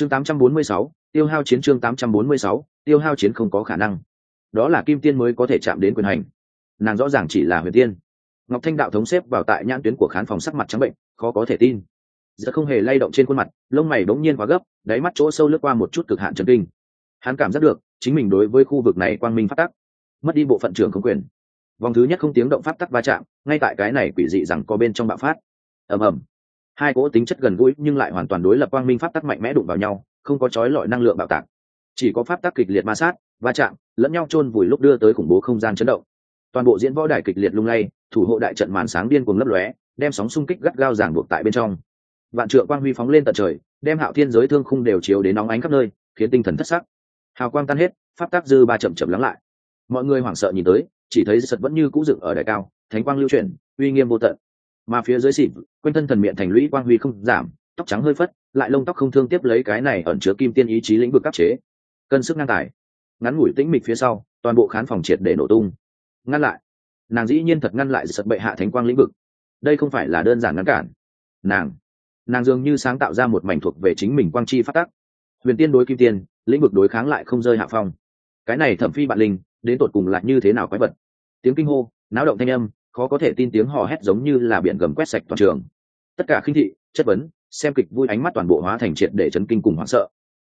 chương 846, tiêu hao chiến chương 846, tiêu hao chiến không có khả năng. Đó là kim tiên mới có thể chạm đến quyền hành. Nàng rõ ràng chỉ là huyền tiên. Ngọc thanh đạo thống xếp vào tại nhãn tuyến của khán phòng sắc mặt trắng bệnh khó có thể tin. Giờ không hề lay động trên khuôn mặt lông mày đống nhiên quá gấp đáy mắt chỗ sâu lướt qua một chút cực hạn trần kinh. Hắn cảm giác được chính mình đối với khu vực này quang minh phát tắc mất đi bộ phận trưởng không quyền. Vòng thứ nhất không tiếng động pháp tắc va chạm ngay tại cái này quỷ dị rằng có bên trong bạo phát. Ầm ầm hai cỗ tính chất gần gũi nhưng lại hoàn toàn đối lập quang minh pháp tắc mạnh mẽ đụng vào nhau, không có trói lọi năng lượng bạo tạc. Chỉ có pháp tắc kịch liệt ma sát, va chạm, lẫn nhau chôn vùi lúc đưa tới khủng bố không gian chấn động. Toàn bộ diễn võ đài kịch liệt lung lay, thủ hộ đại trận màn sáng điên cuồng lấp lóe, đem sóng xung kích gắt gao giảng buộc tại bên trong. Vạn trượng quang huy phóng lên tận trời, đem hạo thiên giới thương khung đều chiếu đến nóng ánh khắp nơi, khiến tinh thần thất sắc. Hào quang tan hết, pháp tác dư ba chậm chậm lắng lại. Mọi người hoảng sợ nhìn tới, chỉ thấy sật vẫn như cũ dựng ở đài cao, thánh quang lưu chuyển, uy nghiêm vô tận mà phía dưới xịt, quanh thân thần miệng thành lũy quang huy không giảm, tóc trắng hơi phất, lại lông tóc không thương tiếp lấy cái này ẩn chứa kim tiên ý chí lĩnh vực cấp chế. Cân sức ngang tài. Ngắn ngủi tĩnh mịch phía sau, toàn bộ khán phòng triệt để nổ tung. Ngăn lại. Nàng dĩ nhiên thật ngăn lại sật bệ hạ thánh quang lĩnh vực. Đây không phải là đơn giản ngăn cản. Nàng. Nàng dường như sáng tạo ra một mảnh thuộc về chính mình quang chi phát tắc. Huyền tiên đối kim tiên, lĩnh vực đối kháng lại không rơi hạ phong. Cái này thẩm phi bạn linh, đến tột cùng lại như thế nào quái vật? Tiếng kinh hô, náo động thanh âm khó có thể tin tiếng hò hét giống như là biển gầm quét sạch toàn trường. Tất cả khinh thị, chất vấn, xem kịch vui ánh mắt toàn bộ hóa thành triệt để chấn kinh cùng hoảng sợ.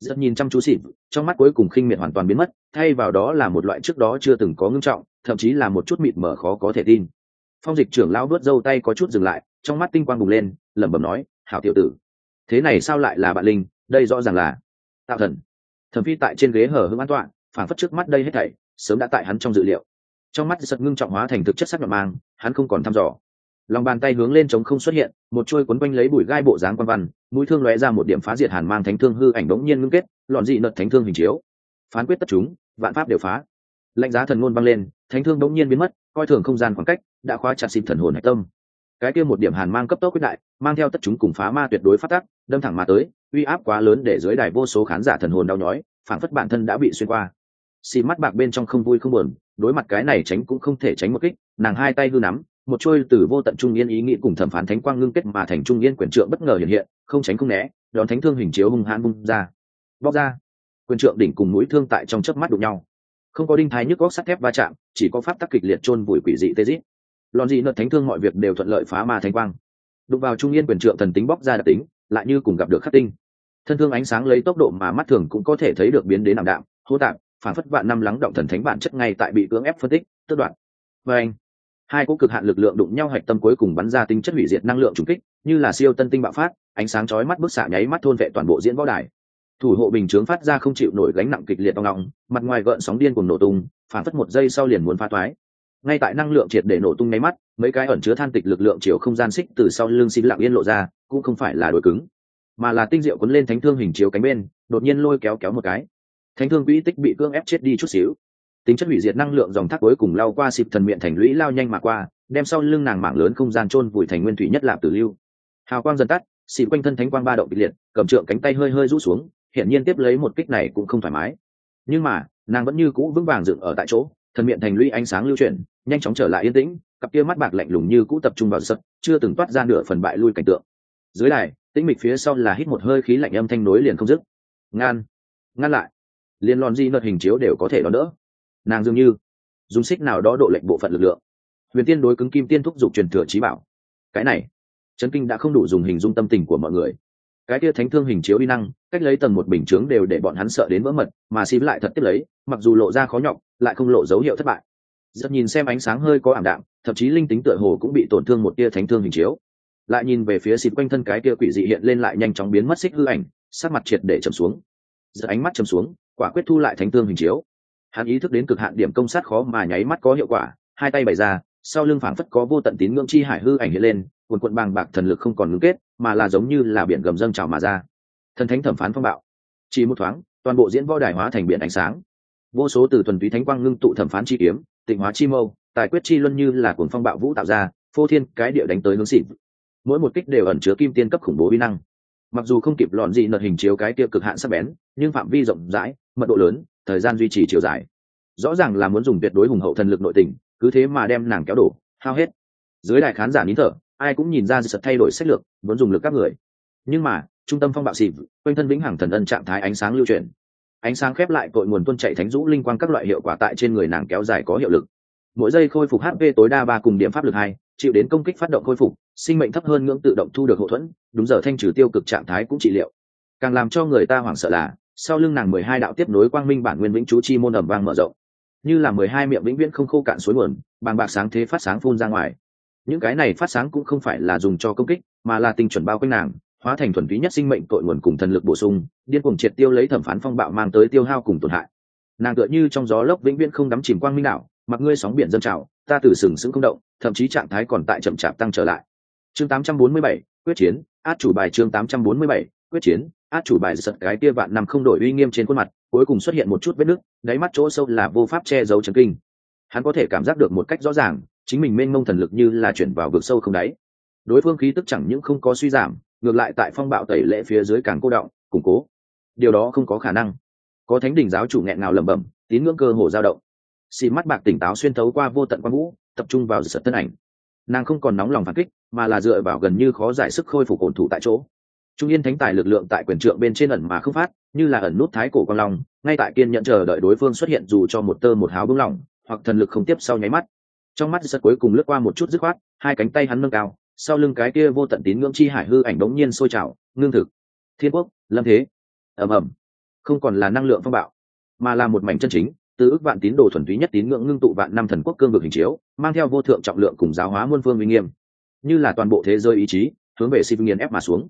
Rất nhìn chăm chú xịt, trong mắt cuối cùng khinh miệt hoàn toàn biến mất, thay vào đó là một loại trước đó chưa từng có ngưng trọng, thậm chí là một chút mịt mờ khó có thể tin. Phong dịch trưởng lão đuốt dâu tay có chút dừng lại, trong mắt tinh quang bùng lên, lẩm bẩm nói, hảo tiểu tử, thế này sao lại là bạn linh? Đây rõ ràng là tạo thần. Thẩm phi tại trên ghế hở hưng an toàn phản phất trước mắt đây hết thảy, sớm đã tại hắn trong dự liệu trong mắt sật ngưng trọng hóa thành thực chất sắc nhọn mang, hắn không còn thăm dò. Lòng bàn tay hướng lên trống không xuất hiện, một chuôi quấn quanh lấy bụi gai bộ dáng quan văn, mũi thương lóe ra một điểm phá diệt hàn mang thánh thương hư ảnh đống nhiên ngưng kết, lọn dị nợt thánh thương hình chiếu. Phán quyết tất chúng, vạn pháp đều phá. Lạnh giá thần ngôn băng lên, thánh thương đống nhiên biến mất, coi thường không gian khoảng cách, đã khóa chặt xịt thần hồn hạch tâm. Cái kia một điểm hàn mang cấp tốc quyết đại, mang theo tất chúng cùng phá ma tuyệt đối phát tắc đâm thẳng mà tới, uy áp quá lớn để dưới đài vô số khán giả thần hồn đau nhói, phảng phất bản thân đã bị xuyên qua xì mắt bạc bên trong không vui không buồn, đối mặt cái này tránh cũng không thể tránh một kích, nàng hai tay hư nắm, một trôi từ vô tận trung yên ý nghĩ cùng thẩm phán thánh quang ngưng kết mà thành trung yên quyền trượng bất ngờ hiện hiện, không tránh không né, đón thánh thương hình chiếu hung hãn bung ra. Bóc ra, quyền trượng đỉnh cùng mũi thương tại trong chớp mắt đụng nhau. Không có đinh thái nhức góc sắt thép va chạm, chỉ có pháp tắc kịch liệt chôn vùi quỷ dị tê dít. Lòn dị nợt thánh thương mọi việc đều thuận lợi phá ma thánh quang. Đụng vào trung yên quyền trượng thần tính bóc ra đặc tính, lại như cùng gặp được khắc tinh. Thân thương ánh sáng lấy tốc độ mà mắt thường cũng có thể thấy được biến đến ảm đạm hô tạp phản phất vạn năm lắng động thần thánh bản chất ngay tại bị cưỡng ép phân tích, tước đoạn và anh, hai cỗ cực hạn lực lượng đụng nhau hạch tâm cuối cùng bắn ra tính chất hủy diệt năng lượng trùng kích, như là siêu tân tinh bạo phát, ánh sáng chói mắt bức xạ nháy mắt thôn vệ toàn bộ diễn võ đài. Thủ hộ bình chướng phát ra không chịu nổi gánh nặng kịch liệt đong lòng mặt ngoài gợn sóng điên cùng nổ tung phản phất một giây sau liền muốn phá toái. Ngay tại năng lượng triệt để nổ tung nháy mắt, mấy cái ẩn chứa than tịch lực lượng chiều không gian xích từ sau lưng xin lặng yên lộ ra, cũng không phải là đồi cứng, mà là tinh diệu cuốn lên thánh thương hình chiếu cánh bên, đột nhiên lôi kéo kéo một cái thánh thương quỹ tích bị cương ép chết đi chút xíu. Tính chất hủy diệt năng lượng dòng thác cuối cùng lao qua xịp thần miệng thành lũy lao nhanh mà qua, đem sau lưng nàng mảng lớn không gian chôn vùi thành nguyên thủy nhất lạp tử lưu. Hào quang dần tắt, xịp quanh thân thánh quang ba động kịch liệt, cầm trượng cánh tay hơi hơi rũ xuống, hiển nhiên tiếp lấy một kích này cũng không thoải mái. Nhưng mà, nàng vẫn như cũ vững vàng dựng ở tại chỗ, thần miệng thành lũy ánh sáng lưu chuyển, nhanh chóng trở lại yên tĩnh, cặp kia mắt bạc lạnh lùng như cũ tập trung vào sập, chưa từng toát ra nửa phần bại lui cảnh tượng. Dưới đài, tĩnh mịch phía sau là hít một hơi khí lạnh âm thanh nối liền không dứt. Ngăn ngăn lại liên lon di nợt hình chiếu đều có thể đón đỡ. Nàng dường như dùng xích nào đó độ lệnh bộ phận lực lượng. Huyền tiên đối cứng kim tiên thúc giục truyền thừa trí bảo. Cái này, chấn kinh đã không đủ dùng hình dung tâm tình của mọi người. Cái kia thánh thương hình chiếu uy năng, cách lấy tầng một bình chướng đều để bọn hắn sợ đến vỡ mật, mà xím lại thật tiếp lấy, mặc dù lộ ra khó nhọc, lại không lộ dấu hiệu thất bại. Rất nhìn xem ánh sáng hơi có ảm đạm, thậm chí linh tính tựa hồ cũng bị tổn thương một tia thánh thương hình chiếu. Lại nhìn về phía xịt quanh thân cái kia quỷ dị hiện lên lại nhanh chóng biến mất xích hư ảnh, sắc mặt triệt để trầm xuống. Giật ánh mắt trầm xuống quả quyết thu lại thánh tương hình chiếu. Hắn ý thức đến cực hạn điểm công sát khó mà nháy mắt có hiệu quả, hai tay bày ra, sau lưng phảng phất có vô tận tín ngưỡng chi hải hư ảnh hiện lên, quần quận bàng bạc thần lực không còn ngưng kết, mà là giống như là biển gầm dâng trào mà ra. Thần thánh thẩm phán phong bạo. Chỉ một thoáng, toàn bộ diễn võ đài hóa thành biển ánh sáng. Vô số từ thuần túy thánh quang ngưng tụ thẩm phán chi kiếm, tịnh hóa chi mâu, tài quyết chi luân như là cuồng phong bạo vũ tạo ra, phô thiên cái địa đánh tới hướng xịn. Mỗi một kích đều ẩn chứa kim tiên cấp khủng bố vi năng. Mặc dù không kịp lọn gì nợt hình chiếu cái kia cực hạn sắc bén, nhưng phạm vi rộng rãi mật độ lớn, thời gian duy trì chiều dài. Rõ ràng là muốn dùng tuyệt đối hùng hậu thần lực nội tình, cứ thế mà đem nàng kéo đổ, hao hết. Dưới đại khán giả nín thở, ai cũng nhìn ra sự thay đổi sách lược, muốn dùng lực các người. Nhưng mà, trung tâm phong bạo xịp quanh thân vĩnh hằng thần ân trạng thái ánh sáng lưu chuyển. Ánh sáng khép lại cội nguồn tuôn chạy thánh rũ linh quang các loại hiệu quả tại trên người nàng kéo dài có hiệu lực. Mỗi giây khôi phục hp tối đa ba cùng điểm pháp lực hai, chịu đến công kích phát động khôi phục, sinh mệnh thấp hơn ngưỡng tự động thu được hậu thuẫn, đúng giờ thanh trừ tiêu cực trạng thái cũng trị liệu. Càng làm cho người ta hoảng sợ là sau lưng nàng mười hai đạo tiếp nối quang minh bản nguyên vĩnh chú chi môn ẩm vang mở rộng. Như là mười hai miệng vĩnh viễn không khô cạn suối nguồn bằng bạc sáng thế phát sáng phun ra ngoài. Những cái này phát sáng cũng không phải là dùng cho công kích mà là tinh chuẩn bao quanh nàng hóa thành thuần túy nhất sinh mệnh tội nguồn cùng thần lực bổ sung điên cuồng triệt tiêu lấy thẩm phán phong bạo mang tới tiêu hao cùng tổn hại. Nàng tựa như trong gió lốc vĩnh viễn không đắm chìm quang minh đạo mặc ngươi sóng biển dân trào ta từ sừng sững không động thậm chí trạng thái còn tại chậm chạp tăng trở lại. Chương 847, quyết chiến át chủ bài chương 847, quyết chiến át chủ bài giật cái kia vạn năm không đổi uy nghiêm trên khuôn mặt, cuối cùng xuất hiện một chút vết nứt, đáy mắt chỗ sâu là vô pháp che giấu trần kinh. Hắn có thể cảm giác được một cách rõ ràng, chính mình mênh mông thần lực như là chuyển vào vực sâu không đáy. Đối phương khí tức chẳng những không có suy giảm, ngược lại tại phong bạo tẩy lệ phía dưới càng cô động, củng cố. Điều đó không có khả năng. Có thánh đình giáo chủ nghẹn ngào lẩm bẩm, tín ngưỡng cơ hồ dao động. Xì mắt bạc tỉnh táo xuyên thấu qua vô tận quan vũ, tập trung vào giật thân ảnh. Nàng không còn nóng lòng phản kích, mà là dựa vào gần như khó giải sức khôi phục ổn thủ tại chỗ trung yên thánh tài lực lượng tại quyền trượng bên trên ẩn mà không phát, như là ẩn nút thái cổ quang long, ngay tại kiên nhận chờ đợi đối phương xuất hiện dù cho một tơ một háo bưng lỏng, hoặc thần lực không tiếp sau nháy mắt. Trong mắt giật cuối cùng lướt qua một chút dứt khoát, hai cánh tay hắn nâng cao, sau lưng cái kia vô tận tín ngưỡng chi hải hư ảnh đống nhiên sôi trào, ngưng thực. Thiên quốc, lâm thế. Ầm ầm. Không còn là năng lượng phong bạo, mà là một mảnh chân chính, từ ước vạn tín đồ thuần túy nhất tín ngưỡng ngưng tụ vạn năm thần quốc cương vực hình chiếu, mang theo vô thượng trọng lượng cùng giáo hóa muôn phương uy nghiêm. Như là toàn bộ thế giới ý chí, hướng về si nghiền ép mà xuống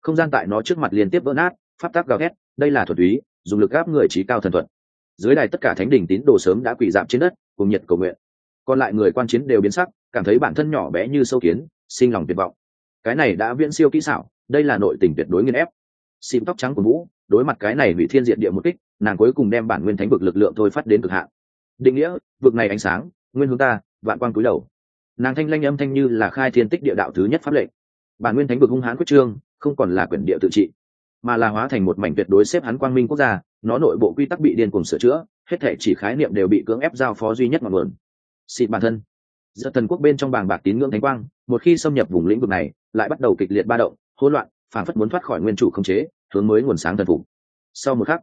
không gian tại nó trước mặt liên tiếp vỡ nát pháp tác gào thét đây là thuật ý, dùng lực gáp người trí cao thần thuật. Dưới đài tất cả thánh đình tín đồ sớm đã quỳ dạp trên đất cùng nhiệt cầu nguyện. Còn lại người quan chiến đều biến sắc cảm thấy bản thân nhỏ bé như sâu kiến sinh lòng tuyệt vọng. Cái này đã viễn siêu kỹ xảo đây là nội tình tuyệt đối nghiên ép. Xịm tóc trắng của vũ đối mặt cái này bị thiên diện địa một kích nàng cuối cùng đem bản nguyên thánh vực lực lượng thôi phát đến cực hạn. Định nghĩa vực này ánh sáng nguyên hướng ta vạn quang cúi đầu. Nàng thanh lanh âm thanh như là khai thiên tích địa đạo thứ nhất pháp lệnh bản nguyên thánh vực hung hãn quyết trương, không còn là quyền địa tự trị, mà là hóa thành một mảnh tuyệt đối xếp hắn quang minh quốc gia, nó nội bộ quy tắc bị điên cùng sửa chữa, hết thể chỉ khái niệm đều bị cưỡng ép giao phó duy nhất ngọn nguồn. Xịt bản thân. Giữa thần quốc bên trong bàng bạc tín ngưỡng thánh quang, một khi xâm nhập vùng lĩnh vực này, lại bắt đầu kịch liệt ba động, hỗn loạn phản phất muốn thoát khỏi nguyên chủ không chế, hướng mới nguồn sáng thần phục. Sau một khắc,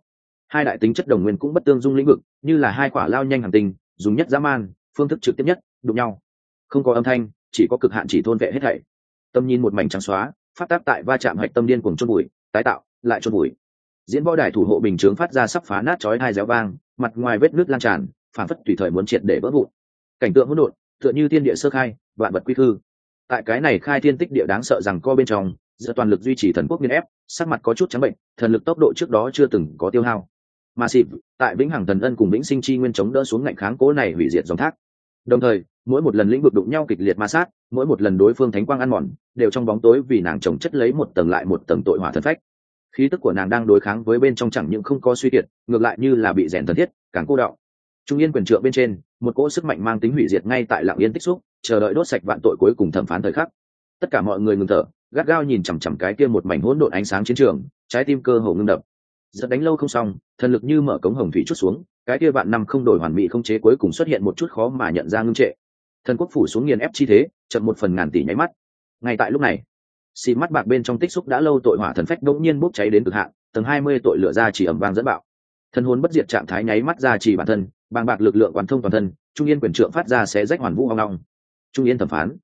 hai đại tính chất đồng nguyên cũng bất tương dung lĩnh vực, như là hai quả lao nhanh hàng tinh, dùng nhất dã man, phương thức trực tiếp nhất, đụng nhau. Không có âm thanh, chỉ có cực hạn chỉ thôn vệ hết thảy tâm nhìn một mảnh trắng xóa phát tác tại va chạm hạch tâm điên cùng chôn bụi tái tạo, lại chôn bụi diễn võ đài thủ hộ bình chướng phát ra sắp phá nát chói hai réo vang, mặt ngoài vết nước lan tràn, phản phất tùy thời muốn triệt để vỡ vụn. Cảnh tượng hỗn độn, tựa như thiên địa sơ khai, vạn vật quy khư. Tại cái này khai thiên tích địa đáng sợ rằng co bên trong, giữa toàn lực duy trì thần quốc nghiên ép, sắc mặt có chút trắng bệnh, thần lực tốc độ trước đó chưa từng có tiêu hao. Mà xịp, tại vĩnh hằng thần ân cùng vĩnh sinh chi nguyên chống đỡ xuống ngạnh kháng cố này hủy diệt dòng thác. Đồng thời, mỗi một lần lĩnh vực đụng nhau kịch liệt ma sát mỗi một lần đối phương thánh quang ăn mòn, đều trong bóng tối vì nàng trồng chất lấy một tầng lại một tầng tội hỏa thần phách. Khí tức của nàng đang đối kháng với bên trong chẳng những không có suy kiệt, ngược lại như là bị rèn thần thiết, càng cô đạo trung yên quyền trượng bên trên, một cỗ sức mạnh mang tính hủy diệt ngay tại lạng yên tích xúc, chờ đợi đốt sạch vạn tội cuối cùng thẩm phán thời khắc. Tất cả mọi người ngừng thở, gắt gao nhìn chằm chằm cái kia một mảnh hỗn độn ánh sáng chiến trường, trái tim cơ hồ ngưng đập. Giật đánh lâu không xong, thần lực như mở cống hồng thủy chút xuống, cái kia vạn năm không đổi hoàn mỹ không chế cuối cùng xuất hiện một chút khó mà nhận ra ngưng trệ thần quốc phủ xuống nghiền ép chi thế, chậm một phần ngàn tỷ nháy mắt. Ngay tại lúc này, xì mắt bạc bên trong tích xúc đã lâu tội hỏa thần phách đột nhiên bốc cháy đến cực hạn, tầng hai mươi tội lửa ra chỉ ẩm vang dẫn bạo. Thân hồn bất diệt trạng thái nháy mắt ra chỉ bản thân, bàng bạc lực lượng quán thông toàn thân, trung yên quyền trượng phát ra sẽ rách hoàn vũ hoang long trung yên thẩm phán.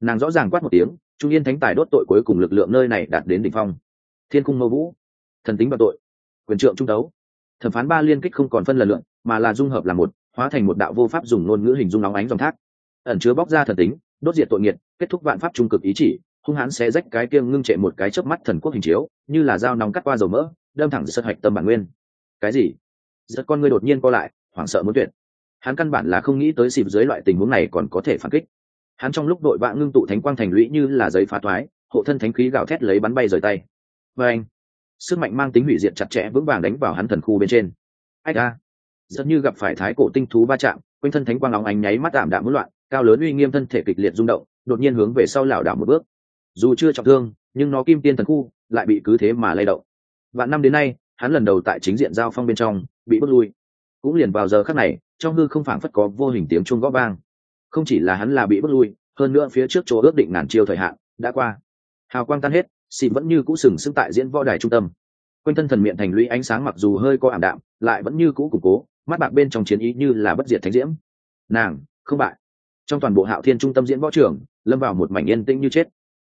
Nàng rõ ràng quát một tiếng, trung yên thánh tài đốt tội cuối cùng lực lượng nơi này đạt đến đỉnh phong. Thiên cung mâu vũ. Thần tính bạo tội. Quyền trượng trung đấu. Thẩm phán ba liên kích không còn phân lần lượng, mà là dung hợp là một, hóa thành một đạo vô pháp dùng ngôn ngữ hình dung nóng ánh dòng thác ẩn chứa bóc ra thần tính, đốt diệt tội nghiệt, kết thúc vạn pháp trung cực ý chỉ, hung hãn sẽ rách cái kiêng ngưng trệ một cái chớp mắt thần quốc hình chiếu, như là dao nóng cắt qua dầu mỡ, đâm thẳng sân hạch tâm bản nguyên. Cái gì? Giật con ngươi đột nhiên co lại, hoảng sợ muốn tuyệt. Hắn căn bản là không nghĩ tới xịp dưới loại tình huống này còn có thể phản kích. Hắn trong lúc đội vã ngưng tụ thánh quang thành lũy như là giấy phá thoái, hộ thân thánh khí gào thét lấy bắn bay rời tay. Và anh, sức mạnh mang tính hủy diệt chặt chẽ vững vàng đánh vào hắn thần khu bên trên. Ai da? rất như gặp phải thái cổ tinh thú va chạm, quanh thân thánh quang óng ánh nháy mắt tạm đạm hỗn loạn cao lớn uy nghiêm thân thể kịch liệt rung động, đột nhiên hướng về sau lảo đảo một bước. Dù chưa trọng thương, nhưng nó kim tiên thần khu lại bị cứ thế mà lay động. Vạn năm đến nay, hắn lần đầu tại chính diện giao phong bên trong, bị bước lui. Cũng liền vào giờ khắc này, trong hư không phảng phất có vô hình tiếng chuông gõ vang. Không chỉ là hắn là bị bước lui, hơn nữa phía trước chỗ ước định ngàn chiêu thời hạn đã qua. Hào quang tan hết, xịn vẫn như cũ sừng sững tại diễn võ đài trung tâm. Quanh thân thần miệng thành lũy ánh sáng mặc dù hơi có ảm đạm, lại vẫn như cũ củng cố, mắt bạc bên trong chiến ý như là bất diệt thánh diễm. Nàng, không bại trong toàn bộ hạo thiên trung tâm diễn võ trường, lâm vào một mảnh yên tĩnh như chết.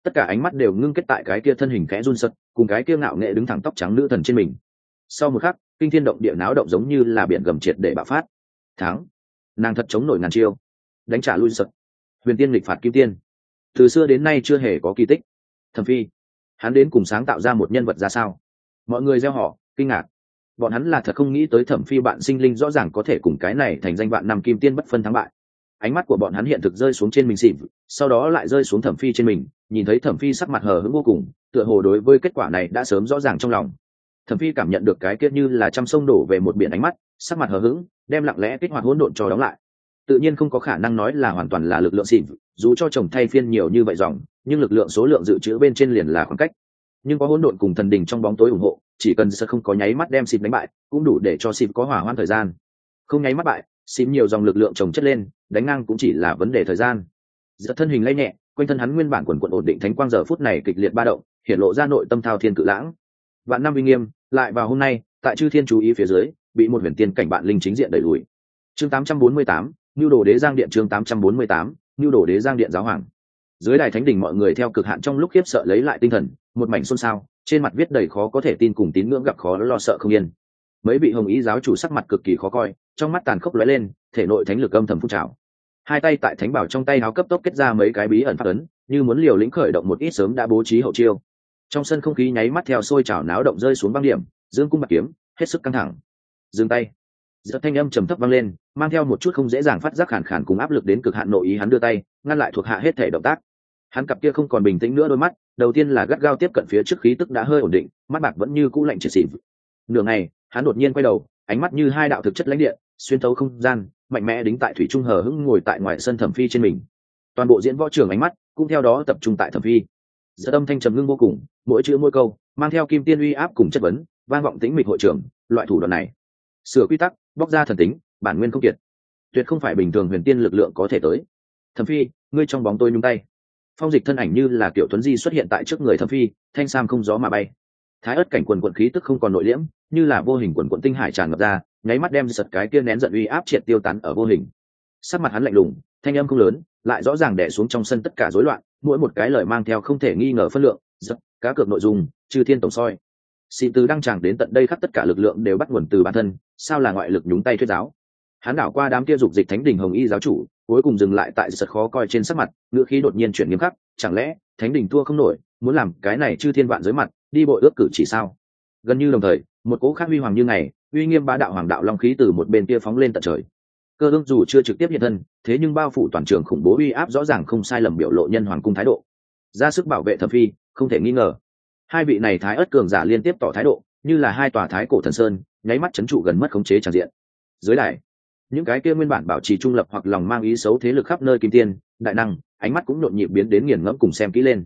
Tất cả ánh mắt đều ngưng kết tại cái kia thân hình khẽ run sật cùng cái kia ngạo nghệ đứng thẳng tóc trắng nữ thần trên mình. Sau một khắc, kinh thiên động địa náo động giống như là biển gầm triệt để bạo phát. Thắng! Nàng thật chống nổi ngàn chiêu. Đánh trả lui sật huyền tiên lịch phạt kim tiên. Từ xưa đến nay chưa hề có kỳ tích. Thẩm phi, hắn đến cùng sáng tạo ra một nhân vật ra sao? Mọi người gieo họ, kinh ngạc. Bọn hắn là thật không nghĩ tới thẩm phi bạn sinh linh rõ ràng có thể cùng cái này thành danh bạn năm kim tiên bất phân thắng bại ánh mắt của bọn hắn hiện thực rơi xuống trên mình xịp sau đó lại rơi xuống thẩm phi trên mình, nhìn thấy thẩm phi sắc mặt hờ hững vô cùng, tựa hồ đối với kết quả này đã sớm rõ ràng trong lòng. Thẩm phi cảm nhận được cái kết như là trăm sông đổ về một biển ánh mắt, sắc mặt hờ hững, đem lặng lẽ kích hoạt hỗn độn cho đóng lại. Tự nhiên không có khả năng nói là hoàn toàn là lực lượng xịp dù cho chồng thay phiên nhiều như vậy dòng, nhưng lực lượng số lượng dự trữ bên trên liền là khoảng cách. Nhưng có hỗn độn cùng thần đình trong bóng tối ủng hộ, chỉ cần sẽ không có nháy mắt đem xịp đánh bại, cũng đủ để cho xịp có hỏa hoãn thời gian. Không nháy mắt bại xím nhiều dòng lực lượng trồng chất lên đánh ngang cũng chỉ là vấn đề thời gian. Giật thân hình lây nhẹ quanh thân hắn nguyên bản quần quận ổn định thánh quang giờ phút này kịch liệt ba động hiện lộ ra nội tâm thao thiên cự lãng. Vạn năm uy nghiêm lại vào hôm nay tại chư thiên chú ý phía dưới bị một huyền tiên cảnh bạn linh chính diện đẩy lùi. Chương 848, nhu đồ đế giang điện chương 848, nhu đồ đế giang điện giáo hoàng. Dưới đài thánh đình mọi người theo cực hạn trong lúc khiếp sợ lấy lại tinh thần một mảnh xôn xao trên mặt viết đầy khó có thể tin cùng tín ngưỡng gặp khó lo sợ không yên mấy vị hồng ý giáo chủ sắc mặt cực kỳ khó coi, trong mắt tàn khốc lóe lên, thể nội thánh lực âm thầm phun trào. Hai tay tại thánh bảo trong tay háo cấp tốc kết ra mấy cái bí ẩn phát ấn, như muốn liều lĩnh khởi động một ít sớm đã bố trí hậu chiêu. Trong sân không khí nháy mắt theo sôi trào náo động rơi xuống băng điểm, dương cung bạc kiếm, hết sức căng thẳng. Dừng tay. Giật thanh âm trầm thấp vang lên, mang theo một chút không dễ dàng phát giác khản khản cùng áp lực đến cực hạn nội ý hắn đưa tay, ngăn lại thuộc hạ hết thể động tác. Hắn cặp kia không còn bình tĩnh nữa đôi mắt, đầu tiên là gắt gao tiếp cận phía trước khí tức đã hơi ổn định, mắt bạc vẫn như cũ lạnh triệt xỉn. Nửa ngày hắn đột nhiên quay đầu, ánh mắt như hai đạo thực chất lãnh điện, xuyên thấu không gian, mạnh mẽ đính tại thủy trung hờ hững ngồi tại ngoài sân thẩm phi trên mình. Toàn bộ diễn võ trường ánh mắt cũng theo đó tập trung tại thẩm phi. Dạ Giữa âm thanh trầm ngưng vô cùng, mỗi chữ mỗi câu, mang theo kim tiên uy áp cùng chất vấn, vang vọng tính mịch hội trưởng loại thủ đoạn này. Sửa quy tắc, bóc ra thần tính, bản nguyên không kiệt. Tuyệt không phải bình thường huyền tiên lực lượng có thể tới. Thẩm phi, ngươi trong bóng tôi nhung tay. Phong dịch thân ảnh như là kiểu tuấn di xuất hiện tại trước người thẩm phi, thanh sam không gió mà bay. Thái ớt cảnh quần quận khí tức không còn nội liễm như là vô hình quần quận tinh hải tràn ngập ra, nháy mắt đem giật cái kia nén giận uy áp triệt tiêu tán ở vô hình. Sắc mặt hắn lạnh lùng, thanh âm không lớn, lại rõ ràng đẻ xuống trong sân tất cả rối loạn, mỗi một cái lời mang theo không thể nghi ngờ phân lượng, giật, cá cược nội dung trừ thiên tổng soi. Xin từ đăng tràng đến tận đây khắp tất cả lực lượng đều bắt nguồn từ bản thân, sao là ngoại lực nhúng tay thuyết giáo? Hắn đảo qua đám kia dục dịch thánh đình hồng y giáo chủ, cuối cùng dừng lại tại giật khó coi trên sắc mặt, ngữ khí đột nhiên chuyển nghiêm khắc, chẳng lẽ thánh đình thua không nổi, muốn làm cái này chư thiên vạn giới mặt, đi bộ ước cử chỉ sao? Gần như đồng thời, một cỗ khác huy hoàng như ngày, uy nghiêm bá đạo hoàng đạo long khí từ một bên kia phóng lên tận trời. Cơ ương dù chưa trực tiếp hiện thân, thế nhưng bao phủ toàn trường khủng bố uy áp rõ ràng không sai lầm biểu lộ nhân hoàng cung thái độ. Ra sức bảo vệ thập phi, không thể nghi ngờ. Hai vị này thái ớt cường giả liên tiếp tỏ thái độ, như là hai tòa thái cổ thần sơn, nháy mắt chấn trụ gần mất khống chế tràn diện. Dưới đài, những cái kia nguyên bản bảo trì trung lập hoặc lòng mang ý xấu thế lực khắp nơi kim tiên, đại năng, ánh mắt cũng nhộn nhịp biến đến nghiền ngẫm cùng xem kỹ lên.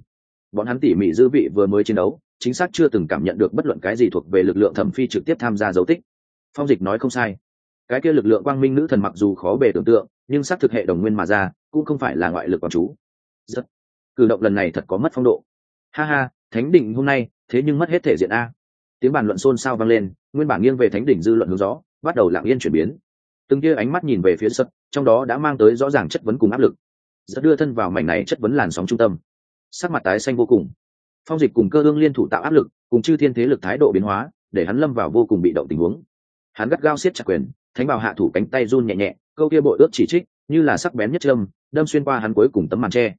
Bọn hắn tỉ mỉ dư vị vừa mới chiến đấu chính xác chưa từng cảm nhận được bất luận cái gì thuộc về lực lượng thẩm phi trực tiếp tham gia dấu tích. Phong dịch nói không sai. Cái kia lực lượng quang minh nữ thần mặc dù khó bề tưởng tượng, nhưng xác thực hệ đồng nguyên mà ra, cũng không phải là ngoại lực quang chú. Rất cử động lần này thật có mất phong độ. Ha ha, thánh đỉnh hôm nay, thế nhưng mất hết thể diện a. Tiếng bàn luận xôn xao vang lên, nguyên bản nghiêng về thánh đỉnh dư luận hướng gió, bắt đầu lặng yên chuyển biến. Từng kia ánh mắt nhìn về phía sân trong đó đã mang tới rõ ràng chất vấn cùng áp lực. Rất đưa thân vào mảnh này chất vấn làn sóng trung tâm. Sắc mặt tái xanh vô cùng phong dịch cùng cơ ương liên thủ tạo áp lực, cùng chư thiên thế lực thái độ biến hóa, để hắn lâm vào vô cùng bị động tình huống. Hắn gắt gao siết chặt quyền, thánh bào hạ thủ cánh tay run nhẹ nhẹ, câu kia bội ước chỉ trích, như là sắc bén nhất châm, đâm xuyên qua hắn cuối cùng tấm màn tre.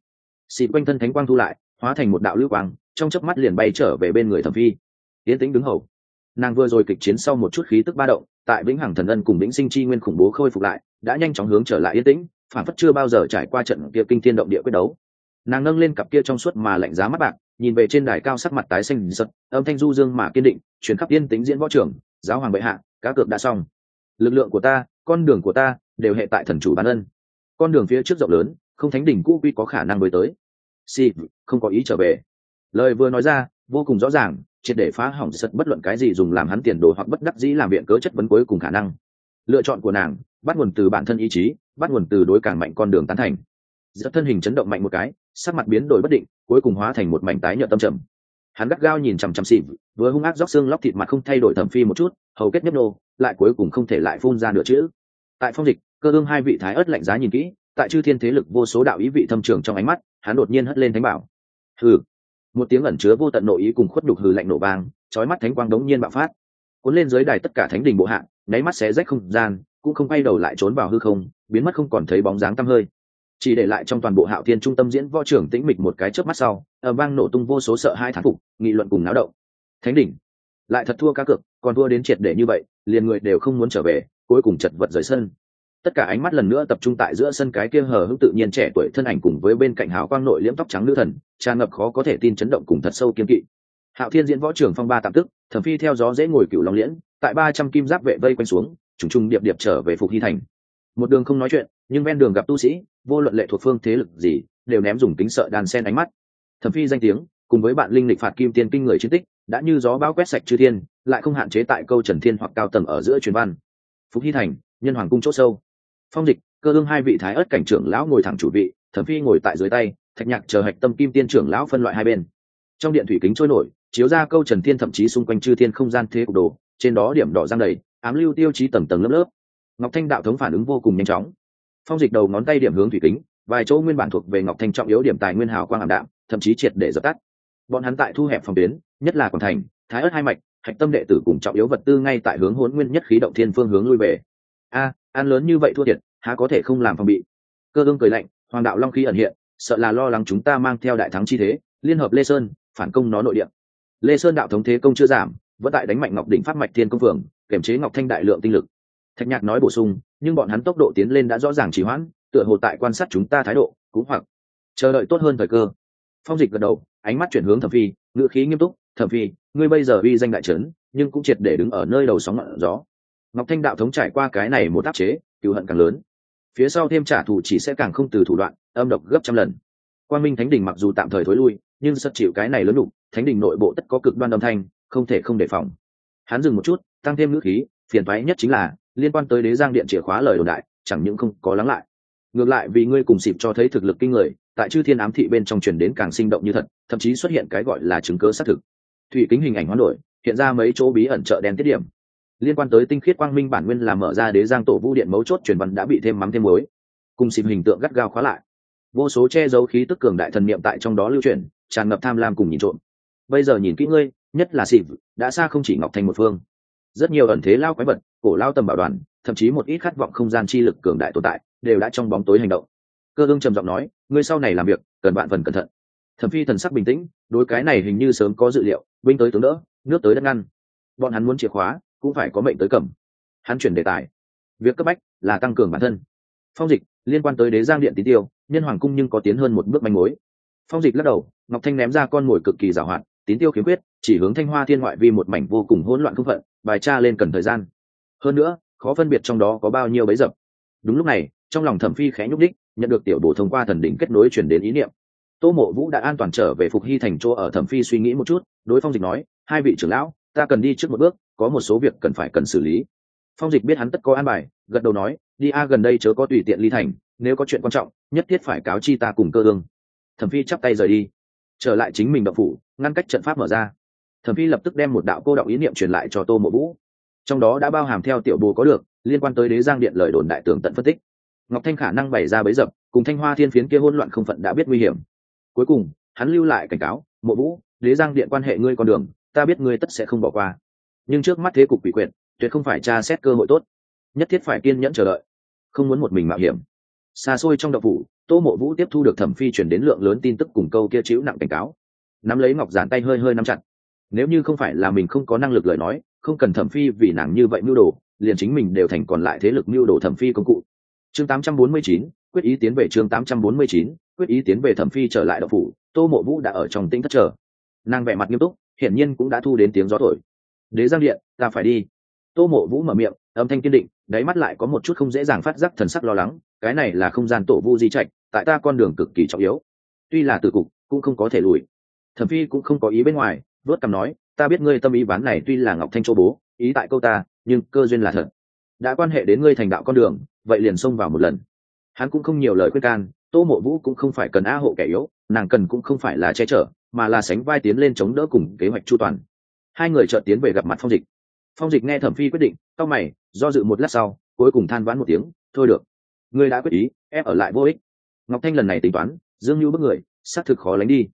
Xịt quanh thân thánh quang thu lại, hóa thành một đạo lưu quang, trong chớp mắt liền bay trở về bên người thẩm phi. Tiến tĩnh đứng hầu. Nàng vừa rồi kịch chiến sau một chút khí tức ba động, tại vĩnh hằng thần ân cùng vĩnh sinh chi nguyên khủng bố khôi phục lại, đã nhanh chóng hướng trở lại yên tĩnh, phản phất chưa bao giờ trải qua trận kia kinh thiên động địa quyết đấu. Nàng nâng lên cặp kia trong suốt mà lạnh giá mắt bạc nhìn về trên đài cao sắc mặt tái xanh giật âm thanh du dương mà kiên định chuyển khắp yên tính diễn võ trưởng giáo hoàng bệ hạ, cá cược đã xong. Lực lượng của ta, con đường của ta, đều hệ tại thần chủ bán ân. Con đường phía trước rộng lớn, không thánh đỉnh cũ quy có khả năng mới tới. Si, không có ý trở về. Lời vừa nói ra, vô cùng rõ ràng, triệt để phá hỏng sật bất luận cái gì dùng làm hắn tiền đồ hoặc bất đắc dĩ làm viện cớ chất vấn cuối cùng khả năng. Lựa chọn của nàng, bắt nguồn từ bản thân ý chí, bắt nguồn từ đối càng mạnh con đường tán thành. Giữa thân hình chấn động mạnh một cái sắc mặt biến đổi bất định, cuối cùng hóa thành một mảnh tái nhợt tâm trầm. Hắn gắt gao nhìn chằm chằm xịp vừa hung ác róc xương lóc thịt mặt không thay đổi thẩm phi một chút, hầu kết nhấp nô, lại cuối cùng không thể lại phun ra nửa chữ. Tại phong dịch, cơ ương hai vị thái ớt lạnh giá nhìn kỹ, tại chư thiên thế lực vô số đạo ý vị thâm trường trong ánh mắt, hắn đột nhiên hất lên thánh bảo. Hừ. Một tiếng ẩn chứa vô tận nội ý cùng khuất đục hừ lạnh nổ vang, chói mắt thánh quang đống nhiên bạo phát. Cuốn lên dưới đài tất cả thánh đình bộ hạ, nháy mắt xé rách không gian, cũng không quay đầu lại trốn vào hư không, biến mất không còn thấy bóng dáng tăm hơi chỉ để lại trong toàn bộ hạo thiên trung tâm diễn võ trưởng tĩnh mịch một cái chớp mắt sau, ở vang nổ tung vô số sợ hai thán phục, nghị luận cùng náo động. Thánh đỉnh, lại thật thua cá cược, còn thua đến triệt để như vậy, liền người đều không muốn trở về, cuối cùng chật vật rời sân. Tất cả ánh mắt lần nữa tập trung tại giữa sân cái kia hờ hững tự nhiên trẻ tuổi thân ảnh cùng với bên cạnh hào quang nội liễm tóc trắng nữ thần, tràn ngập khó có thể tin chấn động cùng thật sâu kiên kỵ. Hạo thiên diễn võ trưởng phong ba tạm tức, thẩm phi theo gió dễ ngồi cựu long liễn, tại ba trăm kim giáp vệ vây quanh xuống, trùng trùng điệp điệp trở về phục hy thành. Một đường không nói chuyện nhưng ven đường gặp tu sĩ, vô luận lệ thuộc phương thế lực gì, đều ném dùng kính sợ đàn sen ánh mắt. Thẩm phi danh tiếng, cùng với bạn linh lịch phạt kim tiên kinh người chiến tích, đã như gió bao quét sạch chư thiên, lại không hạn chế tại câu trần thiên hoặc cao tầng ở giữa truyền văn. Phúc hy thành, nhân hoàng cung chốt sâu. Phong dịch, cơ hương hai vị thái ớt cảnh trưởng lão ngồi thẳng chủ vị, thẩm phi ngồi tại dưới tay, thạch nhạc chờ hạch tâm kim tiên trưởng lão phân loại hai bên. Trong điện thủy kính trôi nổi, chiếu ra câu trần thiên thậm chí xung quanh chư thiên không gian thế cục đồ, trên đó điểm đỏ giang đầy, ám lưu tiêu chí tầng tầng lớp lớp. Ngọc thanh đạo thống phản ứng vô cùng nhanh chóng phong dịch đầu ngón tay điểm hướng thủy kính vài chỗ nguyên bản thuộc về ngọc thanh trọng yếu điểm tài nguyên hào quang ảm đạm thậm chí triệt để dập tắt. Bọn hắn tại thu hẹp phòng tuyến nhất là quảng thành thái ớt hai mạch hạch tâm đệ tử cùng trọng yếu vật tư ngay tại hướng hốn nguyên nhất khí động thiên phương hướng lui về. A à, ăn lớn như vậy thua thiệt há có thể không làm phòng bị? Cơ ương cười lạnh hoàng đạo long khí ẩn hiện sợ là lo lắng chúng ta mang theo đại thắng chi thế liên hợp lê sơn phản công nó nội địa. Lê sơn đạo thống thế công chưa giảm vẫn tại đánh mạnh ngọc đỉnh pháp mạch thiên công phường kiểm chế ngọc thanh đại lượng tinh lực thạch nhạc nói bổ sung, nhưng bọn hắn tốc độ tiến lên đã rõ ràng trì hoãn, tựa hồ tại quan sát chúng ta thái độ, cũng hoặc chờ đợi tốt hơn thời cơ. Phong dịch gật đầu, ánh mắt chuyển hướng thẩm phi, ngữ khí nghiêm túc, thẩm phi, ngươi bây giờ uy danh đại trấn, nhưng cũng triệt để đứng ở nơi đầu sóng ngọn gió. Ngọc thanh đạo thống trải qua cái này một áp chế cựu hận càng lớn. Phía sau thêm trả thù chỉ sẽ càng không từ thủ đoạn, âm độc gấp trăm lần. Quan minh thánh đình mặc dù tạm thời thối lui, nhưng sất chịu cái này lớn đủ thánh đình nội bộ tất có cực đoan âm thanh, không thể không đề phòng. Hắn dừng một chút, tăng thêm ngữ khí, phiền thoái nhất chính là liên quan tới đế giang điện chìa khóa lời đồn đại, chẳng những không có lắng lại. Ngược lại vì ngươi cùng xịp cho thấy thực lực kinh người, tại chư thiên ám thị bên trong truyền đến càng sinh động như thật, thậm chí xuất hiện cái gọi là chứng cớ xác thực. Thủy kính hình ảnh hoán đổi, hiện ra mấy chỗ bí ẩn chợ đen tiết điểm. Liên quan tới tinh khiết quang minh bản nguyên làm mở ra đế giang tổ vũ điện mấu chốt truyền văn đã bị thêm mắm thêm muối. Cùng xịp hình tượng gắt gao khóa lại. Vô số che giấu khí tức cường đại thần niệm tại trong đó lưu truyền, tràn ngập tham lam cùng nhìn trộm. Bây giờ nhìn kỹ ngươi, nhất là xịp, đã xa không chỉ ngọc thành một phương rất nhiều ẩn thế lao quái vật, cổ lao tầm bảo đoàn, thậm chí một ít khát vọng không gian chi lực cường đại tồn tại, đều đã trong bóng tối hành động. Cơ ương trầm giọng nói, ngươi sau này làm việc, cần bạn phần cẩn thận. Thẩm phi thần sắc bình tĩnh, đối cái này hình như sớm có dự liệu, binh tới tướng đỡ, nước tới đất ngăn. Bọn hắn muốn chìa khóa, cũng phải có mệnh tới cầm. Hắn chuyển đề tài. Việc cấp bách là tăng cường bản thân. Phong dịch, liên quan tới đế giang điện tín tiêu, nhân hoàng cung nhưng có tiến hơn một bước manh mối. Phong dịch lắc đầu, ngọc thanh ném ra con mồi cực kỳ giàu hoạt tín tiêu khiếm khuyết chỉ hướng thanh hoa thiên ngoại vi một mảnh vô cùng hỗn loạn không phận, bài tra lên cần thời gian. Hơn nữa, khó phân biệt trong đó có bao nhiêu bấy dập. Đúng lúc này, trong lòng thẩm phi khẽ nhúc đích nhận được tiểu bổ thông qua thần đỉnh kết nối chuyển đến ý niệm. Tô mộ vũ đã an toàn trở về phục hy thành chỗ ở, thẩm phi suy nghĩ một chút, đối phong dịch nói, hai vị trưởng lão, ta cần đi trước một bước, có một số việc cần phải cần xử lý. Phong dịch biết hắn tất có an bài, gật đầu nói, đi a, gần đây chớ có tùy tiện ly thành, nếu có chuyện quan trọng, nhất thiết phải cáo chi ta cùng cơ ương. Thẩm phi chắp tay rời đi. Trở lại chính mình đậu phủ, ngăn cách trận pháp mở ra thẩm phi lập tức đem một đạo cô động ý niệm truyền lại cho tô mộ vũ. Trong đó đã bao hàm theo tiểu bồ có được, liên quan tới đế giang điện lời đồn đại tường tận phân tích. Ngọc thanh khả năng bày ra bấy dập, cùng thanh hoa thiên phiến kia hỗn loạn không phận đã biết nguy hiểm. Cuối cùng, hắn lưu lại cảnh cáo, mộ vũ, đế giang điện quan hệ ngươi con đường, ta biết ngươi tất sẽ không bỏ qua. Nhưng trước mắt thế cục quỷ quyệt, tuyệt không phải tra xét cơ hội tốt. Nhất thiết phải kiên nhẫn chờ đợi. Không muốn một mình mạo hiểm. Xa xôi trong đậu phủ, tô mộ vũ tiếp thu được thẩm phi chuyển đến lượng lớn tin tức cùng câu kia chịu nặng cảnh cáo. Nắm lấy ngọc giản tay hơi hơi nắm chặt nếu như không phải là mình không có năng lực lời nói không cần thẩm phi vì nàng như vậy mưu đồ liền chính mình đều thành còn lại thế lực mưu đồ thẩm phi công cụ. Chương 849, quyết ý tiến về chương 849, quyết ý tiến về thẩm phi trở lại đậu phủ tô mộ vũ đã ở trong tĩnh thất chờ. Nàng vẻ mặt nghiêm túc hiển nhiên cũng đã thu đến tiếng gió thổi. Đế giang điện ta phải đi. Tô mộ vũ mở miệng âm thanh kiên định đáy mắt lại có một chút không dễ dàng phát giác thần sắc lo lắng cái này là không gian tổ vu di trạch tại ta con đường cực kỳ trọng yếu. Tuy là từ cục cũng không có thể lùi. Thẩm phi cũng không có ý bên ngoài vớt cằm nói, ta biết ngươi tâm ý bán này tuy là ngọc thanh châu bố, ý tại câu ta, nhưng cơ duyên là thật. Đã quan hệ đến ngươi thành đạo con đường, vậy liền xông vào một lần. Hắn cũng không nhiều lời khuyên can, tô mộ vũ cũng không phải cần a hộ kẻ yếu, nàng cần cũng không phải là che chở, mà là sánh vai tiến lên chống đỡ cùng kế hoạch chu toàn. Hai người chợt tiến về gặp mặt phong dịch. Phong dịch nghe thẩm phi quyết định, cau mày, do dự một lát sau, cuối cùng than vãn một tiếng, thôi được, ngươi đã quyết ý em ở lại vô ích. Ngọc thanh lần này tính toán, dương như bước người, xác thực khó lánh đi.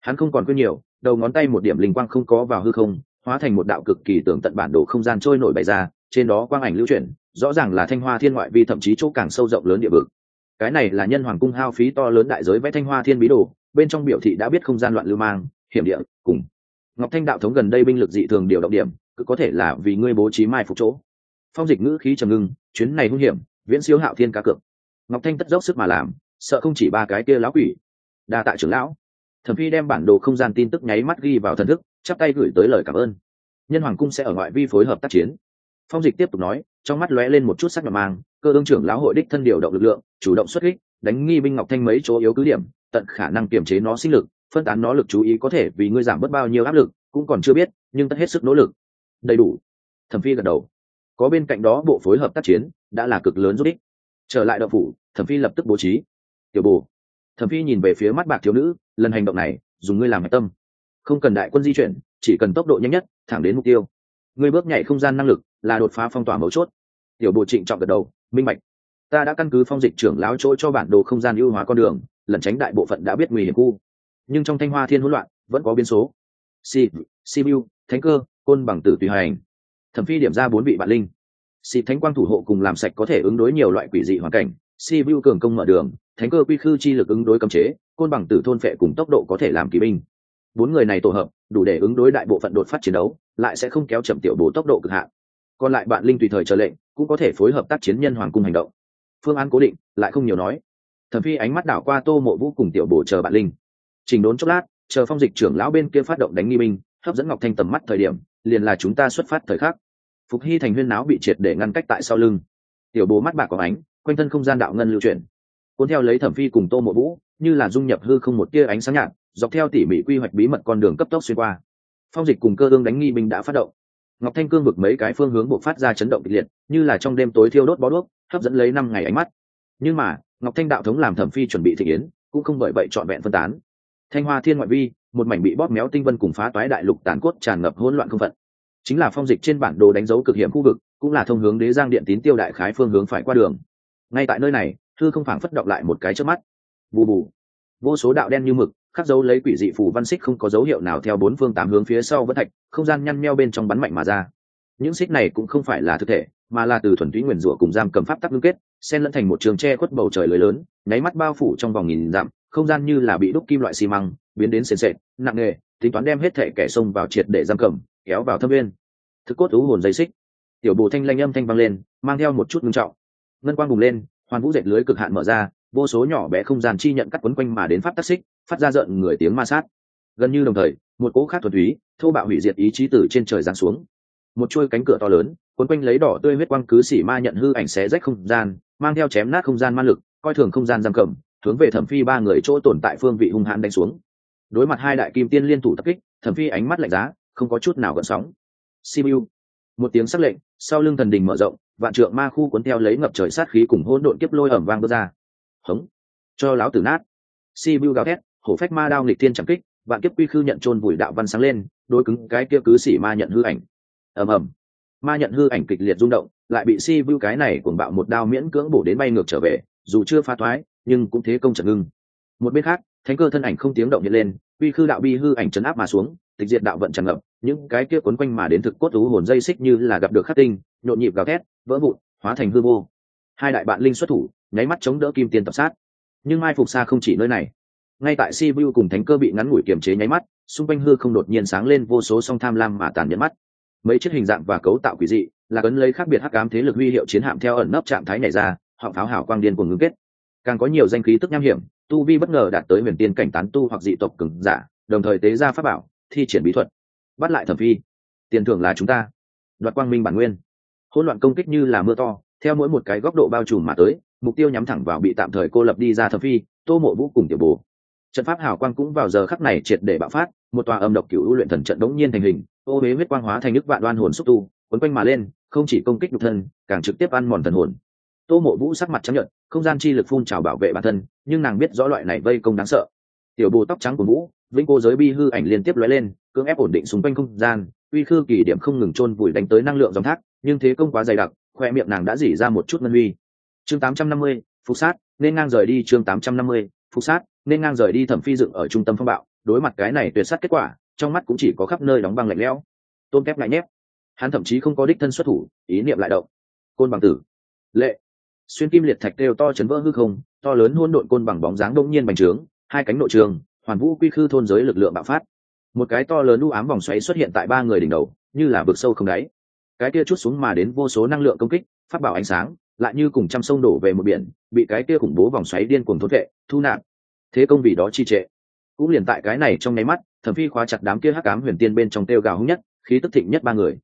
Hắn không còn quên nhiều đầu ngón tay một điểm linh quang không có vào hư không, hóa thành một đạo cực kỳ tưởng tận bản đồ không gian trôi nổi bày ra, trên đó quang ảnh lưu chuyển, rõ ràng là thanh hoa thiên ngoại vi thậm chí chỗ càng sâu rộng lớn địa vực. Cái này là nhân hoàng cung hao phí to lớn đại giới vẽ thanh hoa thiên bí đồ, bên trong biểu thị đã biết không gian loạn lưu mang, hiểm địa, cùng. Ngọc thanh đạo thống gần đây binh lực dị thường điều động điểm, cứ có thể là vì ngươi bố trí mai phục chỗ. Phong dịch ngữ khí trầm ngưng, chuyến này hung hiểm, viễn siêu hạo thiên cá cược. Ngọc thanh tất dốc sức mà làm, sợ không chỉ ba cái kia lão quỷ. Đa tạ trưởng lão thẩm phi đem bản đồ không gian tin tức nháy mắt ghi vào thần thức, chắp tay gửi tới lời cảm ơn. Nhân hoàng cung sẽ ở ngoại vi phối hợp tác chiến. Phong dịch tiếp tục nói, trong mắt lóe lên một chút sắc nhọn mang, cơ ương trưởng lão hội đích thân điều động lực lượng, chủ động xuất kích, đánh nghi binh ngọc thanh mấy chỗ yếu cứ điểm, tận khả năng kiềm chế nó sinh lực, phân tán nó lực chú ý có thể vì ngươi giảm bớt bao nhiêu áp lực, cũng còn chưa biết, nhưng tất hết sức nỗ lực. Đầy đủ. Thẩm phi gật đầu. Có bên cạnh đó bộ phối hợp tác chiến, đã là cực lớn giúp ích. Trở lại đậu phủ, thẩm phi lập tức bố trí. Tiểu bồ thẩm phi nhìn về phía mắt bạc thiếu nữ, lần hành động này, dùng ngươi làm hạch tâm. Không cần đại quân di chuyển, chỉ cần tốc độ nhanh nhất, thẳng đến mục tiêu. Ngươi bước nhảy không gian năng lực là đột phá phong tỏa mấu chốt. Tiểu bộ trịnh trọng gật đầu, minh bạch. Ta đã căn cứ phong dịch trưởng láo chỗ cho bản đồ không gian ưu hóa con đường, lẩn tránh đại bộ phận đã biết nguy hiểm khu. Nhưng trong thanh hoa thiên hỗn loạn, vẫn có biến số. Si simu thánh cơ, côn bằng tử tùy hành. Thẩm phi điểm ra bốn vị bạn linh. Si thánh quang thủ hộ cùng làm sạch có thể ứng đối nhiều loại quỷ dị hoàn cảnh si vu cường công mở đường, thánh cơ quy khư chi lực ứng đối cấm chế, côn bằng tử thôn phệ cùng tốc độ có thể làm kỳ binh. Bốn người này tổ hợp, đủ để ứng đối đại bộ phận đột phát chiến đấu, lại sẽ không kéo chậm tiểu bố tốc độ cực hạn. Còn lại bạn linh tùy thời chờ lệnh, cũng có thể phối hợp tác chiến nhân hoàng cung hành động. Phương án cố định, lại không nhiều nói. Thẩm phi ánh mắt đảo qua tô mộ vũ cùng tiểu bổ chờ bạn linh. Trình đốn chốc lát, chờ phong dịch trưởng lão bên kia phát động đánh nghi binh, hấp dẫn ngọc thanh tầm mắt thời điểm, liền là chúng ta xuất phát thời khắc. Phục hy thành huyên náo bị triệt để ngăn cách tại sau lưng. Tiểu bố mắt bạc có ánh quanh thân không gian đạo ngân lưu chuyển. Cuốn theo lấy thẩm phi cùng tô mộ vũ, như là dung nhập hư không một tia ánh sáng nhạt, dọc theo tỉ mỉ quy hoạch bí mật con đường cấp tốc xuyên qua. Phong dịch cùng cơ ương đánh nghi binh đã phát động. Ngọc thanh cương vực mấy cái phương hướng buộc phát ra chấn động kịch liệt, như là trong đêm tối thiêu đốt bó đuốc, hấp dẫn lấy năm ngày ánh mắt. Nhưng mà, ngọc thanh đạo thống làm thẩm phi chuẩn bị thị kiến cũng không bởi vậy trọn vẹn phân tán. Thanh hoa thiên ngoại vi, một mảnh bị bóp méo tinh vân cùng phá toái đại lục tàn cốt tràn ngập hỗn loạn không phận. Chính là phong dịch trên bản đồ đánh dấu cực hiểm khu vực, cũng là thông hướng đế giang điện tín tiêu đại khái phương hướng phải qua đường ngay tại nơi này, thư không phảng phất động lại một cái trước mắt. Bù bù. Vô số đạo đen như mực, khắc dấu lấy quỷ dị phù văn xích không có dấu hiệu nào theo bốn phương tám hướng phía sau vẫn thạch, không gian nhăn meo bên trong bắn mạnh mà ra. Những xích này cũng không phải là thực thể, mà là từ thuần túy nguyền rủa cùng giam cầm pháp tắc ngưng kết, xen lẫn thành một trường tre khuất bầu trời lưới lớn, nháy mắt bao phủ trong vòng nghìn dặm, không gian như là bị đúc kim loại xi măng, biến đến sền sệt, nặng nề, tính toán đem hết thể kẻ xông vào triệt để giam cầm, kéo vào thâm viên. Thực cốt ú hồn dây xích. Tiểu bồ thanh lanh âm thanh vang lên, mang theo một chút ngưng trọng ngân quang bùng lên, hoàn vũ dệt lưới cực hạn mở ra, vô số nhỏ bé không gian chi nhận cắt quấn quanh mà đến pháp tắc xích, phát ra rợn người tiếng ma sát. Gần như đồng thời, một cỗ khác thuần túy thô bạo hủy diệt ý chí từ trên trời giáng xuống. Một chuôi cánh cửa to lớn, quấn quanh lấy đỏ tươi huyết quang cứ xỉ ma nhận hư ảnh xé rách không gian, mang theo chém nát không gian ma lực, coi thường không gian giam cầm, hướng về thẩm phi ba người chỗ tồn tại phương vị hung hãn đánh xuống. Đối mặt hai đại kim tiên liên thủ tập kích, thẩm phi ánh mắt lạnh giá, không có chút nào gợn sóng. Simu một tiếng sắc lệnh, sau lưng thần đình mở rộng vạn trượng ma khu cuốn theo lấy ngập trời sát khí cùng hỗn độn kiếp lôi ẩm vang bước ra. Hống. Cho láo tử nát. Si bưu gào thét, hổ phách ma đao nghịch thiên chẳng kích, vạn kiếp quy khư nhận trôn vùi đạo văn sáng lên, đối cứng cái kia cứ xỉ ma nhận hư ảnh. Ầm ầm. Ma nhận hư ảnh kịch liệt rung động, lại bị si vu cái này cuồng bạo một đao miễn cưỡng bổ đến bay ngược trở về, dù chưa phá thoái, nhưng cũng thế công trận ngưng. Một bên khác, thánh cơ thân ảnh không tiếng động hiện lên uy khư đạo bi hư ảnh chấn áp mà xuống, tịch diệt đạo vận tràn ngập những cái kia quấn quanh mà đến thực cốt thú hồn dây xích như là gặp được khắc tinh, nhộn nhịp gào thét, vỡ vụn, hóa thành hư vô. Hai đại bạn linh xuất thủ, nháy mắt chống đỡ kim tiền tập sát. Nhưng mai phục xa không chỉ nơi này. Ngay tại si vu cùng thánh cơ bị ngắn ngủi kiềm chế nháy mắt, xung quanh hư không đột nhiên sáng lên vô số song tham lam mà tàn nhẫn mắt. Mấy chiếc hình dạng và cấu tạo quỷ dị, là cấn lấy khác biệt hắc ám thế lực huy hiệu chiến hạm theo ẩn nấp trạng thái này ra, họng pháo hảo quang điên cuồng ngưng kết. Càng có nhiều danh khí tức nham hiểm, tu vi bất ngờ đạt tới huyền tiên cảnh tán tu hoặc dị tộc cứng giả, đồng thời tế ra pháp bảo, thi triển bí thuật bắt lại thẩm phi. Tiền thưởng là chúng ta. Đoạt quang minh bản nguyên. Hỗn loạn công kích như là mưa to, theo mỗi một cái góc độ bao trùm mà tới, mục tiêu nhắm thẳng vào bị tạm thời cô lập đi ra thẩm phi, tô mộ vũ cùng tiểu bồ. Trận pháp hào quang cũng vào giờ khắc này triệt để bạo phát, một tòa âm độc cựu luyện thần trận đống nhiên thành hình, ô huế huyết quang hóa thành nước vạn đoan hồn xúc tu, quấn quanh mà lên, không chỉ công kích nhục thân, càng trực tiếp ăn mòn thần hồn. Tô mộ vũ sắc mặt chấp nhận không gian chi lực phun trào bảo vệ bản thân, nhưng nàng biết rõ loại này vây công đáng sợ. Tiểu bồ tóc trắng của vũ vĩnh cô giới bi hư ảnh liên tiếp lóe lên cưỡng ép ổn định xung quanh không gian uy khư kỳ điểm không ngừng chôn vùi đánh tới năng lượng dòng thác nhưng thế công quá dày đặc khoe miệng nàng đã dỉ ra một chút ngân huy. Chương 850, phục sát nên ngang rời đi chương 850, phục sát nên ngang rời đi thẩm phi dựng ở trung tâm phong bạo đối mặt cái này tuyệt sát kết quả trong mắt cũng chỉ có khắp nơi đóng băng lạnh lẽo. Tôn kép lại nhép. Hắn thậm chí không có đích thân xuất thủ ý niệm lại động. Côn bằng tử. Lệ. Xuyên kim liệt thạch đều to chấn vỡ hư không to lớn hôn độn côn bằng bóng dáng đông nhiên bành trướng hai cánh nội trường hoàn vũ quy khư thôn giới lực lượng bạo phát. Một cái to lớn u ám vòng xoáy xuất hiện tại ba người đỉnh đầu, như là vực sâu không đáy. Cái kia chút xuống mà đến vô số năng lượng công kích, phát bảo ánh sáng, lại như cùng trăm sông đổ về một biển, bị cái kia khủng bố vòng xoáy điên cuồng thốt vệ, thu nạp. Thế công vì đó chi trệ. Cũng liền tại cái này trong nháy mắt, thẩm phi khóa chặt đám kia hắc ám huyền tiên bên trong tiêu gào hung nhất, khí tức thịnh nhất ba người.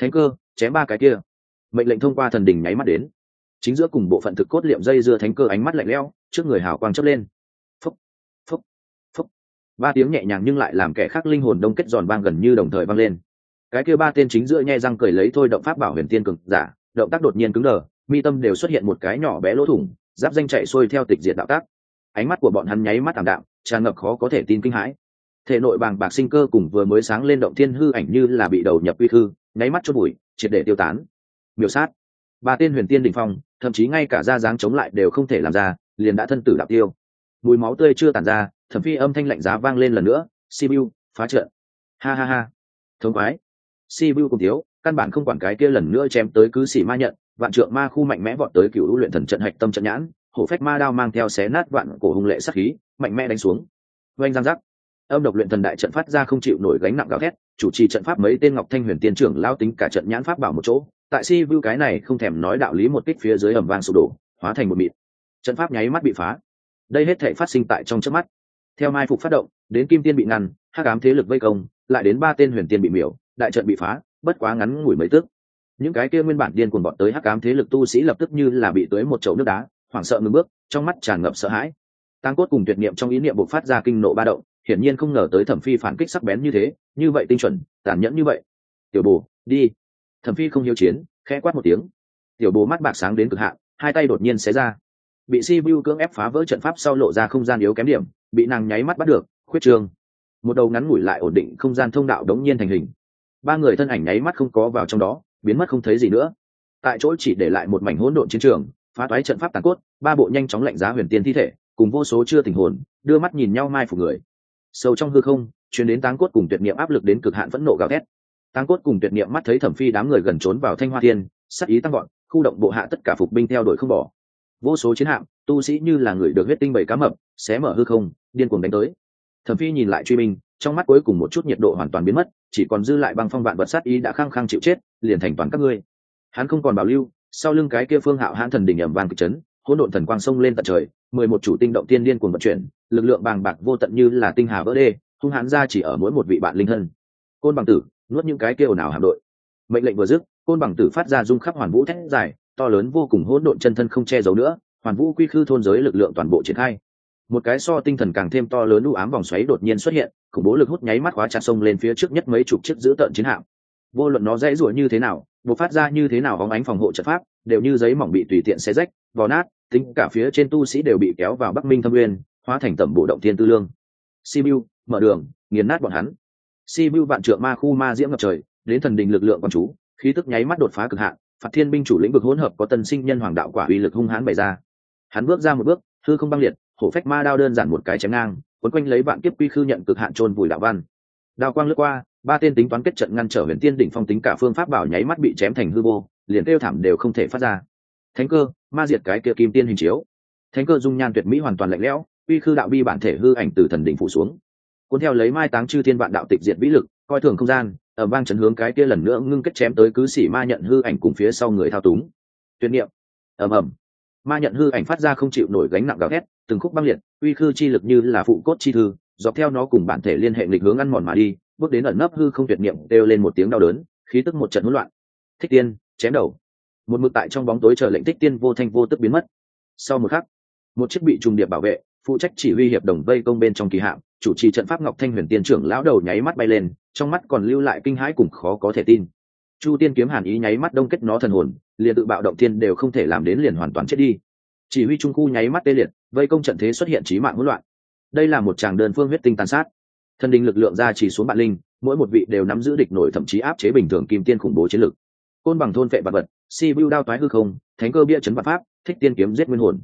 Thánh cơ, chém ba cái kia. Mệnh lệnh thông qua thần đình nháy mắt đến. Chính giữa cùng bộ phận thực cốt liệm dây dưa thánh cơ ánh mắt lạnh lẽo, trước người hào quang chớp lên ba tiếng nhẹ nhàng nhưng lại làm kẻ khác linh hồn đông kết giòn vang gần như đồng thời vang lên. Cái kia ba tên chính giữa nhe răng cười lấy thôi động pháp bảo huyền tiên cực giả, động tác đột nhiên cứng đờ, mi tâm đều xuất hiện một cái nhỏ bé lỗ thủng, giáp danh chạy xuôi theo tịch diệt đạo tác. Ánh mắt của bọn hắn nháy mắt thảm đạm, tràn ngập khó có thể tin kinh hãi. Thể nội bàng bạc sinh cơ cùng vừa mới sáng lên động thiên hư ảnh như là bị đầu nhập uy hư nháy mắt chốt bụi, triệt để tiêu tán. Miểu sát. Ba tên huyền tiên đỉnh phong, thậm chí ngay cả da dáng chống lại đều không thể làm ra, liền đã thân tử đạo tiêu. Mùi máu tươi chưa tàn ra thẩm phi âm thanh lạnh giá vang lên lần nữa, sibiu, phá trợ ha ha ha. Thống quái. Sibiu cùng thiếu, căn bản không quản cái kia lần nữa chém tới cứ xỉ ma nhận, vạn trượng ma khu mạnh mẽ vọt tới cựu luyện thần trận hạch tâm trận nhãn, hổ phách ma đao mang theo xé nát vạn cổ hung lệ sắc khí, mạnh mẽ đánh xuống. Oanh giang giác. Âm độc luyện thần đại trận phát ra không chịu nổi gánh nặng gào thét, chủ trì trận pháp mấy tên ngọc thanh huyền tiên trưởng lao tính cả trận nhãn pháp bảo một chỗ, tại si vu cái này không thèm nói đạo lý một kích phía dưới ẩm vang sụp đổ, hóa thành một mịt. Trận pháp nháy mắt bị phá. Đây hết thể phát sinh tại trong trước mắt theo mai phục phát động, đến kim tiên bị ngăn, hắc ám thế lực vây công, lại đến ba tên huyền tiên bị miểu, đại trận bị phá, bất quá ngắn ngủi mấy tức. Những cái kia nguyên bản điên cuồng bọn tới hắc ám thế lực tu sĩ lập tức như là bị tưới một chậu nước đá, hoảng sợ ngừng bước, trong mắt tràn ngập sợ hãi. Tăng cốt cùng tuyệt niệm trong ý niệm bộc phát ra kinh nộ ba động, hiển nhiên không ngờ tới thẩm phi phản kích sắc bén như thế, như vậy tinh chuẩn, tàn nhẫn như vậy. Tiểu bồ, đi. Thẩm phi không hiếu chiến, khẽ quát một tiếng. Tiểu bồ mắt bạc sáng đến cực hạn, hai tay đột nhiên xé ra bị si vu cưỡng ép phá vỡ trận pháp sau lộ ra không gian yếu kém điểm, bị nàng nháy mắt bắt được, khuyết trường một đầu ngắn ngủi lại ổn định không gian thông đạo đống nhiên thành hình. Ba người thân ảnh nháy mắt không có vào trong đó, biến mất không thấy gì nữa. Tại chỗ chỉ để lại một mảnh hỗn độn chiến trường, phá toái trận pháp tàn cốt, ba bộ nhanh chóng lạnh giá huyền tiên thi thể, cùng vô số chưa tình hồn, đưa mắt nhìn nhau mai phục người. Sâu trong hư không chuyến đến táng cốt cùng tuyệt niệm áp lực đến cực hạn vẫn nộ gào thét. Táng cốt cùng tuyệt niệm mắt thấy thẩm phi đám người gần trốn vào thanh hoa thiên, sắc ý tăng gọn khu động bộ hạ tất cả phục binh theo đuổi không bỏ vô số chiến hạm, tu sĩ như là người được huyết tinh bảy cá mập, xé mở hư không, điên cuồng đánh tới. Thẩm phi nhìn lại truy binh, trong mắt cuối cùng một chút nhiệt độ hoàn toàn biến mất, chỉ còn dư lại băng phong vạn vật sát ý đã khăng khăng chịu chết, liền thành toàn các ngươi. Hắn không còn bảo lưu, sau lưng cái kia phương hạo hãn thần đỉnh ẩm vàng kịch chấn, hỗn độn thần quang sông lên tận trời, mười một chủ tinh động tiên điên cuồng vận chuyển, lực lượng bàng bạc vô tận như là tinh hà vỡ đê, hung hãn ra chỉ ở mỗi một vị bạn linh thân. Côn bằng tử, nuốt những cái kia ồn ào hạm đội. Mệnh lệnh vừa dứt, côn bằng tử phát ra rung khắp hoàn vũ thét dài to lớn vô cùng hỗn độn chân thân không che giấu nữa, hoàn vũ quy khư thôn giới lực lượng toàn bộ triển khai. Một cái so tinh thần càng thêm to lớn u ám vòng xoáy đột nhiên xuất hiện, khủng bố lực hút nháy mắt khóa chặt sông lên phía trước nhất mấy chục chiếc giữ tợn chiến hạm. Vô luận nó dễ rủa như thế nào, bộc phát ra như thế nào bóng ánh phòng hộ trận pháp, đều như giấy mỏng bị tùy tiện xé rách, vò nát, tính cả phía trên tu sĩ đều bị kéo vào bắc minh thâm uyên hóa thành tẩm bộ động tiên tư lương. Sibiu, mở đường, nghiền nát bọn hắn. Sibiu vạn trượng ma khu ma diễm ngập trời, đến thần đình lực lượng con chú, khí tức nháy mắt đột phá cực hạn phạt thiên binh chủ lĩnh vực hỗn hợp có tân sinh nhân hoàng đạo quả uy lực hung hãn bày ra. Hắn bước ra một bước thư không băng liệt, hổ phách ma đao đơn giản một cái chém ngang, quấn quanh lấy vạn kiếp quy khư nhận cực hạn trôn vùi đạo văn. Đao quang lướt qua, ba tên tính toán kết trận ngăn trở huyền tiên đỉnh phong tính cả phương pháp bảo nháy mắt bị chém thành hư vô, liền kêu thảm đều không thể phát ra. Thánh cơ, ma diệt cái kia kim tiên hình chiếu. Thánh cơ dung nhan tuyệt mỹ hoàn toàn lạnh lẽo uy khư đạo bi bản thể hư ảnh từ thần đỉnh phủ xuống. Cuốn theo lấy mai táng chư thiên vạn đạo tịch diệt vĩ lực, coi thường không gian ở vang chấn hướng cái kia lần nữa ngưng kết chém tới cứ xỉ ma nhận hư ảnh cùng phía sau người thao túng. Tuyệt niệm. Ầm ầm. Ma nhận hư ảnh phát ra không chịu nổi gánh nặng gào thét, từng khúc băng liệt, uy khư chi lực như là phụ cốt chi thư, dọc theo nó cùng bản thể liên hệ nghịch hướng ăn mòn mà đi, bước đến ẩn nấp hư không tuyệt niệm đều lên một tiếng đau đớn, khí tức một trận hỗn loạn. Thích tiên, chém đầu. Một mực tại trong bóng tối chờ lệnh thích tiên vô thanh vô tức biến mất. Sau một khắc, một chiếc bị trùng điệp bảo vệ, phụ trách chỉ huy hiệp đồng vây công bên trong kỳ hạm chủ trì trận pháp ngọc thanh huyền tiên trưởng lão đầu nháy mắt bay lên, trong mắt còn lưu lại kinh hãi cùng khó có thể tin. Chu tiên kiếm hàn ý nháy mắt đông kết nó thần hồn, liền tự bạo động tiên đều không thể làm đến liền hoàn toàn chết đi. Chỉ huy trung khu nháy mắt tê liệt, vây công trận thế xuất hiện trí mạng hỗn loạn. Đây là một tràng đơn phương huyết tinh tàn sát. Thần đình lực lượng ra chỉ xuống bạn linh, mỗi một vị đều nắm giữ địch nổi thậm chí áp chế bình thường kim tiên khủng bố chiến lực. Côn bằng thôn vệ vật vật, si vu đao toái hư không, thánh cơ bia chấn vật pháp, thích tiên kiếm giết nguyên hồn.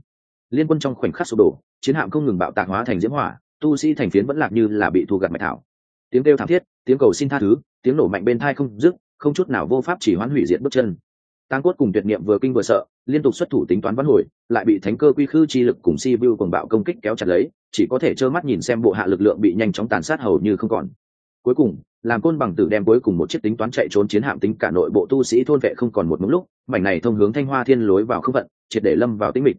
Liên quân trong khoảnh khắc sụp đổ, chiến hạm không ngừng bạo tạc hóa thành diễm hỏa tu sĩ thành phiến vẫn lạc như là bị thu gặt mạch thảo. Tiếng kêu thảm thiết, tiếng cầu xin tha thứ, tiếng nổ mạnh bên thai không dứt, không chút nào vô pháp chỉ hoán hủy diệt bước chân. Tăng cốt cùng tuyệt niệm vừa kinh vừa sợ, liên tục xuất thủ tính toán văn hồi, lại bị thánh cơ quy khư chi lực cùng si vu cùng bạo công kích kéo chặt lấy, chỉ có thể trơ mắt nhìn xem bộ hạ lực lượng bị nhanh chóng tàn sát hầu như không còn. Cuối cùng, làm côn bằng tử đem cuối cùng một chiếc tính toán chạy trốn chiến hạm tính cả nội bộ tu sĩ thôn vệ không còn một mống lúc, mảnh này thông hướng thanh hoa thiên lối vào không vận triệt để lâm vào tĩnh mịch.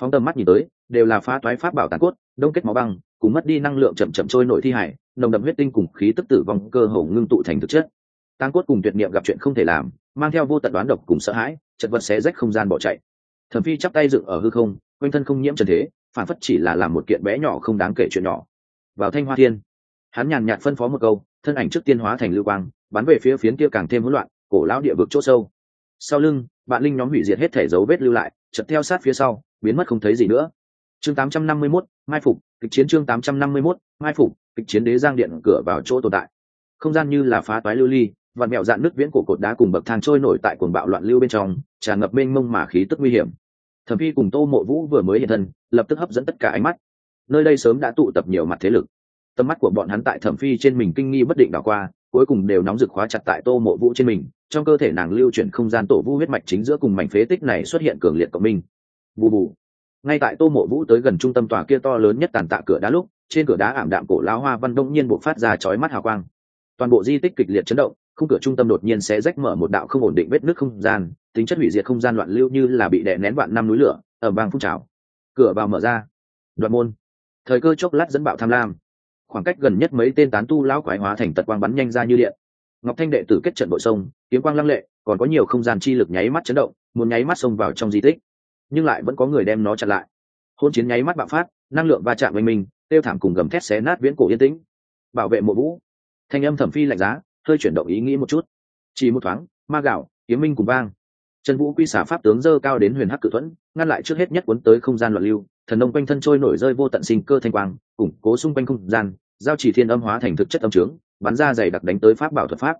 Phóng tầm mắt nhìn tới, đều là phá toái pháp bảo tàn cốt, đông kết máu băng cùng mất đi năng lượng chậm chậm trôi nổi thi hải nồng đậm huyết tinh cùng khí tức tử vong cơ hồ ngưng tụ thành thực chất. Tăng cốt cùng tuyệt niệm gặp chuyện không thể làm mang theo vô tận đoán độc cùng sợ hãi chật vật xé rách không gian bỏ chạy. Thẩm phi chắp tay dựng ở hư không quanh thân không nhiễm trần thế phản phất chỉ là làm một kiện bé nhỏ không đáng kể chuyện nhỏ. Vào thanh hoa thiên hắn nhàn nhạt phân phó một câu thân ảnh trước tiên hóa thành lưu quang bắn về phía phiến kia càng thêm hỗn loạn cổ lão địa vực chỗ sâu. Sau lưng bạn linh nhóm hủy diệt hết thể dấu vết lưu lại chật theo sát phía sau biến mất không thấy gì nữa. Chương 851, mai phục kịch chiến chương 851, mai phục kịch chiến đế giang điện cửa vào chỗ tồn tại. Không gian như là phá toái lưu ly vạn mẹo dạn nước viễn cổ cột đá cùng bậc thang trôi nổi tại cuồng bạo loạn lưu bên trong tràn ngập mênh mông mà khí tức nguy hiểm. Thẩm phi cùng tô mộ vũ vừa mới hiện thân lập tức hấp dẫn tất cả ánh mắt. Nơi đây sớm đã tụ tập nhiều mặt thế lực. Tầm mắt của bọn hắn tại thẩm phi trên mình kinh nghi bất định đảo qua cuối cùng đều nóng rực khóa chặt tại tô mộ vũ trên mình trong cơ thể nàng lưu chuyển không gian tổ vũ huyết mạch chính giữa cùng mảnh phế tích này xuất hiện cường liệt cộng minh. Bù bù ngay tại tô mộ vũ tới gần trung tâm tòa kia to lớn nhất tàn tạ cửa đá lúc, trên cửa đá ảm đạm cổ lao hoa văn đông nhiên buộc phát ra chói mắt hào quang. Toàn bộ di tích kịch liệt chấn động, khung cửa trung tâm đột nhiên sẽ rách mở một đạo không ổn định vết nước không gian, tính chất hủy diệt không gian loạn lưu như là bị đè nén vạn năm núi lửa ở vang phun trào. Cửa vào mở ra. Đoạn môn. Thời cơ chốc lát dẫn bạo tham lam. Khoảng cách gần nhất mấy tên tán tu lão quái hóa thành tật quang bắn nhanh ra như điện. Ngọc thanh đệ tử kết trận bội sông, kiếm quang lăng lệ, còn có nhiều không gian chi lực nháy mắt chấn động muốn nháy mắt xông vào trong di tích nhưng lại vẫn có người đem nó chặn lại. Hôn chiến nháy mắt bạo phát, năng lượng va chạm với mình, tiêu thảm cùng gầm thét xé nát viễn cổ yên tĩnh. Bảo vệ mộ vũ. Thanh âm thẩm phi lạnh giá, hơi chuyển động ý nghĩ một chút. Chỉ một thoáng, ma gạo, kiếm minh cùng vang. Trần vũ quy xả pháp tướng dơ cao đến huyền hắc cự thuẫn, ngăn lại trước hết nhất cuốn tới không gian loạn lưu, thần nông quanh thân trôi nổi rơi vô tận sinh cơ thanh quang, củng cố xung quanh không gian, giao chỉ thiên âm hóa thành thực chất âm trướng, bắn ra dày đặc đánh tới pháp bảo thuật pháp.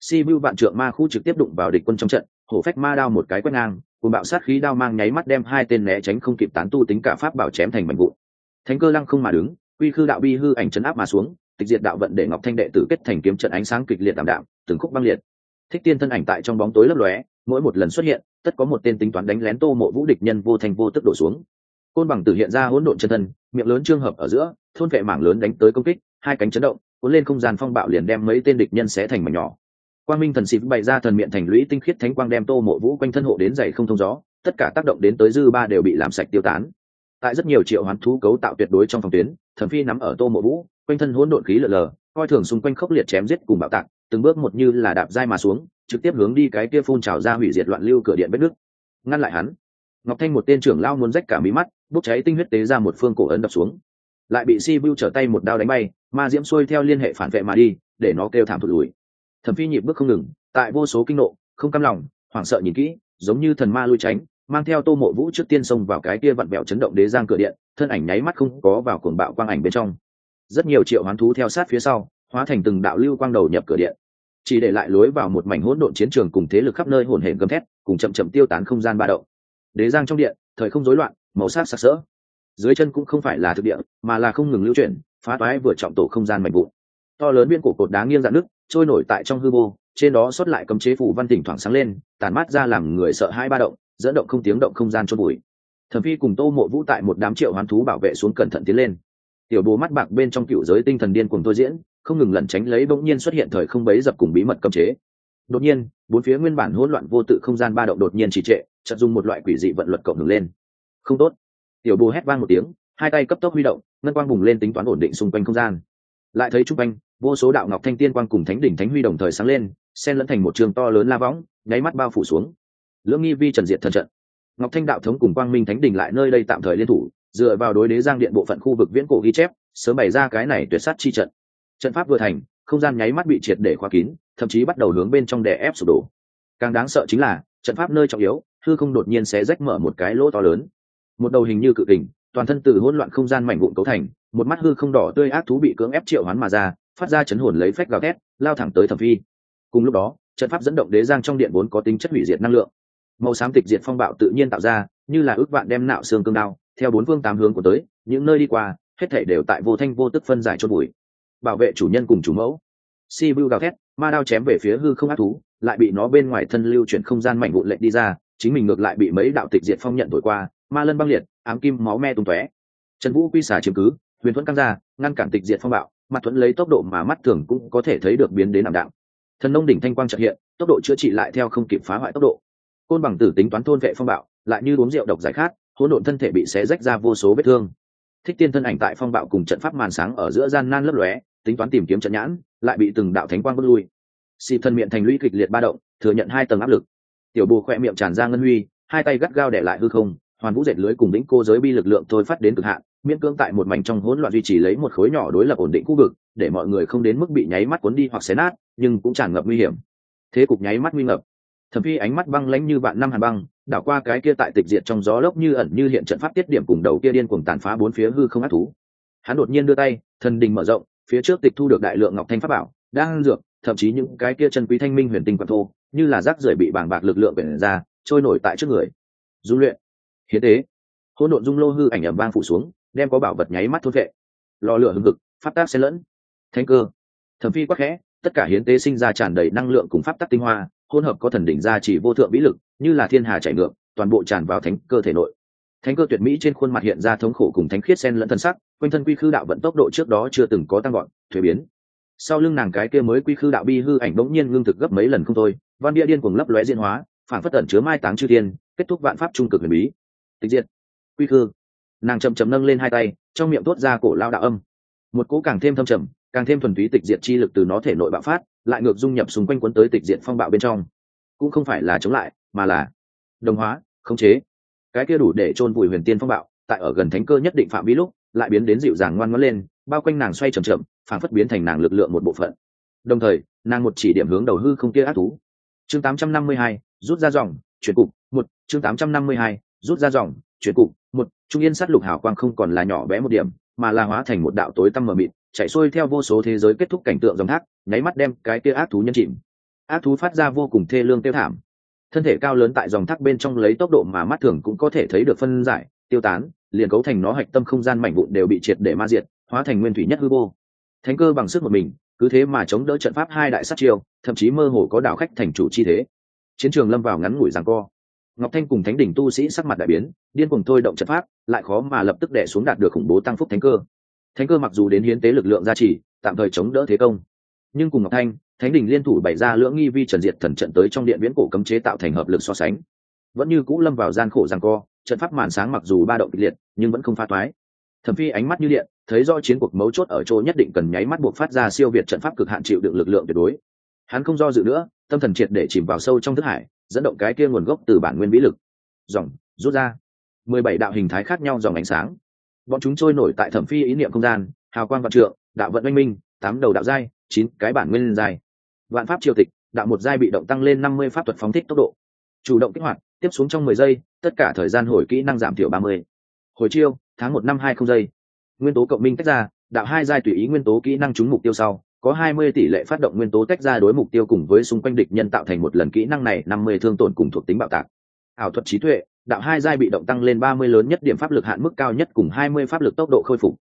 Si vu vạn trượng ma khu trực tiếp đụng vào địch quân trong trận, hổ phách ma đao một cái quét ngang cùng bạo sát khí đao mang nháy mắt đem hai tên né tránh không kịp tán tu tính cả pháp bảo chém thành mảnh vụn. Thánh cơ lăng không mà đứng uy khư đạo bi hư ảnh chấn áp mà xuống, tịch diệt đạo vận để ngọc thanh đệ tử kết thành kiếm trận ánh sáng kịch liệt tạm đạm, từng khúc băng liệt. Thích tiên thân ảnh tại trong bóng tối lấp lóe, mỗi một lần xuất hiện, tất có một tên tính toán đánh lén tô mộ vũ địch nhân vô thành vô tức đổ xuống. Côn bằng tử hiện ra hỗn độn chân thân, miệng lớn trương hợp ở giữa, thôn vệ mảng lớn đánh tới công kích, hai cánh chấn động, cuốn lên không gian phong bạo liền đem mấy tên địch nhân xé thành mảnh nhỏ quang minh thần xịp bày ra thần miệng thành lũy tinh khiết thánh quang đem tô mộ vũ quanh thân hộ đến dày không thông gió, tất cả tác động đến tới dư ba đều bị làm sạch tiêu tán. Tại rất nhiều triệu hoán thú cấu tạo tuyệt đối trong phòng tuyến, thần phi nắm ở tô mộ vũ, quanh thân hỗn độn khí lờ lờ, coi thường xung quanh khốc liệt chém giết cùng bạo tạc, từng bước một như là đạp dai mà xuống, trực tiếp hướng đi cái kia phun trào ra hủy diệt loạn lưu cửa điện vết nước. Ngăn lại hắn, ngọc thanh một tên trưởng lao muốn rách cả mí mắt, bốc cháy tinh huyết tế ra một phương cổ ấn đập xuống. Lại bị si vu trở tay một đao đánh bay, ma diễm xuôi theo liên hệ phản vệ mà đi, để nó kêu thảm thụt lùi thẩm phi nhịp bước không ngừng, tại vô số kinh nộ, không cam lòng, hoảng sợ nhìn kỹ, giống như thần ma lui tránh, mang theo tô mộ vũ trước tiên xông vào cái kia vặn bẹo chấn động đế giang cửa điện, thân ảnh nháy mắt không có vào cuồng bạo quang ảnh bên trong. Rất nhiều triệu hoán thú theo sát phía sau, hóa thành từng đạo lưu quang đầu nhập cửa điện. Chỉ để lại lối vào một mảnh hỗn độn chiến trường cùng thế lực khắp nơi hồn hển gầm thét, cùng chậm chậm tiêu tán không gian ba động. Đế giang trong điện, thời không rối loạn, màu sắc sặc sỡ. Dưới chân cũng không phải là thực địa, mà là không ngừng lưu chuyển, phá toái vừa trọng tổ không gian mạnh vụn. To lớn biên cổ cột đá nghiêng dạn nước trôi nổi tại trong hư vô, trên đó xuất lại cấm chế phủ văn thỉnh thoảng sáng lên tàn mát ra làm người sợ hai ba động, dẫn động không tiếng động không gian chôn bụi thẩm phi cùng tô mộ vũ tại một đám triệu hoán thú bảo vệ xuống cẩn thận tiến lên. Tiểu bố mắt bạc bên trong cựu giới tinh thần điên cùng tôi diễn, không ngừng lẩn tránh lấy bỗng nhiên xuất hiện thời không bấy dập cùng bí mật cấm chế. Đột nhiên, bốn phía nguyên bản hỗn loạn vô tự không gian ba động đột nhiên trì trệ, chợt dùng một loại quỷ dị vận luật cộng hưởng lên. Không tốt. Tiểu bố hét vang một tiếng, hai tay cấp tốc huy động, ngân quang bùng lên tính toán ổn định xung quanh không gian. Lại thấy chung quanh vô số đạo ngọc thanh tiên quang cùng thánh đỉnh thánh huy đồng thời sáng lên, xen lẫn thành một trường to lớn la võng, nháy mắt bao phủ xuống. Lưỡng nghi vi trần diệt thần trận. Ngọc thanh đạo thống cùng quang minh thánh đình lại nơi đây tạm thời liên thủ, dựa vào đối đế giang điện bộ phận khu vực viễn cổ ghi chép, sớm bày ra cái này tuyệt sát chi trận. Trận pháp vừa thành, không gian nháy mắt bị triệt để khóa kín, thậm chí bắt đầu hướng bên trong đè ép sụp đổ. Càng đáng sợ chính là, trận pháp nơi trọng yếu, hư không đột nhiên sẽ rách mở một cái lỗ to lớn. Một đầu hình như cự kình, toàn thân từ hỗn loạn không gian mảnh vụn cấu thành, một mắt hư không đỏ tươi ác thú bị cưỡng ép triệu hoán mà ra phát ra chấn hồn lấy phách gào thét, lao thẳng tới thẩm phi. Cùng lúc đó, trận pháp dẫn động đế giang trong điện vốn có tính chất hủy diệt năng lượng. Màu xám tịch diệt phong bạo tự nhiên tạo ra, như là ước vạn đem nạo xương cương đao, theo bốn phương tám hướng của tới, những nơi đi qua, hết thể đều tại vô thanh vô tức phân giải chôn bụi. Bảo vệ chủ nhân cùng chủ mẫu. Si bưu gào thét, ma đao chém về phía hư không ác thú, lại bị nó bên ngoài thân lưu chuyển không gian mảnh vụn lệnh đi ra, chính mình ngược lại bị mấy đạo tịch diệt phong nhận thổi qua, ma lân băng liệt, ám kim máu me tung tóe. Trần vũ quy xả chiếm cứ, huyền thuẫn căng ra, ngăn cản tịch diệt phong bạo mặt thuẫn lấy tốc độ mà mắt thường cũng có thể thấy được biến đến ảm đạm. Thần nông đỉnh thanh quang trợ hiện, tốc độ chữa trị lại theo không kịp phá hoại tốc độ. Côn bằng tử tính toán thôn vệ phong bạo, lại như uống rượu độc giải khát, hỗn độn thân thể bị xé rách ra vô số vết thương. Thích tiên thân ảnh tại phong bạo cùng trận pháp màn sáng ở giữa gian nan lấp lóe, tính toán tìm kiếm trận nhãn, lại bị từng đạo thánh quang bước lui. Xì thân miệng thành lũy kịch liệt ba động, thừa nhận hai tầng áp lực. Tiểu bù khỏe miệng tràn ra ngân huy, hai tay gắt gao để lại hư không, hoàn vũ dệt lưới cùng lĩnh cô giới bi lực lượng thôi phát đến cực hạn miễn cưỡng tại một mảnh trong hỗn loạn duy trì lấy một khối nhỏ đối lập ổn định khu vực, để mọi người không đến mức bị nháy mắt cuốn đi hoặc xé nát, nhưng cũng tràn ngập nguy hiểm. Thế cục nháy mắt nguy ngập. Thẩm phi ánh mắt băng lãnh như bạn năm hàn băng, đảo qua cái kia tại tịch diệt trong gió lốc như ẩn như hiện trận pháp tiết điểm cùng đầu kia điên cuồng tàn phá bốn phía hư không ác thú. Hắn đột nhiên đưa tay, thần đình mở rộng, phía trước tịch thu được đại lượng ngọc thanh pháp bảo, đang dược, thậm chí những cái kia chân quý thanh minh huyền tinh quạt thô, như là rác rưởi bị bảng bạc lực lượng biển ra, trôi nổi tại trước người. Dung luyện. Hiến tế. Hỗn độn dung lô hư ảnh ẩm vang phủ xuống đem có bảo vật nháy mắt thôn vệ. Lò lửa hừng cực pháp tác xen lẫn. Thanh cơ. Thẩm phi quắc khẽ, tất cả hiến tế sinh ra tràn đầy năng lượng cùng pháp tắc tinh hoa, hỗn hợp có thần đỉnh gia chỉ vô thượng vĩ lực, như là thiên hà chảy ngược, toàn bộ tràn vào thánh cơ thể nội. Thánh cơ tuyệt mỹ trên khuôn mặt hiện ra thống khổ cùng thánh khiết sen lẫn thân sắc, quanh thân quy khư đạo vận tốc độ trước đó chưa từng có tăng gọn thuế biến. Sau lưng nàng cái kia mới quy khư đạo bi hư ảnh bỗng nhiên ngưng thực gấp mấy lần không thôi, văn bia điên cuồng lấp lóe diễn hóa phản phất tẩn chứa mai táng chư thiên, kết thúc vạn pháp trung cực huyền bí. Tịch diệt. Quy khư nàng chậm chậm nâng lên hai tay trong miệng tuốt ra cổ lao đạo âm. Một cỗ càng thêm thâm trầm càng thêm thuần túy tịch diệt chi lực từ nó thể nội bạo phát lại ngược dung nhập xung quanh quấn tới tịch diệt phong bạo bên trong. Cũng không phải là chống lại mà là đồng hóa khống chế. Cái kia đủ để chôn vùi huyền tiên phong bạo tại ở gần thánh cơ nhất định phạm vi lúc lại biến đến dịu dàng ngoan ngoãn lên bao quanh nàng xoay chậm chậm phản phất biến thành nàng lực lượng một bộ phận. Đồng thời nàng một chỉ điểm hướng đầu hư không kia ác thú. Chương 852, rút ra dòng chuyển cục. Một chương 852, rút ra dòng chuyển cục, một, trung yên sát lục hào quang không còn là nhỏ bé một điểm, mà là hóa thành một đạo tối tăm mờ mịt, chạy xuôi theo vô số thế giới kết thúc cảnh tượng dòng thác, nháy mắt đem cái kia ác thú nhân chìm. Ác thú phát ra vô cùng thê lương tiêu thảm. Thân thể cao lớn tại dòng thác bên trong lấy tốc độ mà mắt thường cũng có thể thấy được phân giải, tiêu tán, liền cấu thành nó hạch tâm không gian mảnh vụn đều bị triệt để ma diệt, hóa thành nguyên thủy nhất hư vô. Thánh cơ bằng sức một mình, cứ thế mà chống đỡ trận pháp hai đại sát chiêu, thậm chí mơ hồ có đảo khách thành chủ chi thế. Chiến trường lâm vào ngắn ngủi ràng co ngọc thanh cùng thánh đỉnh tu sĩ sắc mặt đại biến, điên cùng thôi động trận pháp, lại khó mà lập tức đẻ xuống đạt được khủng bố tăng phúc thánh cơ. Thánh cơ mặc dù đến hiến tế lực lượng gia trì, tạm thời chống đỡ thế công. Nhưng cùng ngọc thanh, thánh đỉnh liên thủ bày ra lưỡng nghi vi trần diệt thần trận tới trong điện viễn cổ cấm chế tạo thành hợp lực so sánh. Vẫn như cũ lâm vào gian khổ rằng co, trận pháp màn sáng mặc dù ba động kịch liệt, nhưng vẫn không pha toái. Thẩm phi ánh mắt như điện, thấy do chiến cuộc mấu chốt ở chỗ nhất định cần nháy mắt buộc phát ra siêu việt trận pháp cực hạn chịu đựng lực lượng tuyệt đối. Hắn không do dự nữa, tâm thần triệt để chìm vào sâu trong thức hải dẫn động cái kia nguồn gốc từ bản nguyên vĩ lực. Dòng, rút ra. Mười bảy đạo hình thái khác nhau dòng ánh sáng. Bọn chúng trôi nổi tại thẩm phi ý niệm không gian, hào quang vạn trượng, đạo vận oanh minh, tám đầu đạo giai, chín cái bản nguyên giai. Vạn pháp triều tịch, đạo một giai bị động tăng lên năm mươi pháp thuật phóng thích tốc độ. Chủ động kích hoạt, tiếp xuống trong mười giây, tất cả thời gian hồi kỹ năng giảm thiểu ba mươi. Hồi chiêu, tháng một năm hai không giây. Nguyên tố cộng minh tách ra, đạo hai giai tùy ý nguyên tố kỹ năng trúng mục tiêu sau có hai mươi tỷ lệ phát động nguyên tố tách ra đối mục tiêu cùng với xung quanh địch nhân tạo thành một lần kỹ năng này, năm mươi thương tổn cùng thuộc tính bạo tạc. Ảo thuật trí tuệ, đạo hai giai bị động tăng lên ba mươi lớn nhất điểm pháp lực hạn mức cao nhất cùng hai mươi pháp lực tốc độ khôi phục.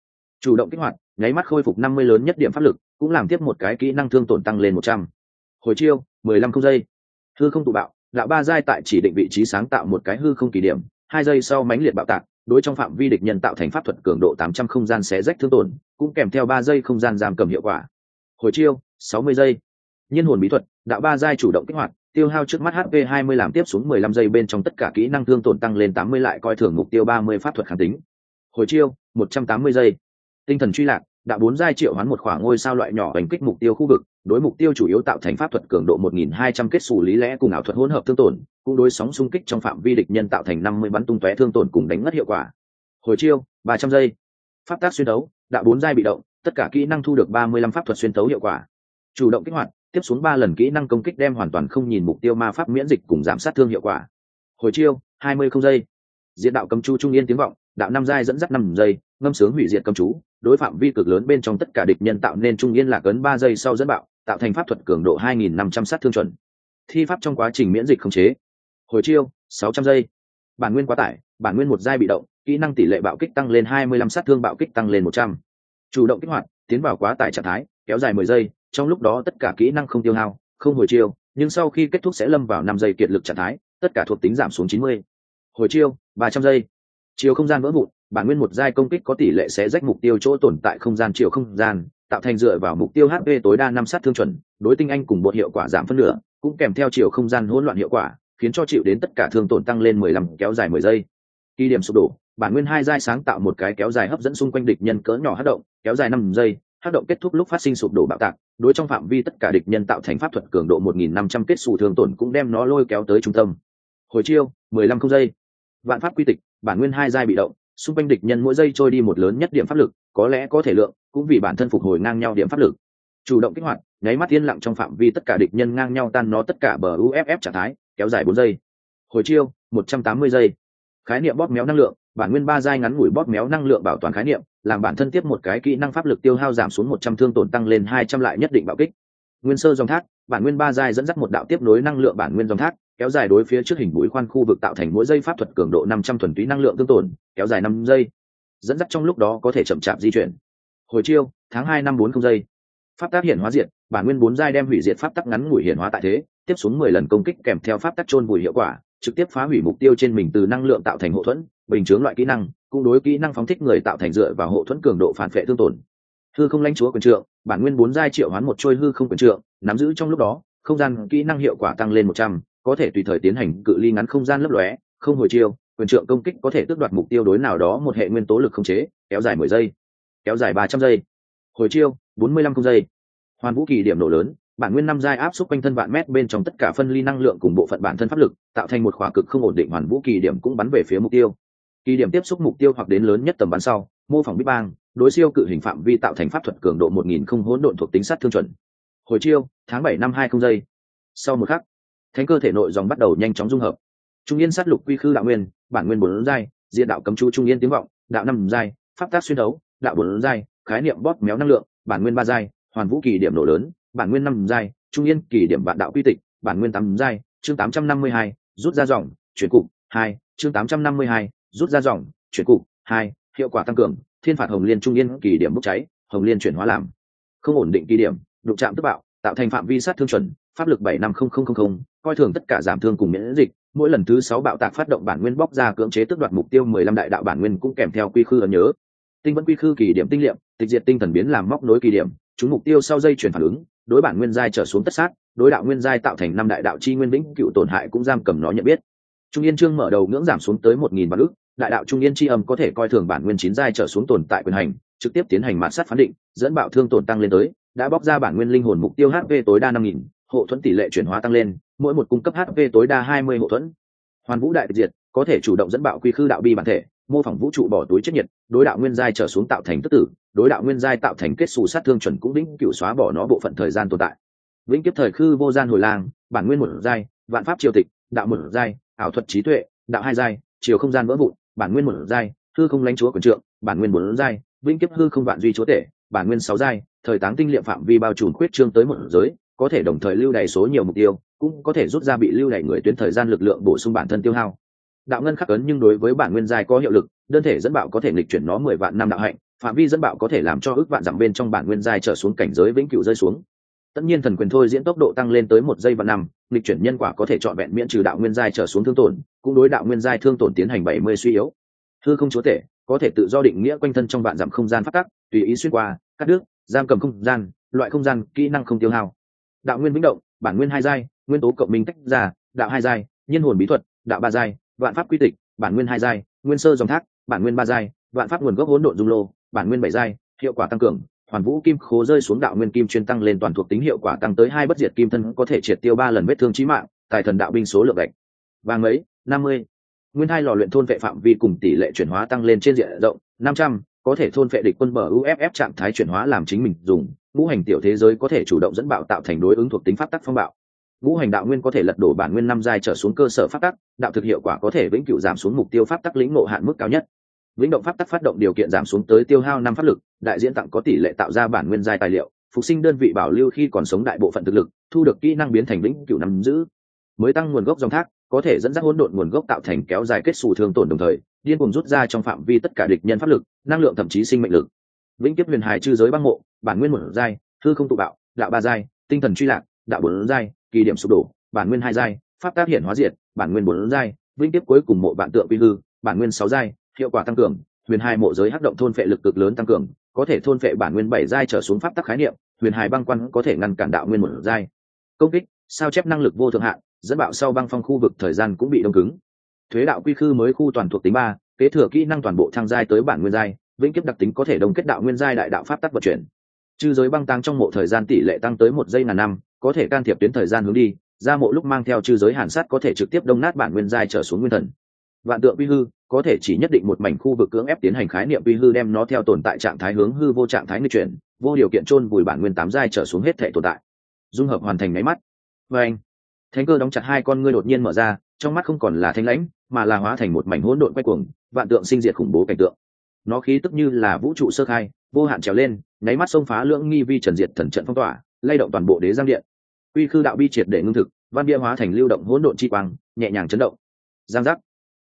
Chủ động kích hoạt, nháy mắt khôi phục năm mươi lớn nhất điểm pháp lực, cũng làm tiếp một cái kỹ năng thương tổn tăng lên một trăm. Hồi chiêu, mười lăm không giây. Hư không tụ bạo, đạo ba giai tại chỉ định vị trí sáng tạo một cái hư không kỳ điểm, hai giây sau mãnh liệt bạo tạc, đối trong phạm vi địch nhân tạo thành pháp thuật cường độ tám trăm không gian xé rách thương tổn, cũng kèm theo ba giây không gian giam cầm hiệu quả hồi chiêu, sáu mươi giây. Nhân hồn bí thuật, đạo ba giai chủ động kích hoạt, tiêu hao trước mắt hp 20 làm tiếp xuống 15 giây bên trong tất cả kỹ năng thương tổn tăng lên 80 lại coi thường mục tiêu 30 pháp thuật kháng tính. Hồi chiêu 180 giây. Tinh thần truy lạc, đạo bốn giai triệu hoán một khoảng ngôi sao loại nhỏ đánh kích mục tiêu khu vực, đối mục tiêu chủ yếu tạo thành pháp thuật cường độ 1200 kết xù lý lẽ cùng ảo thuật hỗn hợp thương tổn, cũng đối sóng xung kích trong phạm vi địch nhân tạo thành 50 bắn tung tóe thương tổn cùng đánh ngất hiệu quả. Hồi chiêu 300 giây. Pháp tác xuyên đấu, đạo bốn giai bị động tất cả kỹ năng thu được 35 pháp thuật xuyên tấu hiệu quả. Chủ động kích hoạt, tiếp xuống ba lần kỹ năng công kích đem hoàn toàn không nhìn mục tiêu ma pháp miễn dịch cùng giảm sát thương hiệu quả. Hồi chiêu 20 không giây. Diện đạo cầm chu trung yên tiếng vọng, đạo năm giai dẫn dắt năm giây, ngâm sướng hủy diệt cầm chú, đối phạm vi cực lớn bên trong tất cả địch nhân tạo nên trung yên lạc ấn ba giây sau dẫn bạo, tạo thành pháp thuật cường độ 2.500 sát thương chuẩn. Thi pháp trong quá trình miễn dịch khống chế. Hồi chiêu 600 giây. Bản nguyên quá tải, bản nguyên một giai bị động, kỹ năng tỷ lệ bạo kích tăng lên 25 sát thương bạo kích tăng lên 100 chủ động kích hoạt, tiến vào quá tải trạng thái, kéo dài 10 giây, trong lúc đó tất cả kỹ năng không tiêu hao, không hồi chiêu, nhưng sau khi kết thúc sẽ lâm vào năm giây kiệt lực trạng thái, tất cả thuộc tính giảm xuống 90. hồi chiêu 300 giây chiều không gian vỡ vụn, bản nguyên một giai công kích có tỷ lệ sẽ rách mục tiêu chỗ tồn tại không gian chiều không gian, tạo thành dựa vào mục tiêu hp tối đa năm sát thương chuẩn, đối tinh anh cùng một hiệu quả giảm phân nửa, cũng kèm theo chiều không gian hỗn loạn hiệu quả, khiến cho chịu đến tất cả thương tổn tăng lên mười lăm, kéo dài mười giây kỳ điểm sụp đổ, bản nguyên hai giai sáng tạo một cái kéo dài hấp dẫn xung quanh địch nhân cỡ nhỏ hát động, kéo dài năm giây, hát động kết thúc lúc phát sinh sụp đổ bạo tạc, đối trong phạm vi tất cả địch nhân tạo thành pháp thuật cường độ một nghìn năm trăm kết xù thường tổn cũng đem nó lôi kéo tới trung tâm. Hồi chiêu, mười lăm không giây. Vạn pháp quy tịch, bản nguyên hai giai bị động, xung quanh địch nhân mỗi giây trôi đi một lớn nhất điểm pháp lực, có lẽ có thể lượng, cũng vì bản thân phục hồi ngang nhau điểm pháp lực. Chủ động kích hoạt, nháy mắt yên lặng trong phạm vi tất cả địch nhân ngang nhau tan nó tất cả bờ uff trạng thái, kéo dài bốn giây. Hồi chiêu, một trăm tám mươi giây khái niệm bóp méo năng lượng, bản nguyên ba giai ngắn ngủi bóp méo năng lượng bảo toàn khái niệm, làm bản thân tiếp một cái kỹ năng pháp lực tiêu hao giảm xuống một trăm thương tổn tăng lên hai trăm lại nhất định bạo kích. Nguyên sơ dòng thác, bản nguyên ba giai dẫn dắt một đạo tiếp nối năng lượng bản nguyên dòng thác, kéo dài đối phía trước hình mũi khoan khu vực tạo thành mỗi giây pháp thuật cường độ năm trăm thuần túy năng lượng tương tổn, kéo dài năm giây. Dẫn dắt trong lúc đó có thể chậm chạp di chuyển. Hồi chiêu, tháng hai năm bốn không giây. Pháp tác hiện hóa diệt, bản nguyên bốn giai đem hủy diệt pháp tắc ngắn ngủi hiện hóa tại thế, tiếp xuống mười lần công kích kèm theo pháp tắc trôn vùi hiệu quả trực tiếp phá hủy mục tiêu trên mình từ năng lượng tạo thành hộ thuẫn, bình chướng loại kỹ năng, cũng đối kỹ năng phóng thích người tạo thành dựa và hộ thuẫn cường độ phản vệ thương tổn. Hư không lãnh chúa quyền trượng, bản nguyên bốn giai triệu hoán một trôi hư không quyền trượng, nắm giữ trong lúc đó, không gian kỹ năng hiệu quả tăng lên một trăm, có thể tùy thời tiến hành cự ly ngắn không gian lấp lóe, không hồi chiêu, quyền trượng công kích có thể tước đoạt mục tiêu đối nào đó một hệ nguyên tố lực không chế, kéo dài mười giây, kéo dài ba trăm giây. Hồi chiêu, bốn mươi lăm không giây. Hoàn vũ kỳ điểm nổ lớn bản nguyên năm giai áp xúc quanh thân vạn mét bên trong tất cả phân ly năng lượng cùng bộ phận bản thân pháp lực, tạo thành một khóa cực không ổn định hoàn vũ kỳ điểm cũng bắn về phía mục tiêu. Kỳ điểm tiếp xúc mục tiêu hoặc đến lớn nhất tầm bắn sau, mô phỏng bít bang, đối siêu cự hình phạm vi tạo thành pháp thuật cường độ một nghìn không hỗn độn thuộc tính sát thương chuẩn. Hồi chiêu, tháng bảy năm hai không giây. Sau một khắc, thánh cơ thể nội dòng bắt đầu nhanh chóng dung hợp. Trung yên sát lục quy khư đạo nguyên, bản nguyên bốn giai, diện đạo cấm chú trung yên tiếng vọng, đạo năm giai, pháp tác xuyên đấu, đạo bốn giai, khái niệm bóp méo năng lượng, bản nguyên ba giai, hoàn vũ kỳ điểm nổ lớn bản nguyên năm giai, trung yên kỳ điểm vạn đạo quy tịch, bản nguyên tám giai, chương tám trăm năm mươi hai, rút ra dòng, chuyển cục, hai, chương tám trăm năm mươi hai, rút ra dòng, chuyển cục, hai, hiệu quả tăng cường, thiên phạt hồng liên trung yên kỳ điểm bốc cháy, hồng liên chuyển hóa làm không ổn định kỳ điểm, đụng chạm tức bạo, tạo thành phạm vi sát thương chuẩn, pháp lực bảy năm không không không không, coi thường tất cả giảm thương cùng miễn dịch, mỗi lần thứ sáu bạo tạc phát động bản nguyên bóc ra cưỡng chế tước đoạt mục tiêu mười lăm đại đạo bản nguyên cũng kèm theo quy khư ấn nhớ. Tinh vẫn quy khư kỳ điểm tinh liệm, tịch diệt tinh thần biến làm móc nối kỳ điểm, chúng mục tiêu sau dây chuyển phản ứng đối bản nguyên giai trở xuống tất sát, đối đạo nguyên giai tạo thành năm đại đạo chi nguyên vĩnh cựu tổn hại cũng giam cầm nó nhận biết. Trung yên trương mở đầu ngưỡng giảm xuống tới một nghìn vạn ước đại đạo trung yên chi âm có thể coi thường bản nguyên chín giai trở xuống tồn tại quyền hành, trực tiếp tiến hành mạt sát phán định, dẫn bạo thương tổn tăng lên tới, đã bóc ra bản nguyên linh hồn mục tiêu hp tối đa năm nghìn, hộ thuẫn tỷ lệ chuyển hóa tăng lên, mỗi một cung cấp hp tối đa hai mươi hộ thuẫn. Hoàn vũ đại diệt, có thể chủ động dẫn bạo quy khư đạo bi bản thể, mô phỏng vũ trụ bỏ túi chất nhiệt, đối đạo nguyên giai trở xuống tạo thành tức tử đối đạo nguyên giai tạo thành kết xù sát thương chuẩn cũng vĩnh cửu xóa bỏ nó bộ phận thời gian tồn tại. Vĩnh kiếp thời khư vô gian hồi lang, bản nguyên một giai, vạn pháp triều tịch, đạo một giai, ảo thuật trí tuệ, đạo hai giai, chiều không gian vỡ vụn, bản nguyên một giai, hư không lãnh chúa quần trượng, bản nguyên bốn giai, vĩnh kiếp hư không vạn duy chúa tể, bản nguyên sáu giai, thời táng tinh liệm phạm vi bao trùm khuyết trương tới một giới, có thể đồng thời lưu đày số nhiều mục tiêu, cũng có thể rút ra bị lưu đày người tuyến thời gian lực lượng bổ sung bản thân tiêu hao. Đạo ngân khắc ấn nhưng đối với bản nguyên giai có hiệu lực, đơn thể dẫn bạo có thể lịch chuyển nó mười vạn năm đạo hạnh phạm vi dẫn bạo có thể làm cho ước vạn dặm bên trong bản nguyên giai trở xuống cảnh giới vĩnh cửu rơi xuống. Tất nhiên thần quyền thôi diễn tốc độ tăng lên tới một giây và năm lịch chuyển nhân quả có thể chọn vẹn miễn trừ đạo nguyên giai trở xuống thương tổn, cũng đối đạo nguyên giai thương tổn tiến hành bảy mươi suy yếu. Thư không chúa tể, có thể tự do định nghĩa quanh thân trong vạn dặm không gian phát tắc, tùy ý xuyên qua, cắt đứt, giam cầm không gian, loại không gian, kỹ năng không tiêu hao. Đạo nguyên vĩnh động, bản nguyên hai giai, nguyên tố cộng minh tách ra, đạo hai giai nhân hồn bí thuật, đạo ba giai, vạn pháp quy tịch, bản nguyên hai giai, nguyên sơ dòng thác, bản nguyên ba giai, vạn pháp nguồn gốc hỗn độn dung lô bản nguyên bảy giai, hiệu quả tăng cường, hoàn vũ kim khố rơi xuống đạo nguyên kim chuyên tăng lên toàn thuộc tính hiệu quả tăng tới hai bất diệt kim thân, có thể triệt tiêu ba lần vết thương chí mạng, tài thần đạo binh số lượng gạch vàng mấy năm mươi. Nguyên hai lò luyện thôn vệ phạm vi cùng tỷ lệ chuyển hóa tăng lên trên diện rộng, năm trăm, có thể thôn vệ địch quân bờ uff trạng thái chuyển hóa làm chính mình dùng, ngũ hành tiểu thế giới có thể chủ động dẫn bạo tạo thành đối ứng thuộc tính pháp tắc phong bạo. Ngũ hành đạo nguyên có thể lật đổ bản nguyên năm giai trở xuống cơ sở pháp tắc, đạo thực hiệu quả có thể vĩnh cửu giảm xuống mục tiêu pháp tắc lĩnh ngộ hạn mức cao nhất vĩnh động pháp tắc phát động điều kiện giảm xuống tới tiêu hao năm pháp lực, đại diễn tặng có tỷ lệ tạo ra bản nguyên giai tài liệu, phục sinh đơn vị bảo lưu khi còn sống đại bộ phận thực lực, thu được kỹ năng biến thành vĩnh cửu nắm giữ. Mới tăng nguồn gốc dòng thác, có thể dẫn dắt hỗn độn nguồn gốc tạo thành kéo dài kết xù thương tổn đồng thời, điên cùng rút ra trong phạm vi tất cả địch nhân pháp lực, năng lượng thậm chí sinh mệnh lực. Vĩnh kiếp huyền hài chư giới băng mộ, bản nguyên một giai thư không tụ bạo, đạo ba giai, tinh thần truy lạc, đạo bốn giai, kỳ điểm sụp đổ, bản nguyên hai giai, pháp tác hiển hóa diệt, bản nguyên bốn giai, vĩnh kiếp cuối cùng mộ bản tượng quy hư, bản nguyên sáu giai hiệu quả tăng cường, huyền hai mộ giới hắc động thôn phệ lực cực lớn tăng cường, có thể thôn phệ bản nguyên bảy giai trở xuống pháp tắc khái niệm, huyền hai băng quan có thể ngăn cản đạo nguyên một giai. Công kích, sao chép năng lực vô thượng hạn, dẫn bạo sau băng phong khu vực thời gian cũng bị đông cứng. Thuế đạo quy khư mới khu toàn thuộc tính ba, kế thừa kỹ năng toàn bộ thăng giai tới bản nguyên giai, vĩnh kiếp đặc tính có thể đồng kết đạo nguyên giai đại đạo pháp tắc vận chuyển. Chư giới băng tăng trong mộ thời gian tỷ lệ tăng tới một giây ngàn năm, có thể can thiệp tuyến thời gian hướng đi, ra mộ lúc mang theo chư giới hàn sát có thể trực tiếp đông nát bản nguyên giai trở xuống nguyên thần vạn tượng quy hư, có thể chỉ nhất định một mảnh khu vực cưỡng ép tiến hành khái niệm quy hư đem nó theo tồn tại trạng thái hướng hư vô trạng thái người chuyển, vô điều kiện chôn vùi bản nguyên tám giai trở xuống hết thể tồn tại. Dung hợp hoàn thành máy mắt. Và anh, thánh cơ đóng chặt hai con ngươi đột nhiên mở ra, trong mắt không còn là thanh lãnh, mà là hóa thành một mảnh hỗn độn quay cuồng, vạn tượng sinh diệt khủng bố cảnh tượng. Nó khí tức như là vũ trụ sơ khai, vô hạn trèo lên, nháy mắt xông phá lưỡng nghi vi trần diệt thần trận phong tỏa, lay động toàn bộ đế giang điện. Uy khư đạo bi triệt để ngưng thực, văn bia hóa thành lưu động hỗn độn chi quang, nhẹ nhàng chấn động. Giang giác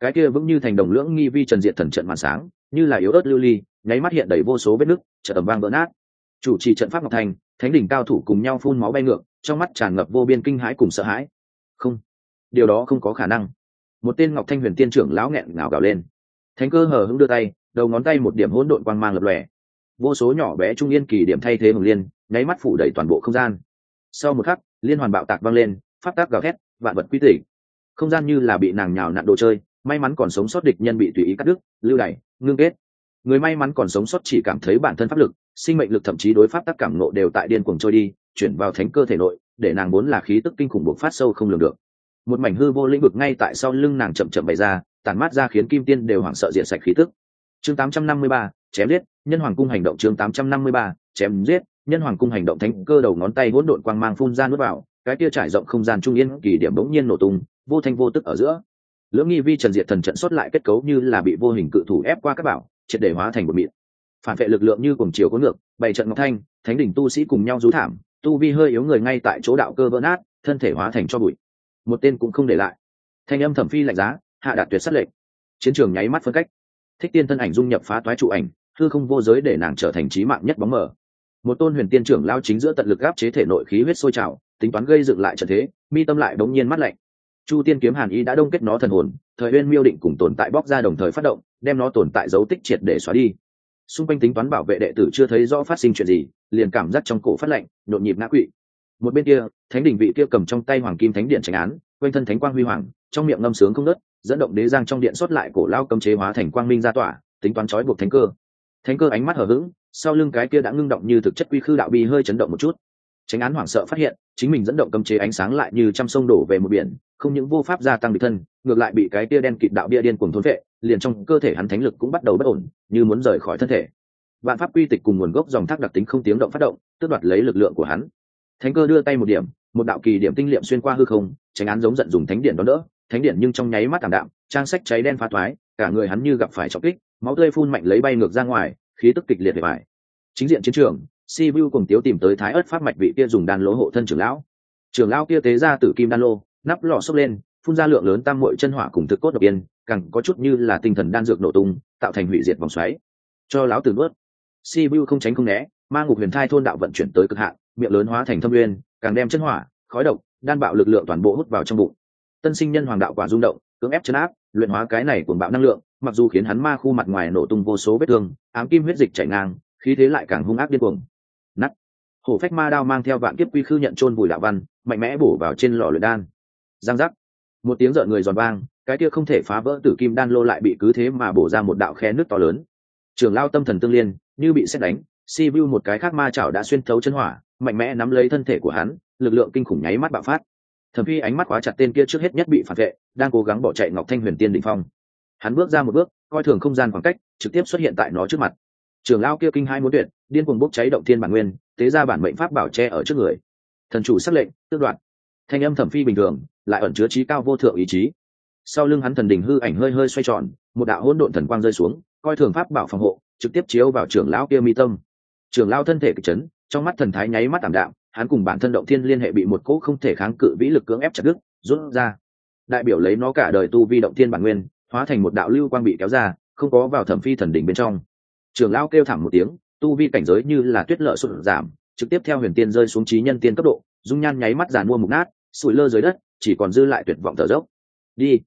cái kia vững như thành đồng lưỡng nghi vi trần diện thần trận màn sáng, như là yếu ớt lưu ly, nháy mắt hiện đầy vô số vết nứt, trận ẩm vang vỡ nát. Chủ trì trận pháp ngọc thành, thánh đỉnh cao thủ cùng nhau phun máu bay ngược, trong mắt tràn ngập vô biên kinh hãi cùng sợ hãi. Không, điều đó không có khả năng. Một tên ngọc thanh huyền tiên trưởng lão nghẹn ngào gào lên. Thánh cơ hờ hững đưa tay, đầu ngón tay một điểm hỗn độn quang mang lập lòe. Vô số nhỏ bé trung yên kỳ điểm thay thế hồng liên, nháy mắt phủ đầy toàn bộ không gian. Sau một khắc, liên hoàn bạo tạc vang lên phát tác gào thét, vạn vật quy tỉ không gian như là bị nàng nhào nặn đồ chơi may mắn còn sống sót địch nhân bị tùy ý cắt đứt lưu đày ngưng kết. Người may mắn còn sống sót chỉ cảm thấy bản thân pháp lực sinh mệnh lực thậm chí đối pháp tác cảm nộ đều tại điên cuồng trôi đi chuyển vào thánh cơ thể nội để nàng muốn là khí tức kinh khủng bộc phát sâu không lường được. Một mảnh hư vô lĩnh vực ngay tại sau lưng nàng chậm chậm bày ra tàn mát ra khiến kim tiên đều hoảng sợ diện sạch khí tức. Chương 853, chém giết nhân hoàng cung hành động chương 853, chém giết nhân hoàng cung hành động thánh cơ đầu ngón tay hỗn độn quang mang phun ra nuốt vào cái kia trải rộng không gian trung yên kỳ điểm bỗng nhiên nổ tung vô thanh vô tức ở giữa lưỡng nghi vi trần diệt thần trận xuất lại kết cấu như là bị vô hình cự thủ ép qua các bảo, triệt để hóa thành một mịn phản vệ lực lượng như cùng chiều có ngược bảy trận ngọc thanh, thánh đỉnh tu sĩ cùng nhau rú thảm, tu vi hơi yếu người ngay tại chỗ đạo cơ vỡ nát, thân thể hóa thành cho bụi. Một tên cũng không để lại. Thanh âm thẩm phi lạnh giá, hạ đạt tuyệt sát lệnh. Chiến trường nháy mắt phân cách. Thích tiên thân ảnh dung nhập phá toái trụ ảnh thư không vô giới để nàng trở thành trí mạng nhất bóng mờ. Một tôn huyền tiên trưởng lao chính giữa tận lực gáp chế thể nội khí huyết sôi trào, tính toán gây dựng lại trận thế, mi tâm lại bỗng nhiên mắt lạnh chu tiên kiếm hàn y đã đông kết nó thần hồn, thời huyên miêu định cùng tồn tại bóc ra đồng thời phát động, đem nó tồn tại dấu tích triệt để xóa đi. Xung quanh tính toán bảo vệ đệ tử chưa thấy rõ phát sinh chuyện gì, liền cảm giác trong cổ phát lạnh, nhộn nhịp ngã quỵ. Một bên kia, thánh Đình vị kia cầm trong tay hoàng kim thánh điện tránh án, quanh thân thánh quang huy hoàng, trong miệng ngâm sướng không nớt dẫn động đế giang trong điện xuất lại cổ lao cầm chế hóa thành quang minh ra tỏa, tính toán trói buộc thánh cơ. Thánh cơ ánh mắt hở h ữ g sau lưng cái kia đã ngưng động như thực chất quy khư đạo bi hơi chấn động một chút. Tránh án hoảng sợ phát hiện, chính mình dẫn động cấm chế ánh sáng lại như trăm sông đổ về một biển không những vô pháp gia tăng bị thân, ngược lại bị cái tia đen kịt đạo bia điên cuồng thôn vệ, liền trong cơ thể hắn thánh lực cũng bắt đầu bất ổn, như muốn rời khỏi thân thể. Vạn pháp quy tịch cùng nguồn gốc dòng thác đặc tính không tiếng động phát động, tước đoạt lấy lực lượng của hắn. Thánh cơ đưa tay một điểm, một đạo kỳ điểm tinh liệm xuyên qua hư không, tránh án giống giận dùng thánh điện đón đỡ, thánh điện nhưng trong nháy mắt tảm đạm, trang sách cháy đen phá thoái, cả người hắn như gặp phải trọng kích, máu tươi phun mạnh lấy bay ngược ra ngoài, khí tức kịch liệt để phải chính diện chiến trường, si vu cùng tiếu tìm tới thái ớt pháp mạch vị kia dùng đan lỗ hộ thân trưởng lão. Trưởng lão kia tế ra tử kim đan lô nắp lò sốc lên, phun ra lượng lớn tam mội chân hỏa cùng thực cốt độc yên, càng có chút như là tinh thần đan dược nổ tung, tạo thành hủy diệt vòng xoáy. Cho lão từ nuốt si vu không tránh không né, ma ngục huyền thai thôn đạo vận chuyển tới cực hạn, miệng lớn hóa thành thâm uyên càng đem chân hỏa, khói độc, đan bạo lực lượng toàn bộ hút vào trong bụng. Tân sinh nhân hoàng đạo quả rung động, cưỡng ép chấn áp, luyện hóa cái này cuồng bạo năng lượng, mặc dù khiến hắn ma khu mặt ngoài nổ tung vô số vết thương, ám kim huyết dịch chảy ngang, khí thế lại càng hung ác điên cuồng. Nắt hổ phách ma đao mang theo vạn kiếp quy khư nhận chôn vùi đạo văn, mạnh mẽ bổ vào trên lò luyện đan giang giác. Một tiếng rợn người giòn vang, cái kia không thể phá vỡ tử kim đan lô lại bị cứ thế mà bổ ra một đạo khe nước to lớn. Trường lao tâm thần tương liên, như bị xét đánh, si vu một cái khác ma chảo đã xuyên thấu chân hỏa, mạnh mẽ nắm lấy thân thể của hắn, lực lượng kinh khủng nháy mắt bạo phát. Thẩm phi ánh mắt khóa chặt tên kia trước hết nhất bị phản vệ, đang cố gắng bỏ chạy ngọc thanh huyền tiên định phong. Hắn bước ra một bước, coi thường không gian khoảng cách, trực tiếp xuất hiện tại nó trước mặt. Trường lao kia kinh hai muốn tuyệt, điên cuồng bốc cháy động thiên bản nguyên, tế ra bản mệnh pháp bảo tre ở trước người. Thần chủ xác lệnh, tước đoạn thanh âm thẩm phi bình thường, lại ẩn chứa trí cao vô thượng ý chí. Sau lưng hắn thần đình hư ảnh hơi hơi xoay tròn, một đạo hỗn độn thần quang rơi xuống, coi thường pháp bảo phòng hộ, trực tiếp chiếu vào trưởng lão kia mi tâm. Trưởng lão thân thể kịch chấn, trong mắt thần thái nháy mắt tảm đạm, hắn cùng bản thân động thiên liên hệ bị một cỗ không thể kháng cự vĩ lực cưỡng ép chặt đứt, rút ra. Đại biểu lấy nó cả đời tu vi động thiên bản nguyên, hóa thành một đạo lưu quang bị kéo ra, không có vào thẩm phi thần đỉnh bên trong. Trưởng lão kêu thảm một tiếng, tu vi cảnh giới như là tuyết lợ sụt giảm, trực tiếp theo huyền tiên rơi xuống trí nhân tiên cấp độ dung nhan nháy mắt giàn mua mục nát sụi lơ dưới đất, chỉ còn dư lại tuyệt vọng thở dốc. Đi.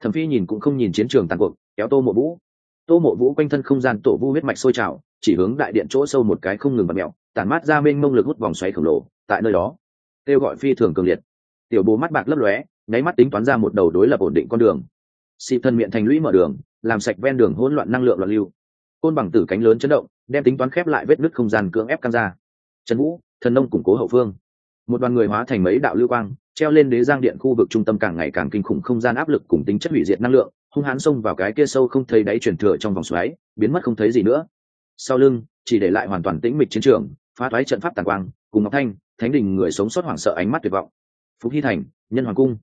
Thẩm phi nhìn cũng không nhìn chiến trường tàn cuộc, kéo tô mộ vũ. Tô mộ vũ quanh thân không gian tổ vu huyết mạch sôi trào, chỉ hướng đại điện chỗ sâu một cái không ngừng bật mẹo tản mát ra mênh mông lực hút vòng xoáy khổng lồ, tại nơi đó, kêu gọi phi thường cường liệt. Tiểu bố mắt bạc lấp lóe, nháy mắt tính toán ra một đầu đối lập ổn định con đường. Xịp thân miệng thành lũy mở đường, làm sạch ven đường hỗn loạn năng lượng loạn lưu. Côn bằng tử cánh lớn chấn động, đem tính toán khép lại vết nứt không gian cưỡng ép căng ra. Trần vũ, thần nông củng cố hậu phương một đoàn người hóa thành mấy đạo lưu quang, treo lên đế giang điện khu vực trung tâm càng ngày càng kinh khủng không gian áp lực cùng tính chất hủy diệt năng lượng, hung hãn xông vào cái kia sâu không thấy đáy chuyển thừa trong vòng xoáy, biến mất không thấy gì nữa. Sau lưng, chỉ để lại hoàn toàn tĩnh mịch chiến trường, phá thoái trận pháp tàn quang, cùng ngọc thanh, thánh đình người sống sót hoảng sợ ánh mắt tuyệt vọng. Phúc hy thành, nhân hoàng cung.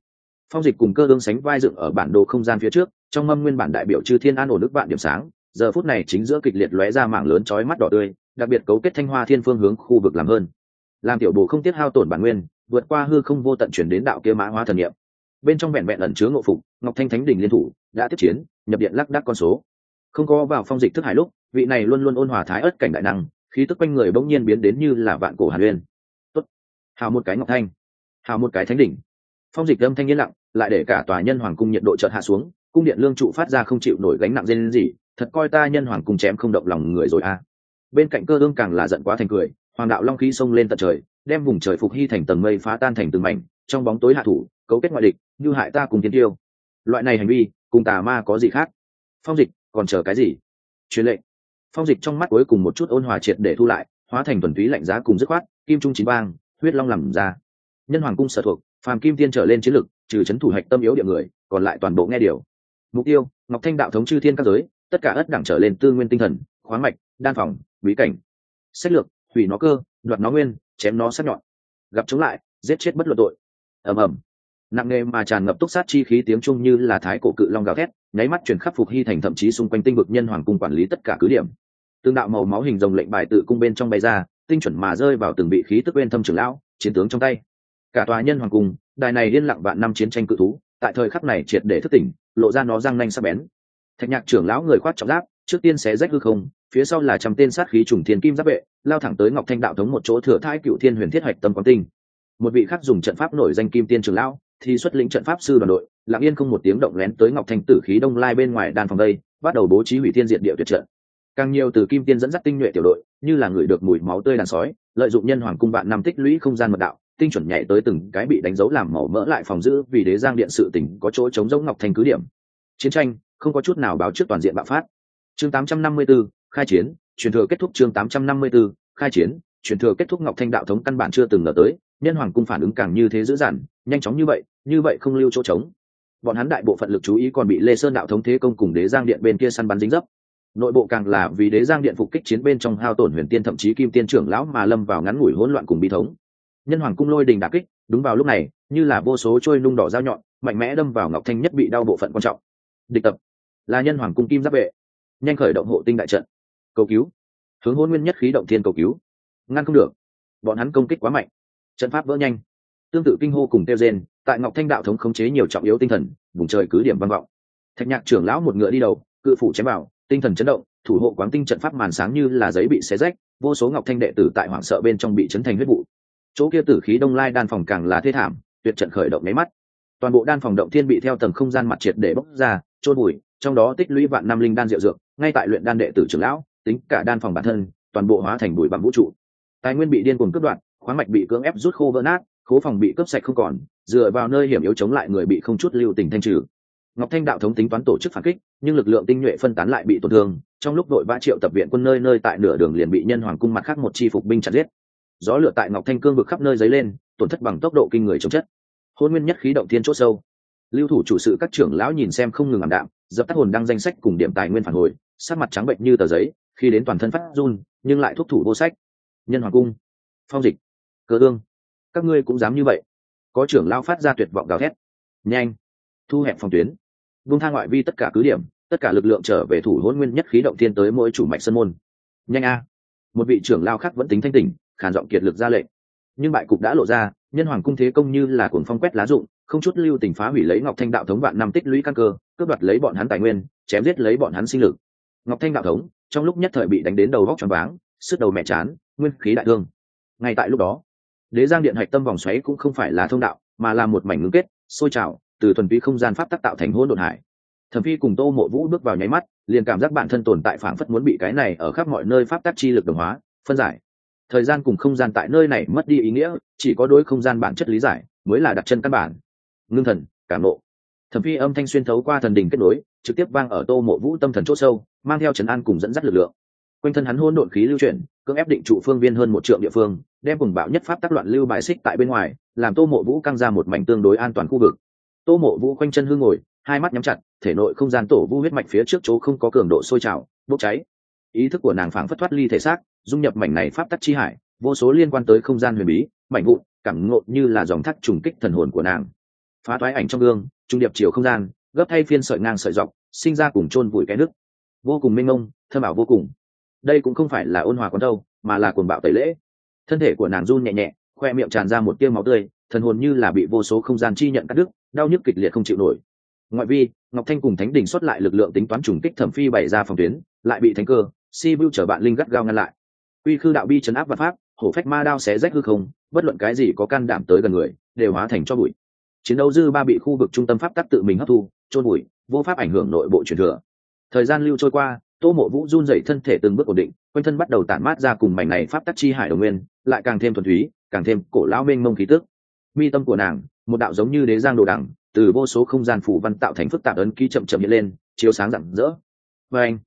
Phong dịch cùng cơ ương sánh vai dựng ở bản đồ không gian phía trước, trong mâm nguyên bản đại biểu chư thiên an ổn nước vạn điểm sáng, giờ phút này chính giữa kịch liệt lóe ra mảng lớn chói mắt đỏ tươi, đặc biệt cấu kết thanh hoa thiên phương hướng khu vực làm hơn làm tiểu bồ không tiết hao tổn bản nguyên, vượt qua hư không vô tận chuyển đến đạo kia mã hóa thần niệm. Bên trong vẹn vẹn ẩn chứa ngộ phục, ngọc thanh thánh đình liên thủ đã tiếp chiến, nhập điện lắc đắc con số. Không có vào phong dịch thức hải lúc, vị này luôn luôn ôn hòa thái ớt cảnh đại năng, khí tức quanh người bỗng nhiên biến đến như là vạn cổ hàn uyên tốt. Hào một cái ngọc thanh. Hào một cái thánh đỉnh. Phong dịch âm thanh yên lặng, lại để cả tòa nhân hoàng cung nhiệt độ chợt hạ xuống, cung điện lương trụ phát ra không chịu nổi gánh nặng dên gì thật coi ta nhân hoàng cung chém không động lòng người rồi a. À. bên cạnh cơ ương càng là giận quá thành cười hoàng đạo long khí xông lên tận trời, đem vùng trời phục hy thành tầng mây phá tan thành từng mảnh, trong bóng tối hạ thủ, cấu kết ngoại địch, như hại ta cùng tiến tiêu. Loại này hành vi, cùng tà ma có gì khác? Phong dịch, còn chờ cái gì? Truyền lệnh. Phong dịch trong mắt cuối cùng một chút ôn hòa triệt để thu lại, hóa thành thuần túy lạnh giá cùng dứt khoát, kim trung chín bang, huyết long làm ra. Nhân hoàng cung sở thuộc, phàm kim tiên trở lên chiến lực, trừ c h ấ n thủ hạch tâm yếu địa người, còn lại toàn bộ nghe điều. Mục tiêu, ngọc thanh đạo thống chư thiên các giới, tất cả ất đẳng trở lên tư nguyên tinh thần, khoáng mạch, đan phòng, bí cảnh. Sách lược hủy nó cơ, đoạt nó nguyên, chém nó sát nhọn. Gặp chống lại, giết chết bất luận tội. Ầm ầm. Nặng nề mà tràn ngập túc sát chi khí tiếng trung như là thái cổ cự long gào thét, nháy mắt chuyển khắc phục hy thành thậm chí xung quanh tinh vực nhân hoàng cung quản lý tất cả cứ điểm. Tương đạo màu máu hình rồng lệnh bài tự cung bên trong bay ra, tinh chuẩn mà rơi vào từng vị khí tức bên thâm trưởng lão, chiến tướng trong tay. Cả tòa nhân hoàng cung, đài này liên lặng vạn năm chiến tranh cự thú, tại thời khắc này triệt để thức tỉnh, lộ ra nó răng nanh sắc bén. Thạch nhạc trưởng lão người khoát trọng giáp, trước tiên xé rách hư không phía sau là trăm tên sát khí trùng thiên kim giáp vệ lao thẳng tới ngọc thanh đạo thống một chỗ thừa thai cựu thiên huyền thiết hoạch tâm quán tinh. Một vị khác dùng trận pháp nổi danh kim tiên trường lão thì xuất lĩnh trận pháp sư đoàn đội lặng yên không một tiếng động lén tới ngọc thanh tử khí đông lai bên ngoài đan phòng đây bắt đầu bố trí hủy thiên diện địa tuyệt trận. Càng nhiều từ kim tiên dẫn dắt tinh nhuệ tiểu đội như là người được mùi máu tươi đàn sói lợi dụng nhân hoàng cung vạn năm tích lũy không gian mật đạo tinh chuẩn nhảy tới từng cái bị đánh dấu làm màu mỡ lại phòng giữ vì đế giang điện sự tỉnh có chỗ chống giống ngọc thanh cứ điểm. Chiến tranh không có chút nào báo trước toàn diện bạo phát. Chương 854, khai chiến truyền thừa kết thúc chương 854, khai chiến truyền thừa kết thúc ngọc thanh đạo thống căn bản chưa từng ngờ tới nhân hoàng cung phản ứng càng như thế dữ dằn nhanh chóng như vậy như vậy không lưu chỗ trống. Bọn hắn đại bộ phận lực chú ý còn bị lê sơn đạo thống thế công cùng đế giang điện bên kia săn bắn dính dấp. Nội bộ càng là vì đế giang điện phục kích chiến bên trong hao tổn huyền tiên thậm chí kim tiên trưởng lão mà lâm vào ngắn ngủi hỗn loạn cùng bi thống. Nhân hoàng cung lôi đình đà kích đúng vào lúc này như là vô số trôi nung đỏ dao nhọn mạnh mẽ đâm vào ngọc thanh nhất bị đau bộ phận quan trọng. Địch tập. Là nhân hoàng cung kim giáp vệ. Nhanh khởi động hộ tinh đại trận cầu cứu. Hướng hôn nguyên nhất khí động thiên cầu cứu. Ngăn không được. Bọn hắn công kích quá mạnh. Trận pháp vỡ nhanh. Tương tự kinh hô cùng tiêu gen tại ngọc thanh đạo thống khống chế nhiều trọng yếu tinh thần, vùng trời cứ điểm vang vọng. Thạch nhạc trưởng lão một ngựa đi đầu, cự phủ chém vào, tinh thần chấn động, thủ hộ quán tinh trận pháp màn sáng như là giấy bị xé rách, vô số ngọc thanh đệ tử tại hoảng sợ bên trong bị chấn thành huyết vụ. Chỗ kia tử khí đông lai đan phòng càng là thê thảm, tuyệt trận khởi động máy mắt. Toàn bộ đan phòng động thiên bị theo tầng không gian mặt triệt để bốc ra, trôn bụi, trong đó tích lũy vạn năm linh đan diệu dược, ngay tại luyện đan đệ tử trưởng lão tính cả đan phòng bản thân, toàn bộ hóa thành bụi bằng vũ trụ. Tài nguyên bị điên cuồng cướp đoạt, khoáng mạch bị cưỡng ép rút khô vỡ nát, khố phòng bị cướp sạch không còn, dựa vào nơi hiểm yếu chống lại người bị không chút lưu tình thanh trừ. Ngọc thanh đạo thống tính toán tổ chức phản kích, nhưng lực lượng tinh nhuệ phân tán lại bị tổn thương, trong lúc đội ba triệu tập viện quân nơi nơi tại nửa đường liền bị nhân hoàng cung mặt khác một chi phục binh chặt giết. Gió lửa tại ngọc thanh cương vực khắp nơi dấy lên, tổn thất bằng tốc độ kinh người chống chất. Hôn nguyên nhất khí động thiên chốt sâu. Lưu thủ chủ sự các trưởng lão nhìn xem không ngừng ảm đạm, dập tắt hồn đăng danh sách cùng điểm tài nguyên phản hồi, sắc mặt trắng bệnh như tờ giấy khi đến toàn thân phát run, nhưng lại thúc thủ vô sách. Nhân hoàng cung, phong dịch, cơ ương, các ngươi cũng dám như vậy. Có trưởng lao phát ra tuyệt vọng gào thét. Nhanh, thu hẹp phòng tuyến. Vung thang ngoại vi tất cả cứ điểm, tất cả lực lượng trở về thủ hôn nguyên nhất khí động thiên tới mỗi chủ mạch sân môn. Nhanh a. Một vị trưởng lao khác vẫn tính thanh tỉnh khản giọng kiệt lực ra lệnh. Nhưng bại cục đã lộ ra, nhân hoàng cung thế công như là cuồng phong quét lá rụng, không chút lưu tình phá hủy lấy ngọc thanh đạo thống vạn năm tích lũy căn cơ, cướp đoạt lấy bọn hắn tài nguyên, chém giết lấy bọn hắn sinh lực. Ngọc thanh đạo thống trong lúc nhất thời bị đánh đến đầu vóc tròn váng, sức đầu mẹ chán, nguyên khí đại thương. Ngay tại lúc đó, đế giang điện hạch tâm vòng xoáy cũng không phải là thông đạo, mà là một mảnh ngưng kết, sôi trào, từ thuần vi không gian pháp tắc tạo thành hỗn độn hải. Thẩm phi cùng tô mộ vũ bước vào nháy mắt, liền cảm giác bản thân tồn tại phảng phất muốn bị cái này ở khắp mọi nơi pháp tắc chi lực đồng hóa, phân giải. Thời gian cùng không gian tại nơi này mất đi ý nghĩa, chỉ có đối không gian bản chất lý giải, mới là đặt chân căn bản. Ngưng thần, cảm nộ. Thẩm phi âm thanh xuyên thấu qua thần đình kết nối trực tiếp vang ở tô mộ vũ tâm thần c h ỗ sâu, mang theo trấn an cùng dẫn dắt lực lượng. Quanh thân hắn hôn độn khí lưu chuyển, cưỡng ép định trụ phương viên hơn một triệu địa phương, đem cùng bạo nhất pháp tác loạn lưu bài xích tại bên ngoài, làm tô mộ vũ căng ra một mảnh tương đối an toàn khu vực. Tô mộ vũ quanh chân hương ngồi, hai mắt nhắm chặt, thể nội không gian tổ vũ huyết mạch phía trước chỗ không có cường độ sôi trào, bốc cháy. Ý thức của nàng phảng phất thoát ly thể xác, dung nhập mảnh này pháp tắc chi hải, vô số liên quan tới không gian huyền bí, mảnh vụn, cảm ngộ như là dòng thác trùng kích thần hồn của nàng. Phá thoái ảnh trong gương, trung điệp chiều không gian gấp thay phiên sợi ngang sợi dọc, sinh ra cùng chôn vùi cái nước vô cùng minh ông thơm ảo vô cùng. Đây cũng không phải là ôn hòa con đâu, mà là cuồng bạo tẩy lễ. Thân thể của nàng run nhẹ nhẹ, khoe miệng tràn ra một tiêu máu tươi, thần hồn như là bị vô số không gian chi nhận cắt đứt, đau nhức kịch liệt không chịu nổi. Ngoại vi, ngọc thanh cùng thánh đình xuất lại lực lượng tính toán trùng kích thẩm phi bày ra phòng tuyến, lại bị thánh cơ, si bưu chở bạn linh gắt gao ngăn lại. Uy khư đạo bi chấn áp và pháp, hổ phách ma đao xé rách hư không, bất luận cái gì có can đảm tới gần người, đều hóa thành cho bụi chiến đấu dư ba bị khu vực trung tâm pháp tắc tự mình hấp thu trôn bụi vô pháp ảnh hưởng nội bộ truyền thừa. Thời gian lưu trôi qua, tô mộ vũ run dậy thân thể từng bước ổn định, quanh thân bắt đầu tản mát ra cùng mảnh này pháp tắc chi hải đồng nguyên, lại càng thêm thuần túy, càng thêm cổ lão mênh mông khí tức. Mi tâm của nàng, một đạo giống như đế giang đồ đẳng, từ vô số không gian phủ văn tạo thành phức tạp ấn ký chậm chậm hiện lên, chiếu sáng rạng rỡ. Và anh,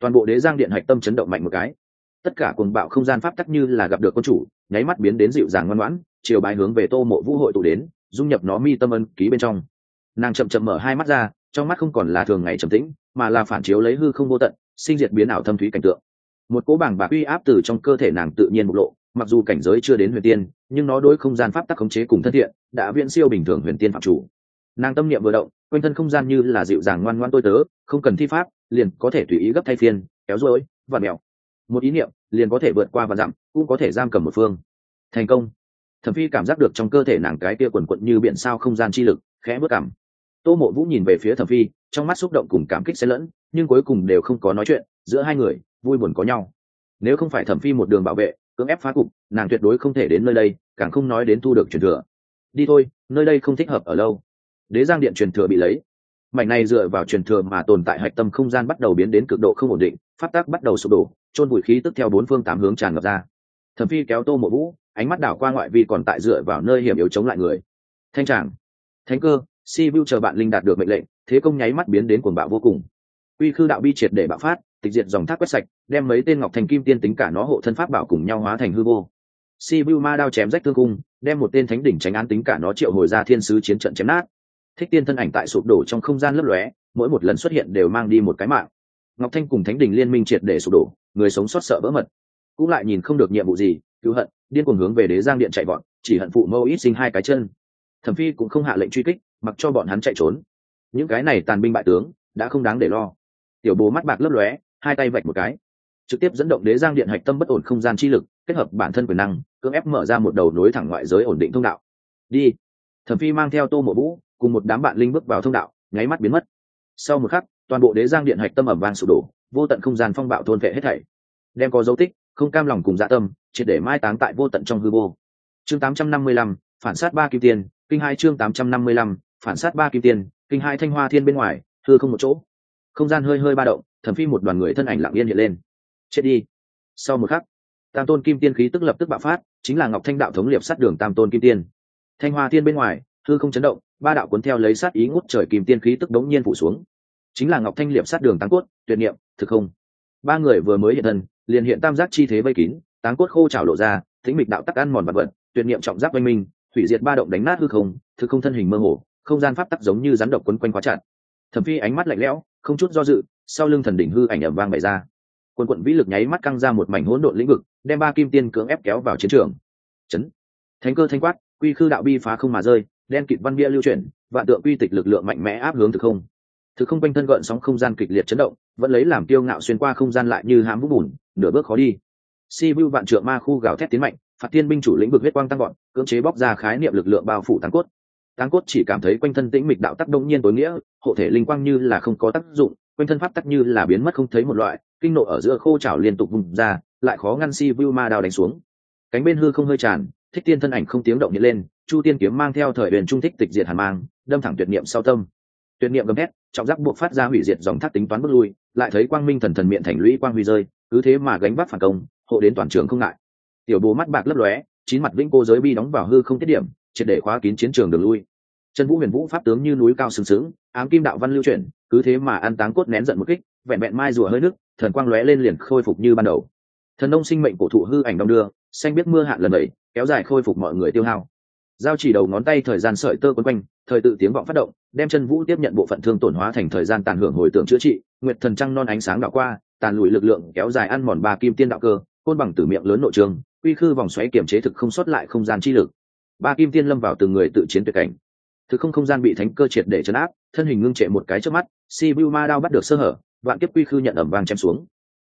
toàn bộ đế giang điện hạch tâm chấn động mạnh một cái. Tất cả cuồng bạo không gian pháp tắc như là gặp được quân chủ, nháy mắt biến đến dịu dàng ngoan ngoãn, chiều bài hướng về tô mộ vũ hội tụ đến dung nhập nó mi tâm ân ký bên trong. Nàng chậm chậm mở hai mắt ra, trong mắt không còn là thường ngày trầm tĩnh, mà là phản chiếu lấy hư không vô tận, sinh diệt biến ảo thâm thúy cảnh tượng. Một cỗ bảng bạc uy áp từ trong cơ thể nàng tự nhiên bộc lộ, mặc dù cảnh giới chưa đến huyền tiên, nhưng nó đối không gian pháp tắc khống chế cùng thân thiện, đã viễn siêu bình thường huyền tiên phạm chủ. Nàng tâm niệm vừa động, quanh thân không gian như là dịu dàng ngoan ngoan tôi tớ, không cần thi pháp, liền có thể tùy ý gấp thay phiên, kéo rối và mèo. Một ý niệm, liền có thể vượt qua và dặm, cũng có thể giam cầm một phương. Thành công thẩm phi cảm giác được trong cơ thể nàng cái kia quần quận như biển sao không gian chi lực, khẽ bước cảm. Tô mộ vũ nhìn về phía thẩm phi, trong mắt xúc động cùng cảm kích xen lẫn, nhưng cuối cùng đều không có nói chuyện, giữa hai người, vui buồn có nhau. Nếu không phải thẩm phi một đường bảo vệ, cưỡng ép phá cục, nàng tuyệt đối không thể đến nơi đây, càng không nói đến thu được truyền thừa. Đi thôi, nơi đây không thích hợp ở lâu. Đế giang điện truyền thừa bị lấy. Mảnh này dựa vào truyền thừa mà tồn tại hạch tâm không gian bắt đầu biến đến cực độ không ổn định phát tác bắt đầu sụp đổ trôn bụi khí tức theo bốn phương tám hướng tràn ngập ra. Thẩm phi kéo tô mộ vũ ánh mắt đảo qua ngoại vi còn tại dựa vào nơi hiểm yếu chống lại người. Thanh tràng, thánh cơ, si vu chờ bạn linh đạt được mệnh lệnh, thế công nháy mắt biến đến cuồng bạo vô cùng. Uy khư đạo bi triệt để bạo phát, tịch diệt dòng thác quét sạch, đem mấy tên ngọc thành kim tiên tính cả nó hộ thân pháp bảo cùng nhau hóa thành hư vô. Si vu ma đao chém rách thương cung, đem một tên thánh đỉnh tránh án tính cả nó triệu hồi ra thiên sứ chiến trận chém nát. Thích tiên thân ảnh tại sụp đổ trong không gian lấp lóe, mỗi một lần xuất hiện đều mang đi một cái mạng. Ngọc thanh cùng thánh đình liên minh triệt để sụp đổ, người sống sót sợ vỡ mật, cũng lại nhìn không được nhiệm vụ gì cứu hận, điên cuồng hướng về đế giang điện chạy bọn chỉ hận phụ mâu ít sinh hai cái chân. Thẩm phi cũng không hạ lệnh truy kích, mặc cho bọn hắn chạy trốn. Những cái này tàn binh bại tướng, đã không đáng để lo. Tiểu bố mắt bạc lấp lóe, hai tay vạch một cái. Trực tiếp dẫn động đế giang điện hạch tâm bất ổn không gian chi lực, kết hợp bản thân quyền năng, cưỡng ép mở ra một đầu nối thẳng ngoại giới ổn định thông đạo. Đi. Thẩm phi mang theo tô mộ vũ, cùng một đám bạn linh bước vào thông đạo, nháy mắt biến mất. Sau một khắc, toàn bộ đế giang điện hạch tâm ẩm vang sụp đổ, vô tận không gian phong bạo thôn vệ hết thảy. Đem có dấu tích, không cam lòng cùng dạ tâm triệt để mai táng tại vô tận trong hư vô. Chương 855, phản sát ba kim tiền kinh hai chương 855, phản sát ba kim tiền kinh hai thanh hoa thiên bên ngoài hư không một chỗ. Không gian hơi hơi ba động thẩm phi một đoàn người thân ảnh lặng yên hiện lên. Chết đi. Sau một khắc tam tôn kim tiên khí tức lập tức bạo phát chính là ngọc thanh đạo thống liệp sát đường tam tôn kim tiên. Thanh hoa thiên bên ngoài hư không chấn động ba đạo cuốn theo lấy sát ý ngút trời kim tiên khí tức đống nhiên phủ xuống. Chính là ngọc thanh liệp sát đường tăng cốt tuyệt niệm thực không. Ba người vừa mới hiện thân liền hiện tam giác chi thế vây kín táng cốt khô trào lộ ra, thính mịch đạo tắc ăn mòn vật vật, tuyệt niệm trọng giáp oanh minh thủy diệt ba động đánh nát hư không, thực không thân hình mơ hồ, không gian pháp tắc giống như rắn độc quấn quanh quá chặt. Thẩm phi ánh mắt lạnh lẽo, không chút do dự, sau lưng thần đỉnh hư ảnh ẩm vang bày ra. Quân quận vĩ lực nháy mắt căng ra một mảnh hỗn độn lĩnh vực, đem ba kim tiên cưỡng ép kéo vào chiến trường. Chấn. Thánh cơ thanh quát, quy khư đạo bi phá không mà rơi, đen kịt văn bia lưu chuyển, vạn tượng quy tịch lực lượng mạnh mẽ áp hướng thực không. Thực không quanh thân gợn sóng không gian kịch liệt chấn động, vẫn lấy làm tiêu ngạo xuyên qua không gian lại như hám vũ bùn, nửa bước khó đi si vu vạn trượng ma khu gào thét tiến mạnh, phạt thiên binh chủ lĩnh vực huyết quang tăng gọn cưỡng chế bóc ra khái niệm lực lượng bao phủ táng cốt. Táng cốt chỉ cảm thấy quanh thân tĩnh mịch đạo tắc đông nhiên tối nghĩa, hộ thể linh quang như là không có tác dụng, quanh thân pháp tắc như là biến mất không thấy một loại, kinh nộ ở giữa khô chảo liên tục vùng ra, lại khó ngăn si vu ma đao đánh xuống. Cánh bên hư không hơi tràn, thích tiên thân ảnh không tiếng động hiện lên, chu tiên kiếm mang theo thời huyền trung thích tịch diệt hàn mang, đâm thẳng tuyệt niệm sau tâm. Tuyệt niệm gầm hét trọng giác buộc phát ra hủy diệt dòng thác tính toán bước lui, lại thấy quang minh thần thần miệng thành lũy quang huy rơi, cứ thế mà gánh vác phản công hộ đến toàn trường không ngại. Tiểu bố mắt bạc lấp lóe, chín mặt vĩnh cô giới bi đóng vào hư không tiết điểm, triệt để khóa kín chiến trường đường lui. Trần vũ huyền vũ pháp tướng như núi cao sừng sững, ám kim đạo văn lưu chuyển, cứ thế mà ăn táng cốt nén giận một kích, vẹn vẹn mai rùa hơi nước, thần quang lóe lên liền khôi phục như ban đầu. Thần nông sinh mệnh cổ thụ hư ảnh đông đưa, xanh biết mưa hạn lần bảy, kéo dài khôi phục mọi người tiêu hao. Giao chỉ đầu ngón tay thời gian sợi tơ quấn quanh, thời tự tiếng vọng phát động, đem chân vũ tiếp nhận bộ phận thương tổn hóa thành thời gian tàn hưởng hồi tưởng chữa trị, nguyệt thần trăng non ánh sáng đảo qua, tàn lùi lực lượng kéo dài ăn mòn ba kim tiên đạo cơ côn bằng tử miệng lớn nội trường, quy khư vòng xoáy kiểm chế thực không xuất lại không gian chi lực. Ba kim tiên lâm vào từng người tự chiến tuyệt cảnh. Thực không không gian bị thánh cơ triệt để chấn áp, thân hình ngưng trệ một cái trước mắt, si bưu ma đao bắt được sơ hở, vạn kiếp quy khư nhận ẩm vàng chém xuống.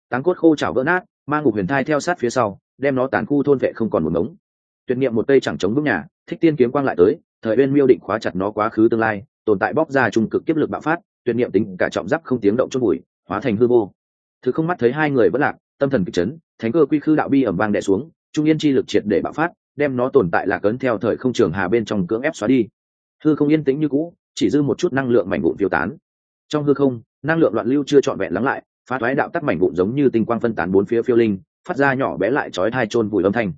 Táng cốt khô chảo vỡ nát mang ngục huyền thai theo sát phía sau, đem nó tàn khu thôn vệ không còn một ngống. Tuyệt niệm một cây chẳng chống bước nhà, thích tiên kiếm quang lại tới, thời bên miêu định khóa chặt nó quá khứ tương lai, tồn tại bóc ra trung cực kiếp lực bạo phát, tuyệt niệm tính cả trọng giáp không tiếng động chốt bụi, hóa thành hư vô. Thứ không mắt thấy hai người vẫn lạc, tâm thần kịch chấn thánh cơ quy khư đạo bi ẩm vang đè xuống, trung yên chi lực triệt để bạo phát, đem nó tồn tại là cấn theo thời không trường hà bên trong cưỡng ép xóa đi. Hư không yên tĩnh như cũ, chỉ dư một chút năng lượng mảnh vụn phiêu tán. Trong hư không, năng lượng loạn lưu chưa trọn vẹn lắng lại, phá thoái đạo tắc mảnh vụn giống như tinh quang phân tán bốn phía phiêu linh, phát ra nhỏ bé lại chói thai chôn vùi âm thanh.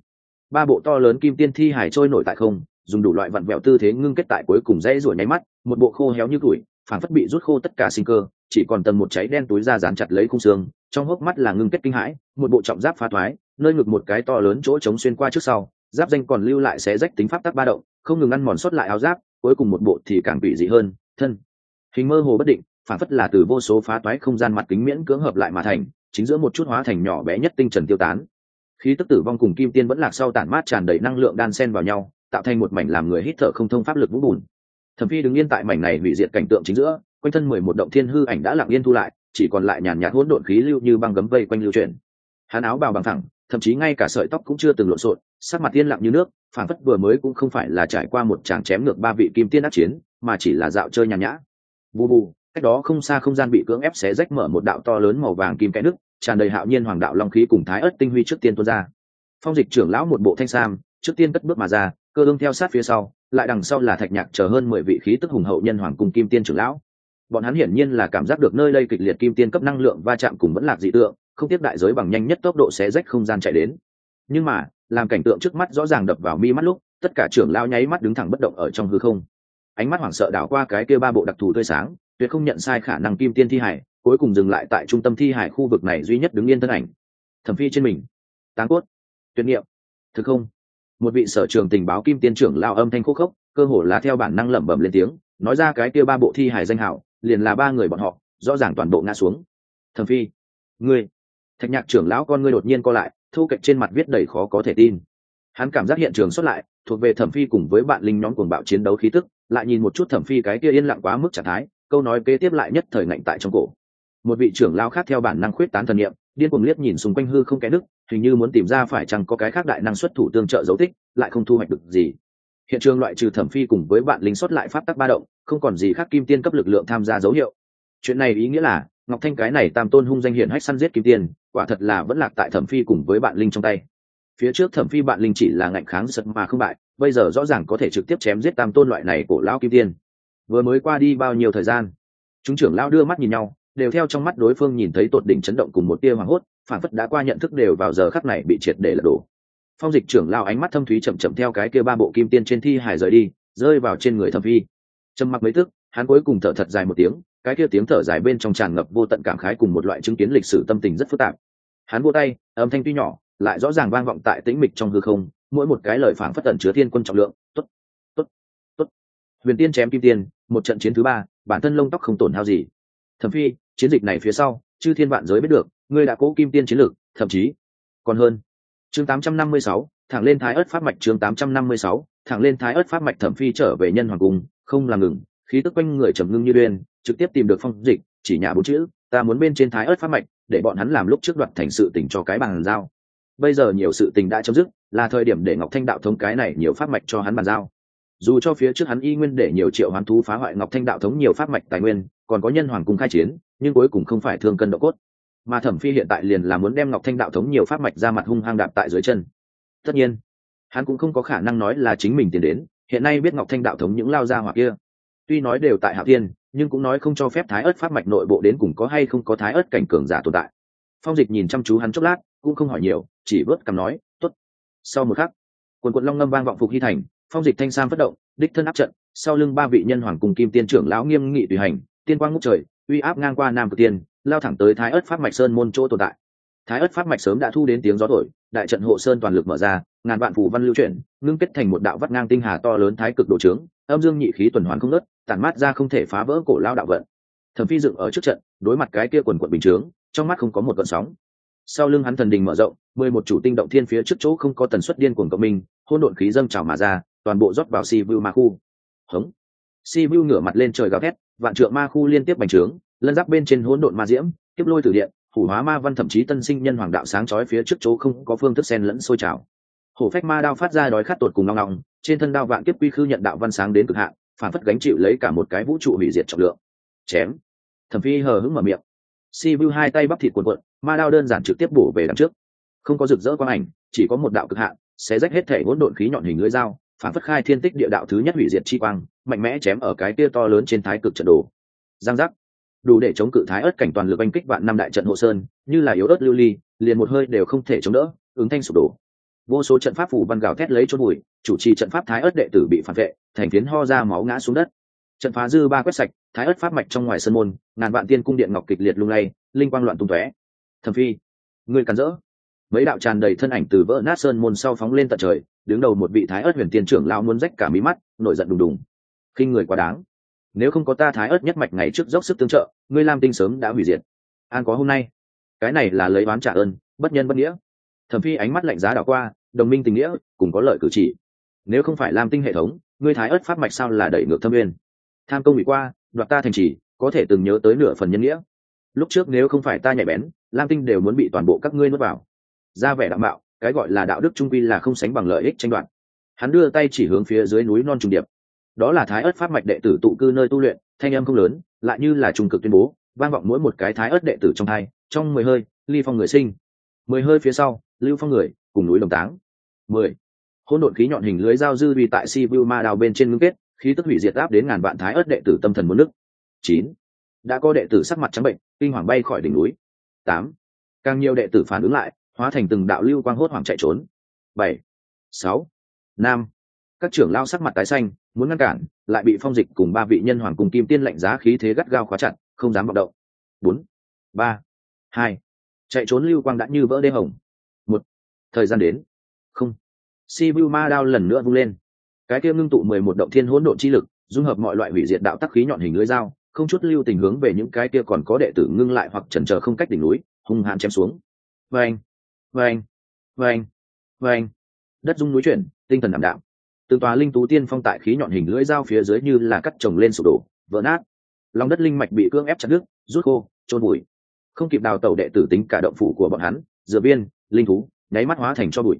Ba bộ to lớn kim tiên thi hải trôi nổi tại không, dùng đủ loại vặn vẹo tư thế ngưng kết tại cuối cùng dãy ruổi nháy mắt, một bộ khô héo như tuổi phản phất bị rút khô tất cả sinh cơ, chỉ còn tầng một cháy đen túi ra dán chặt lấy khung xương trong hốc mắt là ngưng kết kinh hãi, một bộ trọng giáp phá thoái, nơi ngực một cái to lớn chỗ trống xuyên qua trước sau, giáp danh còn lưu lại xé rách tính pháp tắc ba động, không ngừng ăn mòn sót lại áo giáp, cuối cùng một bộ thì càng bị dị hơn, thân. Hình mơ hồ bất định, phản phất là từ vô số phá toái không gian mặt kính miễn cưỡng hợp lại mà thành, chính giữa một chút hóa thành nhỏ bé nhất tinh trần tiêu tán. Khí tức tử vong cùng kim tiên vẫn lạc sau tản mát tràn đầy năng lượng đan sen vào nhau, tạo thành một mảnh làm người hít thở không thông pháp lực vũ bùn. Thẩm phi đứng yên tại mảnh này hủy diệt cảnh tượng chính giữa, quanh thân mười một động thiên hư ảnh đã lặng yên thu lại chỉ còn lại nhàn nhạt hỗn độn khí lưu như băng gấm vây quanh lưu chuyển. Hắn áo bào bằng thẳng thậm chí ngay cả sợi tóc cũng chưa từng lộn xộn, sắc mặt yên lặng như nước phản phất vừa mới cũng không phải là trải qua một tràng chém ngược ba vị kim tiên ác chiến, mà chỉ là dạo chơi nhàn nhã. Bù bù, cách đó không xa không gian bị cưỡng ép xé rách mở một đạo to lớn màu vàng kim cái nước, tràn đầy hạo nhiên hoàng đạo long khí cùng thái ớt tinh huy trước tiên tuôn ra. Phong dịch trưởng lão một bộ thanh sam, trước tiên cất bước mà ra, cơ ương theo sát phía sau, lại đằng sau là thạch nhạc chờ hơn mười vị khí tức hùng hậu nhân hoàng cùng kim tiên trưởng lão bọn hắn hiển nhiên là cảm giác được nơi đây kịch liệt kim tiên cấp năng lượng va chạm cùng vẫn lạc dị tượng, không tiếp đại giới bằng nhanh nhất tốc độ xé rách không gian chạy đến. Nhưng mà, làm cảnh tượng trước mắt rõ ràng đập vào mi mắt lúc, tất cả trưởng lao nháy mắt đứng thẳng bất động ở trong hư không. Ánh mắt hoảng sợ đảo qua cái kia ba bộ đặc thù tươi sáng, tuyệt không nhận sai khả năng kim tiên thi hải, cuối cùng dừng lại tại trung tâm thi hải khu vực này duy nhất đứng yên thân ảnh. Thẩm phi trên mình. Táng cốt. Tuyệt niệm. Thực không. Một vị sở trường tình báo kim tiên trưởng lao âm thanh khúc khốc, cơ hồ là theo bản năng lẩm bẩm lên tiếng, nói ra cái kia ba bộ thi hải danh hảo liền là ba người bọn họ rõ ràng toàn bộ ngã xuống. Thẩm phi ngươi thạch nhạc trưởng lão con ngươi đột nhiên co lại thu cạnh trên mặt viết đầy khó có thể tin. Hắn cảm giác hiện trường xuất lại thuộc về thẩm phi cùng với bạn linh nhóm cuồng bạo chiến đấu khí tức lại nhìn một chút thẩm phi cái kia yên lặng quá mức trạng thái câu nói kế tiếp lại nhất thời ngạnh tại trong cổ. Một vị trưởng lao khác theo bản năng khuyết tán thần niệm điên cuồng liếc nhìn xung quanh hư không kẽ nứt, hình như muốn tìm ra phải chăng có cái khác đại năng xuất thủ tương trợ dấu tích lại không thu hoạch được gì hiện trường loại trừ thẩm phi cùng với bạn linh xuất lại pháp tắc ba động, không còn gì khác kim tiên cấp lực lượng tham gia dấu hiệu. Chuyện này ý nghĩa là, ngọc thanh cái này tam tôn hung danh hiển hách săn giết kim tiên, quả thật là vẫn lạc tại thẩm phi cùng với bạn linh trong tay. Phía trước thẩm phi bạn linh chỉ là ngạnh kháng giật mà không bại, bây giờ rõ ràng có thể trực tiếp chém giết tam tôn loại này của lão kim tiên. Vừa mới qua đi bao nhiêu thời gian, chúng trưởng lão đưa mắt nhìn nhau, đều theo trong mắt đối phương nhìn thấy tột đỉnh chấn động cùng một tia hoảng hốt phản phất đã qua nhận thức đều vào giờ khắc này bị triệt để lật đổ phong dịch trưởng lao ánh mắt thâm thúy chậm chậm theo cái kia ba bộ kim tiên trên thi hải rời đi, rơi vào trên người thẩm phi. Trầm mặc mấy tức, hắn cuối cùng thở thật dài một tiếng, cái kia tiếng thở dài bên trong tràn ngập vô tận cảm khái cùng một loại chứng kiến lịch sử tâm tình rất phức tạp. Hắn vô tay, âm thanh tuy nhỏ, lại rõ ràng vang vọng tại tĩnh mịch trong hư không, mỗi một cái lời phảng phất tẩn chứa thiên quân trọng lượng. Tốt tốt tốt. Huyền tiên chém kim tiên, một trận chiến thứ ba, bản thân lông tóc không tổn hao gì. Thẩm phi, chiến dịch này phía sau, chư thiên vạn giới biết được, ngươi đã cố kim tiên chiến lược, thậm chí còn hơn chương 856, thẳng lên thái ớt pháp mạch chương 856, thẳng lên thái ớt pháp mạch thẩm phi trở về nhân hoàng cung không làm ngừng khí tức quanh người trầm ngưng như đuyên trực tiếp tìm được phong dịch chỉ nhà bốn chữ ta muốn bên trên thái ớt pháp mạch để bọn hắn làm lúc trước đoạt thành sự tình cho cái bàn giao. Bây giờ nhiều sự tình đã chấm dứt là thời điểm để ngọc thanh đạo thống cái này nhiều pháp mạch cho hắn bàn giao. Dù cho phía trước hắn y nguyên để nhiều triệu hoán thú phá hoại ngọc thanh đạo thống nhiều pháp mạch tài nguyên còn có nhân hoàng cung khai chiến nhưng cuối cùng không phải thương cân độ cốt mà thẩm phi hiện tại liền là muốn đem ngọc thanh đạo thống nhiều pháp mạch ra mặt hung hăng đạp tại dưới chân. Tất nhiên, hắn cũng không có khả năng nói là chính mình tiến đến, hiện nay biết ngọc thanh đạo thống những lao ra hoặc kia. Tuy nói đều tại hạ tiên nhưng cũng nói không cho phép thái ớt pháp mạch nội bộ đến cùng có hay không có thái ớt cảnh cường giả tồn tại. Phong dịch nhìn chăm chú hắn chốc lát, cũng không hỏi nhiều, chỉ vớt cằm nói t ố t sau một khắc, quần quận long ngâm vang vọng phục hy thành, phong dịch thanh sam phất động, đích thân áp trận, sau lưng ba vị nhân hoàng cùng kim tiên trưởng lão nghiêm nghị tùy hành, tiên quang ngốc trời, uy áp ngang qua nam cực tiên lao thẳng tới thái ớt pháp mạch sơn môn chỗ tồn tại. Thái ớt pháp mạch sớm đã thu đến tiếng gió thổi, đại trận hộ sơn toàn lực mở ra, ngàn vạn phủ văn lưu chuyển, ngưng kết thành một đạo vắt ngang tinh hà to lớn thái cực độ trướng, âm dương nhị khí tuần hoàn không nớt tản mát ra không thể phá vỡ cổ lao đạo vận. Thẩm phi dựng ở trước trận, đối mặt cái kia quần quận bình chướng, trong mắt không có một cơn sóng. Sau lưng hắn thần đình mở rộng, mười một chủ tinh động thiên phía trước chỗ không có tần suất điên cuồng cộng minh hôn độn khí dâng trào mà ra, toàn bộ rót vào si vu ma khu. Hống. Si vu ngửa mặt lên trời gào thét, vạn trượng ma khu liên tiếp bành trướng lân giáp bên trên hỗn độn ma diễm tiếp lôi từ điện, hủ hóa ma văn thậm chí tân sinh nhân hoàng đạo sáng chói phía trước chỗ không có phương thức sen lẫn sôi trào. Hổ phách ma đao phát ra đói khát tột cùng ngong ngong trên thân đao vạn kiếp quy khư nhận đạo văn sáng đến cực hạn, phản phất gánh chịu lấy cả một cái vũ trụ hủy diệt trọng lượng. Chém. Thẩm phi hờ hững mở miệng. Si vu hai tay bắp thịt cuộn cuộn, ma đao đơn giản trực tiếp bổ về đằng trước. Không có rực rỡ quang ảnh, chỉ có một đạo cực hạn, xé rách hết thể hỗn độn khí nhọn hình lưỡi dao, phản phất khai thiên tích địa đạo thứ nhất hủy diệt chi quang, mạnh mẽ chém ở cái tia to lớn trên thái cực trận đồ. Giang giác đủ để chống cự thái ớt cảnh toàn lực oanh kích vạn năm đại trận hộ sơn, như là yếu ớt lưu ly, liền một hơi đều không thể chống đỡ, ứng thanh sụp đổ. Vô số trận pháp phủ văn gào thét lấy chốt bụi, chủ trì trận pháp thái ớt đệ tử bị phản vệ, thành tiến ho ra máu ngã xuống đất. Trận phá dư ba quét sạch, thái ớt pháp mạch trong ngoài sân môn, ngàn vạn tiên cung điện ngọc kịch liệt lung lay, linh quang loạn tung tóe. Thầm phi người cắn rỡ. Mấy đạo tràn đầy thân ảnh từ vỡ nát sơn môn sau phóng lên tận trời, đứng đầu một vị thái ớt huyền tiên trưởng lao muốn rách cả mí mắt, nổi giận đùng đùng. Khinh người quá đáng nếu không có ta thái ớt nhất mạch ngày trước dốc sức tương trợ, ngươi lam tinh sớm đã hủy diệt. An có hôm nay. Cái này là lấy oán trả ơn, bất nhân bất nghĩa. Thẩm phi ánh mắt lạnh giá đảo qua, đồng minh tình nghĩa, cùng có lợi cử chỉ. Nếu không phải lam tinh hệ thống, ngươi thái ớt pháp mạch sao là đẩy ngược thâm uyên tham công bị qua, đoạt ta thành trì, có thể từng nhớ tới nửa phần nhân nghĩa. Lúc trước nếu không phải ta nhạy bén, lam tinh đều muốn bị toàn bộ các ngươi nuốt vào. Ra vẻ đạo mạo, cái gọi là đạo đức trung quy là không sánh bằng lợi ích tranh đoạt. Hắn đưa tay chỉ hướng phía dưới núi non trùng điệp đó là thái ớt pháp mạch đệ tử tụ cư nơi tu luyện, thanh âm không lớn, lại như là trung cực tuyên bố, vang vọng mỗi một cái thái ớt đệ tử trong thai trong mười hơi, ly phong người sinh. Mười hơi phía sau, lưu phong người, cùng núi đồng táng. Mười. Hỗn độn khí nhọn hình lưới dao dư vì tại si vu ma đào bên trên ngưng kết, khí tức hủy diệt áp đến ngàn vạn thái ớt đệ tử tâm thần muốn nước chín. Đã có đệ tử sắc mặt trắng bệnh, kinh hoàng bay khỏi đỉnh núi. Tám. Càng nhiều đệ tử phản ứng lại, hóa thành từng đạo lưu quang hốt hoảng chạy trốn. Bảy. Sáu. Năm. Các trưởng lao sắc mặt tái xanh muốn ngăn cản, lại bị phong dịch cùng ba vị nhân hoàng cùng kim tiên lạnh giá khí thế gắt gao khóa chặt, không dám vọng động. Bốn, ba, hai, chạy trốn lưu quang đã như vỡ đê hồng. Một, thời gian đến. Không si vu ma đao lần nữa vung lên. Cái kia ngưng tụ mười một động thiên hỗn độn chi lực, dung hợp mọi loại hủy diệt đạo tắc khí nhọn hình lưới dao, không chút lưu tình hướng về những cái kia còn có đệ tử ngưng lại hoặc chần chờ không cách đỉnh núi, hung hãn chém xuống. Vâng vâng vâng vâng. Đất dung núi chuyển, tinh thần đảm đạo từng tòa linh tú tiên phong tại khí nhọn hình lưỡi dao phía dưới như là cắt trồng lên sụp đổ, vỡ nát. Lòng đất linh mạch bị cưỡng ép chặt đứt, rút khô trôn bụi không kịp đào tẩu đệ tử tính cả động phủ của bọn hắn, dựa viên, linh thú, nháy mắt hóa thành cho bụi.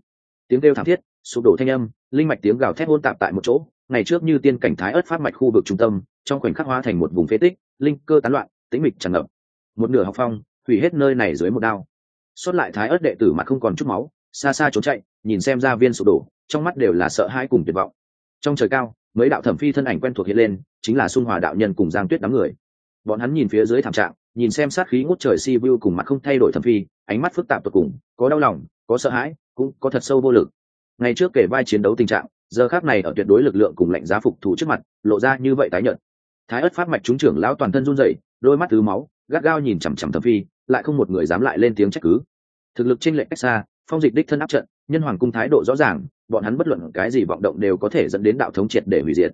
Tiếng kêu thảm thiết, sụp đổ thanh âm, linh mạch tiếng gào thét hôn tạp tại một chỗ, ngày trước như tiên cảnh thái ớt phát mạch khu vực trung tâm, trong khoảnh khắc hóa thành một vùng phế tích, linh cơ tán loạn, tĩnh mịch tràn ngập. Một nửa học phong, hủy hết nơi này dưới một đao. Xuất lại thái ớt đệ tử mà không còn chút máu xa xa trốn chạy, nhìn xem ra viên sụp đổ, trong mắt đều là sợ hãi cùng tuyệt vọng. Trong trời cao, mấy đạo thẩm phi thân ảnh quen thuộc hiện lên, chính là xung hòa đạo nhân cùng giang tuyết đám người. Bọn hắn nhìn phía dưới thảm trạng, nhìn xem sát khí ngút trời si vu cùng mặt không thay đổi thẩm phi, ánh mắt phức tạp tột cùng, có đau lòng, có sợ hãi, cũng có thật sâu vô lực. Ngày trước kể vai chiến đấu tình trạng, giờ khác này ở tuyệt đối lực lượng cùng lệnh giá phục thủ trước mặt, lộ ra như vậy tái nhận thái ất phát mạch trúng trưởng lão toàn thân run rẩy, đôi mắt thứ máu, gắt gao nhìn chằm chằm thẩm phi, lại không một người dám lại lên tiếng trách cứ. Thực lực trên lệch cách xa phong dịch đích thân áp trận, nhân hoàng cung thái độ rõ ràng, bọn hắn bất luận cái gì vọng động đều có thể dẫn đến đạo thống triệt để hủy diệt.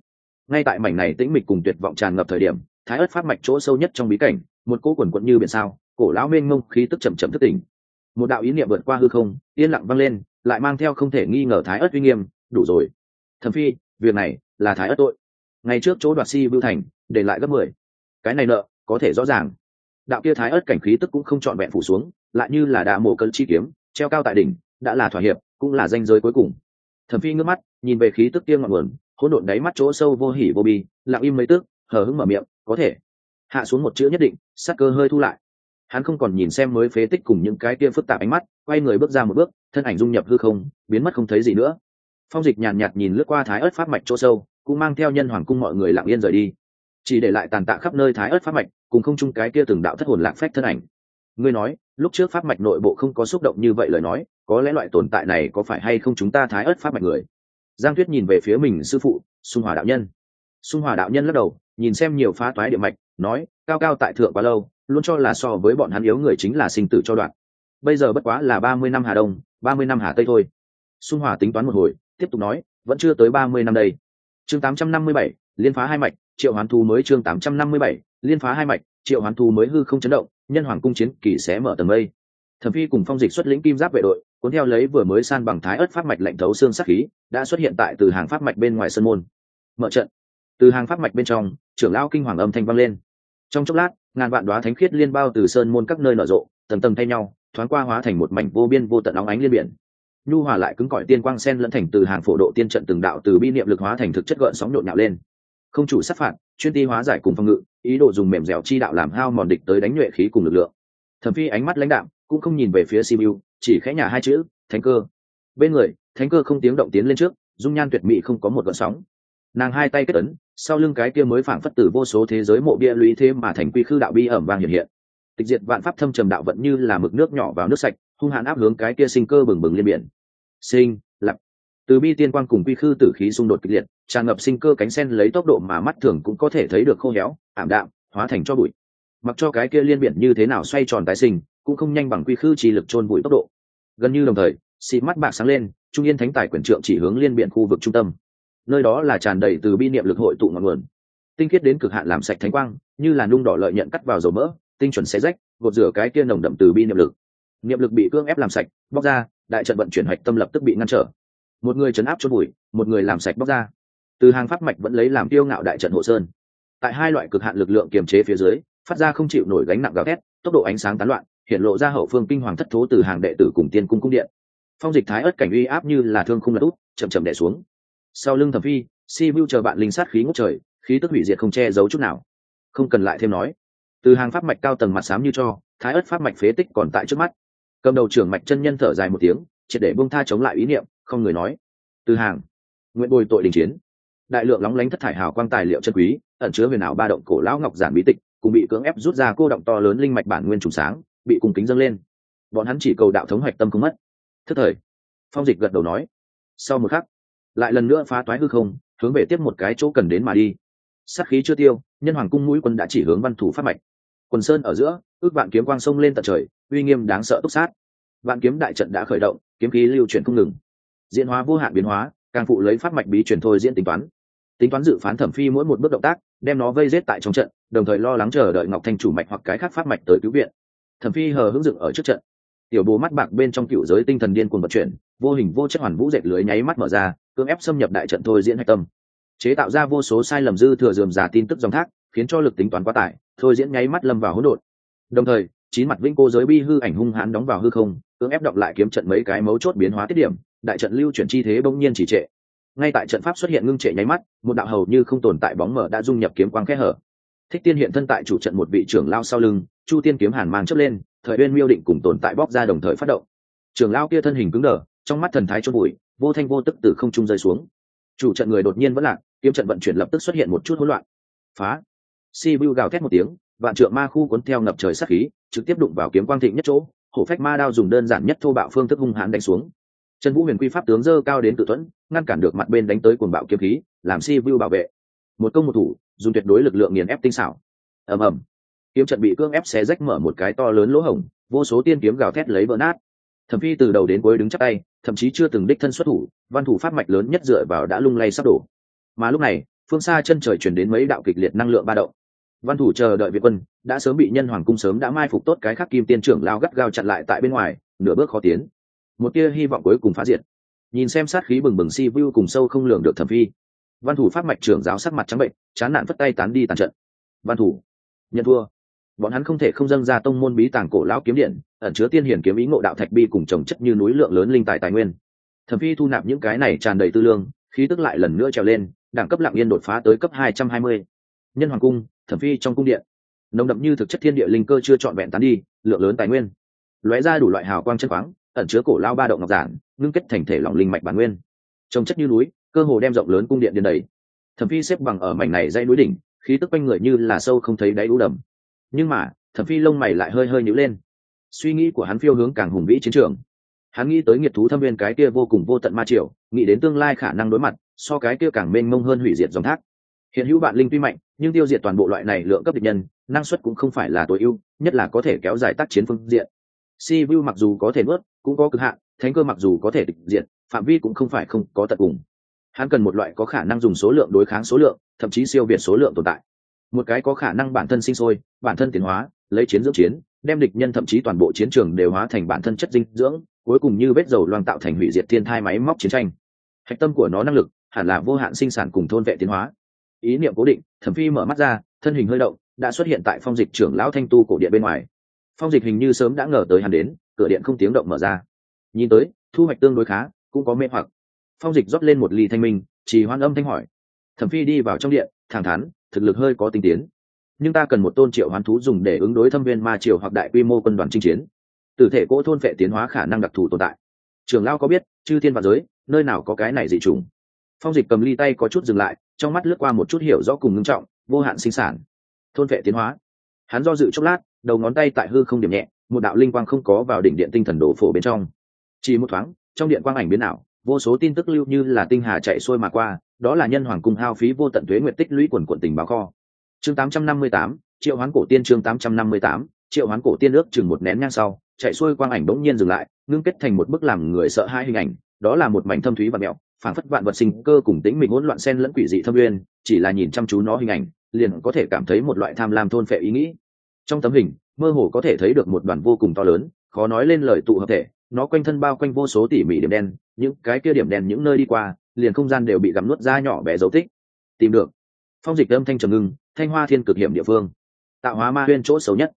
Ngay tại mảnh này tĩnh mịch cùng tuyệt vọng tràn ngập thời điểm, thái ớt phát mạch chỗ sâu nhất trong bí cảnh, một cỗ quần quận như biển sao, cổ lão mênh ngông khí tức chậm chậm thức tỉnh. Một đạo ý niệm vượt qua hư không, yên lặng vang lên, lại mang theo không thể nghi ngờ thái ớt uy nghiêm, đủ rồi. Thầm phi, việc này là thái ớt tội. Ngày trước chỗ đoạt si bưu thành, để lại gấp mười. Cái này nợ, có thể rõ ràng. Đạo kia thái ớt cảnh khí tức cũng không trọn vẹn phủ xuống, lại như là đạ mộ cân chi kiếm treo cao tại đỉnh đã là thỏa hiệp cũng là danh giới cuối cùng. Thẩm phi ngước mắt nhìn về khí tức tiêm ngọn nguồn hỗn độn đáy mắt chỗ sâu vô hỉ vô bi lặng im mấy tức hờ hững mở miệng có thể. Hạ xuống một chữ nhất định sắc cơ hơi thu lại. Hắn không còn nhìn xem mới phế tích cùng những cái kia phức tạp ánh mắt quay người bước ra một bước thân ảnh dung nhập hư không biến mất không thấy gì nữa. Phong dịch nhàn nhạt, nhạt nhìn lướt qua thái ớt Phát mạch chỗ sâu cũng mang theo nhân hoàng cung mọi người lặng yên rời đi. Chỉ để lại tàn tạ khắp nơi thái ớt Phát mạch cùng không chung cái kia từng đạo thất hồn lạc phách thân ảnh ngươi nói, lúc trước pháp mạch nội bộ không có xúc động như vậy lời nói, có lẽ loại tồn tại này có phải hay không chúng ta thái ớt pháp mạch người? Giang tuyết nhìn về phía mình sư phụ xung hòa đạo nhân. Xung hòa đạo nhân lắc đầu, nhìn xem nhiều phá toái địa mạch, nói, cao cao tại thượng quá lâu, luôn cho là so với bọn hắn yếu người chính là sinh tử cho đoạn. Bây giờ bất quá là ba mươi năm hà đông, ba mươi năm hà tây thôi. Xung hòa tính toán một hồi, tiếp tục nói, vẫn chưa tới ba mươi năm đây. Chương tám trăm năm mươi bảy, liên phá hai mạch, triệu hoán thu mới chương tám trăm năm mươi bảy, liên phá hai mạch, triệu hoán thu mới hư không chấn động nhân hoàng cung chiến kỳ xé mở tầng mây. Thẩm phi cùng phong dịch xuất lĩnh kim giáp vệ đội, cuốn theo lấy vừa mới san bằng thái ớt pháp mạch lạnh thấu xương sắc khí, đã xuất hiện tại từ hàng pháp mạch bên ngoài sân môn. Mở trận. Từ hàng pháp mạch bên trong, trưởng lão kinh hoàng âm thanh vang lên. Trong chốc lát, ngàn vạn đoá thánh khiết liên bao từ sơn môn các nơi nở rộ, tầng tầng thay nhau, thoáng qua hóa thành một mảnh vô biên vô tận óng ánh liên biển. Nhu hòa lại cứng cỏi tiên quang sen lẫn thành từ hàng phổ độ tiên trận từng đạo từ bi niệm lực hóa thành thực chất gợn sóng nhộn nhạo lên không chủ sát phạt, chuyên ti hóa giải cùng phòng ngự, ý đồ dùng mềm dẻo chi đạo làm hao mòn địch tới đánh nhuệ khí cùng lực lượng. Thẩm phi ánh mắt lãnh đạm, cũng không nhìn về phía simu chỉ khẽ nhà hai chữ, thánh cơ. Bên người, thánh cơ không tiếng động tiến lên trước, dung nhan tuyệt mỹ không có một gợn sóng. Nàng hai tay kết ấn, sau lưng cái kia mới phảng phất từ vô số thế giới mộ bia lũy thế mà thành quy khư đạo bi ẩm vang hiện hiện. Tịch diệt vạn pháp thâm trầm đạo vẫn như là mực nước nhỏ vào nước sạch, hung hãn áp hướng cái kia sinh cơ bừng bừng lên biển. Sinh, lập. Từ bi tiên quang cùng quy khư tử khí xung đột kịch liệt tràn ngập sinh cơ cánh sen lấy tốc độ mà mắt thường cũng có thể thấy được khô héo, ảm đạm, hóa thành cho bụi. Mặc cho cái kia liên biển như thế nào xoay tròn tái sinh, cũng không nhanh bằng quy khư trì lực chôn bụi tốc độ. Gần như đồng thời xị mắt bạc sáng lên, trung yên thánh tài quyền trượng chỉ hướng liên biển khu vực trung tâm. Nơi đó là tràn đầy từ bi niệm lực hội tụ ngọn nguồn. Tinh khiết đến cực hạn làm sạch thánh quang, như là nung đỏ lợi nhận cắt vào dầu mỡ, tinh chuẩn xé rách, gột rửa cái kia nồng đậm từ bi niệm lực. Niệm lực bị cương ép làm sạch, bóc ra, đại trận vận chuyển hạch tâm lập tức bị ngăn trở. Một người chấn áp cho bụi một người làm sạch bóc ra từ hàng pháp mạch vẫn lấy làm tiêu ngạo đại trận hộ sơn. Tại hai loại cực hạn lực lượng kiềm chế phía dưới, phát ra không chịu nổi gánh nặng gào thét, tốc độ ánh sáng tán loạn, hiện lộ ra hậu phương kinh hoàng thất thố từ hàng đệ tử cùng tiên cung cung điện. Phong dịch thái ớt cảnh uy áp như là thương không lật út chậm chậm đẻ xuống. Sau lưng thẩm phi, si vu chờ bạn linh sát khí ngút trời, khí tức hủy diệt không che giấu chút nào. Không cần lại thêm nói. Từ hàng pháp mạch cao tầng mặt xám như cho, thái ớt pháp mạch phế tích còn tại trước mắt. Cầm đầu trưởng mạch chân nhân thở dài một tiếng, triệt để bông tha chống lại ý niệm, không người nói. Từ hàng, nguyện bồi tội đình chiến đại lượng lóng lánh thất thải hào quang tài liệu chân quý, ẩn chứa huyền ảo ba động cổ lão ngọc giản bí tịch, cùng bị cưỡng ép rút ra cô động to lớn linh mạch bản nguyên trùng sáng, bị cùng kính dâng lên. Bọn hắn chỉ cầu đạo thống hoạch tâm không mất. Thức thời, phong dịch gật đầu nói, sau một khắc, lại lần nữa phá toái hư không, hướng về tiếp một cái chỗ cần đến mà đi. Sát khí chưa tiêu, nhân hoàng cung mũi quân đã chỉ hướng văn thủ phát mạch. Quần sơn ở giữa, ước vạn kiếm quang sông lên tận trời, uy nghiêm đáng sợ túc sát. Vạn kiếm đại trận đã khởi động, kiếm khí lưu chuyển không ngừng. Diễn hóa vô hạn biến hóa, càng phụ lấy phát mạch bí truyền thôi diễn tính toán tính toán dự phán thẩm phi mỗi một bước động tác, đem nó vây rết tại trong trận, đồng thời lo lắng chờ đợi ngọc thanh chủ mạch hoặc cái khác pháp mạch tới cứu viện. Thẩm phi hờ hững dựng ở trước trận. Tiểu bố mắt bạc bên trong cựu giới tinh thần điên cuồng vận chuyển, vô hình vô chất hoàn vũ dệt lưới nháy mắt mở ra, cưỡng ép xâm nhập đại trận thôi diễn hạch tâm. Chế tạo ra vô số sai lầm dư thừa dườm giả tin tức dòng thác, khiến cho lực tính toán quá tải, thôi diễn nháy mắt lâm vào hỗn độn. Đồng thời, chín mặt vĩnh cô giới bi hư ảnh hung hãn đóng vào hư không, cưỡng ép đọc lại kiếm trận mấy cái mấu chốt biến hóa tiết điểm, đại trận lưu chuyển chi thế bỗng nhiên chỉ trệ ngay tại trận pháp xuất hiện ngưng trệ nháy mắt, một đạo hầu như không tồn tại bóng mở đã dung nhập kiếm quang khe hở. Thích tiên hiện thân tại chủ trận một vị trưởng lao sau lưng, chu tiên kiếm hàn mang chớp lên, thời bên miêu định cùng tồn tại bóc ra đồng thời phát động. Trưởng lao kia thân hình cứng đờ, trong mắt thần thái trôn bụi vô thanh vô tức từ không trung rơi xuống. Chủ trận người đột nhiên vẫn lạc, kiếm trận vận chuyển lập tức xuất hiện một chút hỗn loạn. Phá! Si vu gào thét một tiếng, vạn trượng ma khu cuốn theo ngập trời sát khí, trực tiếp đụng vào kiếm quang thịnh nhất chỗ, hổ phách ma đao dùng đơn giản nhất thô bạo phương thức hung hãn đánh xuống trần vũ huyền quy pháp tướng dơ cao đến tự thuẫn, ngăn cản được mặt bên đánh tới cuồng bạo kiếm khí, làm si vu bảo vệ. Một công một thủ, dùng tuyệt đối lực lượng nghiền ép tinh xảo. Ầm ầm. Kiếm trận bị cương ép xé rách mở một cái to lớn lỗ hổng, vô số tiên kiếm gào thét lấy vỡ nát. Thẩm phi từ đầu đến cuối đứng chắc tay, thậm chí chưa từng đích thân xuất thủ, văn thủ pháp mạch lớn nhất dựa vào đã lung lay sắp đổ. Mà lúc này, phương xa chân trời chuyển đến mấy đạo kịch liệt năng lượng ba động. Văn thủ chờ đợi việt quân, đã sớm bị nhân hoàng cung sớm đã mai phục tốt cái khắc kim tiên trưởng lao gắt gao chặn lại tại bên ngoài, nửa bước khó tiến một tia hy vọng cuối cùng phá diệt. Nhìn xem sát khí bừng bừng si vu cùng sâu không lường được thẩm phi, văn thủ pháp mạch trưởng giáo sắc mặt trắng bệnh, chán nản vất tay tán đi tàn trận. Văn thủ, nhận thua. Bọn hắn không thể không dâng ra tông môn bí tàng cổ lão kiếm điện, ẩn chứa tiên hiển kiếm ý ngộ đạo thạch bi cùng trồng chất như núi lượng lớn linh tài tài nguyên. Thẩm phi thu nạp những cái này tràn đầy tư lương, khí tức lại lần nữa trèo lên, đẳng cấp lặng yên đột phá tới cấp hai trăm hai mươi. Nhân hoàng cung, thẩm phi trong cung điện. Nồng đậm như thực chất thiên địa linh cơ chưa trọn vẹn tán đi, lượng lớn tài nguyên. Lóe ra đủ loại hào quang chân khoáng ẩn chứa cổ lao ba động ngọc giản, ngưng kết thành thể lỏng linh mạch bản nguyên. Trồng chất như núi, cơ hồ đem rộng lớn cung điện đến đầy. Thẩm phi xếp bằng ở mảnh này dãy núi đỉnh, khí tức quanh người như là sâu không thấy đáy đũ đầm. Nhưng mà, thẩm phi lông mày lại hơi hơi nhữ lên. Suy nghĩ của hắn phiêu hướng càng hùng vĩ chiến trường. Hắn nghĩ tới nghiệt thú thâm viên cái kia vô cùng vô tận ma triều, nghĩ đến tương lai khả năng đối mặt, so cái kia càng mênh mông hơn hủy diệt dòng thác. Hiện hữu bạn linh tuy mạnh, nhưng tiêu diệt toàn bộ loại này lượng cấp địch nhân, năng suất cũng không phải là tối ưu, nhất là có thể kéo dài tác chiến phương diện. Si vu mặc dù có thể nuốt cũng có cực hạn, thánh cơ mặc dù có thể địch diện phạm vi cũng không phải không có tận cùng. Hắn cần một loại có khả năng dùng số lượng đối kháng số lượng, thậm chí siêu việt số lượng tồn tại. Một cái có khả năng bản thân sinh sôi, bản thân tiến hóa, lấy chiến dưỡng chiến, đem địch nhân thậm chí toàn bộ chiến trường đều hóa thành bản thân chất dinh dưỡng, cuối cùng như vết dầu loang tạo thành hủy diệt thiên thai máy móc chiến tranh. Hạch tâm của nó năng lực hẳn là vô hạn sinh sản cùng thôn vệ tiến hóa. Ý niệm cố định, thẩm phi mở mắt ra, thân hình hơi động, đã xuất hiện tại phong dịch trưởng lão thanh tu cổ điện bên ngoài. Phong dịch hình như sớm đã ngờ tới hắn đến cửa điện không tiếng động mở ra. Nhìn tới, thu hoạch tương đối khá, cũng có mê hoặc. Phong dịch rót lên một ly thanh minh chỉ hoan âm thanh hỏi. Thẩm phi đi vào trong điện, thẳng thắn, thực lực hơi có tinh tiến. Nhưng ta cần một tôn triệu hoán thú dùng để ứng đối thâm viên ma triều hoặc đại quy mô quân đoàn chinh chiến. Tử thể cỗ thôn vệ tiến hóa khả năng đặc thù tồn tại. Trường lao có biết, chư thiên và giới, nơi nào có cái này dị trùng phong dịch cầm ly tay có chút dừng lại, trong mắt lướt qua một chút hiểu rõ cùng ngưng trọng, vô hạn sinh sản. Thôn vệ tiến hóa. Hắn do dự chốc lát, đầu ngón tay tại hư không điểm nhẹ một đạo linh quang không có vào đỉnh điện tinh thần đổ phổ bên trong. Chỉ một thoáng trong điện quang ảnh biến ảo vô số tin tức lưu như là tinh hà chạy xuôi mà qua đó là nhân hoàng cung hao phí vô tận thuế nguyệt tích lũy quần quận tình báo kho. Chương 858, triệu hoán cổ tiên chương 858, triệu hoán cổ tiên ước chừng một nén nhang sau chạy xuôi quang ảnh bỗng nhiên dừng lại ngưng kết thành một bức làm người sợ hai hình ảnh đó là một mảnh thâm thúy và mẹo phản phất vạn vật sinh cơ cùng tĩnh mình hỗn loạn xen lẫn quỷ dị thâm uyên chỉ là nhìn chăm chú nó hình ảnh liền có thể cảm thấy một loại tham lam thôn phệ ý nghĩ. Trong tấm hình mơ hồ có thể thấy được một đoàn vô cùng to lớn, khó nói lên lời tụ hợp thể, nó quanh thân bao quanh vô số tỉ mỉ điểm đen, những cái kia điểm đen những nơi đi qua, liền không gian đều bị gặm nuốt ra nhỏ bé dấu tích. Tìm được. Phong dịch âm thanh trầm ngưng, thanh hoa thiên cực hiểm địa phương. Tạo hóa ma huyên chỗ xấu nhất.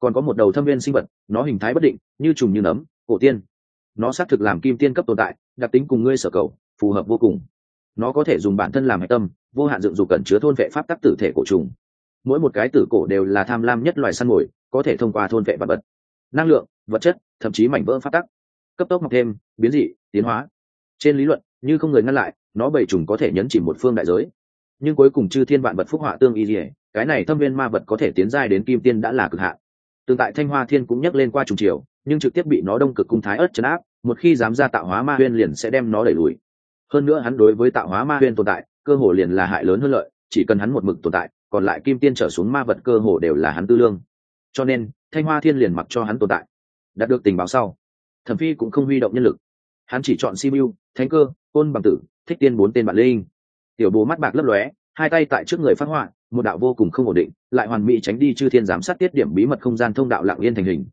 Còn có một đầu thâm viên sinh vật, nó hình thái bất định, như trùng như nấm, cổ tiên. Nó xác thực làm kim tiên cấp tồn tại, đặc tính cùng ngươi sở cầu, phù hợp vô cùng. Nó có thể dùng bản thân làm hạch tâm, vô hạn dựng dục cần chứa thôn vệ pháp tắc tử thể cổ trùng. Mỗi một cái tử cổ đều là tham lam nhất loài săn mồi có thể thông qua thôn vệ vật vật, năng lượng, vật chất, thậm chí mảnh vỡ phát tắc, cấp tốc học thêm, biến dị, tiến hóa. Trên lý luận, như không người ngăn lại, nó bảy trùng có thể nhấn chỉ một phương đại giới. Nhưng cuối cùng chư thiên vạn vật phúc họa tương y dỉa cái này thâm viên ma vật có thể tiến giai đến kim tiên đã là cực hạn. Tương tại thanh hoa thiên cũng nhắc lên qua trùng triều nhưng trực tiếp bị nó đông cực cung thái ớt chấn áp, một khi dám ra tạo hóa ma huyên liền sẽ đem nó đẩy lùi. Hơn nữa hắn đối với tạo hóa ma huyên tồn tại, cơ hồ liền là hại lớn hơn lợi, chỉ cần hắn một mực tồn tại, còn lại kim tiên trở xuống ma vật cơ hồ đều là hắn tư lương cho nên thanh hoa thiên liền mặc cho hắn tồn tại đạt được tình báo sau thẩm phi cũng không huy động nhân lực hắn chỉ chọn simu thánh cơ côn bằng tử thích tiên bốn tên bạn linh tiểu bố mắt bạc lấp lóe hai tay tại trước người phát họa một đạo vô cùng không ổn định lại hoàn mỹ tránh đi chư thiên giám sát tiết điểm bí mật không gian thông đạo lạng yên thành hình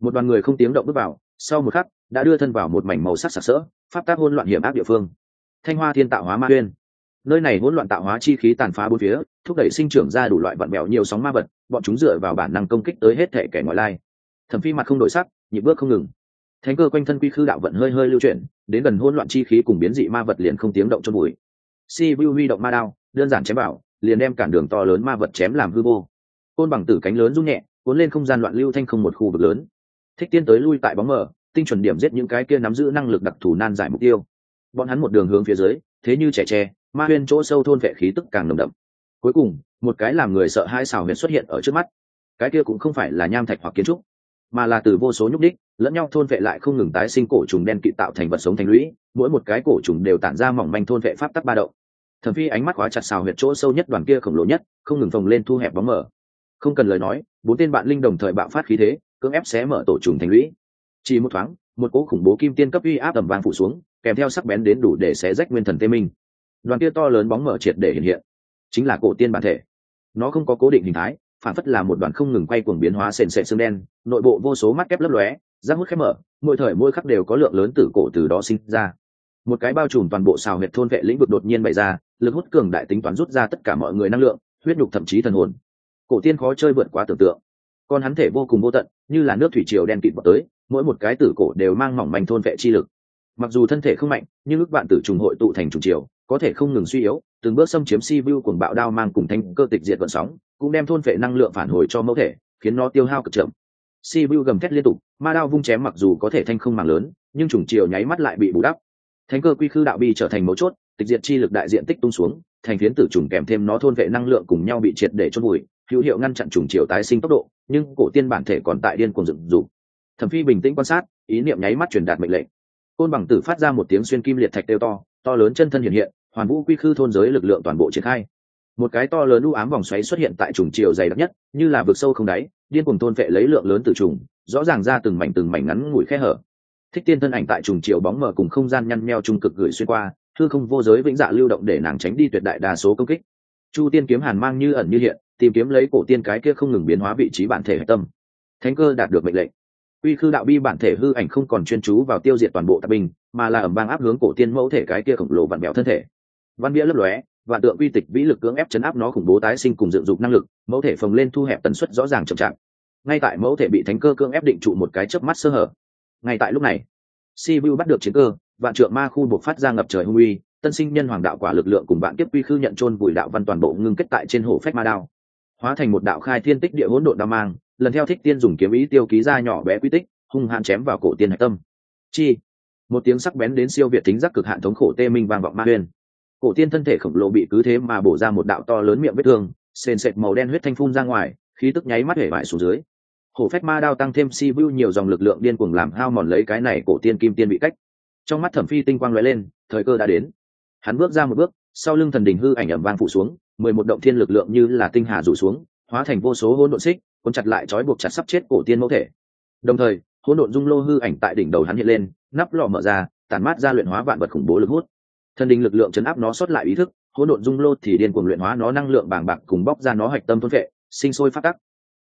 một đoàn người không tiếng động bước vào sau một khắc đã đưa thân vào một mảnh màu sắc sặc sỡ pháp tác hỗn loạn hiểm ác địa phương thanh hoa thiên tạo hóa ma uyên nơi này hỗn loạn tạo hóa chi khí tàn phá bốn phía, thúc đẩy sinh trưởng ra đủ loại vận bèo nhiều sóng ma vật, bọn chúng dựa vào bản năng công kích tới hết thể kẻ ngoại lai. Thẩm phi mặt không đổi sắc, nhịp bước không ngừng. Thánh cơ quanh thân quy khư đạo vận hơi hơi lưu chuyển, đến gần hỗn loạn chi khí cùng biến dị ma vật liền không tiếng động trong bụi. Si vu huy động ma đao, đơn giản chém bảo liền đem cản đường to lớn ma vật chém làm hư vô. Côn bằng tử cánh lớn rung nhẹ, cuốn lên không gian loạn lưu thanh không một khu vực lớn. Thích tiên tới lui tại bóng mờ, tinh chuẩn điểm giết những cái kia nắm giữ năng lực đặc thù nan giải mục tiêu. Bọn hắn một đường hướng phía dưới, thế như trẻ tre ma huyên chỗ sâu thôn vệ khí tức càng nồng đậm. Cuối cùng, một cái làm người sợ hai xào huyệt xuất hiện ở trước mắt. Cái kia cũng không phải là nham thạch hoặc kiến trúc, mà là từ vô số nhúc đích lẫn nhau thôn vệ lại không ngừng tái sinh cổ trùng đen kỵ tạo thành vật sống thành lũy, mỗi một cái cổ trùng đều tản ra mỏng manh thôn vệ pháp tắc ba động. Thẩm phi ánh mắt khóa chặt xào huyệt chỗ sâu nhất đoàn kia khổng lồ nhất, không ngừng phồng lên thu hẹp bóng mở không cần lời nói, bốn tên bạn linh đồng thời bạo phát khí thế, cưỡng ép xé mở tổ trùng thành lũy. Chỉ một thoáng, một cỗ khủng bố kim tiên cấp uy áp tầm vang phủ xuống, kèm theo sắc bén đến đủ để xé rách nguyên thần tê minh đoàn kia to lớn bóng mở triệt để hiện hiện. Chính là cổ tiên bản thể. Nó không có cố định hình thái, phản phất là một đoàn không ngừng quay cuồng biến hóa sền sệt xương đen, nội bộ vô số mắt kép lấp lóe rác hút khép mở, mỗi thời mỗi khắc đều có lượng lớn tử cổ từ đó sinh ra. Một cái bao trùm toàn bộ xào huyệt thôn vệ lĩnh vực đột nhiên bày ra, lực hút cường đại tính toán rút ra tất cả mọi người năng lượng, huyết nhục thậm chí thần hồn. Cổ tiên khó chơi vượt quá tưởng tượng. Còn hắn thể vô cùng vô tận, như là nước thủy triều đen kịt vào tới, mỗi một cái tử cổ đều mang mỏng manh thôn vệ chi lực. Mặc dù thân thể không mạnh, nhưng ước bạn tử trùng hội tụ thành trùng triều có thể không ngừng suy yếu, từng bước xâm chiếm si vu cùng bạo đao mang cùng thanh cơ tịch diệt vận sóng, cũng đem thôn vệ năng lượng phản hồi cho mẫu thể, khiến nó tiêu hao cực chậm. Si vu gầm thét liên tục, ma đao vung chém mặc dù có thể thanh không màng lớn, nhưng trùng triều nháy mắt lại bị bù đắp. Thánh cơ quy khư đạo bi trở thành mấu chốt, tịch diệt chi lực đại diện tích tung xuống, thành phiến tử trùng kèm thêm nó thôn vệ năng lượng cùng nhau bị triệt để chôn bụi hữu hiệu ngăn chặn trùng triều tái sinh tốc độ, nhưng cổ tiên bản thể còn tại điên cuồng dựng dục. Thẩm phi bình tĩnh quan sát, ý niệm nháy mắt truyền đạt mệnh lệnh. Côn bằng tử phát ra một tiếng xuyên kim liệt thạch tiêu to to lớn chân thân hiện hiện hoàn vũ quy khư thôn giới lực lượng toàn bộ triển khai. Một cái to lớn u ám vòng xoáy xuất hiện tại trùng triều dày đặc nhất, như là vực sâu không đáy, điên cùng thôn vệ lấy lượng lớn từ trùng, rõ ràng ra từng mảnh từng mảnh ngắn ngủi khe hở. Thích tiên thân ảnh tại trùng triều bóng mờ cùng không gian nhăn meo trung cực gửi xuyên qua, thư không vô giới vĩnh dạ lưu động để nàng tránh đi tuyệt đại đa số công kích. Chu tiên kiếm hàn mang như ẩn như hiện, tìm kiếm lấy cổ tiên cái kia không ngừng biến hóa vị trí bản thể hạch tâm. Thánh cơ đạt được mệnh lệnh. Uy khư đạo bi bản thể hư ảnh không còn chuyên chú vào tiêu diệt toàn bộ tạp binh, mà là ẩm bang áp hướng cổ tiên mẫu thể cái kia khổng lồ vặn bèo thân thể văn bia lấp lóe, vạn tượng uy tịch vĩ lực cưỡng ép chấn áp nó khủng bố tái sinh cùng dựng dục năng lực, mẫu thể phồng lên thu hẹp tần suất rõ ràng chậm chạp. Ngay tại mẫu thể bị thánh cơ cưỡng ép định trụ một cái chớp mắt sơ hở. Ngay tại lúc này si vu bắt được chiến cơ, vạn trượng ma khu buộc phát ra ngập trời hung uy, tân sinh nhân hoàng đạo quả lực lượng cùng vạn kiếp quy khư nhận chôn vùi đạo văn toàn bộ ngưng kết tại trên hồ phách ma đao. Hóa thành một đạo khai thiên tích địa hỗn độn đao mang, lần theo thích tiên dùng kiếm ý tiêu ký ra nhỏ bé quy tích, hung hạn chém vào cổ tiên hạch tâm. Chi. Một tiếng sắc bén đến siêu việt tính giác cực hạn thống khổ tê minh vang vọng ma huyền cổ tiên thân thể khổng lồ bị cứ thế mà bổ ra một đạo to lớn miệng vết thương, sền sệt màu đen huyết thanh phun ra ngoài, khí tức nháy mắt hể vải xuống dưới. Hổ phách ma đao tăng thêm si vu nhiều dòng lực lượng điên cuồng làm hao mòn lấy cái này cổ tiên kim tiên bị cách. Trong mắt thẩm phi tinh quang lóe lên, thời cơ đã đến. Hắn bước ra một bước, sau lưng thần đình hư ảnh ẩm vang phủ xuống, mười một động thiên lực lượng như là tinh hà rủ xuống, hóa thành vô số hỗn độn xích, cuốn chặt lại trói buộc chặt sắp chết cổ tiên mẫu thể. Đồng thời, hỗn độn dung lô hư ảnh tại đỉnh đầu hắn hiện lên, nắp lọ mở ra tàn mát ra luyện hóa vạn vật khủng bố lực hút thần đình lực lượng chấn áp nó xuất lại ý thức hỗn độn dung lô thì điên cuồng luyện hóa nó năng lượng bàng bạc cùng bóc ra nó hạch tâm thôn vệ sinh sôi phát tắc.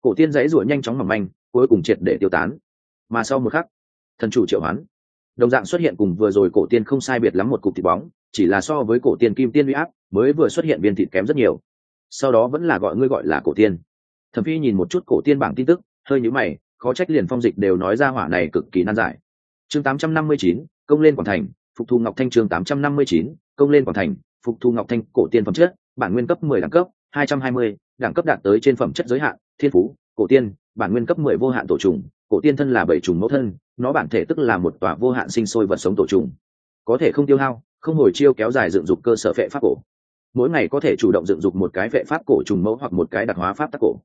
Cổ tiên dãy rủa nhanh chóng mỏng manh cuối cùng triệt để tiêu tán. Mà sau một khắc thần chủ triệu hoán. Đồng dạng xuất hiện cùng vừa rồi cổ tiên không sai biệt lắm một cục thịt bóng chỉ là so với cổ tiên kim tiên uy áp mới vừa xuất hiện viên thịt kém rất nhiều. Sau đó vẫn là gọi ngươi gọi là cổ tiên. Thẩm phi nhìn một chút cổ tiên bảng tin tức hơi nhữ mày khó trách liền phong dịch đều nói ra hỏa này cực kỳ nan giải. Chương 859, công lên quảng thành phục thu ngọc thanh chương 859, công lên quảng thành phục thu ngọc thanh cổ tiên phẩm chất bản nguyên cấp 10 đẳng cấp 220, đẳng cấp đạt tới trên phẩm chất giới hạn thiên phú cổ tiên bản nguyên cấp 10 vô hạn tổ trùng cổ tiên thân là bảy trùng mẫu thân nó bản thể tức là một tòa vô hạn sinh sôi vật sống tổ trùng. Có thể không tiêu hao không hồi chiêu kéo dài dựng dục cơ sở phệ pháp cổ. Mỗi ngày có thể chủ động dựng dục một cái vệ pháp cổ trùng mẫu hoặc một cái đặc hóa pháp tắc cổ.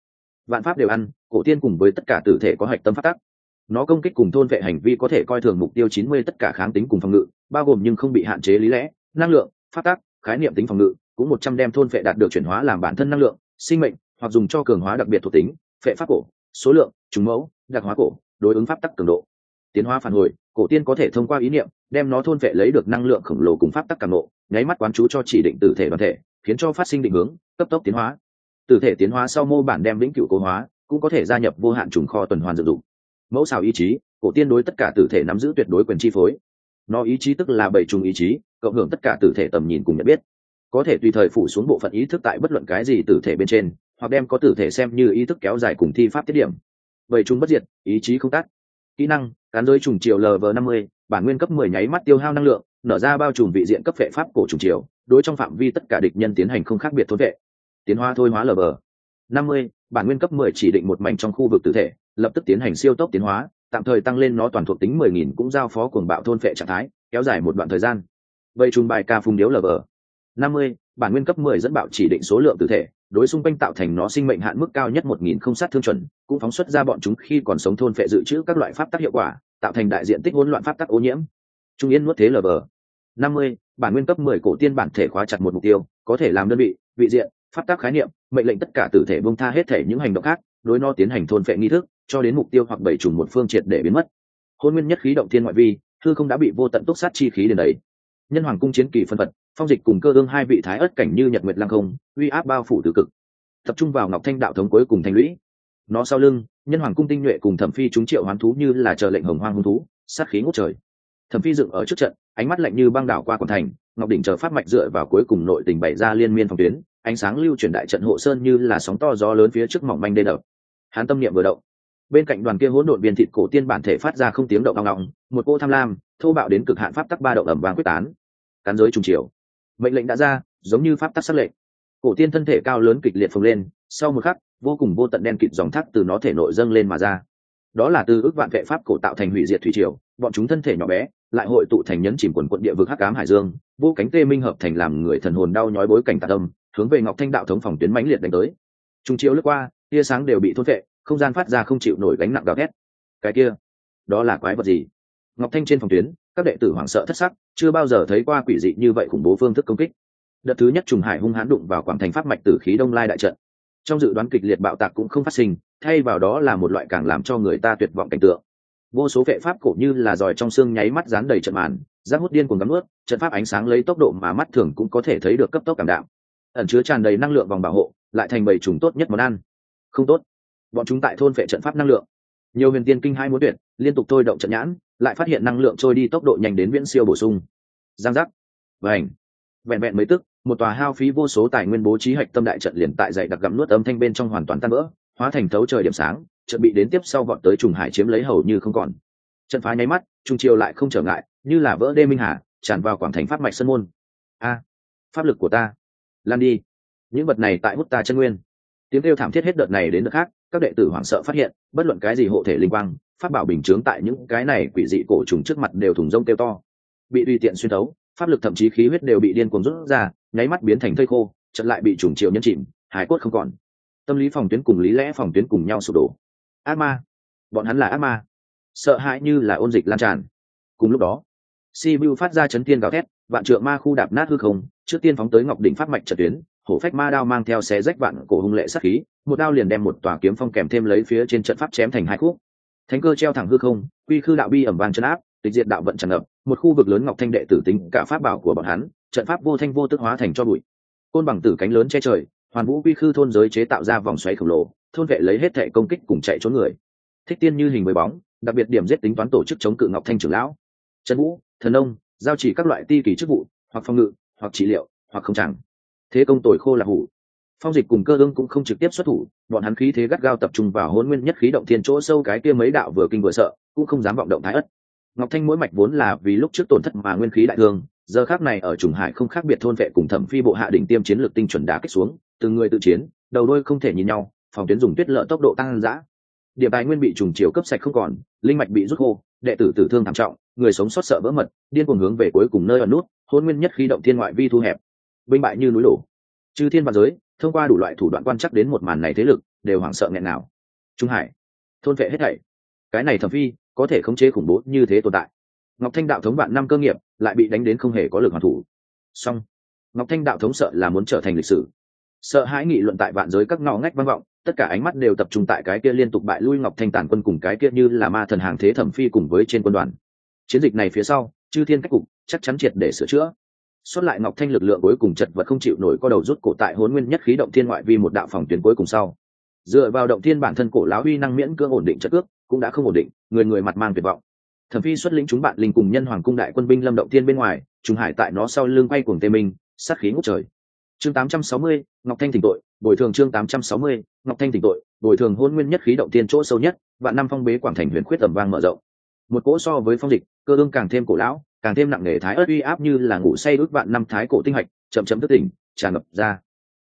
Vạn pháp đều ăn cổ tiên cùng với tất cả tử thể có hạch tâm pháp tắc nó công kích cùng thôn vệ hành vi có thể coi thường mục tiêu chín mươi tất cả kháng tính cùng phòng ngự, bao gồm nhưng không bị hạn chế lý lẽ, năng lượng pháp tắc khái niệm tính phòng ngự, cũng một trăm đem thôn vệ đạt được chuyển hóa làm bản thân năng lượng, sinh mệnh, hoặc dùng cho cường hóa đặc biệt thuộc tính, phệ pháp cổ, số lượng, trùng mẫu, đặc hóa cổ, đối ứng pháp tắc cường độ. Tiến hóa phản hồi, cổ tiên có thể thông qua ý niệm, đem nó thôn vệ lấy được năng lượng khổng lồ cùng pháp tắc càng nộ nháy mắt quán chú cho chỉ định tử thể đoàn thể, khiến cho phát sinh định hướng, cấp tốc tiến hóa. Tử thể tiến hóa sau mô bản đem lĩnh cửu cố hóa, cũng có thể gia nhập vô hạn trùng kho tuần hoàn dự dụng mẫu xào ý chí, cổ tiên đối tất cả tử thể nắm giữ tuyệt đối quyền chi phối. Nó ý chí tức là bảy trùng ý chí, cộng hưởng tất cả tử thể tầm nhìn cùng nhận biết. Có thể tùy thời phủ xuống bộ phận ý thức tại bất luận cái gì tử thể bên trên, hoặc đem có tử thể xem như ý thức kéo dài cùng thi pháp tiết điểm. Bảy trùng bất diệt, ý chí không tắt. Kỹ năng, cán giới trùng chiều lv năm mươi, bản nguyên cấp mười nháy mắt tiêu hao năng lượng, nở ra bao trùm vị diện cấp vệ pháp cổ trùng chiều, đối trong phạm vi tất cả địch nhân tiến hành không khác biệt thôn vệ. Tiến hóa thôi hóa lv năm mươi, bản nguyên cấp mười chỉ định một mảnh trong khu vực tử thể lập tức tiến hành siêu tốc tiến hóa, tạm thời tăng lên nó toàn thuộc tính mười nghìn cũng giao phó cuồng bạo thôn phệ trạng thái, kéo dài một đoạn thời gian. Vậy trùng bài ca phung điếu lv năm mươi, bản nguyên cấp mười dẫn bạo chỉ định số lượng tử thể, đối xung quanh tạo thành nó sinh mệnh hạn mức cao nhất một nghìn không sát thương chuẩn, cũng phóng xuất ra bọn chúng khi còn sống thôn phệ dự trữ các loại pháp tắc hiệu quả, tạo thành đại diện tích hỗn loạn pháp tắc ô nhiễm. Trung yên nuốt thế lờ bờ. Năm mươi, bản nguyên cấp mười cổ tiên bản thể khóa chặt một mục tiêu, có thể làm đơn vị vị diện, pháp tắc khái niệm, mệnh lệnh tất cả tử thể bông tha hết thể những hành động khác đối nó tiến hành thôn phệ nghi thức, cho đến mục tiêu hoặc bảy trùng một phương triệt để biến mất. Hôn nguyên nhất khí động thiên ngoại vi thư không đã bị vô tận túc sát chi khí đến đấy nhân hoàng cung chiến kỳ phân vật phong dịch cùng cơ ương hai vị thái ất cảnh như nhật nguyệt lăng không, uy áp bao phủ từ cực. Tập trung vào ngọc thanh đạo thống cuối cùng thành lũy. Nó sau lưng, nhân hoàng cung tinh nhuệ cùng thẩm phi chúng triệu hoán thú như là chờ lệnh hồng hoang hung thú, sát khí ngút trời. Thẩm phi dựng ở trước trận, ánh mắt lạnh như băng đảo qua quần thành, ngọc đỉnh chờ phát mạch dựa vào cuối cùng nội tình bày ra liên miên phòng tuyến, ánh sáng lưu chuyển đại trận hộ sơn như là sóng to gió lớn phía trước mỏng manh đê đập hắn tâm niệm vừa động. Bên cạnh đoàn kia hỗn độn viên thịt cổ tiên bản thể phát ra không tiếng động ngọng ngọng, một cô tham lam, thô bạo đến cực hạn pháp tắc ba động ẩm vàng quyết tán. Cắn giới trùng chiều. Mệnh lệnh đã ra, giống như pháp tắc sắc lệnh. Cổ tiên thân thể cao lớn kịch liệt phồng lên, sau một khắc, vô cùng vô tận đen kịt dòng thác từ nó thể nội dâng lên mà ra. Đó là từ ước vạn vệ pháp cổ tạo thành hủy diệt thủy triều, bọn chúng thân thể nhỏ bé, lại hội tụ thành nhấn chìm quần quận địa vực hắc cám hải dương, vô cánh tê minh hợp thành làm người thần hồn đau nhói bối cảnh tạc âm hướng về ngọc thanh đạo thống phòng tuyến mãnh liệt đánh tới. Trung chiếu lướt qua tia sáng đều bị thốt vệ không gian phát ra không chịu nổi gánh nặng gào thét. Cái kia, đó là quái vật gì? Ngọc thanh trên phòng tuyến, các đệ tử hoảng sợ thất sắc, chưa bao giờ thấy qua quỷ dị như vậy khủng bố phương thức công kích. Đợt thứ nhất trùng hải hung hãn đụng vào quảng thành pháp mạch tử khí đông lai đại trận. Trong dự đoán kịch liệt bạo tạc cũng không phát sinh, thay vào đó là một loại càng làm cho người ta tuyệt vọng cảnh tượng. Vô số vệ pháp cổ như là giỏi trong xương nháy mắt dán đầy trận màn, rác hút điên cuồng gắm ướt, trận pháp ánh sáng lấy tốc độ mà mắt thường cũng có thể thấy được cấp tốc cảm đạo ẩn chứa tràn đầy năng lượng vòng bảo hộ, lại thành bầy trùng tốt nhất món ăn không tốt. Bọn chúng tại thôn vệ trận pháp năng lượng. Nhiều huyền tiên kinh hai muốn tuyệt, liên tục thôi động trận nhãn, lại phát hiện năng lượng trôi đi tốc độ nhanh đến viễn siêu bổ sung. Giang giác. Và ảnh vẹn vẹn mấy tức, một tòa hao phí vô số tài nguyên bố trí hạch tâm đại trận liền tại dậy đặc gặm nuốt âm thanh bên trong hoàn toàn tan vỡ, hóa thành thấu trời điểm sáng trận bị đến tiếp sau vọt tới trùng hải chiếm lấy hầu như không còn. Trận phá nháy mắt, trung triều lại không trở ngại, như là vỡ đê minh hà, tràn vào quảng thành pháp mạch sân môn. A, pháp lực của ta. Lan đi. Những vật này tại hút ta chân nguyên tiếng kêu thảm thiết hết đợt này đến đợt khác, các đệ tử hoảng sợ phát hiện, bất luận cái gì hộ thể linh quang, pháp bảo bình chướng tại những cái này quỷ dị cổ trùng trước mặt đều thùng rông kêu to. Bị tùy tiện xuyên tấu pháp lực thậm chí khí huyết đều bị điên cuồng rút ra, nháy mắt biến thành thây khô chật lại bị trùng chiều nhân chìm hải cốt không còn. Tâm lý phòng tuyến cùng lý lẽ phòng tuyến cùng nhau sụp đổ. Ác ma. Bọn hắn là ác ma. Sợ hãi như là ôn dịch lan tràn. Cùng lúc đó si vu phát ra chấn tiên gào thét, vạn trượng ma khu đạp nát hư không, trước tiên phóng tới ngọc đỉnh phát mạch trật tuyến hổ phách ma đao mang theo xé rách vạn cổ hung lệ sát khí, một đao liền đem một tòa kiếm phong kèm thêm lấy phía trên trận pháp chém thành hai khúc. Thánh cơ treo thẳng hư không, quy khư đạo bi ẩm vàng chân áp, tịch diệt đạo vận tràn ngập, một khu vực lớn ngọc thanh đệ tử tính cả pháp bảo của bọn hắn, trận pháp vô thanh vô tức hóa thành cho bụi. Côn bằng tử cánh lớn che trời, hoàn vũ quy khư thôn giới chế tạo ra vòng xoáy khổng lồ, thôn vệ lấy hết thệ công kích cùng chạy trốn người. Thích tiên như hình với bóng, đặc biệt điểm giết tính toán tổ chức chống cự ngọc thanh trưởng lão. Trần vũ, thần ông giao chỉ các loại ti kỳ chức vụ, hoặc phòng ngự, hoặc trị liệu, hoặc không chẳng thế công tồi khô là hủ. Phong dịch cùng cơ ương cũng không trực tiếp xuất thủ, bọn hắn khí thế gắt gao tập trung vào hôn nguyên nhất khí động thiên chỗ sâu cái kia mấy đạo vừa kinh vừa sợ, cũng không dám vọng động thái ất ngọc thanh mỗi mạch vốn là vì lúc trước tổn thất mà nguyên khí đại thương, giờ khác này ở trùng hải không khác biệt thôn vệ cùng thẩm phi bộ hạ đỉnh tiêm chiến lược tinh chuẩn đá kích xuống, từng người tự chiến, đầu đôi không thể nhìn nhau, phòng tuyến dùng tuyết lợ tốc độ tăng dã. Địa tài nguyên bị trùng chiều cấp sạch không còn, linh mạch bị rút khô, đệ tử tử thương thảm trọng, người sống sót sợ vỡ mật, điên cuồng hướng về cuối cùng nơi ở nút hôn nguyên nhất khí động thiên ngoại vi thu hẹp binh bại như núi đổ. Chư thiên và giới, thông qua đủ loại thủ đoạn quan chắc đến một màn này thế lực, đều hoảng sợ nghẹn nào trung hải, thôn vệ hết thảy. Cái này thẩm phi, có thể khống chế khủng bố như thế tồn tại. Ngọc thanh đạo thống vạn năm cơ nghiệp, lại bị đánh đến không hề có lực hoàn thủ. Song ngọc thanh đạo thống sợ là muốn trở thành lịch sử. Sợ hãi nghị luận tại vạn giới các ngõ ngách vang vọng, tất cả ánh mắt đều tập trung tại cái kia liên tục bại lui ngọc thanh tản quân cùng cái kia như là ma thần hàng thế thẩm phi cùng với trên quân đoàn. Chiến dịch này phía sau, chư thiên cách cục, chắc chắn triệt để sửa chữa xuất lại ngọc thanh lực lượng cuối cùng chật vật không chịu nổi co đầu rút cổ tại hôn nguyên nhất khí động thiên ngoại vi một đạo phòng tuyến cuối cùng sau. Dựa vào động thiên bản thân cổ lão uy năng miễn cưỡng ổn định chất ước cũng đã không ổn định người người mặt mang tuyệt vọng. Thẩm phi xuất lĩnh chúng bạn linh cùng nhân hoàng cung đại quân binh lâm động thiên bên ngoài trùng hải tại nó sau lưng quay cuồng tê minh sát khí ngút trời. Chương 860, ngọc thanh thỉnh tội bồi thường chương 860, ngọc thanh thỉnh tội bồi thường hôn nguyên nhất khí động thiên chỗ sâu nhất vạn năm phong bế quảng thành huyền khuyết tầm vang mở rộng. Một cỗ so với phong dịch cơ ương càng thêm cổ lão càng thêm nặng nề thái ớt uy áp như là ngủ say ước vạn năm thái cổ tinh hạch, chậm chậm thức tỉnh, tràn ngập ra.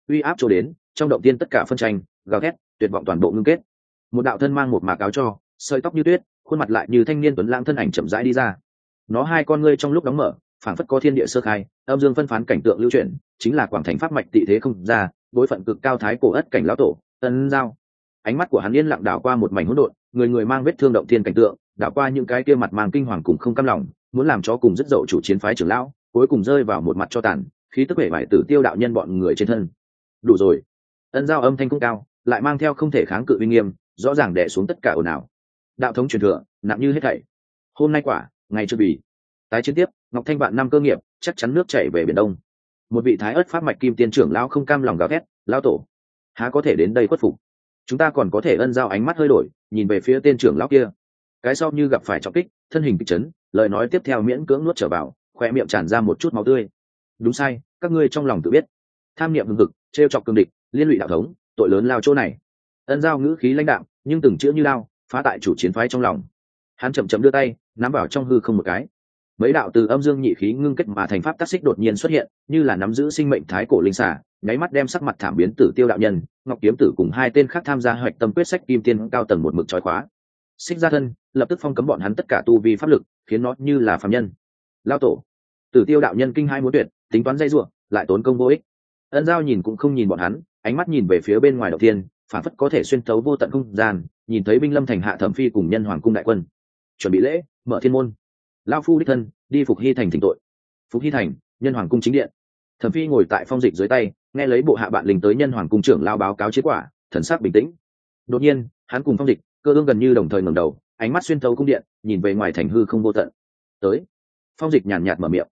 Uy áp trôi đến, trong động tiên tất cả phân tranh, gào thét, tuyệt vọng toàn bộ ngưng kết. Một đạo thân mang một mạc áo cho, sợi tóc như tuyết, khuôn mặt lại như thanh niên tuấn lãng thân ảnh chậm rãi đi ra. Nó hai con ngươi trong lúc đóng mở, phảng phất có thiên địa sơ khai, âm dương phân phán cảnh tượng lưu chuyển, chính là quảng thành pháp mạch tị thế không ra, đối phận cực cao thái cổ ất cảnh lão tổ tân giao. Ánh mắt của hắn yên lặng đảo qua một mảnh hỗn độn, người người mang vết thương động thiên cảnh tượng, đảo qua những cái kia mặt mang kinh hoàng cùng không cam lòng muốn làm cho cùng rất dậu chủ chiến phái trưởng lão, cuối cùng rơi vào một mặt cho tàn, khí tức vẻ vải tử tiêu đạo nhân bọn người trên thân. Đủ rồi. Ân giao âm thanh cũng cao, lại mang theo không thể kháng cự uy nghiêm, rõ ràng đè xuống tất cả ồn ào. Đạo thống truyền thừa, nặng như hết thảy. Hôm nay quả, ngày chưa bì. Tái chiến tiếp, ngọc thanh vạn năm cơ nghiệp, chắc chắn nước chảy về biển đông. Một vị thái ớt pháp mạch kim tiên trưởng lão không cam lòng gào thét, lão tổ, há có thể đến đây khuất phục? Chúng ta còn có thể ân giao ánh mắt hơi đổi, nhìn về phía tên trưởng lão kia cái sau như gặp phải trọng kích, thân hình kịch chấn, lời nói tiếp theo miễn cưỡng nuốt trở vào khoe miệng tràn ra một chút máu tươi. Đúng sai, các ngươi trong lòng tự biết. Tham niệm hưng hực o chọc cương địch, liên lụy đạo thống, tội lớn lao chỗ này. Ân giao ngữ khí lãnh đạo nhưng từng chữ như lao, phá tại chủ chiến phái trong lòng. Hắn chậm chậm đưa tay, nắm vào trong hư không một cái. Mấy đạo từ âm dương nhị khí ngưng kết mà thành pháp tác xích đột nhiên xuất hiện, như là nắm giữ sinh mệnh thái cổ linh xả nháy mắt đem sắc mặt thảm biến tử tiêu đạo nhân, ngọc kiếm tử cùng hai tên khác tham gia hoạch tâm quyết sách kim tiên cao tầng một mực trói khóa xích ra thân, lập tức phong cấm bọn hắn tất cả tu vi pháp lực, khiến nó như là phạm nhân. Lao tổ, tử tiêu đạo nhân kinh hai muốn tuyệt, tính toán dây ruộng lại tốn công vô ích. Ân giao nhìn cũng không nhìn bọn hắn, ánh mắt nhìn về phía bên ngoài đầu tiên, phản phất có thể xuyên tấu vô tận không gian, nhìn thấy binh lâm thành hạ thẩm phi cùng nhân hoàng cung đại quân. Chuẩn bị lễ, mở thiên môn. Lao phu đích thân, đi phục hy thành thỉnh tội. Phục hy thành, nhân hoàng cung chính điện. Thẩm phi ngồi tại phong dịch dưới tay, nghe lấy bộ hạ bạn lính tới nhân hoàng cung trưởng lao báo cáo kết quả, thần sắc bình tĩnh. Đột nhiên, hắn cùng phong dịch cơ ương gần như đồng thời ngẩng đầu, ánh mắt xuyên thấu cung điện, nhìn về ngoài thành hư không vô tận. Tới. Phong dịch nhàn nhạt mở miệng.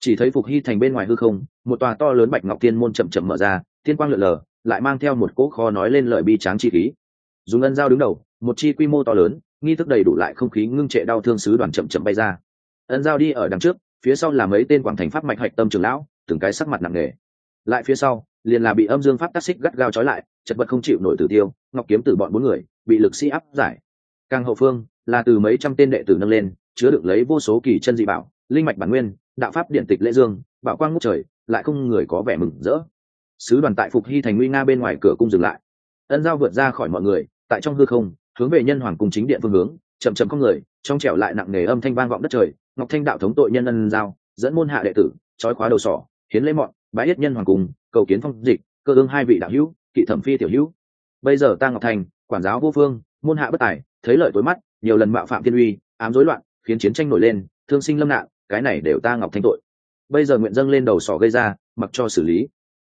Chỉ thấy phục hy thành bên ngoài hư không, một tòa to lớn bạch ngọc tiên môn chậm chậm mở ra, tiên quang lượn lờ, lại mang theo một cỗ kho nói lên lời bi tráng chi khí. Dùng ân giao đứng đầu, một chi quy mô to lớn, nghi thức đầy đủ lại không khí ngưng trệ đau thương sứ đoàn chậm chậm bay ra. Ân giao đi ở đằng trước, phía sau là mấy tên quảng thành pháp mạch hạch tâm trường lão, từng cái sắc mặt nặng nề. Lại phía sau liền là bị âm dương pháp tác xích gắt gao trói lại, chật vật không chịu nổi tử tiêu, ngọc kiếm từ bọn bốn người bị lực sĩ áp giải. Càng hậu phương, là từ mấy trăm tên đệ tử nâng lên, chứa đựng lấy vô số kỳ chân dị bảo, linh mạch bản nguyên, đạo pháp điện tịch lễ dương, bảo quang ngút trời, lại không người có vẻ mừng rỡ. Sứ đoàn tại phục hy thành nguy nga bên ngoài cửa cung dừng lại. Ân giao vượt ra khỏi mọi người, tại trong hư không, hướng về nhân hoàng cung chính điện phương hướng, chậm chậm không người, trong trẻo lại nặng nề âm thanh vang vọng đất trời, ngọc thanh đạo thống tội nhân ân giao, dẫn môn hạ đệ tử, trói khóa đầu sỏ, hiến lễ mọn bái yết nhân hoàng cung, cầu kiến phong dịch, cơ ương hai vị đạo hữu, kỵ thẩm phi tiểu hữu. Bây giờ ta ngọc thành, quản giáo vô phương, môn hạ bất tài, thấy lợi tối mắt, nhiều lần mạo phạm thiên uy, ám rối loạn, khiến chiến tranh nổi lên, thương sinh lâm nạn, cái này đều ta ngọc thanh tội. Bây giờ nguyện dâng lên đầu sỏ gây ra, mặc cho xử lý.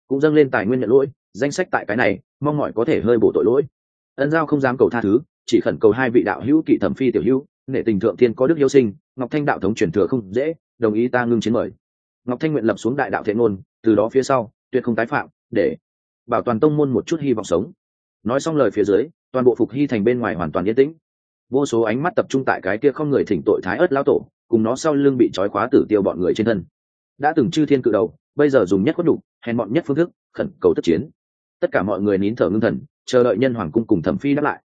Cũng dâng lên tài nguyên nhận lỗi, danh sách tại cái này, mong mỏi có thể hơi bổ tội lỗi. Ân giao không dám cầu tha thứ, chỉ khẩn cầu hai vị đạo hữu kỵ thẩm phi tiểu hữu, nể tình thượng thiên có đức hiếu sinh, ngọc thanh đạo thống truyền thừa không dễ, đồng ý ta ngưng chiến mời ngọc thanh nguyện lập xuống đại đạo thiện ngôn, từ đó phía sau, tuyệt không tái phạm, để bảo toàn tông môn một chút hy vọng sống. Nói xong lời phía dưới, toàn bộ phục hy thành bên ngoài hoàn toàn yên tĩnh. Vô số ánh mắt tập trung tại cái kia không người thỉnh tội thái ớt lao tổ, cùng nó sau lưng bị trói khóa tử tiêu bọn người trên thân. Đã từng chư thiên cự đầu, bây giờ dùng nhất khuất đủ hèn bọn nhất phương thức, khẩn cầu tất chiến. Tất cả mọi người nín thở ngưng thần, chờ đợi nhân hoàng cung cùng thẩm phi đáp lại.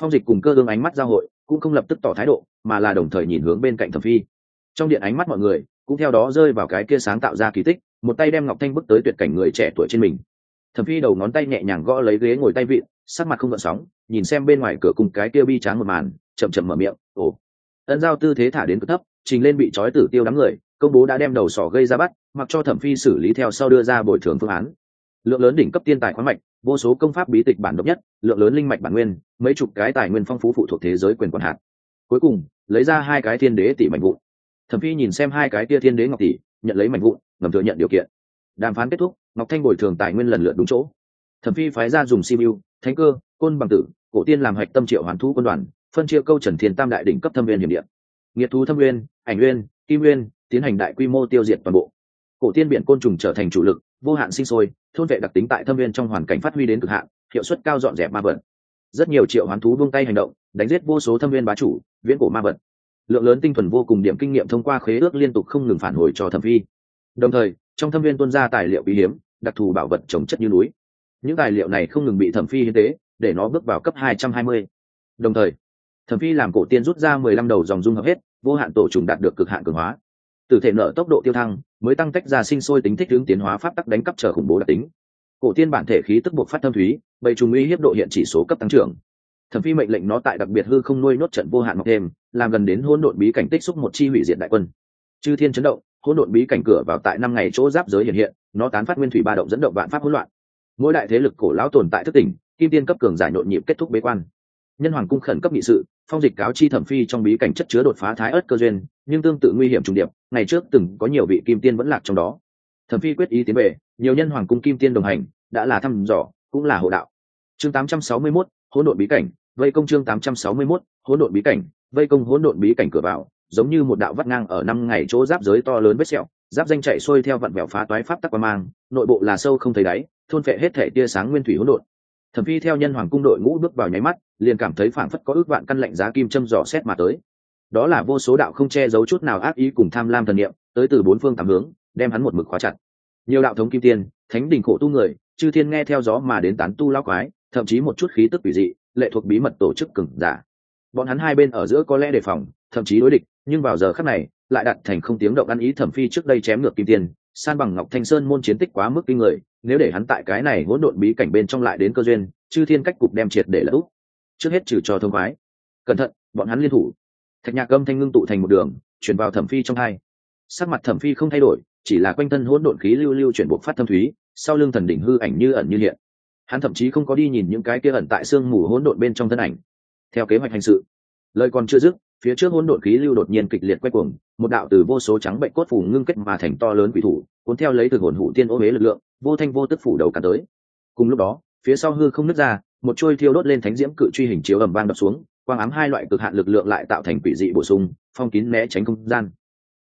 Phong dịch cùng cơ ương ánh mắt giao hội, cũng không lập tức tỏ thái độ, mà là đồng thời nhìn hướng bên cạnh thẩm phi. Trong điện ánh mắt mọi người cũng theo đó rơi vào cái kia sáng tạo ra kỳ tích, một tay đem ngọc thanh bước tới tuyệt cảnh người trẻ tuổi trên mình. Thẩm phi đầu ngón tay nhẹ nhàng gõ lấy ghế ngồi tay vịn, sắc mặt không gợn sóng, nhìn xem bên ngoài cửa cùng cái kia bi tráng một màn, chậm chậm mở miệng, ồ. Ân giao tư thế thả đến cực thấp, trình lên bị trói tử tiêu đám người, công bố đã đem đầu sỏ gây ra bắt, mặc cho thẩm phi xử lý theo sau đưa ra bồi thường phương án. Lượng lớn đỉnh cấp tiên tài khoáng mạch, vô số công pháp bí tịch bản độc nhất, lượng lớn linh mạch bản nguyên, mấy chục cái tài nguyên phong phú phụ thuộc thế giới quyền quản hạt. Cuối cùng, lấy ra hai cái thiên đế tỷ mạnh vụn thẩm phi nhìn xem hai cái kia thiên đế ngọc tỷ, nhận lấy mảnh vụn, ngầm thừa nhận điều kiện. Đàm phán kết thúc, ngọc thanh bồi thường tài nguyên lần lượt đúng chỗ. Thẩm phi phái ra dùng simu thánh cơ, côn bằng tử, cổ tiên làm hạch tâm triệu hoàn thu quân đoàn, phân chia câu trần thiên tam đại đỉnh cấp thâm viên hiểm điện nghiệt thú thâm nguyên, ảnh nguyên, kim nguyên, tiến hành đại quy mô tiêu diệt toàn bộ. Cổ tiên biển côn trùng trở thành chủ lực, vô hạn sinh sôi, thôn vệ đặc tính tại thâm viên trong hoàn cảnh phát huy đến cực hạn, hiệu suất cao dọn dẹp ma vật. Rất nhiều triệu hoán thú buông tay hành động, đánh giết vô số thâm viên bá chủ, viễn cổ ma vật lượng lớn tinh thuần vô cùng điểm kinh nghiệm thông qua khế ước liên tục không ngừng phản hồi cho thẩm phi. Đồng thời, trong thâm viên tuân ra tài liệu quý hiếm, đặc thù bảo vật trồng chất như núi. Những tài liệu này không ngừng bị thẩm phi hiến tế, để nó bước vào cấp 220. đồng thời, thẩm phi làm cổ tiên rút ra mười lăm đầu dòng dung hợp hết, vô hạn tổ trùng đạt được cực hạn cường hóa. Từ thể nợ tốc độ tiêu thăng, mới tăng tách ra sinh sôi tính thích hướng tiến hóa pháp tắc đánh cắp trở khủng bố đặc tính. Cổ tiên bản thể khí tức buộc phát thâm thúy, bầy trùng uy hiếp độ hiện chỉ số cấp tăng trưởng. Thẩm phi mệnh lệnh nó tại đặc biệt hư không nuôi nốt trận vô hạn mọc thêm làm gần đến hỗn độn bí cảnh tích xúc một chi hủy diệt đại quân. Chư thiên chấn động hỗn độn bí cảnh cửa vào tại năm ngày chỗ giáp giới hiện hiện nó tán phát nguyên thủy ba động dẫn động vạn pháp hỗn loạn. Mỗi đại thế lực cổ lão tồn tại thức tỉnh kim tiên cấp cường giải nhộn nhịp kết thúc bế quan. Nhân hoàng cung khẩn cấp nghị sự phong dịch cáo chi thẩm phi trong bí cảnh chất chứa đột phá thái ớt cơ duyên nhưng tương tự nguy hiểm trùng điệp ngày trước từng có nhiều vị kim tiên vẫn lạc trong đó. Thẩm phi quyết ý tiến về nhiều nhân hoàng cung kim tiên đồng hành đã là thăm dò cũng là hộ đạo. Chương 861, hỗn độn bí cảnh vây công chương 861, hỗn độn bí cảnh vây công hỗn độn bí cảnh cửa vào, giống như một đạo vắt ngang ở năm ngày chỗ giáp giới to lớn vết sẹo, giáp danh chạy xuôi theo vặn vẹo phá toái pháp tắc qua mang, nội bộ là sâu không thấy đáy, thôn phệ hết thể tia sáng nguyên thủy hỗn độn. Thẩm phi theo nhân hoàng cung đội ngũ bước vào nháy mắt, liền cảm thấy phảng phất có ước vạn căn lạnh giá kim châm dò xét mà tới. Đó là vô số đạo không che giấu chút nào ác ý cùng tham lam thần niệm, tới từ bốn phương tám hướng, đem hắn một mực khóa chặt. Nhiều đạo thống kim tiên, thánh đình khổ tu người, chư thiên nghe theo gió mà đến tán tu lao quái, thậm chí một chút khí tức quỷ dị, lệ thuộc bí mật tổ chức cừng giả bọn hắn hai bên ở giữa có lẽ đề phòng, thậm chí đối địch, nhưng vào giờ khắc này, lại đặt thành không tiếng động ăn ý thẩm phi trước đây chém ngược kim tiền san bằng ngọc thanh sơn môn chiến tích quá mức kinh người, nếu để hắn tại cái này hỗn độn bí cảnh bên trong lại đến cơ duyên, chư thiên cách cục đem triệt để lỡ trước hết trừ cho thông khoái. Cẩn thận, bọn hắn liên thủ. Thạch nhạc âm thanh ngưng tụ thành một đường chuyển vào thẩm phi trong hai. Sắc mặt thẩm phi không thay đổi, chỉ là quanh thân hỗn độn khí lưu lưu chuyển buộc phát thâm thúy, sau lưng thần đỉnh hư ảnh như ẩn như hiện. Hắn thậm chí không có đi nhìn những cái kia ẩn tại sương mù hỗn độn bên trong thân ảnh theo kế hoạch hành sự, lời còn chưa dứt, phía trước hỗn độn khí lưu đột nhiên kịch liệt quay cuồng, một đạo từ vô số trắng bệnh cốt phủ ngưng kết mà thành to lớn quỷ thủ, cuốn theo lấy từ hồn hủ tiên ô huế lực lượng, vô thanh vô tức phủ đầu cả tới. Cùng lúc đó, phía sau hư không nứt ra, một trôi thiêu đốt lên thánh diễm cự truy hình chiếu ầm vang đập xuống, quang ám hai loại cực hạn lực lượng lại tạo thành quỷ dị bổ sung, phong kín né tránh không gian.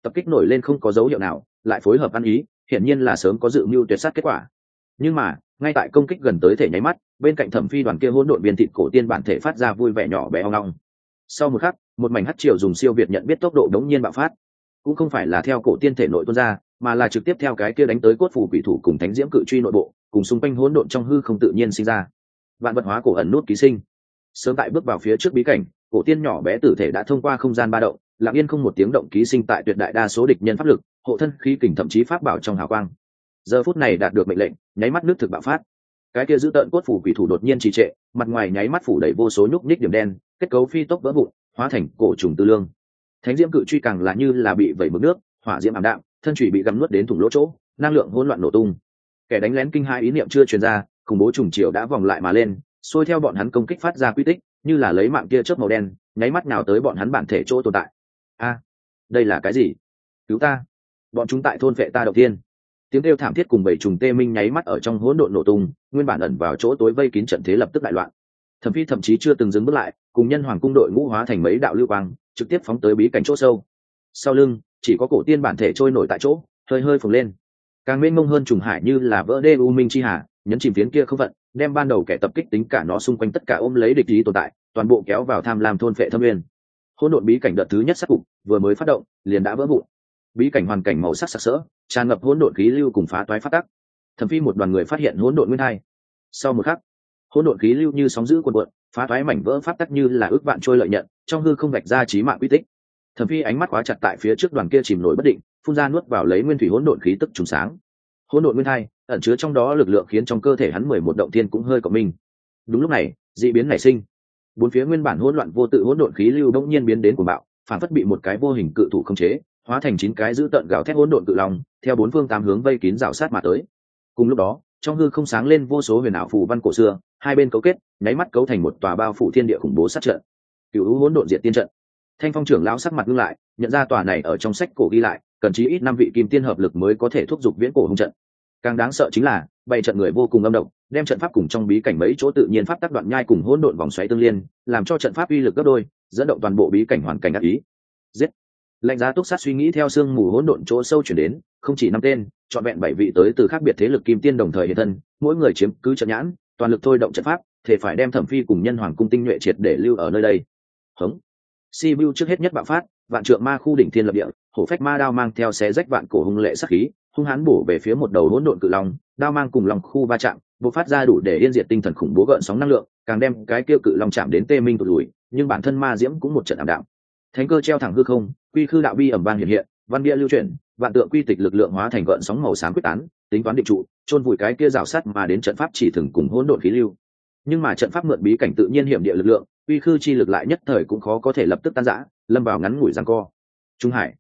Tập kích nổi lên không có dấu hiệu nào, lại phối hợp ăn ý, hiển nhiên là sớm có dự mưu tuyệt sát kết quả nhưng mà, ngay tại công kích gần tới thể nháy mắt, bên cạnh thẩm phi đoàn kia hỗn độn viên thịt cổ tiên bản thể phát ra vui vẻ nhỏ bé hoang long sau một khắc, một mảnh hắt triều dùng siêu việt nhận biết tốc độ đống nhiên bạo phát. Cũng không phải là theo cổ tiên thể nội tuôn ra, mà là trực tiếp theo cái kia đánh tới cốt phủ quỷ thủ cùng thánh diễm cự truy nội bộ, cùng xung quanh hỗn độn trong hư không tự nhiên sinh ra. Vạn vật hóa cổ ẩn nút ký sinh. Sớm tại bước vào phía trước bí cảnh, cổ tiên nhỏ bé tử thể đã thông qua không gian ba động, lặng yên không một tiếng động ký sinh tại tuyệt đại đa số địch nhân pháp lực, hộ thân khí kình thậm chí pháp bảo trong hào quang giờ phút này đạt được mệnh lệnh, nháy mắt nước thực bạo phát. Cái kia giữ tợn cốt phủ quỷ thủ đột nhiên trì trệ, mặt ngoài nháy mắt phủ đầy vô số nhúc nhích điểm đen, kết cấu phi tốc vỡ vụn, hóa thành cổ trùng tư lương. Thánh diễm cự truy càng là như là bị vẩy mực nước, hỏa diễm ảm đạm, thân trụy bị gắm nuốt đến thủng lỗ chỗ, năng lượng hỗn loạn nổ tung. Kẻ đánh lén kinh hai ý niệm chưa truyền ra, khủng bố trùng chiều đã vòng lại mà lên, xôi theo bọn hắn công kích phát ra quy tích, như là lấy mạng kia chớp màu đen, nháy mắt nào tới bọn hắn bản thể chỗ tồn tại. A, đây là cái gì? Cứu ta. Bọn chúng tại thôn vệ ta đầu tiên tiếng kêu thảm thiết cùng bảy trùng tê minh nháy mắt ở trong hỗn độn nổ tung, nguyên bản ẩn vào chỗ tối vây kín trận thế lập tức đại loạn. Thẩm phi thậm chí chưa từng dừng bước lại, cùng nhân hoàng cung đội ngũ hóa thành mấy đạo lưu quang, trực tiếp phóng tới bí cảnh chỗ sâu. Sau lưng, chỉ có cổ tiên bản thể trôi nổi tại chỗ, hơi hơi phồng lên. Càng mênh mông hơn trùng hải như là vỡ đê u minh chi hà, nhấn chìm phiến kia không vận đem ban đầu kẻ tập kích tính cả nó xung quanh tất cả ôm lấy địch ý tồn tại, toàn bộ kéo vào tham lam thôn phệ thâm nguyên. Hỗn độn bí cảnh đợt thứ nhất sắc cục, vừa mới phát động, liền đã vỡ vụn bí cảnh hoàn cảnh màu sắc sặc sỡ, tràn ngập hỗn độn khí lưu cùng phá toái phát tắc. Thẩm phi một đoàn người phát hiện hỗn độn nguyên hai. Sau một khắc, hỗn độn khí lưu như sóng giữ quần cuộn, phá toái mảnh vỡ phát tắc như là ước vạn trôi lợi nhận, trong hư không vạch ra trí mạng quy tích. Thẩm phi ánh mắt quá chặt tại phía trước đoàn kia chìm nổi bất định, phun ra nuốt vào lấy nguyên thủy hỗn độn khí tức trùng sáng. Hỗn độn nguyên thai ẩn chứa trong đó lực lượng khiến trong cơ thể hắn mười một động thiên cũng hơi cộng minh. Đúng lúc này dị biến nảy sinh. Bốn phía nguyên bản hỗn loạn vô tự hỗn độn khí lưu bỗng nhiên biến đến cuồng bạo, phản phất bị một cái vô hình cự thủ khống chế hóa thành chín cái giữ tận gào thét hỗn độn cự long, theo bốn phương tám hướng vây kín rào sát mà tới. Cùng lúc đó, trong hư không sáng lên vô số huyền ảo phù văn cổ xưa, hai bên cấu kết, nháy mắt cấu thành một tòa bao phủ thiên địa khủng bố sát trận. Cựu hỗn độn diệt tiên trận. Thanh phong trưởng lão sắc mặt ngưng lại, nhận ra tòa này ở trong sách cổ ghi lại, cần chí ít năm vị kim tiên hợp lực mới có thể thúc giục viễn cổ hung trận. Càng đáng sợ chính là, bảy trận người vô cùng âm độc, đem trận pháp cùng trong bí cảnh mấy chỗ tự nhiên pháp tác đoạn nhai cùng hỗn độn vòng xoáy tương liên, làm cho trận pháp uy lực gấp đôi, dẫn động toàn bộ bí cảnh hoàn cảnh ác ý. Giết! Lệnh giá túc sát suy nghĩ theo sương mù hỗn độn chỗ sâu chuyển đến, không chỉ năm tên chọn vẹn bảy vị tới từ khác biệt thế lực kim tiên đồng thời hiện thân, mỗi người chiếm cứ trận nhãn, toàn lực thôi động trận pháp, thể phải đem thẩm phi cùng nhân hoàng cung tinh nhuệ triệt để lưu ở nơi đây. Hống. Si vu trước hết nhất bạo phát, vạn trượng ma khu đỉnh thiên lập địa, hổ phách ma đao mang theo xé rách vạn cổ hung lệ sắc khí, hung hán bổ về phía một đầu hỗn độn cự long, đao mang cùng lòng khu va chạm, bộc phát ra đủ để yên diệt tinh thần khủng bố gợn sóng năng lượng, càng đem cái kia cự long chạm đến tê minh tụt lùi, nhưng bản thân ma diễm cũng một trận ảm đạm. Thánh cơ treo thẳng hư không quy khư đạo bi ẩm vang hiện hiện, văn bia lưu chuyển, vạn tượng quy tịch lực lượng hóa thành gợn sóng màu xám quyết tán, tính toán định trụ, chôn vùi cái kia rào sắt mà đến trận pháp chỉ thường cùng hỗn độn khí lưu. Nhưng mà trận pháp mượn bí cảnh tự nhiên hiểm địa lực lượng, quy khư chi lực lại nhất thời cũng khó có thể lập tức tan rã, lâm vào ngắn ngủi giằng co. Trung hải,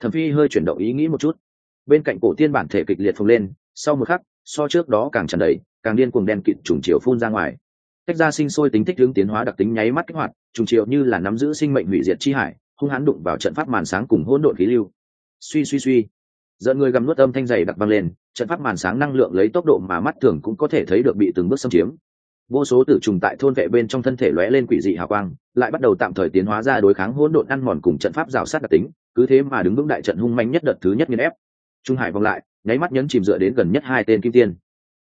thẩm phi hơi chuyển động ý nghĩ một chút. Bên cạnh cổ tiên bản thể kịch liệt phồng lên, sau một khắc, so trước đó càng tràn đầy, càng điên cuồng đen kịt trùng chiều phun ra ngoài. Tách ra sinh sôi tính thích hướng tiến hóa đặc tính nháy mắt kích hoạt, trùng chiều như là nắm giữ sinh mệnh hủy diệt chi hải hung hãn đụng vào trận pháp màn sáng cùng hỗn độn khí lưu. Suy suy suy. Dẫn người gầm nuốt âm thanh dày đặc vang lên, trận pháp màn sáng năng lượng lấy tốc độ mà mắt thường cũng có thể thấy được bị từng bước xâm chiếm. Vô số tử trùng tại thôn vệ bên trong thân thể lóe lên quỷ dị hào quang, lại bắt đầu tạm thời tiến hóa ra đối kháng hỗn độn ăn mòn cùng trận pháp rào sát đặc tính, cứ thế mà đứng vững đại trận hung manh nhất đợt thứ nhất nghiên ép. Trung hải vòng lại, nháy mắt nhấn chìm dựa đến gần nhất hai tên kim tiên.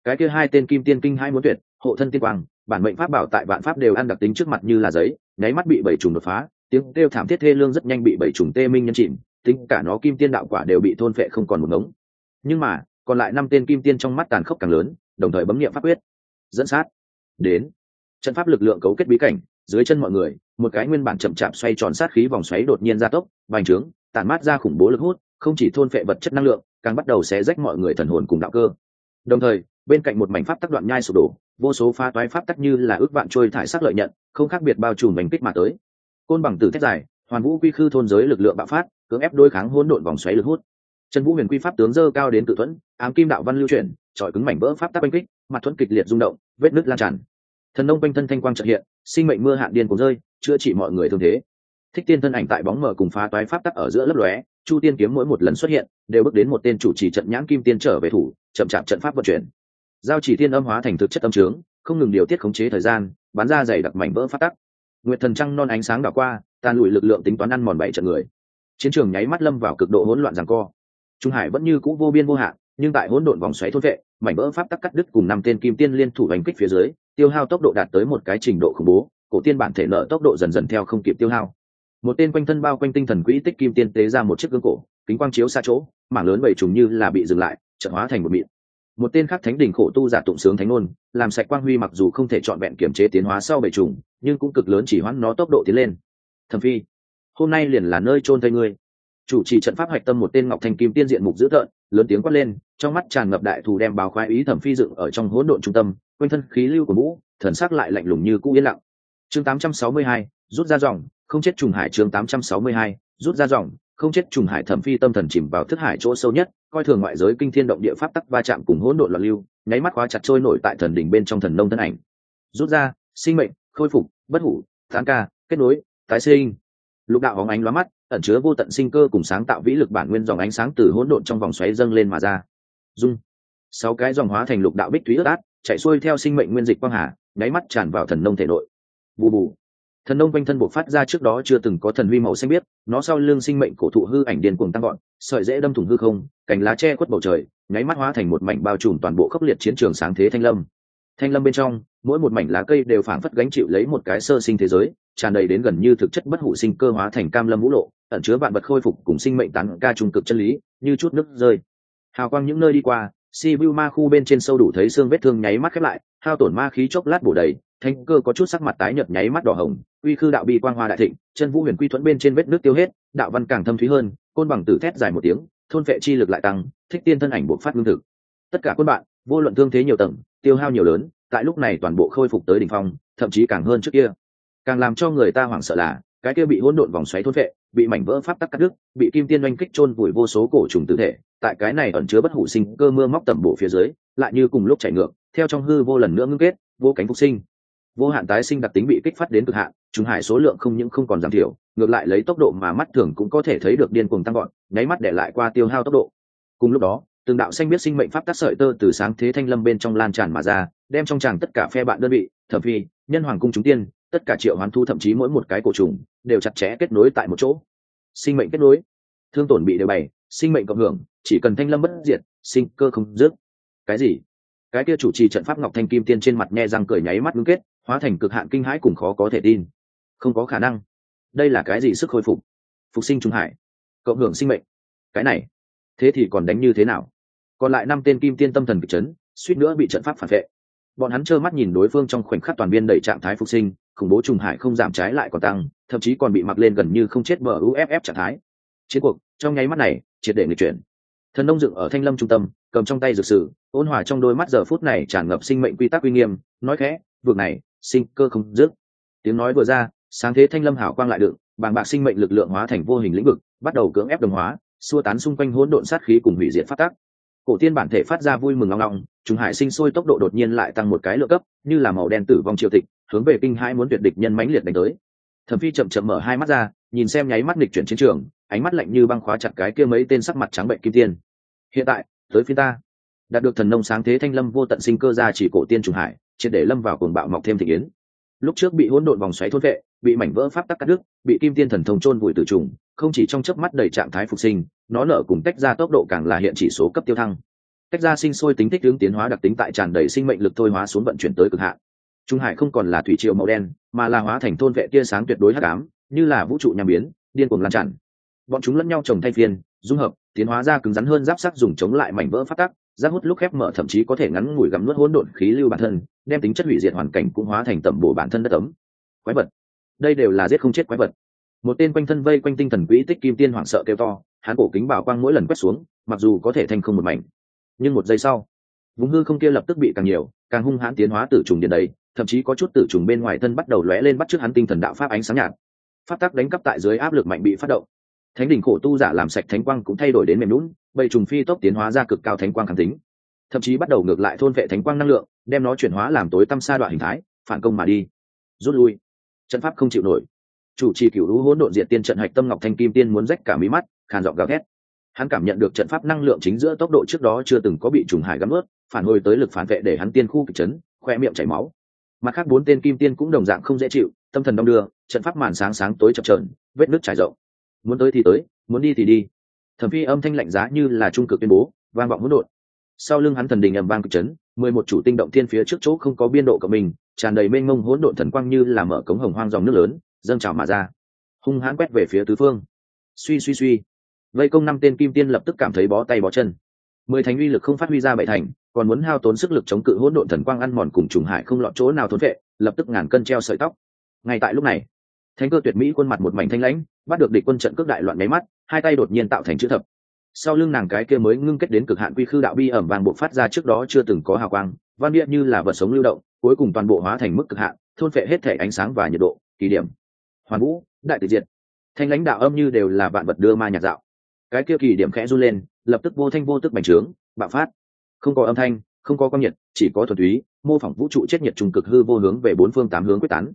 Cái kia hai tên kim tiên kinh hai muốn tuyệt, hộ thân tiên quang, bản mệnh pháp bảo tại vạn pháp đều ăn đặc tính trước mặt như là giấy, nháy mắt bị bảy trùng đột phá tiếng kêu thảm thiết thê lương rất nhanh bị bảy trùng tê minh nhân chìm, tính cả nó kim tiên đạo quả đều bị thôn phệ không còn một ngống. Nhưng mà, còn lại năm tên kim tiên trong mắt tàn khốc càng lớn, đồng thời bấm nghiệm pháp quyết. Dẫn sát. Đến. Trận pháp lực lượng cấu kết bí cảnh, dưới chân mọi người, một cái nguyên bản chậm chạp xoay tròn sát khí vòng xoáy đột nhiên gia tốc bành trướng tàn mát ra khủng bố lực hút, không chỉ thôn phệ vật chất năng lượng, càng bắt đầu xé rách mọi người thần hồn cùng đạo cơ. Đồng thời, bên cạnh một mảnh pháp tắc đoạn nhai sụp đổ, vô số pha toái pháp tắc như là ước vạn trôi thải sắc lợi nhận, không khác biệt bao trùm bánh kích mà tới côn bằng tử thét dài, hoàn vũ quy khư thôn giới lực lượng bạo phát, cưỡng ép đôi kháng hỗn độn vòng xoáy lực hút. Trần vũ huyền quy pháp tướng dơ cao đến tự thuẫn, ám kim đạo văn lưu chuyển trọi cứng mảnh vỡ pháp tắc oanh kích, mặt thuẫn kịch liệt rung động, vết nứt lan tràn. Thần nông quanh thân thanh quang trợ hiện, sinh mệnh mưa hạn điên cùng rơi, chữa trị mọi người thương thế. Thích tiên thân ảnh tại bóng mờ cùng phá toái pháp tắc ở giữa lấp lóe, chu tiên kiếm mỗi một lần xuất hiện, đều bước đến một tên chủ trì trận nhãn kim tiên trở về thủ, chậm chạp trận pháp vận chuyển. Giao chỉ tiên âm hóa thành thực chất âm trướng, không ngừng điều tiết khống chế thời gian, bắn ra dày đặc mảnh vỡ phát tắc nguyệt thần trăng non ánh sáng đảo qua tàn lùi lực lượng tính toán ăn mòn bảy trận người. Chiến trường nháy mắt lâm vào cực độ hỗn loạn rằng co. Trung hải vẫn như cũ vô biên vô hạn, nhưng tại hỗn độn vòng xoáy thôn vệ, mảnh vỡ pháp tắc cắt đứt cùng năm tên kim tiên liên thủ đánh kích phía dưới, tiêu hao tốc độ đạt tới một cái trình độ khủng bố, cổ tiên bản thể nợ tốc độ dần dần theo không kịp tiêu hao. Một tên quanh thân bao quanh tinh thần quỹ tích kim tiên tế ra một chiếc gương cổ, kính quang chiếu xa chỗ, mảng lớn bảy trùng như là bị dừng lại trận hóa thành một mịn. Một tên khác thánh đỉnh khổ tu giả tụng sướng thánh ngôn, làm sạch quang huy mặc dù không thể chọn vẹn kiểm chế tiến hóa sau bảy trùng nhưng cũng cực lớn chỉ hoãn nó tốc độ tiến lên. Thẩm phi hôm nay liền là nơi chôn thây ngươi. Chủ trì trận pháp hạch tâm một tên ngọc thanh kim tiên diện mục dữ tợn lớn tiếng quát lên trong mắt tràn ngập đại thù đem báo khoái ý thẩm phi dựng ở trong hỗn độn trung tâm quanh thân khí lưu của vũ thần sắc lại lạnh lùng như cũ yên lặng. Chương 862, rút ra dòng không chết trùng hải chương 862, rút ra dòng không chết trùng hải thẩm phi tâm thần chìm vào thức hải chỗ sâu nhất coi thường ngoại giới kinh thiên động địa pháp tắc va chạm cùng hỗn độn loạn lưu nháy mắt khóa chặt trôi nổi tại thần đỉnh bên trong thần nông thân ảnh. Rút ra sinh mệnh khôi phục, bất hủ, tán ca, kết nối, tái sinh. Lục đạo hóng ánh lóa mắt, ẩn chứa vô tận sinh cơ cùng sáng tạo vĩ lực bản nguyên dòng ánh sáng từ hỗn độn trong vòng xoáy dâng lên mà ra. Dung. Sáu cái dòng hóa thành lục đạo bích thúy ướt át, chạy xuôi theo sinh mệnh nguyên dịch quang hà, nháy mắt tràn vào thần nông thể nội. Bù bù. Thần nông quanh thân buộc phát ra trước đó chưa từng có thần huy màu xanh biếc, nó sau lưng sinh mệnh cổ thụ hư ảnh điên cuồng tăng gọn sợi dễ đâm thủng hư không, cành lá che khuất bầu trời, nháy mắt hóa thành một mảnh bao trùm toàn bộ khốc liệt chiến trường sáng thế thanh lâm thanh lâm bên trong, mỗi một mảnh lá cây đều phảng phất gánh chịu lấy một cái sơ sinh thế giới, tràn đầy đến gần như thực chất bất hủ sinh cơ hóa thành cam lâm vũ lộ, ẩn chứa vạn vật khôi phục cùng sinh mệnh tán ca trung cực chân lý, như chút nước rơi. Hào quang những nơi đi qua si vu ma khu bên trên sâu đủ thấy xương vết thương nháy mắt khép lại, hao tổn ma khí chốc lát bổ đầy, thanh cơ có chút sắc mặt tái nhợt nháy mắt đỏ hồng, uy khư đạo bi quang hoa đại thịnh, chân vũ huyền quy thuẫn bên trên vết nước tiêu hết, đạo văn càng thâm thúy hơn, côn bằng tử thét dài một tiếng, thôn vệ chi lực lại tăng, thích tiên thân ảnh buộc phát lương thực. Tất cả quân bạn, vô luận thương thế nhiều tầng tiêu hao nhiều lớn, tại lúc này toàn bộ khôi phục tới đỉnh phong, thậm chí càng hơn trước kia. Càng làm cho người ta hoảng sợ là, cái kia bị hỗn độn vòng xoáy thôn vệ, bị mảnh vỡ pháp tắc cắt đứt, bị kim tiên oanh kích chôn vùi vô số cổ trùng tử thể, tại cái này ẩn chứa bất hủ sinh, cơ mưa móc tầm bộ phía dưới, lại như cùng lúc chảy ngược, theo trong hư vô lần nữa ngưng kết, vô cánh phục sinh. Vô hạn tái sinh đặc tính bị kích phát đến cực hạn chúng hải số lượng không những không còn giảm thiểu, ngược lại lấy tốc độ mà mắt thường cũng có thể thấy được điên cuồng tăng gọn nháy mắt để lại qua tiêu hao tốc độ. Cùng lúc đó từng đạo xanh biết sinh mệnh pháp tác sợi tơ từ sáng thế thanh lâm bên trong lan tràn mà ra, đem trong tràng tất cả phe bạn đơn vị, thẩm phi, nhân hoàng cung chúng tiên, tất cả triệu hoán thu thậm chí mỗi một cái cổ trùng, đều chặt chẽ kết nối tại một chỗ. Sinh mệnh kết nối. Thương tổn bị đều bày, sinh mệnh cộng hưởng, chỉ cần thanh lâm bất diệt, sinh cơ không dứt. Cái gì? Cái kia chủ trì trận pháp ngọc thanh kim tiên trên mặt nhe răng cười nháy mắt ngưng kết, hóa thành cực hạn kinh hãi cùng khó có thể tin. Không có khả năng. Đây là cái gì sức khôi phục? Phục sinh trung hải. Cộng hưởng sinh mệnh. Cái này. Thế thì còn đánh như thế nào? Còn lại năm tên kim tiên tâm thần kịch chấn, suýt nữa bị trận pháp phản vệ. Bọn hắn trơ mắt nhìn đối phương trong khoảnh khắc toàn biên đẩy trạng thái phục sinh, khủng bố trùng hải không giảm trái lại còn tăng, thậm chí còn bị mặc lên gần như không chết bờ uff trạng thái. Chiến cuộc, trong nháy mắt này, triệt để người chuyển. Thần nông dựng ở thanh lâm trung tâm, cầm trong tay dược sử ôn hòa trong đôi mắt giờ phút này tràn ngập sinh mệnh quy tắc uy nghiêm, nói khẽ, vực này, sinh cơ không dứt. Tiếng nói vừa ra, sáng thế thanh lâm hảo quang lại đựng bàng bạc sinh mệnh lực lượng hóa thành vô hình lĩnh vực, bắt đầu cưỡng ép đồng hóa, xua tán xung quanh hỗn độn sát khí cùng hủy diệt phát tác cổ tiên bản thể phát ra vui mừng ngong ngong chúng hải sinh sôi tốc độ đột nhiên lại tăng một cái lượng cấp, như là màu đen tử vong triều tịch, hướng về kinh hai muốn tuyệt địch nhân mãnh liệt đánh tới. Thẩm phi chậm chậm mở hai mắt ra, nhìn xem nháy mắt nghịch chuyển chiến trường, ánh mắt lạnh như băng khóa chặt cái kia mấy tên sắc mặt trắng bệnh kim tiên. Hiện tại, tới phía ta. Đạt được thần nông sáng thế thanh lâm vô tận sinh cơ ra chỉ cổ tiên trùng hải, triệt để lâm vào cuồng bạo mọc thêm thị yến. Lúc trước bị hỗn độn vòng xoáy thôn vệ, bị mảnh vỡ pháp tắc cắt đứt, bị kim tiên thần thông chôn vùi tử trùng không chỉ trong chớp mắt đầy trạng thái phục sinh, nó nở cùng tách ra tốc độ càng là hiện chỉ số cấp tiêu thăng. Tách ra sinh sôi tính thích hướng tiến hóa đặc tính tại tràn đầy sinh mệnh lực thôi hóa xuống vận chuyển tới cực hạn. Trung hải không còn là thủy triều màu đen, mà là hóa thành thôn vệ tia sáng tuyệt đối hắc ám, như là vũ trụ nham biến, điên cuồng lan tràn. Bọn chúng lẫn nhau trồng thay phiên, dung hợp, tiến hóa ra cứng rắn hơn giáp sắc dùng chống lại mảnh vỡ phát tắc, giáp hút lúc khép mở thậm chí có thể ngắn ngủi gặm nuốt hỗn độn khí lưu bản thân, đem tính chất hủy diệt hoàn cảnh cũng hóa thành tẩm bổ bản thân đất ấm. Quái vật. Đây đều là giết không chết quái vật một tên quanh thân vây quanh tinh thần quỹ tích kim tiên hoảng sợ kêu to, hắn cổ kính bảo quang mỗi lần quét xuống, mặc dù có thể thành không một mảnh. Nhưng một giây sau, vùng hư không kia lập tức bị càng nhiều, càng hung hãn tiến hóa tử trùng điện đấy thậm chí có chút tử trùng bên ngoài thân bắt đầu lóe lên bắt trước hắn tinh thần đạo pháp ánh sáng nhạt. Phát tắc đánh cắp tại dưới áp lực mạnh bị phát động. Thánh đỉnh khổ tu giả làm sạch thánh quang cũng thay đổi đến mềm lún bầy trùng phi tốc tiến hóa ra cực cao thánh quang kháng tính. Thậm chí bắt đầu ngược lại thôn vệ thánh quang năng lượng, đem nó chuyển hóa làm tối tâm sa đoạn hình thái, phản công mà đi. Rút lui. Trận pháp không chịu nổi chủ trì cửu lũ hỗn độn diện tiên trận hạch tâm ngọc thanh kim tiên muốn rách cả mí mắt, khàn giọng gào thét. Hắn cảm nhận được trận pháp năng lượng chính giữa tốc độ trước đó chưa từng có bị trùng hải gắm ướt, phản hồi tới lực phản vệ để hắn tiên khu kịch chấn, khoe miệng chảy máu. Mặt khác bốn tên kim tiên cũng đồng dạng không dễ chịu, tâm thần đong đưa, trận pháp màn sáng sáng tối chập trờn vết nước trải rộng. Muốn tới thì tới, muốn đi thì đi. Thẩm phi âm thanh lạnh giá như là trung cực tuyên bố, vang vọng hỗn độn. Sau lưng hắn thần đình ầm vang cực chấn, mười một chủ tinh động thiên phía trước chỗ không có biên độ của mình, tràn đầy mênh mông hỗn độn thần quang như là mở cống hồng hoang dòng nước lớn dâng trào mà ra. Hung hãn quét về phía tứ phương. Suy suy suy. Vây công năm tên kim tiên lập tức cảm thấy bó tay bó chân. Mười thành uy lực không phát huy ra bảy thành, còn muốn hao tốn sức lực chống cự hỗn độn thần quang ăn mòn cùng trùng hải không lọt chỗ nào thốn vệ, lập tức ngàn cân treo sợi tóc. Ngay tại lúc này, thánh cơ tuyệt mỹ khuôn mặt một mảnh thanh lãnh, bắt được địch quân trận cước đại loạn máy mắt, hai tay đột nhiên tạo thành chữ thập. Sau lưng nàng cái kia mới ngưng kết đến cực hạn quy khư đạo bi ẩm vàng bộ phát ra trước đó chưa từng có hào quang, văn bia như là vật sống lưu động, cuối cùng toàn bộ hóa thành mức cực hạn, thôn phệ hết thể ánh sáng và nhiệt độ kỳ điểm hoàn vũ, đại tịch diệt. Thanh lãnh đạo âm như đều là vạn vật đưa ma nhạc dạo. Cái kia kỳ điểm khẽ run lên, lập tức vô thanh vô tức bành trướng, bạo phát. Không có âm thanh, không có quang nhiệt, chỉ có thuần túy, mô phỏng vũ trụ chết nhiệt trùng cực hư vô hướng về bốn phương tám hướng quyết tán.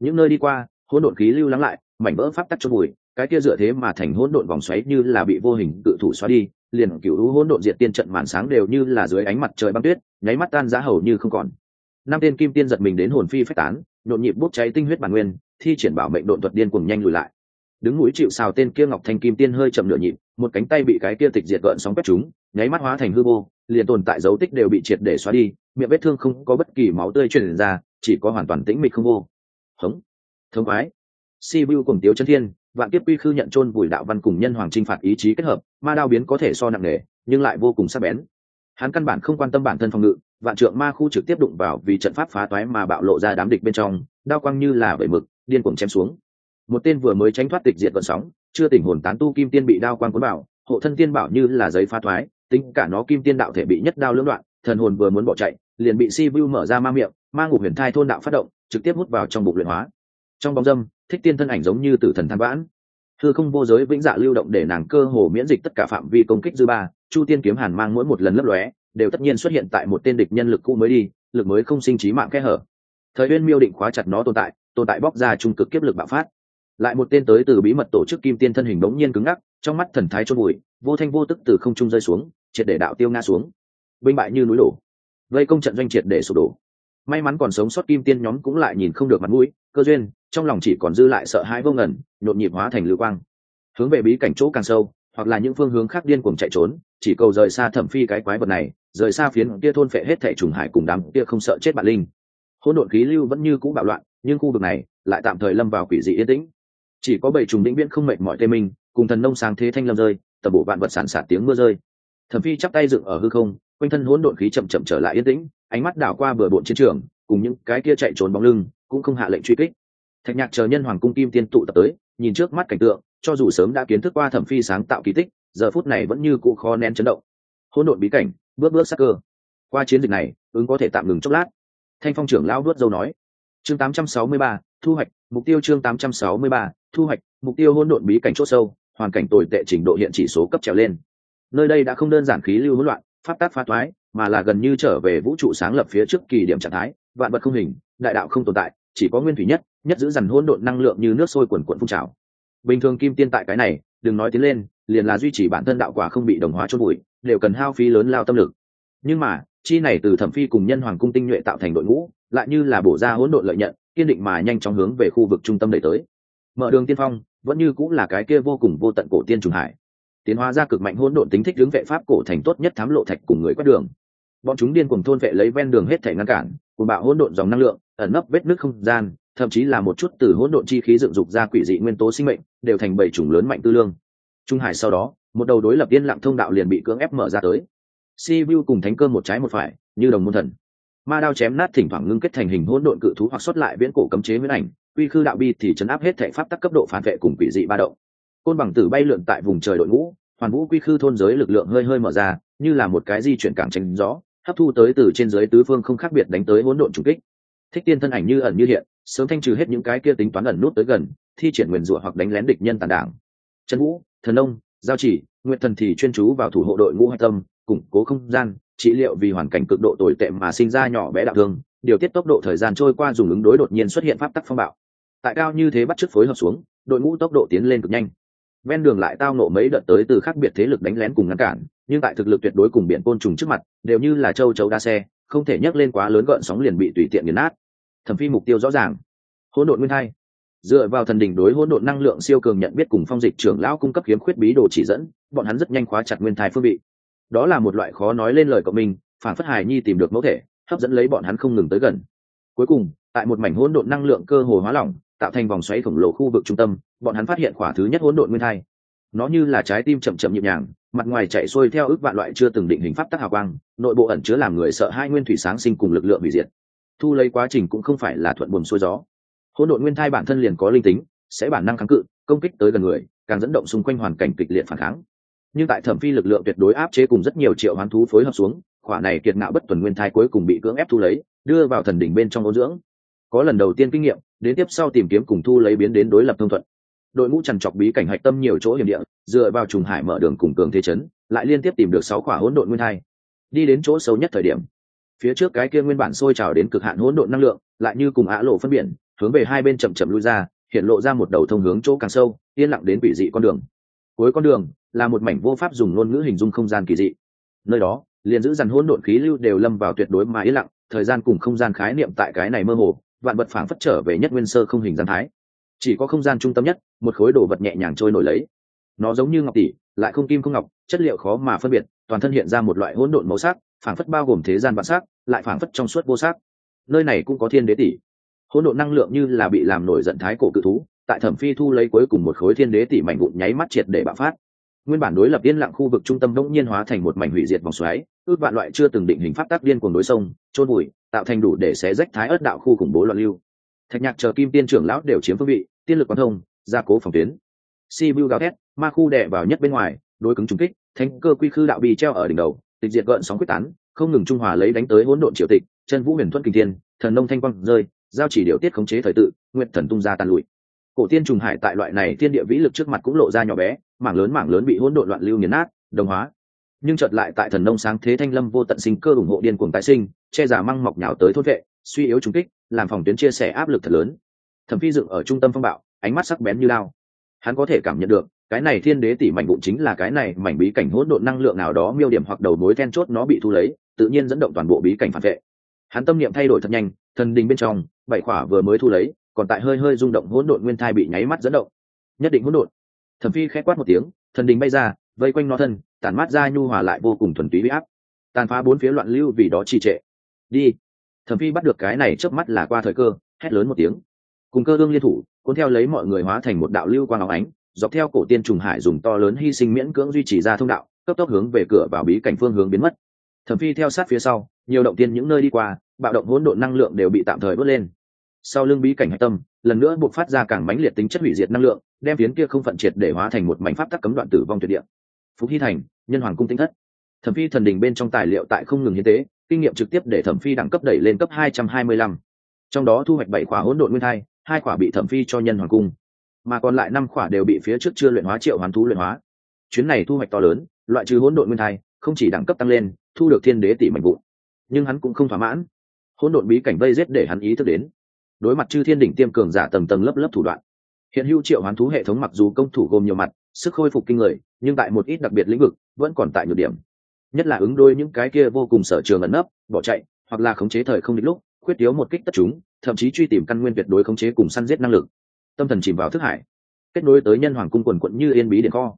Những nơi đi qua, hỗn độn khí lưu lắng lại, mảnh vỡ pháp tắc cho bụi cái kia dựa thế mà thành hỗn độn vòng xoáy như là bị vô hình cự thủ xóa đi, liền cựu hữu hỗn độn diệt tiên trận màn sáng đều như là dưới ánh mặt trời băng tuyết, nháy mắt tan giá hầu như không còn. Năm tên kim tiên giật mình đến hồn phi phách tán nhộn nhịp bốc cháy tinh huyết bản nguyên, thi triển bảo mệnh độn thuật điên cùng nhanh lùi lại. Đứng mũi chịu xào tên kia ngọc thanh kim tiên hơi chậm nửa nhịp, một cánh tay bị cái kia tịch diệt gợn sóng quét chúng nháy mắt hóa thành hư vô, liền tồn tại dấu tích đều bị triệt để xóa đi, miệng vết thương không có bất kỳ máu tươi truyền ra, chỉ có hoàn toàn tĩnh mịch không vô. Hống, thống ái si vu cùng tiếu chân thiên, vạn kiếp quy khư nhận chôn vùi đạo văn cùng nhân hoàng trinh phạt ý chí kết hợp, ma đao biến có thể so nặng nề, nhưng lại vô cùng sắc bén. Hắn căn bản không quan tâm bản thân phòng ngự vạn trượng ma khu trực tiếp đụng vào vì trận pháp phá toái mà bạo lộ ra đám địch bên trong, đao quang như là vẩy mực, điên cuồng chém xuống. Một tên vừa mới tránh thoát tịch diệt vận sóng, chưa tỉnh hồn tán tu kim tiên bị đao quang cuốn bảo hộ thân tiên bảo như là giấy phá thoái tính cả nó kim tiên đạo thể bị nhất đao lưỡng đoạn, thần hồn vừa muốn bỏ chạy, liền bị si vu mở ra ma miệng, ma ngục huyền thai thôn đạo phát động, trực tiếp hút vào trong bụng luyện hóa. Trong bóng dâm, thích tiên thân ảnh giống như tử thần than vãn. Thư không vô giới vĩnh dạ lưu động để nàng cơ hồ miễn dịch tất cả phạm vi công kích dư ba, chu tiên kiếm hàn mang mỗi một lần lấp lóe đều tất nhiên xuất hiện tại một tên địch nhân lực cũ mới đi, lực mới không sinh trí mạng kẽ hở. Thời uyên miêu định khóa chặt nó tồn tại tồn tại bóc ra trung cực kiếp lực bạo phát. Lại một tên tới từ bí mật tổ chức kim tiên thân hình đống nhiên cứng ngắc, trong mắt thần thái chôn bụi vô thanh vô tức từ không trung rơi xuống, triệt để đạo tiêu ngã xuống. Binh bại như núi đổ. Vây công trận doanh triệt để sụp đổ. May mắn còn sống sót kim tiên nhóm cũng lại nhìn không được mặt mũi, cơ duyên, trong lòng chỉ còn dư lại sợ hãi vô ngẩn nhộn nhịp hóa thành lưu quang. Hướng về bí cảnh chỗ càng sâu, hoặc là những phương hướng khác điên cuồng chạy trốn, chỉ cầu rời xa thẩm phi cái quái vật này rời xa phiến kia thôn phệ hết thẻ trùng hải cùng đám kia không sợ chết bạn linh. Hỗn độn khí lưu vẫn như cũ bạo loạn, nhưng khu vực này lại tạm thời lâm vào quỷ dị yên tĩnh. Chỉ có bảy trùng đĩnh viễn không mệt mỏi tê minh, cùng thần nông sáng thế thanh lâm rơi, tầm bộ vạn vật sản sạt tiếng mưa rơi. Thẩm phi chắp tay dựng ở hư không, quanh thân hỗn độn khí chậm chậm trở lại yên tĩnh, ánh mắt đảo qua bờ bộn chiến trường, cùng những cái kia chạy trốn bóng lưng, cũng không hạ lệnh truy kích. Thạch nhạc chờ nhân hoàng cung kim tiên tụ tập tới, nhìn trước mắt cảnh tượng, cho dù sớm đã kiến thức qua thẩm phi sáng tạo kỳ tích, giờ phút này vẫn như cụ khó nén chấn động. Hỗn độn bí cảnh bước bước sắc cơ. Qua chiến dịch này ứng có thể tạm ngừng chốc lát. Thanh phong trưởng lão đuốt dâu nói. Chương 863, thu hoạch mục tiêu chương 863, thu hoạch mục tiêu hỗn độn bí cảnh chốt sâu hoàn cảnh tồi tệ trình độ hiện chỉ số cấp trèo lên. Nơi đây đã không đơn giản khí lưu hỗn loạn pháp tác phá thoái mà là gần như trở về vũ trụ sáng lập phía trước kỳ điểm trạng thái vạn vật không hình đại đạo không tồn tại chỉ có nguyên thủy nhất nhất giữ dằn hỗn độn năng lượng như nước sôi quần quận phun trào. Bình thường kim tiên tại cái này đừng nói tiến lên liền là duy trì bản thân đạo quả không bị đồng hóa chốt bụi, đều cần hao phí lớn lao tâm lực. Nhưng mà, chi này từ thẩm phi cùng nhân hoàng cung tinh nhuệ tạo thành đội ngũ, lại như là bổ ra hỗn độn lợi nhận, kiên định mà nhanh chóng hướng về khu vực trung tâm đẩy tới. Mở đường tiên phong, vẫn như cũng là cái kia vô cùng vô tận cổ tiên trùng hải. Tiến hóa ra cực mạnh hỗn độn tính thích hướng vệ pháp cổ thành tốt nhất thám lộ thạch cùng người quét đường. Bọn chúng điên cùng thôn vệ lấy ven đường hết thể ngăn cản cùng bạo hỗn độn dòng năng lượng, ẩn nấp vết nước không gian, thậm chí là một chút từ hỗn độn chi khí dựng dục ra quỷ dị nguyên tố sinh mệnh, đều thành bảy chủng lớn mạnh tư lương trung hải sau đó, một đầu đối lập yên lặng thông đạo liền bị cưỡng ép mở ra tới. Si vu cùng thánh cơ một trái một phải, như đồng môn thần. Ma đao chém nát thỉnh thoảng ngưng kết thành hình hỗn độn cự thú hoặc xuất lại viễn cổ cấm chế nguyên ảnh quy khư đạo bi thì chấn áp hết thể pháp tắc cấp độ phản vệ cùng quỷ dị ba động. Côn bằng tử bay lượn tại vùng trời đội ngũ, hoàn vũ quy khư thôn giới lực lượng hơi hơi mở ra, như là một cái di chuyển càng tranh gió, hấp thu tới từ trên giới tứ phương không khác biệt đánh tới hỗn độn trùng kích. Thích tiên thân ảnh như ẩn như hiện, sớm thanh trừ hết những cái kia tính toán ẩn nút tới gần, thi triển nguyền rủa hoặc đánh lén địch nhân tàn đảng. Trần vũ thần ông, giao chỉ, nguyện thần thì chuyên chú vào thủ hộ đội ngũ hạch tâm, củng cố không gian, trị liệu vì hoàn cảnh cực độ tồi tệ mà sinh ra nhỏ bé đạo thương, điều tiết tốc độ thời gian trôi qua dùng ứng đối đột nhiên xuất hiện pháp tắc phong bạo. Tại cao như thế bắt chước phối hợp xuống, đội ngũ tốc độ tiến lên cực nhanh. Ven đường lại tao nộ mấy đợt tới từ khác biệt thế lực đánh lén cùng ngăn cản, nhưng tại thực lực tuyệt đối cùng biển côn trùng trước mặt, đều như là châu chấu đa xe, không thể nhấc lên quá lớn gợn sóng liền bị tùy tiện nghiền nát. Thẩm phi mục tiêu rõ ràng. Hỗn độn nguyên thai dựa vào thần đỉnh đối hỗn độn năng lượng siêu cường nhận biết cùng phong dịch trưởng lão cung cấp kiếm khuyết bí đồ chỉ dẫn, bọn hắn rất nhanh khóa chặt nguyên thai phương vị. Đó là một loại khó nói lên lời của mình, phản phất hài nhi tìm được mẫu thể, hấp dẫn lấy bọn hắn không ngừng tới gần. Cuối cùng, tại một mảnh hỗn độn năng lượng cơ hồ hóa lỏng, tạo thành vòng xoáy khổng lồ khu vực trung tâm, bọn hắn phát hiện khỏa thứ nhất hỗn độn nguyên thai. Nó như là trái tim chậm chậm nhịp nhàng, mặt ngoài chạy xuôi theo ước vạn loại chưa từng định hình pháp tắc hào quang, nội bộ ẩn chứa làm người sợ hai nguyên thủy sáng sinh cùng lực lượng hủy diệt. Thu lấy quá trình cũng không phải là thuận buồm xuôi gió hỗn độn nguyên thai bản thân liền có linh tính, sẽ bản năng kháng cự, công kích tới gần người, càng dẫn động xung quanh hoàn cảnh kịch liệt phản kháng. Nhưng tại thẩm phi lực lượng tuyệt đối áp chế cùng rất nhiều triệu hoán thú phối hợp xuống, khỏa này kiệt ngạo bất tuần nguyên thai cuối cùng bị cưỡng ép thu lấy, đưa vào thần đỉnh bên trong ô dưỡng. Có lần đầu tiên kinh nghiệm, đến tiếp sau tìm kiếm cùng thu lấy biến đến đối lập thông thuận. Đội ngũ trằn trọc bí cảnh hạch tâm nhiều chỗ hiểm địa, dựa vào trùng hải mở đường cùng cường thế chấn, lại liên tiếp tìm được sáu khỏa hỗn độn nguyên thai. Đi đến chỗ xấu nhất thời điểm, phía trước cái kia nguyên bản sôi trào đến cực hạn hỗn độn năng lượng, lại như cùng ả lộ phân biển hướng về hai bên chậm chậm lui ra, hiện lộ ra một đầu thông hướng chỗ càng sâu, yên lặng đến quỷ dị con đường. Cuối con đường là một mảnh vô pháp dùng ngôn ngữ hình dung không gian kỳ dị. Nơi đó, liền giữ dằn hỗn độn khí lưu đều lâm vào tuyệt đối mà yên lặng, thời gian cùng không gian khái niệm tại cái này mơ hồ, vạn vật phảng phất trở về nhất nguyên sơ không hình gian thái. Chỉ có không gian trung tâm nhất, một khối đồ vật nhẹ nhàng trôi nổi lấy. Nó giống như ngọc tỷ, lại không kim không ngọc, chất liệu khó mà phân biệt, toàn thân hiện ra một loại hỗn độn màu sắc, phảng phất bao gồm thế gian vạn sắc, lại phảng phất trong suốt vô sắc. Nơi này cũng có thiên đế tỷ hỗn độn năng lượng như là bị làm nổi giận thái cổ cự thú, tại thẩm phi thu lấy cuối cùng một khối thiên đế tỷ mảnh vụn nháy mắt triệt để bạo phát. Nguyên bản đối lập yên lặng khu vực trung tâm đông nhiên hóa thành một mảnh hủy diệt vòng xoáy, ước vạn loại chưa từng định hình pháp tác điên cuồng đối sông trôn bụi tạo thành đủ để xé rách thái ớt đạo khu khủng bố loạn lưu. Thạch nhạc chờ kim tiên trưởng lão đều chiếm phương vị, tiên lực quan thông, gia cố phòng tuyến. Si vu gào thét, ma khu đè vào nhất bên ngoài, đối cứng trúng kích, thánh cơ quy khư đạo bị treo ở đỉnh đầu, tịch diệt gợn sóng quyết tán, không ngừng trung hòa lấy đánh tới hỗn độn triều tịch, chân vũ huyền thuận kinh thiên, thần nông thanh quang rơi giao chỉ điều tiết khống chế thời tự, nguyện thần tung ra tàn lụi. Cổ tiên trùng hải tại loại này thiên địa vĩ lực trước mặt cũng lộ ra nhỏ bé, mảng lớn mảng lớn bị hỗn độn loạn lưu nghiền nát, đồng hóa. Nhưng chợt lại tại thần nông sáng thế thanh lâm vô tận sinh cơ ủng hộ điên cuồng tái sinh, che giả măng mọc nhào tới thốt vệ, suy yếu trúng kích, làm phòng tuyến chia sẻ áp lực thật lớn. Thẩm phi dựng ở trung tâm phong bạo, ánh mắt sắc bén như lao. Hắn có thể cảm nhận được, cái này thiên đế tỷ mảnh vụn chính là cái này mảnh bí cảnh hỗn độn năng lượng nào đó miêu điểm hoặc đầu mối then chốt nó bị thu lấy, tự nhiên dẫn động toàn bộ bí cảnh phản vệ. Hắn tâm niệm thay đổi thật nhanh thần đình bên trong, bảy khỏa vừa mới thu lấy, còn tại hơi hơi rung động hỗn độn nguyên thai bị nháy mắt dẫn động. Nhất định hỗn độn. Thẩm phi khẽ quát một tiếng, thần đình bay ra, vây quanh nó thân, tản mát ra nhu hòa lại vô cùng thuần túy huy áp. Tàn phá bốn phía loạn lưu vì đó trì trệ. Đi. Thẩm phi bắt được cái này trước mắt là qua thời cơ, hét lớn một tiếng. Cùng cơ ương liên thủ, cuốn theo lấy mọi người hóa thành một đạo lưu quang áo ánh, dọc theo cổ tiên trùng hải dùng to lớn hy sinh miễn cưỡng duy trì ra thông đạo, cấp tốc hướng về cửa vào bí cảnh phương hướng biến mất. Thẩm phi theo sát phía sau, nhiều động tiên những nơi đi qua bạo động hỗn độn năng lượng đều bị tạm thời bớt lên. Sau lưng bí cảnh hạch tâm, lần nữa buộc phát ra càng mãnh liệt tính chất hủy diệt năng lượng, đem phiến kia không phận triệt để hóa thành một mảnh pháp tắc cấm đoạn tử vong tuyệt địa. Phúc hy thành, nhân hoàng cung tinh thất. Thẩm phi thần đình bên trong tài liệu tại không ngừng hiến tế, kinh nghiệm trực tiếp để thẩm phi đẳng cấp đẩy lên cấp hai trăm hai mươi lăm. Trong đó thu hoạch bảy khỏa hỗn độn nguyên thai, hai khỏa bị thẩm phi cho nhân hoàng cung. Mà còn lại năm khỏa đều bị phía trước chưa luyện hóa triệu hoàn thú luyện hóa. Chuyến này thu hoạch to lớn, loại trừ hỗn độn nguyên thai, không chỉ đẳng cấp tăng lên, thu được thiên đế tỷ mệnh vụ nhưng hắn cũng không thỏa mãn hỗn độn bí cảnh vây giết để hắn ý thức đến. Đối mặt chư thiên đỉnh tiêm cường giả tầng tầng lớp lớp thủ đoạn, hiện hữu triệu hoán thú hệ thống mặc dù công thủ gồm nhiều mặt, sức khôi phục kinh người, nhưng tại một ít đặc biệt lĩnh vực vẫn còn tại nhược điểm. Nhất là ứng đôi những cái kia vô cùng sở trường ẩn nấp, bỏ chạy, hoặc là khống chế thời không đích lúc, khuyết thiếu một kích tất chúng, thậm chí truy tìm căn nguyên tuyệt đối khống chế cùng săn giết năng lực. Tâm thần chìm vào thức hải, kết nối tới nhân hoàng cung quần quận như yên bí điện kho.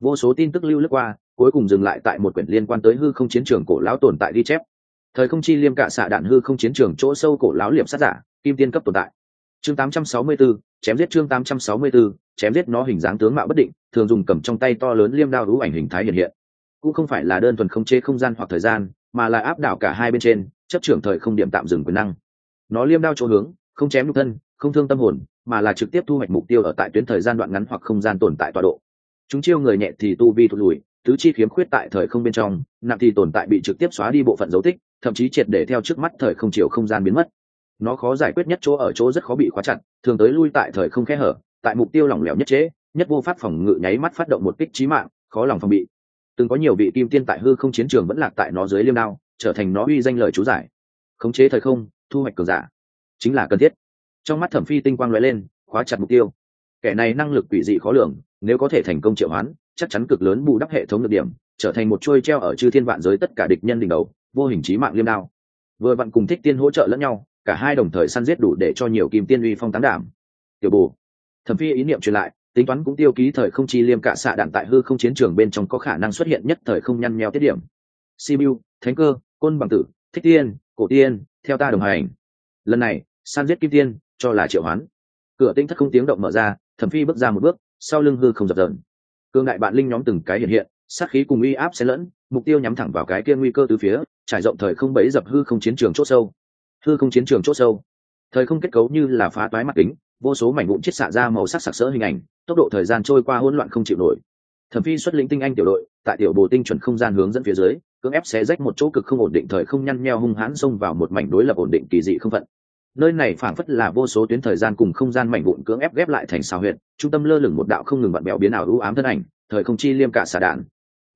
Vô số tin tức lưu lướt qua, cuối cùng dừng lại tại một quyển liên quan tới hư không chiến trường cổ lão tồn tại ghi chép thời không chi liêm cạ xạ đạn hư không chiến trường chỗ sâu cổ lão liệp sát giả kim tiên cấp tồn tại. Chương 864, chém giết chương 864, chém giết nó hình dáng tướng mạo bất định thường dùng cầm trong tay to lớn liêm đao rú ảnh hình thái hiện hiện. Cũng không phải là đơn thuần không chế không gian hoặc thời gian mà là áp đảo cả hai bên trên chấp trưởng thời không điểm tạm dừng quyền năng. Nó liêm đao chỗ hướng không chém nhục thân không thương tâm hồn mà là trực tiếp thu hoạch mục tiêu ở tại tuyến thời gian đoạn ngắn hoặc không gian tồn tại tọa độ. Chúng chiêu người nhẹ thì tu vi thụt lùi tứ chi khiếm khuyết tại thời không bên trong nặng thì tồn tại bị trực tiếp xóa đi bộ phận dấu tích thậm chí triệt để theo trước mắt thời không chiều không gian biến mất. Nó khó giải quyết nhất chỗ ở chỗ rất khó bị khóa chặt, thường tới lui tại thời không khe hở, tại mục tiêu lỏng lẻo nhất chế, nhất vô pháp phòng ngự nháy mắt phát động một kích trí mạng, khó lòng phòng bị. Từng có nhiều vị kim tiên tại hư không chiến trường vẫn lạc tại nó dưới liêm đao, trở thành nó uy danh lời chú giải. Khống chế thời không, thu hoạch cường giả. Chính là cần thiết. Trong mắt thẩm phi tinh quang lóe lên, khóa chặt mục tiêu. Kẻ này năng lực quỷ dị khó lường, nếu có thể thành công triệu hoán, chắc chắn cực lớn bù đắp hệ thống được điểm, trở thành một chuôi treo ở chư thiên vạn giới tất cả địch nhân đỉnh đầu vô hình trí mạng liêm đao. Vừa vặn cùng thích tiên hỗ trợ lẫn nhau, cả hai đồng thời săn giết đủ để cho nhiều kim tiên uy phong tán đảm. Tiểu bù thẩm phi ý niệm truyền lại, tính toán cũng tiêu ký thời không chi liêm cả xạ đạn tại hư không chiến trường bên trong có khả năng xuất hiện nhất thời không nhăn nheo tiết điểm. Sibiu, thánh cơ, côn bằng tử, thích tiên, cổ tiên, theo ta đồng hành. Lần này san giết kim tiên, cho là triệu hoán. Cửa tinh thất không tiếng động mở ra, thẩm phi bước ra một bước, sau lưng hư không dập dờn. Cương đại bạn linh nhóm từng cái hiện hiện sát khí cùng uy áp xen lẫn, mục tiêu nhắm thẳng vào cái kia nguy cơ từ phía, trải rộng thời không bấy dập hư không chiến trường c h ỗ sâu. Hư không chiến trường c h ỗ sâu. Thời không kết cấu như là phá toái mặt kính, vô số mảnh vụn chiết xạ ra màu sắc sặc sỡ hình ảnh, tốc độ thời gian trôi qua hỗn loạn không chịu nổi. Thẩm phi xuất lĩnh tinh anh tiểu đội, tại tiểu bồ tinh chuẩn không gian hướng dẫn phía dưới, cưỡng ép xé rách một chỗ cực không ổn định thời không nhăn nheo hung hãn xông vào một mảnh đối lập ổn định kỳ dị không phận. Nơi này phảng phất là vô số tuyến thời gian cùng không gian mảnh vụn cưỡng ép ghép lại thành xào huyệt, trung tâm lơ lửng một đạo không ngừng vặn bèo biến ảo ưu ám thân ảnh, thời không chi liêm cả xà đạn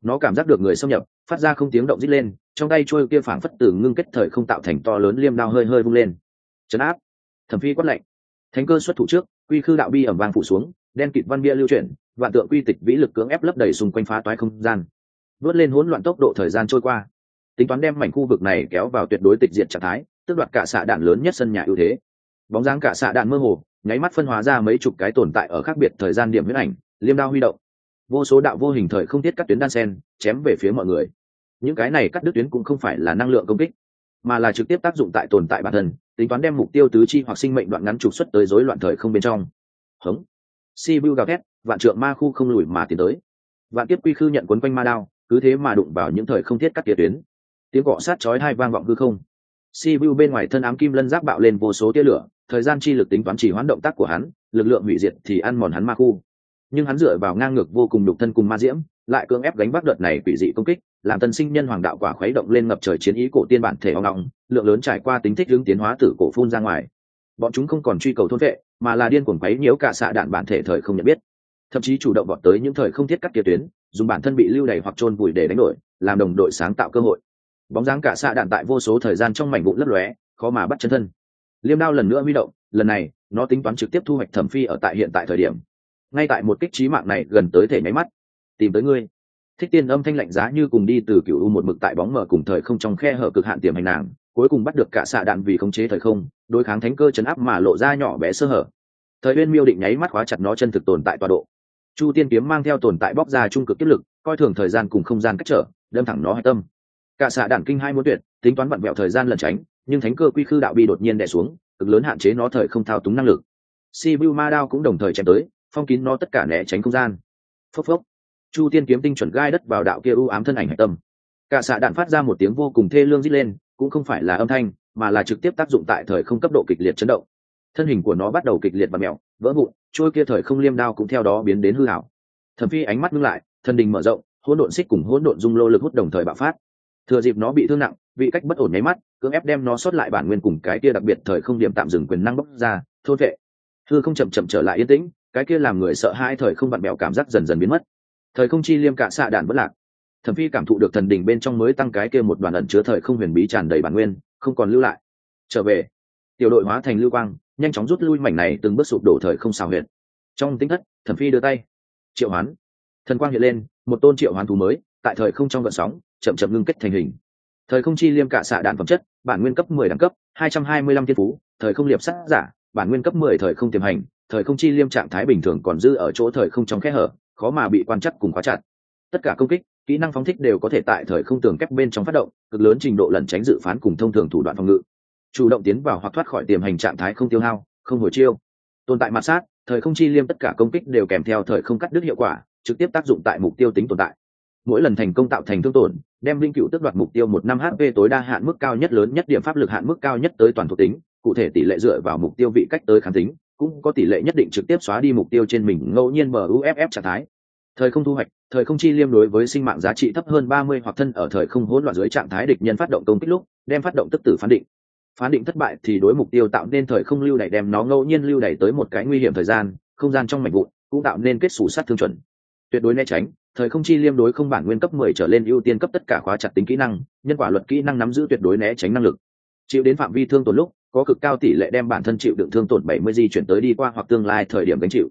nó cảm giác được người xâm nhập, phát ra không tiếng động rít lên, trong tay trôi kia phảng phất từ ngưng kết thời không tạo thành to lớn liêm đao hơi hơi vung lên. Chấn áp. Thẩm phi quát lệnh thánh cơ xuất thủ trước, quy khư đạo bi ẩm vang phủ xuống, đen kịt văn bia lưu chuyển, vạn tượng quy tịch vĩ lực cưỡng ép lấp đầy xung quanh phá toái không gian. Vớt lên hỗn loạn tốc độ thời gian trôi qua. Tính toán đem mảnh khu vực này kéo vào tuyệt đối tịch diệt trạng thái, tước đoạt cả xạ đạn lớn nhất sân nhà ưu thế. Bóng dáng cả xạ đạn mơ hồ, nháy mắt phân hóa ra mấy chục cái tồn tại ở khác biệt thời gian điểm huyết ảnh, liêm đao huy động vô số đạo vô hình thời không tiết cắt tuyến đan sen, chém về phía mọi người. Những cái này cắt đứt tuyến cũng không phải là năng lượng công kích, mà là trực tiếp tác dụng tại tồn tại bản thân, tính toán đem mục tiêu tứ chi hoặc sinh mệnh đoạn ngắn trục xuất tới rối loạn thời không bên trong. Hống. Si bưu gào thét, vạn trượng ma khu không lùi mà tiến tới. Vạn kiếp quy khư nhận quấn quanh ma đao, cứ thế mà đụng vào những thời không thiết cắt tia tuyến. Tiếng cọ sát chói hai vang vọng hư không. Si bưu bên ngoài thân ám kim lân giáp bạo lên vô số tia lửa, thời gian chi lực tính toán chỉ hoán động tác của hắn, lực lượng hủy diệt thì ăn mòn hắn ma khu nhưng hắn dựa vào ngang ngược vô cùng đục thân cùng ma diễm, lại cưỡng ép gánh bắt đợt này quỷ dị công kích, làm tân sinh nhân hoàng đạo quả khuấy động lên ngập trời chiến ý cổ tiên bản thể hoang ngọng lượng lớn trải qua tính thích hướng tiến hóa tử cổ phun ra ngoài. Bọn chúng không còn truy cầu thôn vệ, mà là điên cuồng quấy nhiễu cả xạ đạn bản thể thời không nhận biết. Thậm chí chủ động bọn tới những thời không thiết cắt kia tuyến, dùng bản thân bị lưu đày hoặc trôn vùi để đánh đổi, làm đồng đội sáng tạo cơ hội. Bóng dáng cả xạ đạn tại vô số thời gian trong mảnh vụn lấp lóe, khó mà bắt chân thân. Liêm đao lần nữa huy động, lần này, nó tính toán trực tiếp thu hoạch thẩm phi ở tại hiện tại thời điểm ngay tại một kích trí mạng này gần tới thể nháy mắt. Tìm tới ngươi. Thích tiên âm thanh lạnh giá như cùng đi từ cựu u một mực tại bóng mở cùng thời không trong khe hở cực hạn tiềm hành nàng, cuối cùng bắt được cả xạ đạn vì khống chế thời không, đối kháng thánh cơ chấn áp mà lộ ra nhỏ bé sơ hở. Thời uyên miêu định nháy mắt khóa chặt nó chân thực tồn tại tọa độ. Chu tiên kiếm mang theo tồn tại bóc ra trung cực tiếp lực, coi thường thời gian cùng không gian cách trở, đâm thẳng nó hạch tâm. Cả xạ đạn kinh hai muốn tuyệt, tính toán vặn vẹo thời gian lẩn tránh, nhưng thánh cơ quy khư đạo bi đột nhiên đè xuống, cực lớn hạn chế nó thời không thao túng năng lực. Si vu ma đao cũng đồng thời chém tới phong kín nó tất cả né tránh không gian. Phốc phốc. Chu tiên kiếm tinh chuẩn gai đất vào đạo kia u ám thân ảnh hạch tâm. Cả xạ đạn phát ra một tiếng vô cùng thê lương rít lên, cũng không phải là âm thanh, mà là trực tiếp tác dụng tại thời không cấp độ kịch liệt chấn động. Thân hình của nó bắt đầu kịch liệt và mèo vỡ vụn, trôi kia thời không liêm đao cũng theo đó biến đến hư hảo thẩm phi ánh mắt ngưng lại, thân đình mở rộng, hỗn độn xích cùng hỗn độn dung lô lực hút đồng thời bạo phát. Thừa dịp nó bị thương nặng, vị cách bất ổn nháy mắt, cưỡng ép đem nó xuất lại bản nguyên cùng cái kia đặc biệt thời không điểm tạm dừng quyền năng bốc ra, thôn vệ. Hư không chậm chậm trở lại yên tĩnh cái kia làm người sợ hai thời không vặn bẹo cảm giác dần dần biến mất. Thời không chi liêm cạ xạ đạn bất lạc. Thẩm phi cảm thụ được thần đình bên trong mới tăng cái kia một đoàn ẩn chứa thời không huyền bí tràn đầy bản nguyên, không còn lưu lại. Trở về, tiểu đội hóa thành lưu quang, nhanh chóng rút lui mảnh này từng bước sụp đổ thời không xào huyệt. Trong tính thất, thẩm phi đưa tay. Triệu hoán. Thần quang hiện lên, một tôn triệu hoán thú mới, tại thời không trong gợn sóng, chậm chậm ngưng kết thành hình. Thời không chi liêm cạ xạ đạn phẩm chất, bản nguyên cấp mười đẳng cấp, hai trăm hai mươi lăm thiên phú, thời không liệp sát giả, bản nguyên cấp mười thời không tiềm hành thời không chi liêm trạng thái bình thường còn dư ở chỗ thời không trong kẽ hở, khó mà bị quan chắc cùng khóa chặt. Tất cả công kích, kỹ năng phóng thích đều có thể tại thời không tường kép bên trong phát động, cực lớn trình độ lẩn tránh dự phán cùng thông thường thủ đoạn phòng ngự. Chủ động tiến vào hoặc thoát khỏi tiềm hành trạng thái không tiêu hao, không hồi chiêu. Tồn tại mặt sát, thời không chi liêm tất cả công kích đều kèm theo thời không cắt đứt hiệu quả, trực tiếp tác dụng tại mục tiêu tính tồn tại. Mỗi lần thành công tạo thành thương tổn, đem linh cựu tước đoạt mục tiêu một năm hp tối đa hạn mức cao nhất, lớn nhất điểm pháp lực hạn mức cao nhất tới toàn thuộc tính, cụ thể tỷ lệ dựa vào mục tiêu vị cách tới kháng tính cũng có tỷ lệ nhất định trực tiếp xóa đi mục tiêu trên mình, ngẫu nhiên mở uff trạng thái. Thời không thu hoạch, thời không chi liêm đối với sinh mạng giá trị thấp hơn ba mươi hoặc thân ở thời không hỗn loạn dưới trạng thái địch nhân phát động công kích lúc, đem phát động tức tử phán định. Phán định thất bại thì đối mục tiêu tạo nên thời không lưu đẩy đem nó ngẫu nhiên lưu đẩy tới một cái nguy hiểm thời gian, không gian trong mảnh vụn cũng tạo nên kết xù sát thương chuẩn. Tuyệt đối né tránh, thời không chi liêm đối không bản nguyên cấp mười trở lên ưu tiên cấp tất cả khóa chặt tính kỹ năng, nhân quả luật kỹ năng nắm giữ tuyệt đối né tránh năng lực. Chịu đến phạm vi thương tổn lúc có cực cao tỷ lệ đem bản thân chịu đựng thương tổn bảy mươi di chuyển tới đi qua hoặc tương lai thời điểm gánh chịu.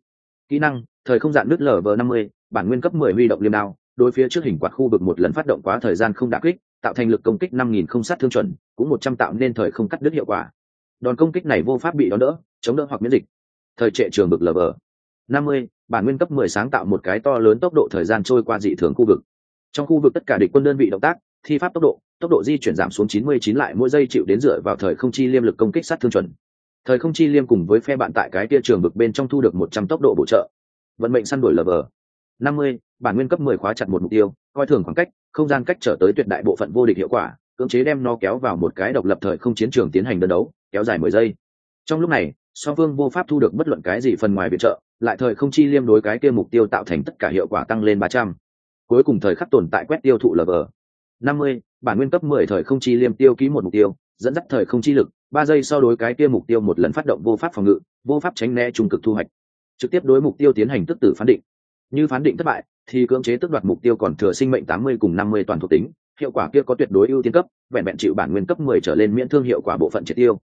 Kỹ năng thời không dạn nứt lv năm mươi bản nguyên cấp mười huy động liêm đao đối phía trước hình quạt khu vực một lần phát động quá thời gian không đả kích tạo thành lực công kích năm nghìn không sát thương chuẩn cũng một trăm tạo nên thời không cắt đứt hiệu quả. Đòn công kích này vô pháp bị đón đỡ chống đỡ hoặc miễn dịch. Thời trệ trường bực lở. 50, bản nguyên cấp mười sáng tạo một cái to lớn tốc độ thời gian trôi qua dị thường khu vực. Trong khu vực tất cả địch quân đơn vị động tác thi pháp tốc độ tốc độ di chuyển giảm xuống chín mươi chín lại mỗi giây chịu đến dựa vào thời không chi liêm lực công kích sát thương chuẩn. Thời không chi liêm cùng với phe bạn tại cái kia trường vực bên trong thu được một trăm tốc độ bổ trợ. Vận mệnh săn đuổi lờ vờ. 50, bản nguyên cấp mười khóa chặt một mục tiêu coi thường khoảng cách không gian cách trở tới tuyệt đại bộ phận vô địch hiệu quả cưỡng chế đem nó kéo vào một cái độc lập thời không chiến trường tiến hành đơn đấu kéo dài mười giây. Trong lúc này song phương vô pháp thu được bất luận cái gì phần ngoài viện trợ lại thời không chi liêm đối cái kia mục tiêu tạo thành tất cả hiệu quả tăng lên ba trăm. Cuối cùng thời khắc tồn tại quét tiêu thụ lv năm mươi, bản nguyên cấp mười thời không chi liêm tiêu ký một mục tiêu, dẫn dắt thời không chi lực, ba giây sau đối cái kia mục tiêu một lần phát động vô pháp phòng ngự, vô pháp tránh né trung cực thu hoạch. Trực tiếp đối mục tiêu tiến hành tức tử phán định. Như phán định thất bại, thì cưỡng chế tước đoạt mục tiêu còn thừa sinh mệnh tám mươi cùng năm mươi toàn thuộc tính, hiệu quả kia có tuyệt đối ưu tiên cấp, vẹn vẹn chịu bản nguyên cấp mười trở lên miễn thương hiệu quả bộ phận triệt tiêu.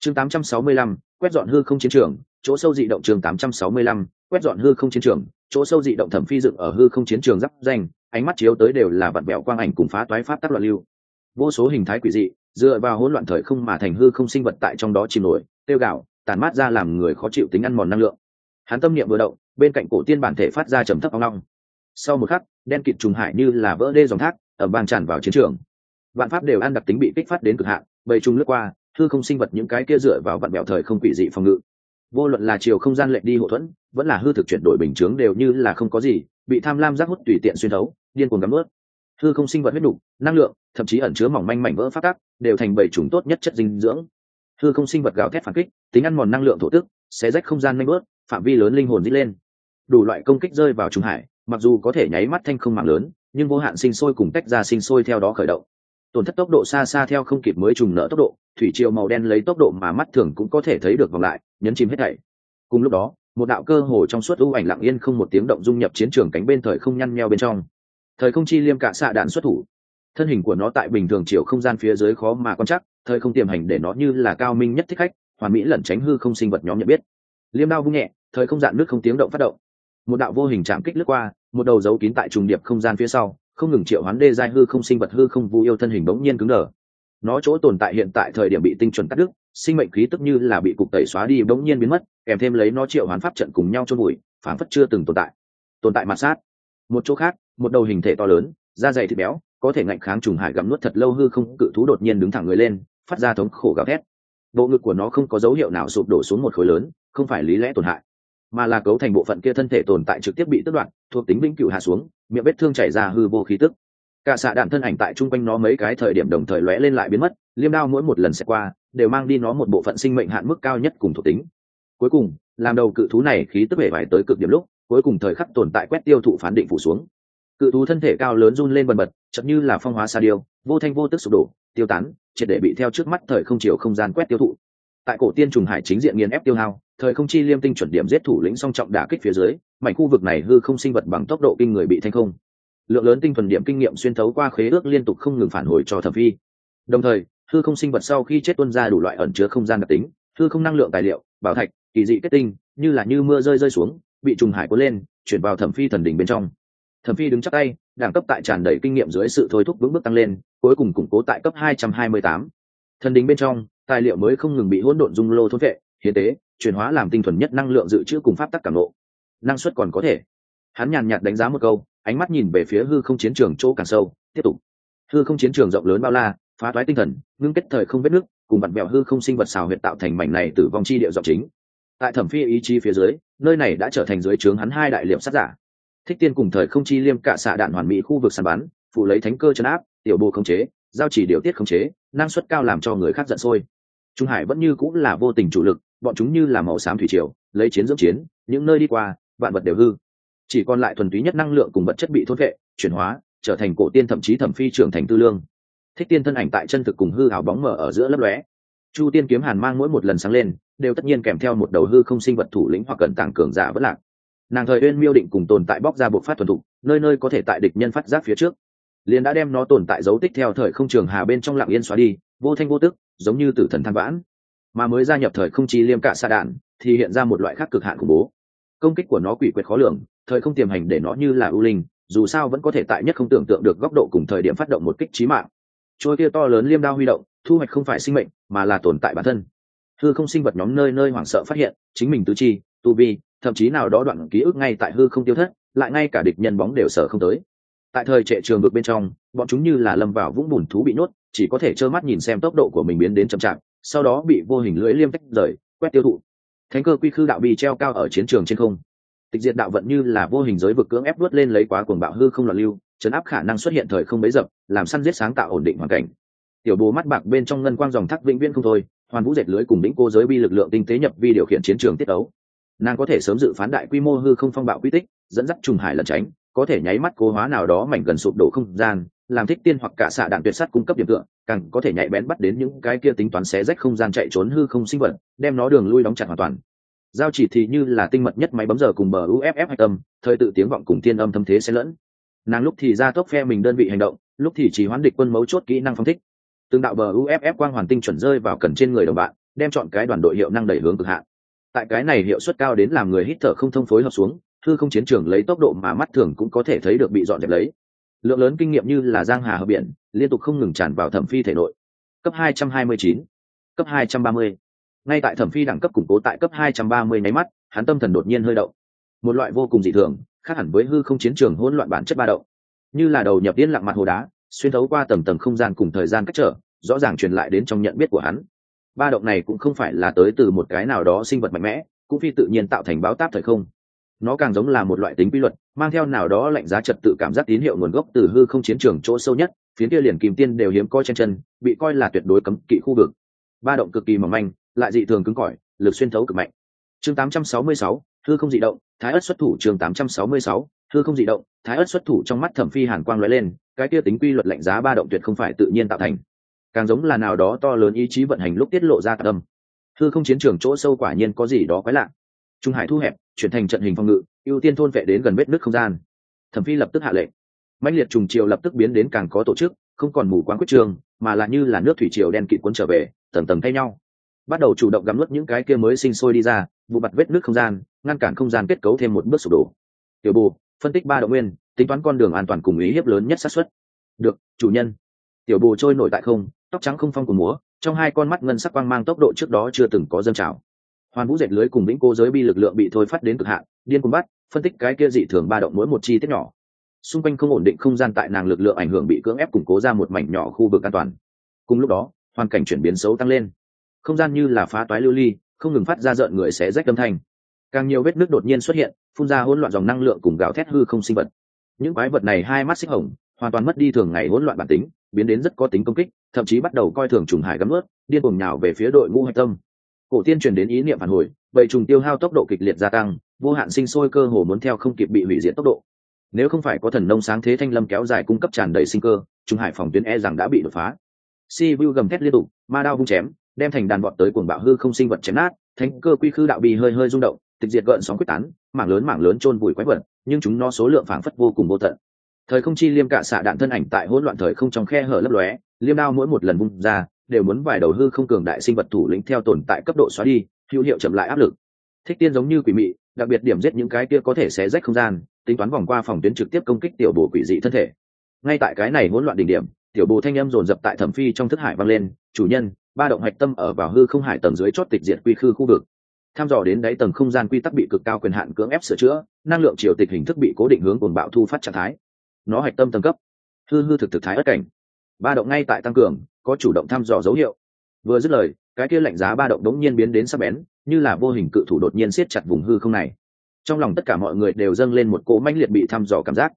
Chương tám trăm sáu mươi lăm, quét dọn hư không chiến trường, chỗ sâu dị động chương tám trăm sáu mươi lăm quét dọn hư không chiến trường, chỗ sâu dị động thẩm phi dựng ở hư không chiến trường giáp danh, ánh mắt chiếu tới đều là vặn vẹo quang ảnh cùng phá toái pháp tác loạn lưu. Vô số hình thái quỷ dị, dựa vào hỗn loạn thời không mà thành hư không sinh vật tại trong đó chìm nổi, tiêu gạo, tàn mát ra làm người khó chịu tính ăn mòn năng lượng. Hắn tâm niệm vừa động, bên cạnh cổ tiên bản thể phát ra trầm thấp ong long. Sau một khắc, đen kịt trùng hải như là vỡ đê dòng thác ở bàn tràn vào chiến trường. Vạn pháp đều ăn đặc tính bị kích phát đến cực hạn, bầy trùng lướt qua, hư không sinh vật những cái kia dựa vào vạn mẹo thời không quỷ dị phòng ngự vô luận là chiều không gian lệnh đi hậu thuẫn vẫn là hư thực chuyển đổi bình chướng đều như là không có gì bị tham lam giác hút tùy tiện xuyên thấu điên cuồng gắm ướt. Hư không sinh vật huyết đủ, năng lượng thậm chí ẩn chứa mỏng manh mảnh vỡ phát tác đều thành bảy trùng tốt nhất chất dinh dưỡng. Hư không sinh vật gào thét phản kích tính ăn mòn năng lượng thổ tức xé rách không gian nhanh bớt phạm vi lớn linh hồn dít lên. Đủ loại công kích rơi vào trung hải mặc dù có thể nháy mắt thanh không mạng lớn nhưng vô hạn sinh sôi cùng tách ra sinh sôi theo đó khởi động. Tổn thất tốc độ xa xa theo không kịp mới trùng nợ tốc độ thủy triều màu đen lấy tốc độ mà mắt thường cũng có thể thấy được vòng lại nhấn chìm hết thảy. Cùng lúc đó, một đạo cơ hồ trong suốt ưu ảnh lặng yên không một tiếng động dung nhập chiến trường cánh bên thời không nhăn nheo bên trong. Thời không chi liêm cả xạ đạn xuất thủ. Thân hình của nó tại bình thường chiều không gian phía dưới khó mà quan chắc thời không tiềm hành để nó như là cao minh nhất thích khách, hoàn mỹ lẩn tránh hư không sinh vật nhóm nhận biết. Liêm đao vung nhẹ, thời không dạn nước không tiếng động phát động. Một đạo vô hình chạm kích lướt qua, một đầu dấu kín tại trùng điệp không gian phía sau, không ngừng triệu hoán đê giai hư không sinh vật hư không vu yêu thân hình bỗng nhiên cứng đờ nó chỗ tồn tại hiện tại thời điểm bị tinh chuẩn cắt đứt, sinh mệnh khí tức như là bị cục tẩy xóa đi bỗng nhiên biến mất, kèm thêm lấy nó triệu hoán pháp trận cùng nhau chôn bụi phản phất chưa từng tồn tại. Tồn tại mặt sát. Một chỗ khác, một đầu hình thể to lớn, da dày thịt béo, có thể ngạnh kháng trùng hải gặm nuốt thật lâu hư không, cự thú đột nhiên đứng thẳng người lên, phát ra thống khổ gào thét. Bộ ngực của nó không có dấu hiệu nào sụp đổ xuống một khối lớn, không phải lý lẽ tổn hại, mà là cấu thành bộ phận kia thân thể tồn tại trực tiếp bị tước đoạn thuộc tính vĩnh cửu hạ xuống, miệng vết thương chảy ra hư vô khí tức cả xạ đạn thân ảnh tại chung quanh nó mấy cái thời điểm đồng thời lóe lên lại biến mất, liêm đao mỗi một lần sẽ qua, đều mang đi nó một bộ phận sinh mệnh hạn mức cao nhất cùng thuộc tính. Cuối cùng, làm đầu cự thú này khí tức bể vải tới cực điểm lúc, cuối cùng thời khắc tồn tại quét tiêu thụ phán định phủ xuống. Cự thú thân thể cao lớn run lên bần bật chậm như là phong hóa sa điêu, vô thanh vô tức sụp đổ, tiêu tán, triệt để bị theo trước mắt thời không chiều không gian quét tiêu thụ. Tại cổ tiên trùng hải chính diện nghiền ép tiêu hao, thời không chi liêm tinh chuẩn điểm giết thủ lĩnh song trọng đả kích phía dưới, mảnh khu vực này hư không sinh vật bằng tốc độ kinh người bị thanh không lượng lớn tinh thuần điểm kinh nghiệm xuyên thấu qua khế ước liên tục không ngừng phản hồi cho thẩm phi. Đồng thời hư không sinh vật sau khi chết tuân ra đủ loại ẩn chứa không gian đặc tính hư không năng lượng tài liệu, bảo thạch, kỳ dị kết tinh, như là như mưa rơi rơi xuống, bị trùng hải cuốn lên, chuyển vào thẩm phi thần đỉnh bên trong. Thẩm phi đứng chắc tay, đẳng cấp tại tràn đầy kinh nghiệm dưới sự thôi thúc vững bước tăng lên, cuối cùng củng cố tại cấp 228. thần đỉnh bên trong, tài liệu mới không ngừng bị hỗn độn dung lô thôn vệ, hiến tế, chuyển hóa làm tinh thuần nhất năng lượng dự trữ cùng pháp tắc cảm lộ năng suất còn có thể. Hắn nhàn nhạt đánh giá một câu ánh mắt nhìn về phía hư không chiến trường chỗ càng sâu, tiếp tục. Hư không chiến trường rộng lớn bao la, phá toái tinh thần, ngưng kết thời không vết nước, cùng vặn mẹo hư không sinh vật xào huyệt tạo thành mảnh này từ vong chi địa dọc chính. Tại thẩm phi ý chí phía dưới, nơi này đã trở thành dưới trướng hắn hai đại liệm sát giả. Thích tiên cùng thời không chi liêm cả xạ đạn hoàn mỹ khu vực sàn bắn, phụ lấy thánh cơ chấn áp, tiểu bộ khống chế, giao chỉ điều tiết khống chế, năng suất cao làm cho người khác giận sôi. Trung hải vẫn như cũng là vô tình chủ lực, bọn chúng như là màu xám thủy triều, lấy chiến dưỡng chiến, những nơi đi qua, vạn vật đều hư chỉ còn lại thuần túy nhất năng lượng cùng vật chất bị thôn vệ, chuyển hóa, trở thành cổ tiên thậm chí thẩm phi trưởng thành tư lương. Thích tiên thân ảnh tại chân thực cùng hư hảo bóng mở ở giữa lấp lóe. Chu tiên kiếm hàn mang mỗi một lần sáng lên, đều tất nhiên kèm theo một đầu hư không sinh vật thủ lĩnh hoặc cận tàng cường giả vất lạc. Nàng thời uyên miêu định cùng tồn tại bóc ra bộ phát thuần thục, nơi nơi có thể tại địch nhân phát giác phía trước. Liền đã đem nó tồn tại dấu tích theo thời không trường hà bên trong lặng yên xóa đi, vô thanh vô tức, giống như tử thần than vãn. Mà mới gia nhập thời không chi liêm cả xa đạn, thì hiện ra một loại khác cực hạn khủng bố. Công kích của nó quỷ quyệt khó lường thời không tiềm hành để nó như là ưu linh, dù sao vẫn có thể tại nhất không tưởng tượng được góc độ cùng thời điểm phát động một kích trí mạng. Trôi kia to lớn liêm đao huy động, thu hoạch không phải sinh mệnh, mà là tồn tại bản thân. Hư không sinh vật nhóm nơi nơi hoảng sợ phát hiện, chính mình tứ chi, tu vi, thậm chí nào đó đoạn ký ức ngay tại hư không tiêu thất, lại ngay cả địch nhân bóng đều sợ không tới. Tại thời trệ trường vực bên trong, bọn chúng như là lâm vào vũng bùn thú bị nhốt, chỉ có thể trơ mắt nhìn xem tốc độ của mình biến đến chậm chạp, sau đó bị vô hình lưỡi liêm tách rời, quét tiêu thụ. Thánh cơ quy khư đạo bị treo cao ở chiến trường trên không tịch diệt đạo vận như là vô hình giới vực cưỡng ép vớt lên lấy quá cuồng bạo hư không loạn lưu, chấn áp khả năng xuất hiện thời không bấy dập, làm săn giết sáng tạo ổn định hoàn cảnh. Tiểu bố mắt bạc bên trong ngân quang dòng thác vĩnh viễn không thôi, hoàn vũ dệt lưới cùng đỉnh cô giới bi lực lượng tinh tế nhập vi điều khiển chiến trường tiết đấu nàng có thể sớm dự phán đại quy mô hư không phong bạo quy tích, dẫn dắt trùng hải lẩn tránh, có thể nháy mắt cố hóa nào đó mảnh gần sụp đổ không gian, làm thích tiên hoặc cả xạ đạn tuyệt sắt cung cấp điểm tựa, càng có thể nhạy bén bắt đến những cái kia tính toán xé rách không gian chạy trốn hư không sinh vật, đem nó đường lui đóng chặt hoàn toàn giao chỉ thì như là tinh mật nhất máy bấm giờ cùng bờ uff hạch tâm thời tự tiếng vọng cùng tiên âm thâm thế xen lẫn. Nàng lúc thì ra tốc phe mình đơn vị hành động lúc thì chỉ hoán địch quân mấu chốt kỹ năng phong thích. Tương đạo bờ uff quang hoàn tinh chuẩn rơi vào cần trên người đồng bạn đem chọn cái đoàn đội hiệu năng đẩy hướng cực hạn. Tại cái này hiệu suất cao đến làm người hít thở không thông phối hợp xuống thư không chiến trường lấy tốc độ mà mắt thường cũng có thể thấy được bị dọn dẹp lấy. Lượng lớn kinh nghiệm như là giang hà hợp biển liên tục không ngừng tràn vào thẩm phi thể nội. Cấp 229, cấp 230 ngay tại thẩm phi đẳng cấp củng cố tại cấp 230 nháy mắt, hắn tâm thần đột nhiên hơi động. Một loại vô cùng dị thường, khác hẳn với hư không chiến trường hỗn loạn bản chất ba động. Như là đầu nhập điên lặng mặt hồ đá, xuyên thấu qua tầng tầng không gian cùng thời gian cách trở, rõ ràng truyền lại đến trong nhận biết của hắn. Ba động này cũng không phải là tới từ một cái nào đó sinh vật mạnh mẽ, cũng phi tự nhiên tạo thành báo táp thời không. Nó càng giống là một loại tính quy luật, mang theo nào đó lạnh giá trật tự cảm giác tín hiệu nguồn gốc từ hư không chiến trường chỗ sâu nhất, phiến kia liền kìm tiên đều hiếm coi trên chân, bị coi là tuyệt đối cấm kỵ khu vực. Ba động cực kỳ mỏng manh lại dị thường cứng cỏi lực xuyên thấu cực mạnh. Chương 866, hư không dị động thái ất xuất thủ chương 866, hư không dị động thái ất xuất thủ trong mắt thẩm phi hàn quang lóe lên cái kia tính quy luật lạnh giá ba động tuyệt không phải tự nhiên tạo thành. Càng giống là nào đó to lớn ý chí vận hành lúc tiết lộ ra tạc âm hư không chiến trường chỗ sâu quả nhiên có gì đó quái lạ. Trung hải thu hẹp chuyển thành trận hình phòng ngự ưu tiên thôn vệ đến gần vết nước không gian. Thẩm phi lập tức hạ lệnh. Mạnh liệt trùng triều lập tức biến đến càng có tổ chức không còn mù quáng quyết trường mà là như là nước thủy triều đen kịt cuốn trở về tầng tầng thay nhau bắt đầu chủ động gắm nuốt những cái kia mới sinh sôi đi ra, vụ mặt vết nước không gian, ngăn cản không gian kết cấu thêm một bước sụp đổ. Tiểu bù, phân tích ba động nguyên, tính toán con đường an toàn cùng ý hiếp lớn nhất xác suất. Được, chủ nhân. Tiểu bù trôi nổi tại không, tóc trắng không phong của múa, trong hai con mắt ngân sắc quang mang tốc độ trước đó chưa từng có dâng trào. Hoàn vũ dệt lưới cùng lĩnh cô giới bi lực lượng bị thôi phát đến cực hạn, điên cuồng bắt, phân tích cái kia dị thường ba động mỗi một chi tiết nhỏ. Xung quanh không ổn định không gian tại nàng lực lượng ảnh hưởng bị cưỡng ép củng cố ra một mảnh nhỏ khu vực an toàn. Cùng lúc đó, hoàn cảnh chuyển biến xấu tăng lên không gian như là phá toái lưu ly, không ngừng phát ra rợn người xé rách âm thanh. Càng nhiều vết nước đột nhiên xuất hiện, phun ra hỗn loạn dòng năng lượng cùng gạo thét hư không sinh vật. Những quái vật này hai mắt xích hồng, hoàn toàn mất đi thường ngày hỗn loạn bản tính, biến đến rất có tính công kích, thậm chí bắt đầu coi thường trùng hải gắm ướt, điên cuồng nhào về phía đội ngũ hạch tâm. Cổ tiên truyền đến ý niệm phản hồi, vậy trùng tiêu hao tốc độ kịch liệt gia tăng, vô hạn sinh sôi cơ hồ muốn theo không kịp bị hủy diệt tốc độ. Nếu không phải có thần nông sáng thế thanh lâm kéo dài cung cấp tràn đầy sinh cơ, Trùng hải phòng tuyến e rằng đã bị đột phá. Si vu gầm thét liên tục, ma đao vung chém đem thành đàn bọn tới cuồng bạo hư không sinh vật chém nát, thánh cơ quy khư đạo bì hơi hơi rung động, tịch diệt gợn sóng quyết tán, mảng lớn mảng lớn chôn vùi quái vật, nhưng chúng nó số lượng phảng phất vô cùng vô tận. Thời không chi liêm cả xạ đạn thân ảnh tại hỗn loạn thời không trong khe hở lấp lóe, liêm đao mỗi một lần bung ra, đều muốn vài đầu hư không cường đại sinh vật thủ lĩnh theo tồn tại cấp độ xóa đi, hữu hiệu chậm lại áp lực. Thích tiên giống như quỷ mị, đặc biệt điểm giết những cái kia có thể xé rách không gian, tính toán vòng qua phòng tuyến trực tiếp công kích tiểu bồ quỷ dị thân thể. Ngay tại cái này hỗn loạn đỉnh điểm, tiểu bồ thanh âm dồn dập tại thẩm phi trong thức hải vang lên, chủ nhân ba động hạch tâm ở vào hư không hải tầng dưới chót tịch diệt quy khư khu vực. Tham dò đến đáy tầng không gian quy tắc bị cực cao quyền hạn cưỡng ép sửa chữa, năng lượng triều tịch hình thức bị cố định hướng cồn bạo thu phát trạng thái. Nó hạch tâm tầng cấp. Hư hư thực thực thái ất cảnh. Ba động ngay tại tăng cường, có chủ động thăm dò dấu hiệu. Vừa dứt lời, cái kia lạnh giá ba động đống nhiên biến đến sắc bén, như là vô hình cự thủ đột nhiên siết chặt vùng hư không này. Trong lòng tất cả mọi người đều dâng lên một cỗ mãnh liệt bị thăm dò cảm giác.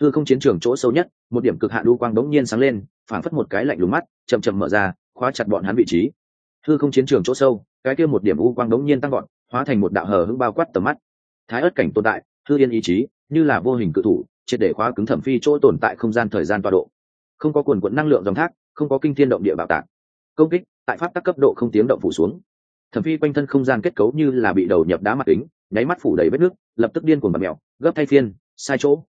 Hư không chiến trường chỗ sâu nhất, một điểm cực hạ đu quang đống nhiên sáng lên, phảng phất một cái lạnh lùng mắt, chậm chậm mở ra khóa chặt bọn hắn vị trí. Hư không chiến trường chỗ sâu, cái kia một điểm u quang đống nhiên tăng gọn hóa thành một đạo hờ hững bao quát tầm mắt. Thái ớt cảnh tồn tại, hư yên ý chí, như là vô hình cự thủ, triệt để khóa cứng thẩm phi chỗ tồn tại không gian thời gian tọa độ. Không có quần quận năng lượng dòng thác, không có kinh thiên động địa bạo tạc. Công kích, tại pháp tắc cấp độ không tiếng động phủ xuống. Thẩm phi quanh thân không gian kết cấu như là bị đầu nhập đá mặt kính, nháy mắt phủ đầy vết nước, lập tức điên cuồng bạt mèo, gấp thay phiên, sai chỗ.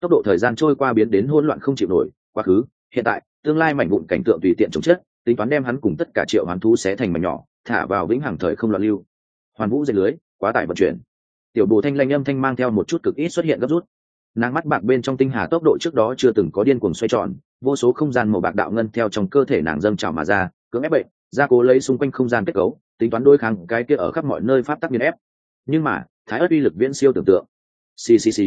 Tốc độ thời gian trôi qua biến đến hỗn loạn không chịu nổi, quá khứ, hiện tại, tương lai mảnh vụn cảnh tượng tùy tiện chống chết tính toán đem hắn cùng tất cả triệu hoán thú xé thành mảnh nhỏ, thả vào vĩnh hằng thời không loạn lưu. Hoàn vũ dây lưới, quá tải vận chuyển. Tiểu bồ thanh lanh âm thanh mang theo một chút cực ít xuất hiện gấp rút. Nàng mắt bạc bên trong tinh hà tốc độ trước đó chưa từng có điên cuồng xoay tròn, vô số không gian màu bạc đạo ngân theo trong cơ thể nàng dâng trào mà ra, cưỡng ép bệnh, gia cố lấy xung quanh không gian kết cấu, tính toán đôi kháng cái kia ở khắp mọi nơi pháp tắc nghiên ép. Nhưng mà, thái ớt uy lực viễn siêu tưởng tượng. Ccc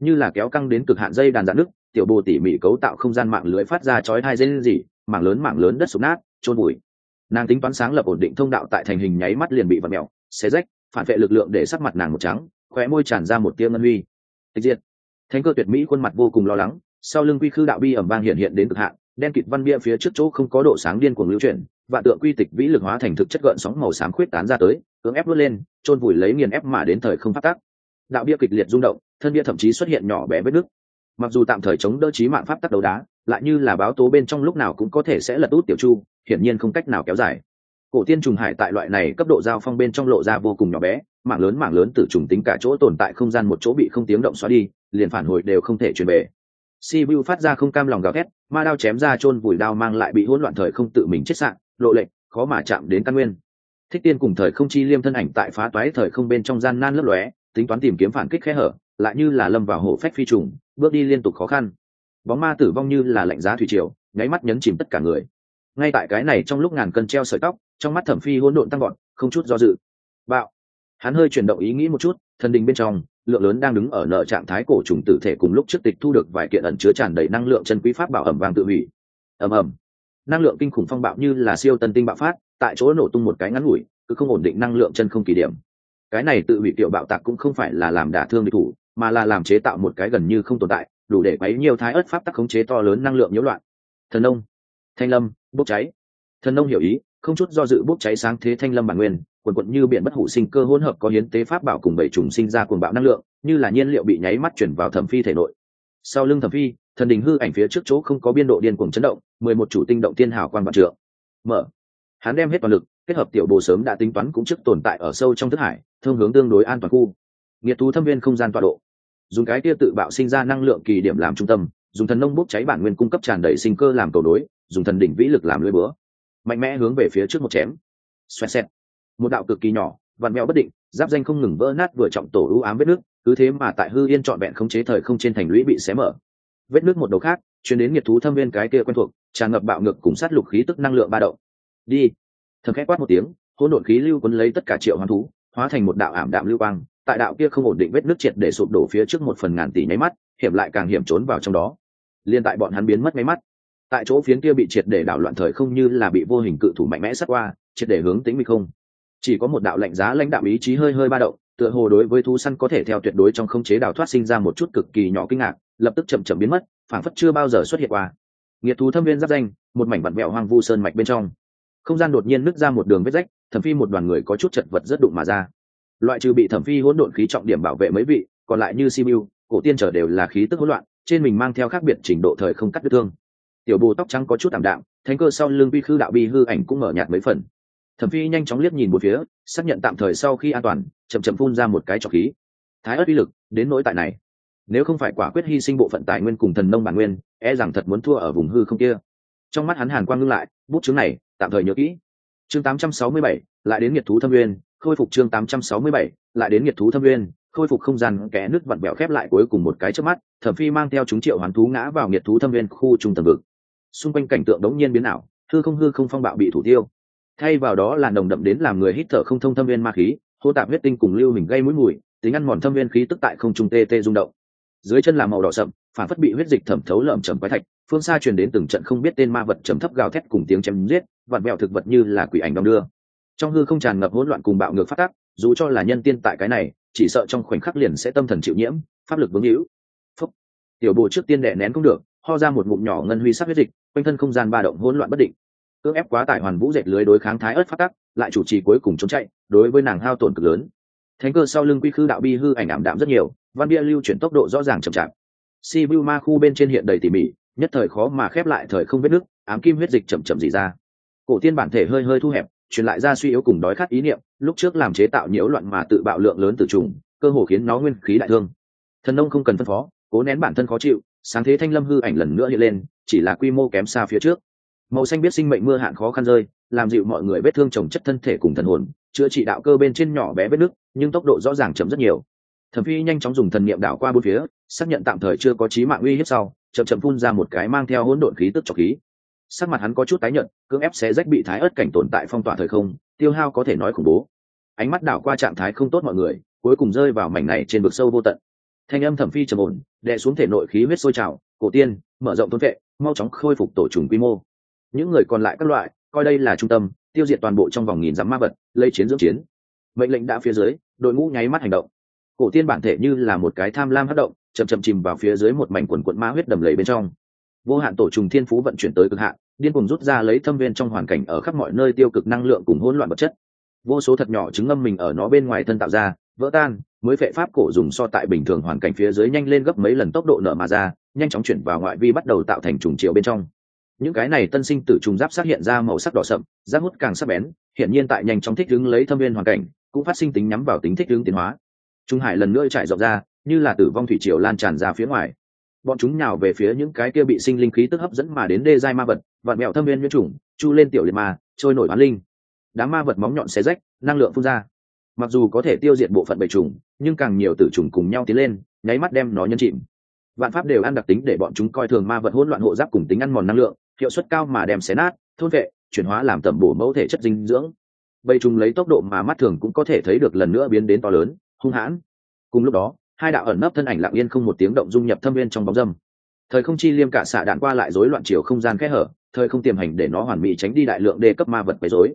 như là kéo căng đến cực hạn dây đàn dạn nước tiểu bồ tỉ mỉ cấu tạo không gian mạng lưới phát ra chói hai dây lên gì mảng lớn mảng lớn đất sụp nát trôn bụi nàng tính toán sáng lập ổn định thông đạo tại thành hình nháy mắt liền bị vật mèo, xé rách, phản vệ lực lượng để sắc mặt nàng một trắng, khóe môi tràn ra một tia ngân huy. Tịch diệt. Thánh cơ tuyệt mỹ khuôn mặt vô cùng lo lắng, sau lưng quy khư đạo bi ẩm vang hiện hiện đến cực hạn, đen kịt văn bia phía trước chỗ không có độ sáng điên cuồng lưu chuyển, và tượng quy tịch vĩ lực hóa thành thực chất gợn sóng màu xám khuyết tán ra tới, cưỡng ép vớt lên, chôn vùi lấy nghiền ép mà đến thời không phát tác. Đạo bia kịch liệt rung động, thân bia thậm chí xuất hiện nhỏ bé vết nứt. Mặc dù tạm thời chống đỡ trí mạng pháp tắc đấu đá lại như là báo tố bên trong lúc nào cũng có thể sẽ lật út tiểu chu, hiển nhiên không cách nào kéo dài. Cổ tiên trùng hải tại loại này cấp độ giao phong bên trong lộ ra vô cùng nhỏ bé, mạng lớn mạng lớn từ trùng tính cả chỗ tồn tại không gian một chỗ bị không tiếng động xóa đi, liền phản hồi đều không thể truyền về. Si vu phát ra không cam lòng gào thét, ma đao chém ra chôn vùi đao mang lại bị hỗn loạn thời không tự mình chết sạn lộ lệnh, khó mà chạm đến căn nguyên. Thích tiên cùng thời không chi liêm thân ảnh tại phá toái thời không bên trong gian nan lấp lóe, tính toán tìm kiếm phản kích khe hở, lại như là lâm vào hổ phách phi trùng, bước đi liên tục khó khăn bóng ma tử vong như là lạnh giá thủy triều, nháy mắt nhấn chìm tất cả người. Ngay tại cái này trong lúc ngàn cân treo sợi tóc, trong mắt thẩm phi hỗn độn tăng gọn không chút do dự. Bạo. Hắn hơi chuyển động ý nghĩ một chút thần đình bên trong, lượng lớn đang đứng ở nợ trạng thái cổ trùng tử thể cùng lúc trước tịch thu được vài kiện ẩn chứa tràn đầy năng lượng chân quý pháp bảo ẩm vàng tự hủy. Ầm ầm. Năng lượng kinh khủng phong bạo như là siêu tân tinh bạo phát, tại chỗ nổ tung một cái ngắn ngủi, cứ không ổn định năng lượng chân không kỳ điểm. Cái này tự hủy tiểu bạo tạc cũng không phải là làm đả thương đối thủ, mà là làm chế tạo một cái gần như không tồn tại đủ để quấy nhiều thái ớt pháp tắc khống chế to lớn năng lượng nhiễu loạn. Thần nông, thanh lâm, bốc cháy. Thần nông hiểu ý, không chút do dự bốc cháy sáng thế thanh lâm bản nguyên, quần quận như biển bất hủ sinh cơ hỗn hợp có hiến tế pháp bảo cùng bảy trùng sinh ra cuồng bạo năng lượng, như là nhiên liệu bị nháy mắt chuyển vào thẩm phi thể nội. Sau lưng thẩm phi, thần đình hư ảnh phía trước chỗ không có biên độ điên cuồng chấn động, mười một chủ tinh động tiên hào quan vạn trượng. Mở. Hắn đem hết toàn lực, kết hợp tiểu bồ sớm đã tính toán cũng trước tồn tại ở sâu trong thức hải thương hướng tương đối an toàn khu. Nghiệt thú thâm viên không gian tọa độ dùng cái kia tự bạo sinh ra năng lượng kỳ điểm làm trung tâm, dùng thần nông bốc cháy bản nguyên cung cấp tràn đầy sinh cơ làm cầu đối dùng thần đỉnh vĩ lực làm lưỡi búa. Mạnh mẽ hướng về phía trước một chém. Xoẹt xẹt. Một đạo cực kỳ nhỏ vằn mèo bất định, giáp danh không ngừng vỡ nát vừa trọng tổ ưu ám vết nước, cứ thế mà tại hư yên trọn vẹn không chế thời không trên thành lũy bị xé mở. Vết nước một đầu khác, chuyển đến nhiệt thú thâm viên cái kia quen thuộc, tràn ngập bạo ngược cùng sát lục khí tức năng lượng ba động. Đi. Thầm khẽ quát một tiếng, hỗn độn khí lưu quấn lấy tất cả triệu hoán thú, hóa thành một đạo ảm đạm lưu quang tại đạo kia không ổn định vết nước triệt để sụp đổ phía trước một phần ngàn tỷ nháy mắt, hiểm lại càng hiểm trốn vào trong đó. Liên tại bọn hắn biến mất máy mắt, tại chỗ phiến kia bị triệt để đảo loạn thời không như là bị vô hình cự thủ mạnh mẽ sát qua, triệt để hướng tính bị không. Chỉ có một đạo lạnh giá lãnh đạo ý chí hơi hơi ba động, tựa hồ đối với thú săn có thể theo tuyệt đối trong không chế đào thoát sinh ra một chút cực kỳ nhỏ kinh ngạc, lập tức chậm chậm biến mất, phảng phất chưa bao giờ xuất hiện qua. Nghiệt thú thâm viên giáp danh, một mảnh vặn vẹo hoang vu sơn mạch bên trong. Không gian đột nhiên nứt ra một đường vết rách thẩm phi một đoàn người có chút chật vật rất đụng mà ra loại trừ bị thẩm phi hỗn độn khí trọng điểm bảo vệ mấy vị còn lại như simu cổ tiên trở đều là khí tức hỗn loạn trên mình mang theo khác biệt trình độ thời không cắt đứt thương. Tiểu bồ tóc trắng có chút ảm đạm thánh cơ sau lưng vi khư đạo bi hư ảnh cũng mở nhạt mấy phần. Thẩm phi nhanh chóng liếc nhìn một phía xác nhận tạm thời sau khi an toàn chậm chậm phun ra một cái trọc khí. Thái ớt uy lực đến nỗi tại này. Nếu không phải quả quyết hy sinh bộ phận tài nguyên cùng thần nông bản nguyên e rằng thật muốn thua ở vùng hư không kia. Trong mắt hắn hàn quang ngưng lại bút chứng này tạm thời nhớ kỹ. Chương 867, lại đến nhiệt thú thâm nguyên khôi phục chương 867, lại đến nhiệt thú thâm nguyên khôi phục không gian kẽ nước vặn bẹo khép lại cuối cùng một cái trước mắt thẩm phi mang theo chúng triệu hoàn thú ngã vào nhiệt thú thâm nguyên khu trung tầng vực. Xung quanh cảnh tượng đống nhiên biến ảo hư không hư không phong bạo bị thủ tiêu. Thay vào đó là nồng đậm đến làm người hít thở không thông thâm nguyên ma khí hô tạp huyết tinh cùng lưu mình gây mũi mùi tính ăn mòn thâm nguyên khí tức tại không trung tê tê rung động. Dưới chân là màu đỏ sậm phản phất bị huyết dịch thẩm thấu lợm chầm quái thạch phương xa truyền đến từng trận không biết tên ma vật trầm thấp gào thét cùng tiếng chém giết vặn bẹo thực vật như là quỷ ảnh đông đưa trong hư không tràn ngập hỗn loạn cùng bạo ngược phát tác, dù cho là nhân tiên tại cái này, chỉ sợ trong khoảnh khắc liền sẽ tâm thần chịu nhiễm, pháp lực vướng hữu phúc. Tiểu bộ trước tiên đệ nén cũng được, ho ra một ngụm nhỏ ngân huy sắc huyết dịch, quanh thân không gian ba động hỗn loạn bất định. Cưỡng ép quá tải hoàn vũ dệt lưới đối kháng thái ớt phát tắc lại chủ trì cuối cùng trốn chạy, đối với nàng hao tổn cực lớn. Thánh cơ sau lưng quy khư đạo bi hư ảnh ảm đạm rất nhiều, văn bia lưu chuyển tốc độ rõ ràng chậm chạp. Si vu ma khu bên trên hiện đầy tỉ mỉ, nhất thời khó mà khép lại thời không vết nước ám kim huyết dịch chậm chậm gì ra. Cổ tiên bản thể hơi hơi thu hẹp truyền lại ra suy yếu cùng đói khát ý niệm, lúc trước làm chế tạo nhiễu loạn mà tự bạo lượng lớn từ trùng, cơ hồ khiến nó nguyên khí đại thương. Thần nông không cần phân phó, cố nén bản thân khó chịu, sáng thế thanh lâm hư ảnh lần nữa hiện lên, chỉ là quy mô kém xa phía trước. Màu xanh biết sinh mệnh mưa hạn khó khăn rơi, làm dịu mọi người vết thương trồng chất thân thể cùng thần hồn, chữa trị đạo cơ bên trên nhỏ bé vết nước nhưng tốc độ rõ ràng chậm rất nhiều. Thẩm phi nhanh chóng dùng thần niệm đảo qua bốn phía, xác nhận tạm thời chưa có chí mạng uy hiếp sau, chậm chậm phun ra một cái mang theo hỗn độn khí tức trọc khí sắc mặt hắn có chút tái nhợt, cưỡng ép xé rách bị thái ớt cảnh tồn tại phong tỏa thời không, tiêu hao có thể nói khủng bố. Ánh mắt đảo qua trạng thái không tốt mọi người, cuối cùng rơi vào mảnh này trên vực sâu vô tận. Thanh âm thẩm phi trầm ổn, đè xuống thể nội khí huyết sôi trào, cổ tiên, mở rộng thôn vệ, mau chóng khôi phục tổ trùng quy mô. Những người còn lại các loại, coi đây là trung tâm, tiêu diệt toàn bộ trong vòng nghìn dặm ma vật, lấy chiến dưỡng chiến. Mệnh lệnh đã phía dưới, đội ngũ nháy mắt hành động. Cổ tiên bản thể như là một cái tham lam hất động, chậm chậm chìm vào phía dưới một mảnh quần quận ma huyết đầm lầy bên trong vô hạn tổ trùng thiên phú vận chuyển tới cực hạn, điên cùng rút ra lấy thâm viên trong hoàn cảnh ở khắp mọi nơi tiêu cực năng lượng cùng hỗn loạn vật chất. Vô số thật nhỏ chứng ngâm mình ở nó bên ngoài thân tạo ra, vỡ tan, mới phệ pháp cổ dùng so tại bình thường hoàn cảnh phía dưới nhanh lên gấp mấy lần tốc độ nở mà ra, nhanh chóng chuyển vào ngoại vi bắt đầu tạo thành trùng chiều bên trong. Những cái này tân sinh tử trùng giáp xác hiện ra màu sắc đỏ sậm, giáp hút càng sắc bén, hiện nhiên tại nhanh chóng thích ứng lấy thâm viên hoàn cảnh, cũng phát sinh tính nhắm vào tính thích ứng tiến hóa. Trung hải lần nữa trải rộng ra, như là tử vong thủy triều lan tràn ra phía ngoài bọn chúng nhào về phía những cái kia bị sinh linh khí tức hấp dẫn mà đến đê giai ma vật, vạn mẹo thâm viên nguyên chủng, chu lên tiểu liệt ma, trôi nổi bán linh. Đám ma vật móng nhọn xé rách, năng lượng phun ra. Mặc dù có thể tiêu diệt bộ phận bầy trùng nhưng càng nhiều tử trùng cùng nhau tiến lên, nháy mắt đem nó nhân chìm. Vạn pháp đều ăn đặc tính để bọn chúng coi thường ma vật hỗn loạn hộ giáp cùng tính ăn mòn năng lượng, hiệu suất cao mà đem xé nát, thôn vệ, chuyển hóa làm tẩm bổ mẫu thể chất dinh dưỡng. Bầy trùng lấy tốc độ mà mắt thường cũng có thể thấy được lần nữa biến đến to lớn, hung hãn. Cùng lúc đó hai đạo ẩn nấp thân ảnh lặng yên không một tiếng động dung nhập thâm viên trong bóng dâm. Thời không chi liêm cả xạ đạn qua lại rối loạn chiều không gian kẽ hở, thời không tiềm hành để nó hoàn mỹ tránh đi đại lượng đề cấp ma vật quấy rối.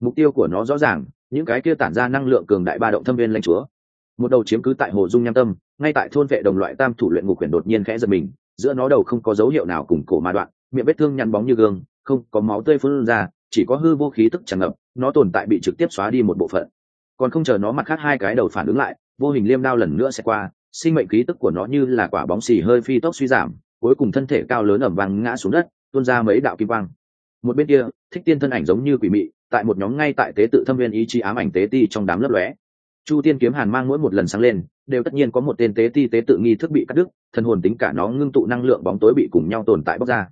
Mục tiêu của nó rõ ràng, những cái kia tản ra năng lượng cường đại ba động thâm viên lãnh chúa. Một đầu chiếm cứ tại hồ dung nham tâm, ngay tại thôn vệ đồng loại tam thủ luyện ngục quyền đột nhiên khẽ giật mình, giữa nó đầu không có dấu hiệu nào cùng cổ ma đoạn, miệng vết thương nhăn bóng như gương, không có máu tươi phun ra, chỉ có hư vô khí tức tràn ngập, nó tồn tại bị trực tiếp xóa đi một bộ phận. Còn không chờ nó mặt khác hai cái đầu phản ứng lại vô hình liêm đao lần nữa sẽ qua, sinh mệnh khí tức của nó như là quả bóng xì hơi phi tốc suy giảm, cuối cùng thân thể cao lớn ẩm vàng ngã xuống đất, tuôn ra mấy đạo kim quang. Một bên kia, thích tiên thân ảnh giống như quỷ mị, tại một nhóm ngay tại tế tự thâm viên ý chí ám ảnh tế ti trong đám lấp lóe. Chu tiên kiếm hàn mang mỗi một lần sáng lên, đều tất nhiên có một tên tế ti tế tự nghi thức bị cắt đứt thân hồn tính cả nó ngưng tụ năng lượng bóng tối bị cùng nhau tồn tại bóc ra.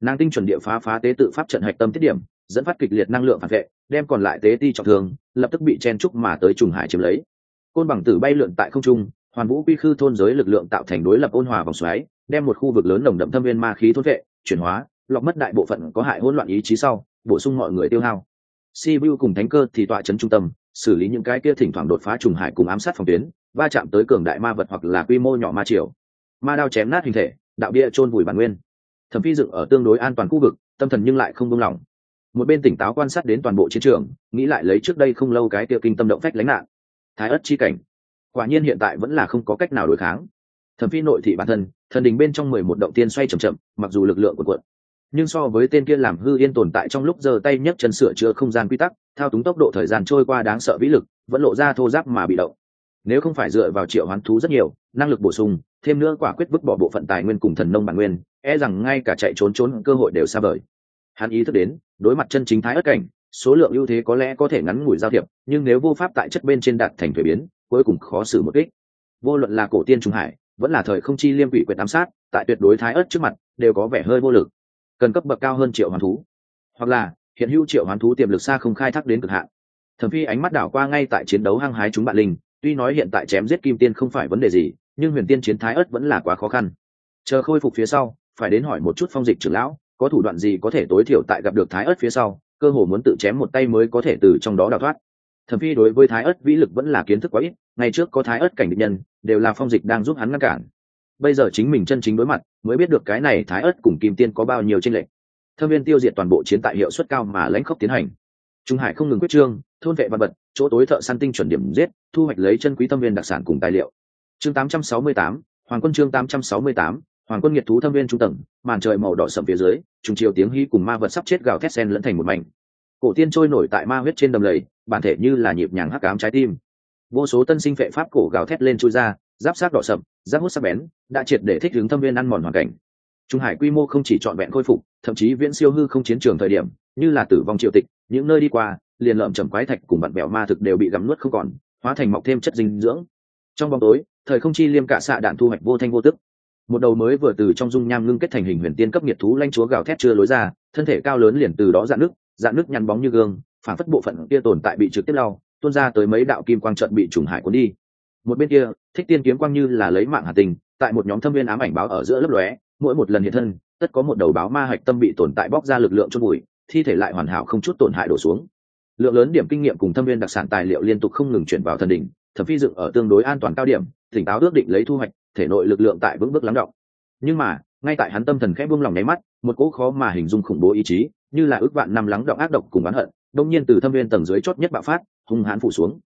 Nàng tinh chuẩn địa phá phá tế tự pháp trận hạch tâm tiết điểm, dẫn phát kịch liệt năng lượng phản vệ, đem còn lại tế ti trọng thương, lập tức bị chen trúc mà tới trùng hải chiếm lấy côn bằng tử bay lượn tại không trung, hoàn vũ quy khư thôn giới lực lượng tạo thành đối lập ôn hòa vòng xoáy, đem một khu vực lớn nồng đậm thâm viên ma khí thôn vệ, chuyển hóa, lọc mất đại bộ phận có hại hỗn loạn ý chí sau, bổ sung mọi người tiêu hao. Si vu cùng thánh cơ thì tọa chấn trung tâm, xử lý những cái kia thỉnh thoảng đột phá trùng hải cùng ám sát phòng tuyến, va chạm tới cường đại ma vật hoặc là quy mô nhỏ ma triều. Ma đao chém nát hình thể, đạo bia chôn vùi bản nguyên. Thẩm phi dựng ở tương đối an toàn khu vực, tâm thần nhưng lại không buông lỏng. Một bên tỉnh táo quan sát đến toàn bộ chiến trường, nghĩ lại lấy trước đây không lâu cái kia kinh tâm động phách lánh nạn thái ất chi cảnh. Quả nhiên hiện tại vẫn là không có cách nào đối kháng. Thẩm phi nội thị bản thân, thần đình bên trong mười một động tiên xoay chậm chậm, mặc dù lực lượng của quận nhưng so với tên kia làm hư yên tồn tại trong lúc giơ tay nhấc chân sửa chữa không gian quy tắc, thao túng tốc độ thời gian trôi qua đáng sợ vĩ lực, vẫn lộ ra thô giáp mà bị động. Nếu không phải dựa vào triệu hoán thú rất nhiều, năng lực bổ sung, thêm nữa quả quyết vứt bỏ bộ phận tài nguyên cùng thần nông bản nguyên e rằng ngay cả chạy trốn trốn cơ hội đều xa vời. Hắn ý thức đến, đối mặt chân chính thái ất cảnh số lượng ưu thế có lẽ có thể ngắn ngủi giao thiệp, nhưng nếu vô pháp tại chất bên trên đạt thành thuế biến, cuối cùng khó xử một ích vô luận là cổ tiên trung hải, vẫn là thời không chi liêm quỷ quyệt ám sát, tại tuyệt đối thái ớt trước mặt, đều có vẻ hơi vô lực. Cần cấp bậc cao hơn triệu hoán thú. Hoặc là, hiện hữu triệu hoán thú tiềm lực xa không khai thác đến cực hạn. Thẩm phi ánh mắt đảo qua ngay tại chiến đấu hăng hái chúng bạn linh, tuy nói hiện tại chém giết kim tiên không phải vấn đề gì, nhưng huyền tiên chiến thái ớt vẫn là quá khó khăn. Chờ khôi phục phía sau, phải đến hỏi một chút phong dịch trưởng lão, có thủ đoạn gì có thể tối thiểu tại gặp được thái ớt phía sau cơ hồ muốn tự chém một tay mới có thể từ trong đó đào thoát. Thẩm phi đối với thái ớt vĩ lực vẫn là kiến thức quá ít ngày trước có thái ớt cảnh định nhân đều là phong dịch đang giúp hắn ngăn cản. Bây giờ chính mình chân chính đối mặt mới biết được cái này thái ớt cùng kim tiên có bao nhiêu tranh lệch. Thâm viên tiêu diệt toàn bộ chiến tại hiệu suất cao mà lãnh khốc tiến hành. Trung hải không ngừng quyết trương thôn vệ văn vật chỗ tối thợ săn tinh chuẩn điểm giết thu hoạch lấy chân quý tâm viên đặc sản cùng tài liệu. Chương 868, hoàng quân chương 868, hoàng quân nghiệt thú thâm viên trung tầng, màn trời màu đỏ sậm phía dưới, trùng chiều tiếng hí cùng ma vật sắp chết gào thét sen lẫn thành một mảnh. Cổ tiên trôi nổi tại ma huyết trên đầm lầy, bản thể như là nhịp nhàng hắc ám trái tim. Vô số tân sinh vệ pháp cổ gào thét lên chui ra, giáp sát đỏ sậm, giáp hút sắc bén, đã triệt để thích hướng thâm viên ăn mòn hoàn cảnh. Trung hải quy mô không chỉ trọn vẹn khôi phục, thậm chí viễn siêu hư không chiến trường thời điểm, như là tử vong triệu tịch, những nơi đi qua, liền lợm chầm quái thạch cùng bạn bèo ma thực đều bị gắm nuốt không còn, hóa thành mọc thêm chất dinh dưỡng. Trong bóng tối, thời không chi liêm cả xạ đạn thu hoạch vô thanh vô tức một đầu mới vừa từ trong dung nham ngưng kết thành hình huyền tiên cấp nhiệt thú lanh chúa gào thét chưa lối ra, thân thể cao lớn liền từ đó dạn nước dạn nước nhăn bóng như gương, phản phất bộ phận kia tồn tại bị trực tiếp lau, tuôn ra tới mấy đạo kim quang trận bị trùng hải cuốn đi. Một bên kia, thích tiên kiếm quang như là lấy mạng hà tình, tại một nhóm thâm viên ám ảnh báo ở giữa lớp lóe, mỗi một lần hiện thân, tất có một đầu báo ma hạch tâm bị tồn tại bóc ra lực lượng chôn bụi thi thể lại hoàn hảo không chút tổn hại đổ xuống. Lượng lớn điểm kinh nghiệm cùng thâm viên đặc sản tài liệu liên tục không ngừng chuyển vào thần đỉnh thẩm phi dựng ở tương đối an toàn cao điểm, tỉnh táo ước định lấy thu hoạch thể nội lực lượng tại vững bước lắng động. Nhưng mà, ngay tại hắn tâm thần khẽ buông lòng nháy mắt, một cỗ khó mà hình dung khủng bố ý chí, như là ước vạn năm lắng động ác độc cùng oán hận, đông nhiên từ thâm viên tầng dưới chót nhất bạo phát, hung hãn phủ xuống.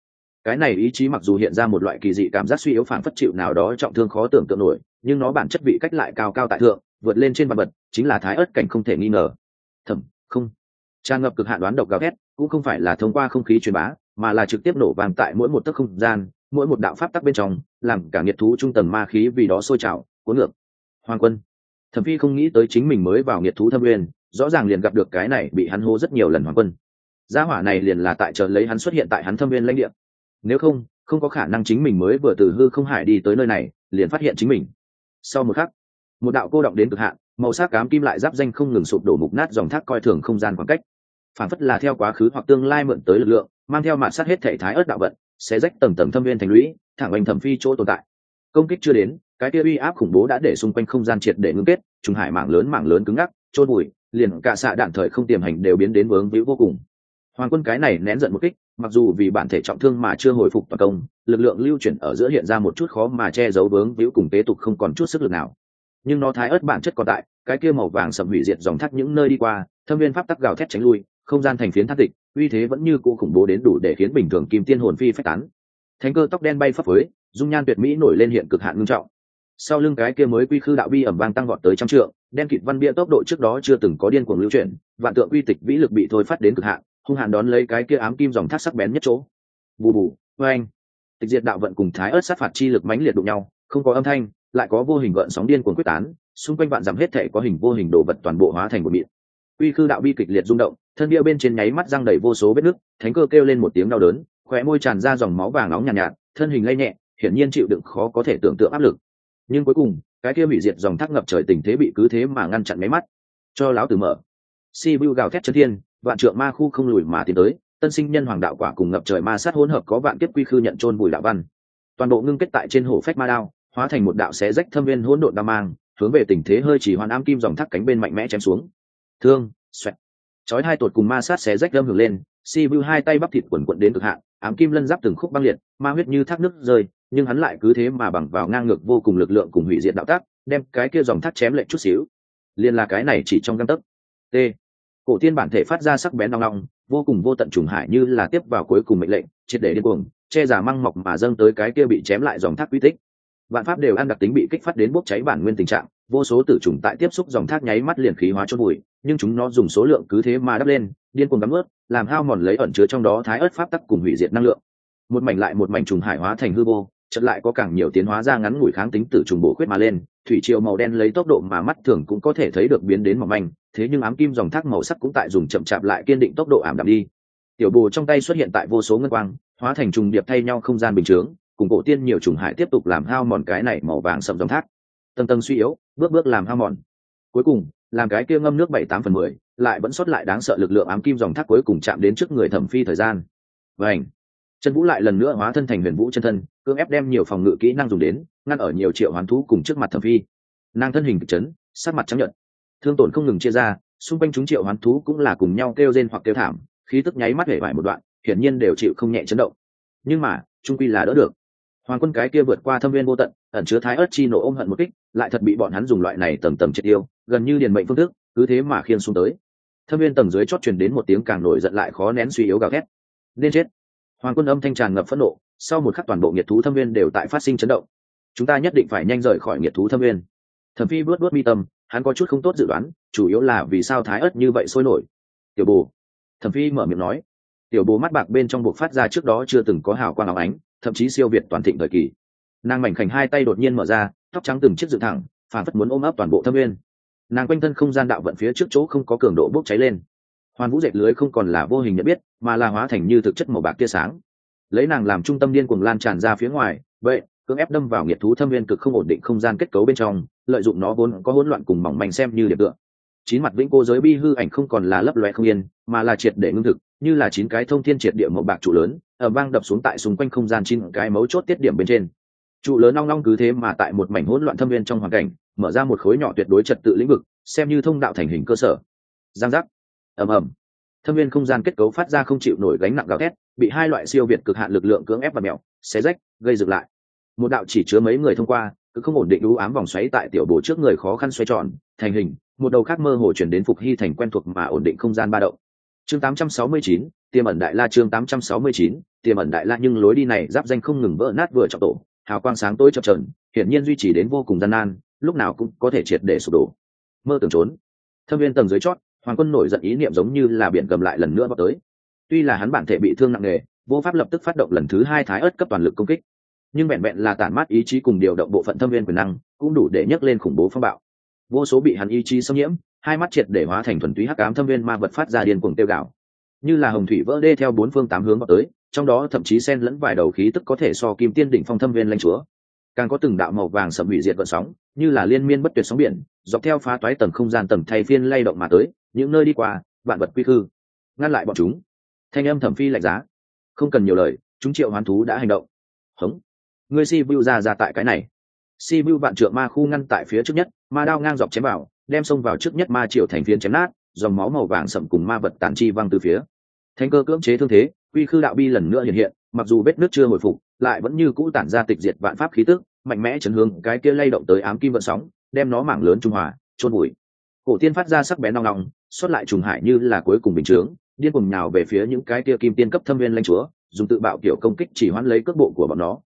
Cái này ý chí mặc dù hiện ra một loại kỳ dị cảm giác suy yếu phản phất chịu nào đó trọng thương khó tưởng tượng nổi, nhưng nó bản chất vị cách lại cao cao tại thượng, vượt lên trên mặt bật chính là thái ớt cảnh không thể nghi ngờ. Thẩm, không. Tràn ngập cực hạn đoán độc gào ghét cũng không phải là thông qua không khí truyền bá, mà là trực tiếp nổ vàng tại mỗi một tấc không gian, mỗi một đạo pháp tắc bên trong làm cả nghiệt thú trung tầng ma khí vì đó sôi trào, cuốn ngược. Hoàng quân, thẩm phi không nghĩ tới chính mình mới vào nghiệt thú thâm uyên rõ ràng liền gặp được cái này bị hắn hô rất nhiều lần hoàng quân. Gia hỏa này liền là tại chờ lấy hắn xuất hiện tại hắn thâm uyên lãnh địa. Nếu không không có khả năng chính mình mới vừa từ hư không hải đi tới nơi này, liền phát hiện chính mình. Sau một khắc, một đạo cô động đến cực hạn, màu sắc cám kim lại giáp danh không ngừng sụp đổ mục nát dòng thác coi thường không gian khoảng cách. Phản phất là theo quá khứ hoặc tương lai mượn tới lực lượng, mang theo mạn sát hết thể thái ớt đạo vận sẽ rách tầng tầng thâm viên thành lũy thẳng oanh thẩm phi chỗ tồn tại. Công kích chưa đến, cái kia uy áp khủng bố đã để xung quanh không gian triệt để ngưng kết, trùng hải mảng lớn mảng lớn cứng ngắc trôn bụi, liền cả xạ đạn thời không tiềm hành đều biến đến vướng víu vô cùng. Hoàng quân cái này nén giận một kích, mặc dù vì bản thể trọng thương mà chưa hồi phục toàn công, lực lượng lưu chuyển ở giữa hiện ra một chút khó mà che giấu vướng víu cùng tế tục không còn chút sức lực nào. Nhưng nó thái ớt bản chất còn tại, cái kia màu vàng sầm hủy diệt dòng thác những nơi đi qua, thâm viên pháp tắc gào thét tránh lui, không gian thành phiến thác tịch uy thế vẫn như cũ khủng bố đến đủ để khiến bình thường kim tiên hồn phi phách tán thánh cơ tóc đen bay phấp phới, dung nhan tuyệt mỹ nổi lên hiện cực hạn ngưng trọng. Sau lưng cái kia mới quy khư đạo bi ẩm vang tăng vọt tới trăm trượng, đen kịt văn bia tốc độ trước đó chưa từng có điên cuồng lưu chuyển, vạn tượng uy tịch vĩ lực bị thôi phát đến cực hạn, hung hạn đón lấy cái kia ám kim dòng thác sắc bén nhất chỗ. Bù bù vê anh tịch diệt đạo vận cùng thái ớt sát phạt chi lực mãnh liệt đụng nhau, không có âm thanh, lại có vô hình gợn sóng điên cuồng quyết tán, xung quanh vạn dặm hết thể có hình vô hình đồ vật toàn bộ hóa thành một mịn. Uy khư đạo bi kịch liệt rung động, thân bia bên trên nháy mắt răng đầy vô số vết nứt, thánh cơ kêu lên một tiếng đau đớn khóe môi tràn ra dòng máu vàng nóng nhàn nhạt, nhạt thân hình lay nhẹ hiển nhiên chịu đựng khó có thể tưởng tượng áp lực. Nhưng cuối cùng cái kia bị diệt dòng thác ngập trời tình thế bị cứ thế mà ngăn chặn mấy mắt. Cho lão tử mở. Si vu gào thét chân thiên vạn trượng ma khu không lùi mà tiến tới tân sinh nhân hoàng đạo quả cùng ngập trời ma sát hỗn hợp có vạn kiếp quy khư nhận trôn bùi đạo văn. Toàn bộ ngưng kết tại trên hổ phách ma đao hóa thành một đạo xé rách thâm viên hỗn độn đao mang hướng về tình thế hơi chỉ hoàn ám kim dòng thác cánh bên mạnh mẽ chém xuống. Thương xoẹt. Chói hai tột cùng ma sát xé rách đâm hưởng lên si vu hai tay bắp thịt quần quận đến cực hạn, ám kim lân giáp từng khúc băng liệt, ma huyết như thác nước rơi, nhưng hắn lại cứ thế mà bằng vào ngang ngược vô cùng lực lượng cùng hủy diệt đạo tác, đem cái kia dòng thác chém lệnh chút xíu. Liền là cái này chỉ trong găng tấc. T. Cổ tiên bản thể phát ra sắc bén nong nong vô cùng vô tận trùng hải như là tiếp vào cuối cùng mệnh lệnh, triệt để điên cuồng, che giả măng mọc mà dâng tới cái kia bị chém lại dòng thác quy tích. Vạn pháp đều ăn đặc tính bị kích phát đến bốc cháy bản nguyên tình trạng vô số tử trùng tại tiếp xúc dòng thác nháy mắt liền khí hóa chôn bụi, nhưng chúng nó dùng số lượng cứ thế mà đắp lên, điên cuồng cắm ướt, làm hao mòn lấy ẩn chứa trong đó thái ớt pháp tắc cùng hủy diệt năng lượng. Một mảnh lại một mảnh trùng hải hóa thành hư vô, chợt lại có càng nhiều tiến hóa ra ngắn ngủi kháng tính tử trùng bổ khuyết mà lên, thủy triều màu đen lấy tốc độ mà mắt thường cũng có thể thấy được biến đến mỏng manh, thế nhưng ám kim dòng thác màu sắc cũng tại dùng chậm chạp lại kiên định tốc độ ảm đạm đi. Tiểu bồ trong tay xuất hiện tại vô số ngân quang, hóa thành trùng điệp thay nhau không gian bình chướng, cùng cổ tiên nhiều trùng hải tiếp tục làm hao mòn cái này màu vàng sẫm dòng thác tầng tầng suy yếu, bước bước làm hao mòn. Cuối cùng, làm cái kia ngâm nước bảy tám phần mười, lại vẫn xuất lại đáng sợ lực lượng ám kim dòng thác cuối cùng chạm đến trước người thẩm phi thời gian. Vảnh chân vũ lại lần nữa hóa thân thành huyền vũ chân thân, cưỡng ép đem nhiều phòng ngự kỹ năng dùng đến, ngăn ở nhiều triệu hoán thú cùng trước mặt thẩm phi. Nàng thân hình kịch chấn sát mặt trắng nhợt. Thương tổn không ngừng chia ra, xung quanh chúng triệu hoán thú cũng là cùng nhau kêu rên hoặc kêu thảm, khí tức nháy mắt hể vải một đoạn, hiển nhiên đều chịu không nhẹ chấn động. Nhưng mà, trung quy là đỡ được hoàng quân cái kia vượt qua thâm viên vô tận, ẩn chứa thái ớt chi nổ ôm hận một kích, lại thật bị bọn hắn dùng loại này tầm tầm triệt tiêu, gần như điền mệnh phương thức, cứ thế mà khiên xuống tới. Thâm viên tầng dưới chót truyền đến một tiếng càng nổi giận lại khó nén suy yếu gào thét. Nên chết. Hoàng quân âm thanh tràn ngập phẫn nộ, sau một khắc toàn bộ nghiệt thú thâm viên đều tại phát sinh chấn động. Chúng ta nhất định phải nhanh rời khỏi nghiệt thú thâm viên. Thẩm phi vớt vớt mi tâm, hắn có chút không tốt dự đoán, chủ yếu là vì sao thái ớt như vậy sôi nổi. Tiểu bồ. Thẩm phi mở miệng nói. Tiểu bồ mắt bạc bên trong buộc phát ra trước đó chưa từng có hào quang áo ánh thậm chí siêu việt toàn thịnh thời kỳ. Nàng mảnh khảnh hai tay đột nhiên mở ra, tóc trắng từng chiếc dựng thẳng, phản phất muốn ôm ấp toàn bộ thâm nguyên. Nàng quanh thân không gian đạo vận phía trước chỗ không có cường độ bốc cháy lên. Hoàn vũ dệt lưới không còn là vô hình nhận biết, mà là hóa thành như thực chất màu bạc tia sáng. Lấy nàng làm trung tâm điên cuồng lan tràn ra phía ngoài, vậy, cưỡng ép đâm vào nghiệt thú thâm viên cực không ổn định không gian kết cấu bên trong, lợi dụng nó vốn có hỗn loạn cùng mỏng manh xem như điểm tựa. Chín mặt vĩnh cô giới bi hư ảnh không còn là lấp loe không yên, mà là triệt để ngưng thực như là chín cái thông thiên triệt địa màu bạc trụ lớn ở vang đập xuống tại xung quanh không gian chín cái mấu chốt tiết điểm bên trên. Trụ lớn long long cứ thế mà tại một mảnh hỗn loạn thâm viên trong hoàn cảnh, mở ra một khối nhỏ tuyệt đối trật tự lĩnh vực, xem như thông đạo thành hình cơ sở. Giang giác. Ầm ầm. Thâm viên không gian kết cấu phát ra không chịu nổi gánh nặng gào thét, bị hai loại siêu việt cực hạn lực lượng cưỡng ép và mèo xé rách, gây dựng lại. Một đạo chỉ chứa mấy người thông qua, cứ không ổn định đũ ám vòng xoáy tại tiểu bồ trước người khó khăn xoay tròn, thành hình, một đầu khác mơ hồ chuyển đến phục hy thành quen thuộc mà ổn định không gian ba động chương 869, tiềm ẩn đại la chương 869, tiềm ẩn đại la nhưng lối đi này giáp danh không ngừng vỡ nát vừa trọng tổ hào quang sáng tối chập trờn hiển nhiên duy trì đến vô cùng gian nan lúc nào cũng có thể triệt để sụp đổ. Mơ tưởng trốn. Thâm viên tầng dưới chót hoàng quân nổi giận ý niệm giống như là biển cầm lại lần nữa vào tới. Tuy là hắn bản thể bị thương nặng nề vô pháp lập tức phát động lần thứ hai thái ớt cấp toàn lực công kích. Nhưng vẹn vẹn là tản mát ý chí cùng điều động bộ phận thâm viên quyền năng cũng đủ để nhấc lên khủng bố phong bạo. Vô số bị hắn ý chí xâm nhiễm hai mắt triệt để hóa thành thuần túy hắc ám thâm viên ma vật phát ra điên cuồng tiêu gạo như là hồng thủy vỡ đê theo bốn phương tám hướng vào tới, trong đó thậm chí xen lẫn vài đầu khí tức có thể so kim tiên đỉnh phong thâm viên lanh chúa. Càng có từng đạo màu vàng sầm hủy diệt vận sóng, như là liên miên bất tuyệt sóng biển, dọc theo phá toái tầng không gian tầng thay phiên lay động mà tới, những nơi đi qua, vạn vật quy khư. Ngăn lại bọn chúng. Thanh âm thẩm phi lạnh giá. Không cần nhiều lời, chúng triệu hoán thú đã hành động. Hống. Ngươi si vu ra ra tại cái này. Si vu vạn trượng ma khu ngăn tại phía trước nhất, ma đao ngang dọc chém vào đem xông vào trước nhất ma triệu thành phiến chém nát, dòng máu màu vàng sậm cùng ma vật tàn chi văng từ phía. Thanh cơ cưỡng chế thương thế quy khư đạo bi lần nữa hiện hiện, mặc dù vết nước chưa hồi phục, lại vẫn như cũ tản ra tịch diệt vạn pháp khí tức, mạnh mẽ chấn hướng cái kia lay động tới ám kim vận sóng, đem nó mảng lớn trung hòa trôn bụi cổ tiên phát ra sắc bén nong nong xuất lại trùng hải như là cuối cùng bình chướng, điên cùng nhào về phía những cái kia kim tiên cấp thâm viên lanh chúa, dùng tự bạo kiểu công kích chỉ hoãn lấy cước bộ của bọn nó.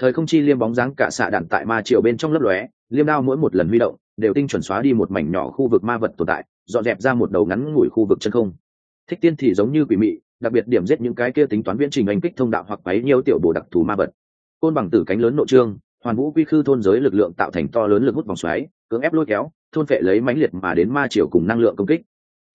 Thời không chi liêm bóng dáng cả xạ đạn tại ma triều bên trong lấp lóe, liêm đao mỗi một lần huy động đều tinh chuẩn xóa đi một mảnh nhỏ khu vực ma vật tồn tại, dọn dẹp ra một đầu ngắn ngủi khu vực chân không. Thích tiên thì giống như quỷ mị, đặc biệt điểm giết những cái kia tính toán viễn trình anh kích thông đạo hoặc bấy nhiêu tiểu bồ đặc thù ma vật. Côn bằng tử cánh lớn nội trương, hoàn vũ quy khư thôn giới lực lượng tạo thành to lớn lực hút vòng xoáy, cưỡng ép lôi kéo, thôn vệ lấy mãnh liệt mà đến ma triều cùng năng lượng công kích.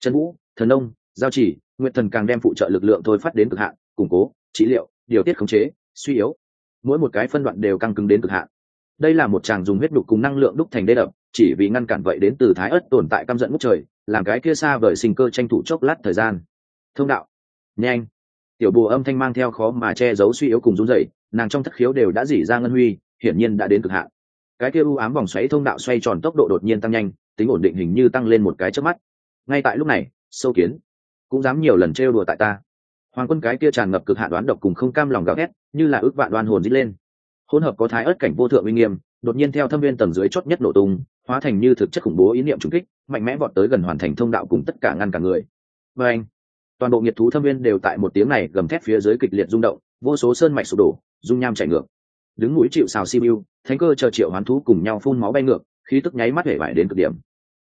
Trần vũ, thần nông, giao chỉ nguyện thần càng đem phụ trợ lực lượng thôi phát đến cực hạn, củng cố, trị liệu, điều tiết khống chế, suy yếu. Mỗi một cái phân đoạn đều căng cứng đến cực hạn. Đây là một chàng dùng huyết đục cùng năng lượng đúc thành đê đập chỉ vì ngăn cản vậy đến từ thái ớt tồn tại căm giận ngút trời, làm cái kia xa vời sinh cơ tranh thủ chốc lát thời gian. Thông đạo. Nhanh. Tiểu bùa âm thanh mang theo khó mà che giấu suy yếu cùng run dậy nàng trong thất khiếu đều đã dỉ ra ngân huy, hiển nhiên đã đến cực hạn. Cái kia u ám vòng xoáy thông đạo xoay tròn tốc độ đột nhiên tăng nhanh, tính ổn định hình như tăng lên một cái trước mắt. Ngay tại lúc này, sâu kiến. Cũng dám nhiều lần trêu đùa tại ta. Hoàng quân cái kia tràn ngập cực hạn đoán độc cùng không cam lòng gào thét, như là ước vạn đoan hồn dít lên. Hỗn hợp có thái ớt cảnh vô thượng uy nghiêm đột nhiên theo thâm viên tầng dưới chót nhất nổ tung, hóa thành như thực chất khủng bố ý niệm trùng kích, mạnh mẽ vọt tới gần hoàn thành thông đạo cùng tất cả ngăn cả người. Và anh, toàn bộ nhiệt thú thâm viên đều tại một tiếng này gầm thép phía dưới kịch liệt rung động, vô số sơn mạch sụp đổ, dung nham chảy ngược. Đứng mũi chịu xào siêu thánh cơ chờ triệu hoán thú cùng nhau phun máu bay ngược, khí tức nháy mắt hể vải đến cực điểm.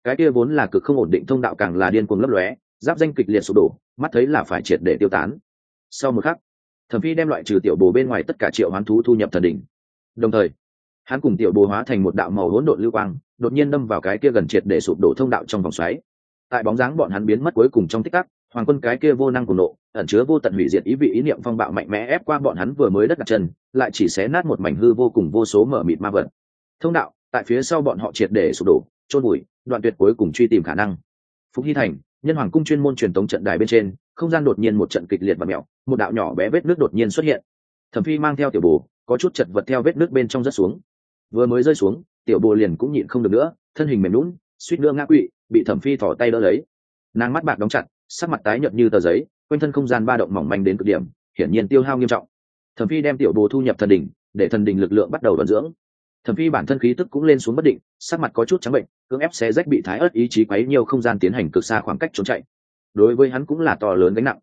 Cái kia vốn là cực không ổn định thông đạo càng là điên cuồng lấp lóe, giáp danh kịch liệt sụp đổ, mắt thấy là phải triệt để tiêu tán. Sau một khắc, thẩm phi đem loại trừ tiểu bồ bên ngoài tất cả triệu hoán thú thu nhập thần đỉnh. Đồng thời hắn cùng tiểu bồ hóa thành một đạo màu hỗn độn lưu quang, đột nhiên đâm vào cái kia gần triệt để sụp đổ thông đạo trong vòng xoáy. Tại bóng dáng bọn hắn biến mất cuối cùng trong tích tắc, hoàng quân cái kia vô năng cùng nộ, ẩn chứa vô tận hủy diệt ý vị ý niệm phong bạo mạnh mẽ ép qua bọn hắn vừa mới đất đặt chân, lại chỉ xé nát một mảnh hư vô cùng vô số mở mịt ma vật. Thông đạo, tại phía sau bọn họ triệt để sụp đổ trôn bụi đoạn tuyệt cuối cùng truy tìm khả năng. Phúc hy thành, nhân hoàng cung chuyên môn truyền tống trận đài bên trên, không gian đột nhiên một trận kịch liệt và mẹo, một đạo nhỏ bé vết nước đột nhiên xuất hiện. Thẩm phi mang theo tiểu bồ, có chút chật vật theo vết nước bên trong rớt xuống vừa mới rơi xuống, tiểu bồ liền cũng nhịn không được nữa, thân hình mềm lún suýt nữa ngã quỵ, bị thẩm phi thỏ tay đỡ lấy. Nàng mắt bạc đóng chặt, sắc mặt tái nhợt như tờ giấy, quanh thân không gian ba động mỏng manh đến cực điểm, hiển nhiên tiêu hao nghiêm trọng. Thẩm phi đem tiểu bồ thu nhập thần đỉnh, để thần đỉnh lực lượng bắt đầu vận dưỡng. Thẩm phi bản thân khí tức cũng lên xuống bất định, sắc mặt có chút trắng bệnh, cưỡng ép xé rách bị thái ớt ý chí quấy nhiều không gian tiến hành cực xa khoảng cách trốn chạy. Đối với hắn cũng là to lớn gánh nặng.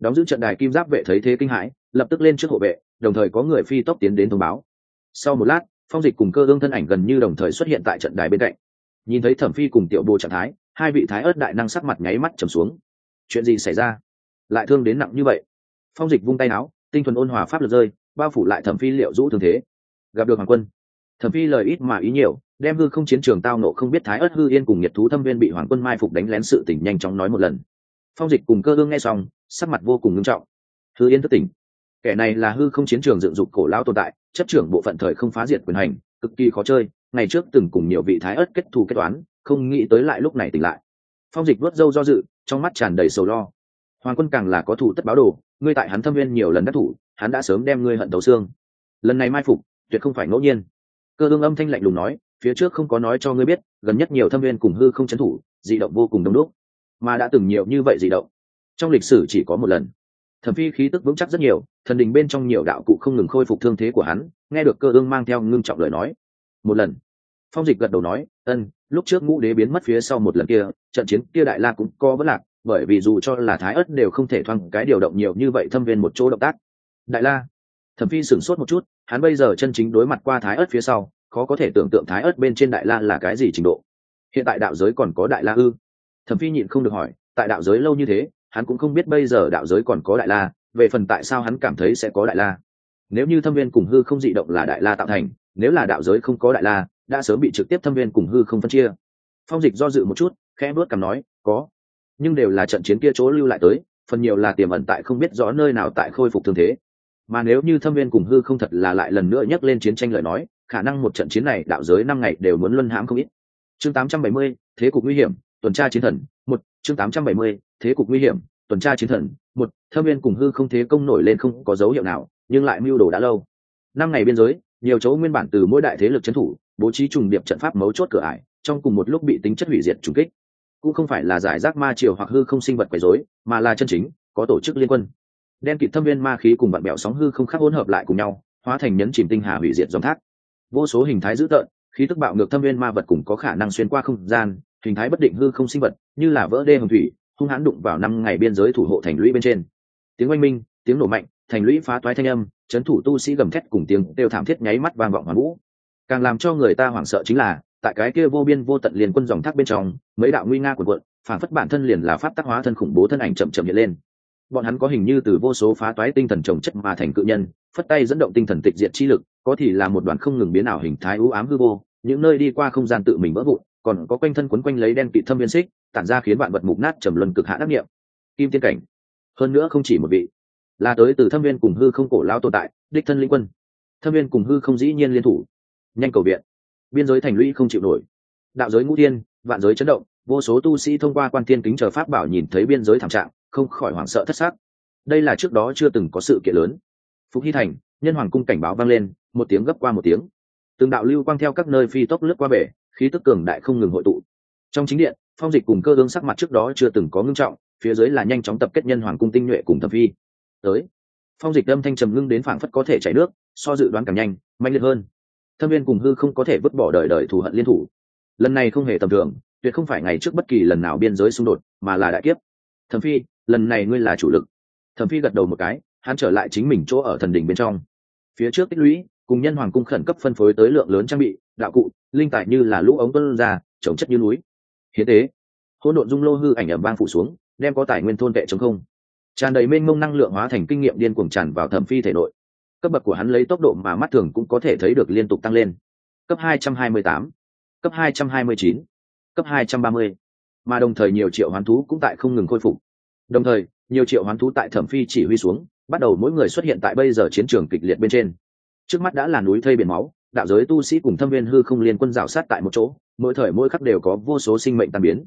Đóng giữ trận đài kim giáp vệ thấy thế kinh hãi, lập tức lên trước hộ vệ, đồng thời có người phi tốc tiến đến thông báo. Sau một lát phong dịch cùng cơ ương thân ảnh gần như đồng thời xuất hiện tại trận đài bên cạnh. Nhìn thấy thẩm phi cùng tiểu bồ trạng thái, hai vị thái ớt đại năng sắc mặt nháy mắt trầm xuống. Chuyện gì xảy ra? Lại thương đến nặng như vậy. Phong dịch vung tay áo, tinh thuần ôn hòa pháp lực rơi, bao phủ lại thẩm phi liệu rũ thường thế. Gặp được hoàng quân, thẩm phi lời ít mà ý nhiều, đem hư không chiến trường tao nộ không biết thái ớt hư yên cùng nhiệt thú thâm viên bị hoàng quân mai phục đánh lén sự tỉnh nhanh chóng nói một lần. Phong dịch cùng cơ ương nghe xong, sắc mặt vô cùng nghiêm trọng. Hư yên thất tỉnh. Kẻ này là hư không chiến trường dựng dục cổ lão tồn tại chấp trưởng bộ phận thời không phá diệt quyền hành, cực kỳ khó chơi, ngày trước từng cùng nhiều vị thái ớt kết thù kết toán, không nghĩ tới lại lúc này tỉnh lại. Phong dịch vớt dâu do dự, trong mắt tràn đầy sầu lo. Hoàng quân càng là có thủ tất báo đồ, ngươi tại hắn thâm viên nhiều lần đắc thủ, hắn đã sớm đem ngươi hận tấu xương. Lần này mai phục, tuyệt không phải ngẫu nhiên. Cơ ương âm thanh lạnh lùng nói, phía trước không có nói cho ngươi biết, gần nhất nhiều thâm viên cùng hư không chấn thủ di động vô cùng đông đúc. Mà đã từng nhiều như vậy di động, trong lịch sử chỉ có một lần thẩm phi khí tức vững chắc rất nhiều, thần đình bên trong nhiều đạo cụ không ngừng khôi phục thương thế của hắn, nghe được cơ ương mang theo ngưng trọng lời nói. Một lần, phong dịch gật đầu nói, ân, lúc trước ngũ đế biến mất phía sau một lần kia, trận chiến kia đại la cũng có vấn lạc, bởi vì dù cho là thái ất đều không thể thoang cái điều động nhiều như vậy thâm viên một chỗ động tác. Đại la, thẩm phi sửng sốt một chút, hắn bây giờ chân chính đối mặt qua thái ất phía sau, khó có thể tưởng tượng thái ất bên trên đại la là cái gì trình độ. Hiện tại đạo giới còn có đại la ư? Thẩm phi nhịn không được hỏi, tại đạo giới lâu như thế hắn cũng không biết bây giờ đạo giới còn có đại la về phần tại sao hắn cảm thấy sẽ có đại la. Nếu như thâm viên cùng hư không dị động là đại la tạo thành nếu là đạo giới không có đại la đã sớm bị trực tiếp thâm viên cùng hư không phân chia. Phong dịch do dự một chút khẽ bước cằm nói có nhưng đều là trận chiến kia chỗ lưu lại tới phần nhiều là tiềm ẩn tại không biết rõ nơi nào tại khôi phục thương thế. Mà nếu như thâm viên cùng hư không thật là lại lần nữa nhắc lên chiến tranh lời nói khả năng một trận chiến này đạo giới năm ngày đều muốn luân hãm không ít. Chương 870, thế cục nguy hiểm tuần tra chiến thần một chương 870, thế cục nguy hiểm, tuần tra chiến thần, một, thâm viên cùng hư không thế công nổi lên không có dấu hiệu nào, nhưng lại mưu đồ đã lâu. Năm ngày biên giới, nhiều chỗ nguyên bản từ mỗi đại thế lực trấn thủ, bố trí trùng điệp trận pháp mấu chốt cửa ải, trong cùng một lúc bị tính chất hủy diệt trùng kích. Cũng không phải là giải rác ma triều hoặc hư không sinh vật quấy rối, mà là chân chính, có tổ chức liên quân. Đen kịt thâm viên ma khí cùng bạn bèo sóng hư không khắc hỗn hợp lại cùng nhau, hóa thành nhấn chìm tinh hà hủy diệt dòng thác. Vô số hình thái dữ tợn, khí tức bạo ngược thâm viên ma vật cùng có khả năng xuyên qua không gian, hình thái bất định hư không sinh vật, như là vỡ đê hồng thủy hung hãn đụng vào năm ngày biên giới thủ hộ thành lũy bên trên. Tiếng oanh minh, tiếng nổ mạnh, thành lũy phá toái thanh âm, chấn thủ tu sĩ gầm thét cùng tiếng đều thảm thiết nháy mắt vang vọng hoàn vũ. Càng làm cho người ta hoảng sợ chính là, tại cái kia vô biên vô tận liền quân dòng thác bên trong, mấy đạo nguy nga của quận phản phất bản thân liền là pháp tác hóa thân khủng bố thân ảnh chậm chậm hiện lên. Bọn hắn có hình như từ vô số phá toái tinh thần trồng chất mà thành cự nhân, phất tay dẫn động tinh thần tịch diệt chi lực, có thì là một đoàn không ngừng biến ảo hình thái ưu ám hư vô, những nơi đi qua không gian tự mình vỡ vụn còn có quanh thân quấn quanh lấy đen kịt thâm viên xích tản ra khiến bạn vật mục nát trầm luân cực hạ đắc nghiệm kim tiên cảnh. Hơn nữa không chỉ một vị là tới từ thâm viên cùng hư không cổ lao tồn tại đích thân linh quân. Thâm viên cùng hư không dĩ nhiên liên thủ. Nhanh cầu viện. Biên giới thành lũy không chịu nổi. Đạo giới ngũ thiên, vạn giới chấn động vô số tu sĩ thông qua quan tiên kính chờ pháp bảo nhìn thấy biên giới thảm trạng không khỏi hoảng sợ thất xác đây là trước đó chưa từng có sự kiện lớn. Phục hy thành nhân hoàng cung cảnh báo vang lên một tiếng gấp qua một tiếng. Từng đạo lưu quang theo các nơi phi tốc lướt qua bể khí tức cường đại không ngừng hội tụ. Trong chính điện, phong dịch cùng cơ ương sắc mặt trước đó chưa từng có ngưng trọng, phía dưới là nhanh chóng tập kết nhân hoàng cung tinh nhuệ cùng thẩm phi. Tới. Phong dịch âm thanh trầm ngưng đến phảng phất có thể chảy nước, so dự đoán càng nhanh, mạnh liệt hơn. Thâm viên cùng hư không có thể vứt bỏ đời đời thù hận liên thủ. Lần này không hề tầm thường, tuyệt không phải ngày trước bất kỳ lần nào biên giới xung đột, mà là đại kiếp. Thẩm phi, lần này ngươi là chủ lực. Thẩm phi gật đầu một cái, hắn trở lại chính mình chỗ ở thần đỉnh bên trong. Phía trước tích lũy cùng nhân hoàng cung khẩn cấp phân phối tới lượng lớn trang bị đạo cụ linh tài như là lũ ống tuân ra trồng chất như núi. Hiến tế hỗn độn dung lô hư ảnh ẩm vang phủ xuống đem có tài nguyên thôn vệ chống không. Tràn đầy mênh mông năng lượng hóa thành kinh nghiệm điên cuồng tràn vào thẩm phi thể nội. Cấp bậc của hắn lấy tốc độ mà mắt thường cũng có thể thấy được liên tục tăng lên. Cấp 228, cấp 229, cấp 230, mà đồng thời nhiều triệu hoán thú cũng tại không ngừng khôi phục. Đồng thời nhiều triệu hoán thú tại thẩm phi chỉ huy xuống bắt đầu mỗi người xuất hiện tại bây giờ chiến trường kịch liệt bên trên trước mắt đã là núi thây biển máu, đạo giới tu sĩ cùng thâm viên hư không liên quân rào sát tại một chỗ, mỗi thời mỗi khắc đều có vô số sinh mệnh tan biến.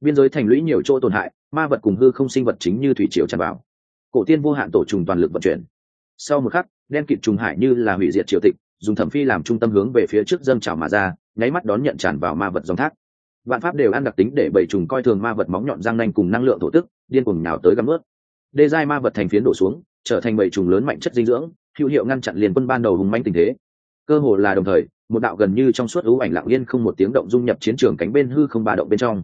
Biên giới thành lũy nhiều chỗ tổn hại, ma vật cùng hư không sinh vật chính như thủy triều tràn vào. Cổ tiên vô hạn tổ trùng toàn lực vận chuyển. Sau một khắc, đen kịt trùng hải như là hủy diệt triều tịch, dùng thẩm phi làm trung tâm hướng về phía trước dâng trào mà ra, nháy mắt đón nhận tràn vào ma vật dòng thác. Vạn pháp đều ăn đặc tính để bảy trùng coi thường ma vật móng nhọn răng nanh cùng năng lượng thổ tức, điên cuồng nào tới găm ướt. Đê giai ma vật thành phiến đổ xuống, trở thành bảy trùng lớn mạnh chất dinh dưỡng hữu hiệu ngăn chặn liền quân ban đầu hùng manh tình thế. Cơ hồ là đồng thời, một đạo gần như trong suốt ưu ảnh lặng yên không một tiếng động dung nhập chiến trường cánh bên hư không ba động bên trong.